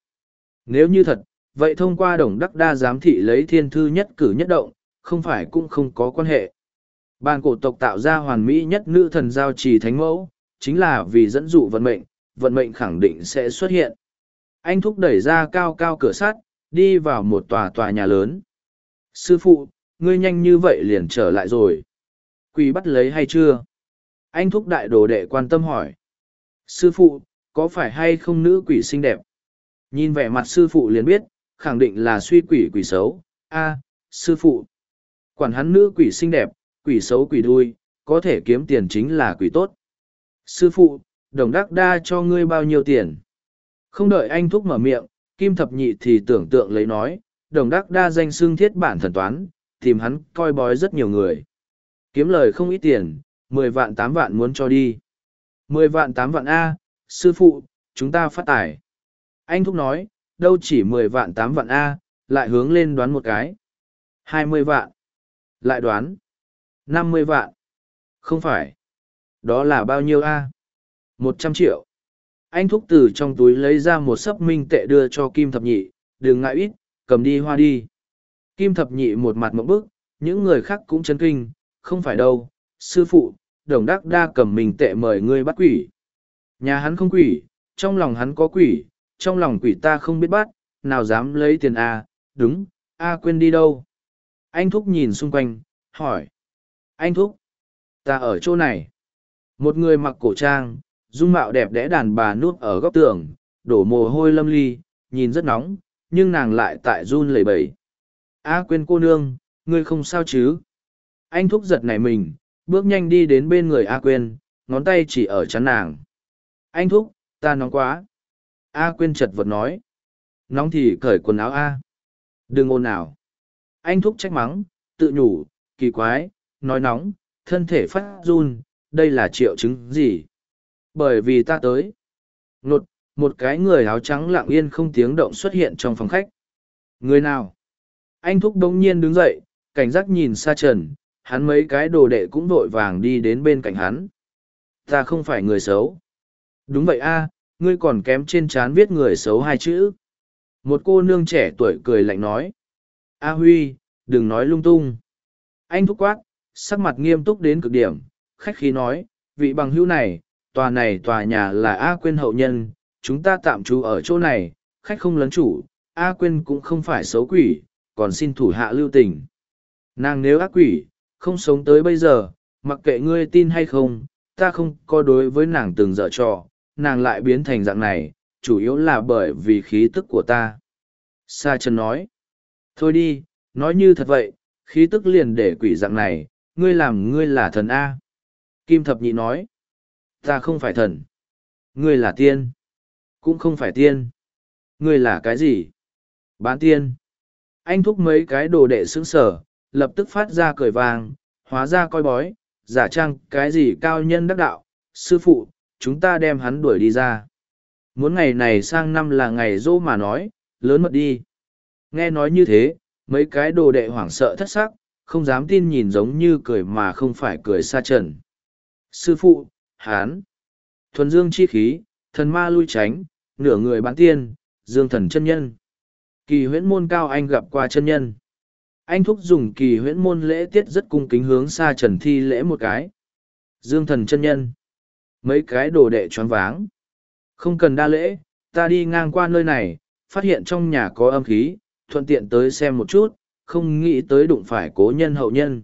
Nếu như thật vậy thông qua đồng đắc đa giám thị lấy thiên thư nhất cử nhất động, không phải cũng không có quan hệ. Bàn cổ tộc tạo ra hoàn mỹ nhất nữ thần giao trì thánh mẫu, chính là vì dẫn dụ vận mệnh vận mệnh khẳng định sẽ xuất hiện. Anh thúc đẩy ra cao cao cửa sắt, đi vào một tòa tòa nhà lớn. Sư phụ, ngươi nhanh như vậy liền trở lại rồi. Quỷ bắt lấy hay chưa? Anh thúc đại đồ đệ quan tâm hỏi. Sư phụ, có phải hay không nữ quỷ xinh đẹp? Nhìn vẻ mặt sư phụ liền biết khẳng định là suy quỷ quỷ xấu. A, sư phụ. Quản hắn nữ quỷ xinh đẹp, quỷ xấu quỷ đuôi, có thể kiếm tiền chính là quỷ tốt. Sư phụ, đồng đắc đa cho ngươi bao nhiêu tiền? Không đợi anh thúc mở miệng, kim thập nhị thì tưởng tượng lấy nói, đồng đắc đa danh xương thiết bản thần toán, tìm hắn coi bói rất nhiều người. Kiếm lời không ít tiền, mười vạn tám vạn muốn cho đi. Mười vạn tám vạn a, sư phụ, chúng ta phát tài. Anh thúc nói đâu chỉ mười vạn tám vạn a, lại hướng lên đoán một cái. Hai mươi vạn. Lại đoán. Năm mươi vạn. Không phải. Đó là bao nhiêu a? Một trăm triệu. Anh thúc từ trong túi lấy ra một sấp minh tệ đưa cho kim thập nhị. Đừng ngại ít, cầm đi hoa đi. Kim thập nhị một mặt mẫu bức, những người khác cũng chấn kinh. Không phải đâu, sư phụ, đồng đắc đa cầm mình tệ mời ngươi bắt quỷ. Nhà hắn không quỷ, trong lòng hắn có quỷ trong lòng quỷ ta không biết bắt, nào dám lấy tiền a, đúng, a quên đi đâu. Anh thúc nhìn xung quanh, hỏi. Anh thúc, ta ở chỗ này. Một người mặc cổ trang, dung mạo đẹp đẽ đàn bà nuốt ở góc tường, đổ mồ hôi lâm ly, nhìn rất nóng, nhưng nàng lại tại run lẩy bẩy. A quên cô nương, ngươi không sao chứ? Anh thúc giật nảy mình, bước nhanh đi đến bên người a quên, ngón tay chỉ ở chắn nàng. Anh thúc, ta nóng quá a quên chật vật nói. Nóng thì cởi quần áo a. Đừng ồn nào. anh thúc trách mắng, tự nhủ, kỳ quái, nói nóng, thân thể phát run, đây là triệu chứng gì? Bởi vì ta tới. Nột, một cái người áo trắng lặng yên không tiếng động xuất hiện trong phòng khách. Người nào? Anh thúc đống nhiên đứng dậy, cảnh giác nhìn xa trần, hắn mấy cái đồ đệ cũng vội vàng đi đến bên cạnh hắn. Ta không phải người xấu. Đúng vậy a ngươi còn kém trên trán viết người xấu hai chữ. Một cô nương trẻ tuổi cười lạnh nói. A huy đừng nói lung tung. Anh thúc quát sắc mặt nghiêm túc đến cực điểm khách khí nói vị bằng hữu này tòa này tòa nhà là A Quyên hậu nhân, chúng ta tạm trú ở chỗ này, khách không lấn chủ, A Quyên cũng không phải xấu quỷ, còn xin thủ hạ lưu tình. Nàng nếu ác quỷ, không sống tới bây giờ, mặc kệ ngươi tin hay không, ta không có đối với nàng từng dở trò, nàng lại biến thành dạng này, chủ yếu là bởi vì khí tức của ta. Sa Trần nói, thôi đi, nói như thật vậy, khí tức liền để quỷ dạng này, ngươi làm ngươi là thần A. Kim Thập Nhị nói, ta không phải thần ngươi là tiên cũng không phải tiên ngươi là cái gì bán tiên anh thúc mấy cái đồ đệ xứng sở lập tức phát ra cười vàng hóa ra coi bói giả trang cái gì cao nhân đắc đạo sư phụ chúng ta đem hắn đuổi đi ra. Muốn ngày này sang năm là ngày dỗ mà nói, lớn mật đi. Nghe nói như thế, mấy cái đồ đệ hoảng sợ thất sắc, không dám tin nhìn giống như cười mà không phải cười xa trần. Sư phụ, hán. Thuần dương chi khí, thần ma lui tránh, nửa người bán tiên, dương thần chân nhân. Kỳ huyễn môn cao anh gặp qua chân nhân. Anh thúc dùng kỳ huyễn môn lễ tiết rất cung kính hướng xa trần thi lễ một cái. Dương thần chân nhân mấy cái đồ đệ choáng váng. Không cần đa lễ, ta đi ngang qua nơi này, phát hiện trong nhà có âm khí, thuận tiện tới xem một chút, không nghĩ tới đụng phải cố nhân hậu nhân.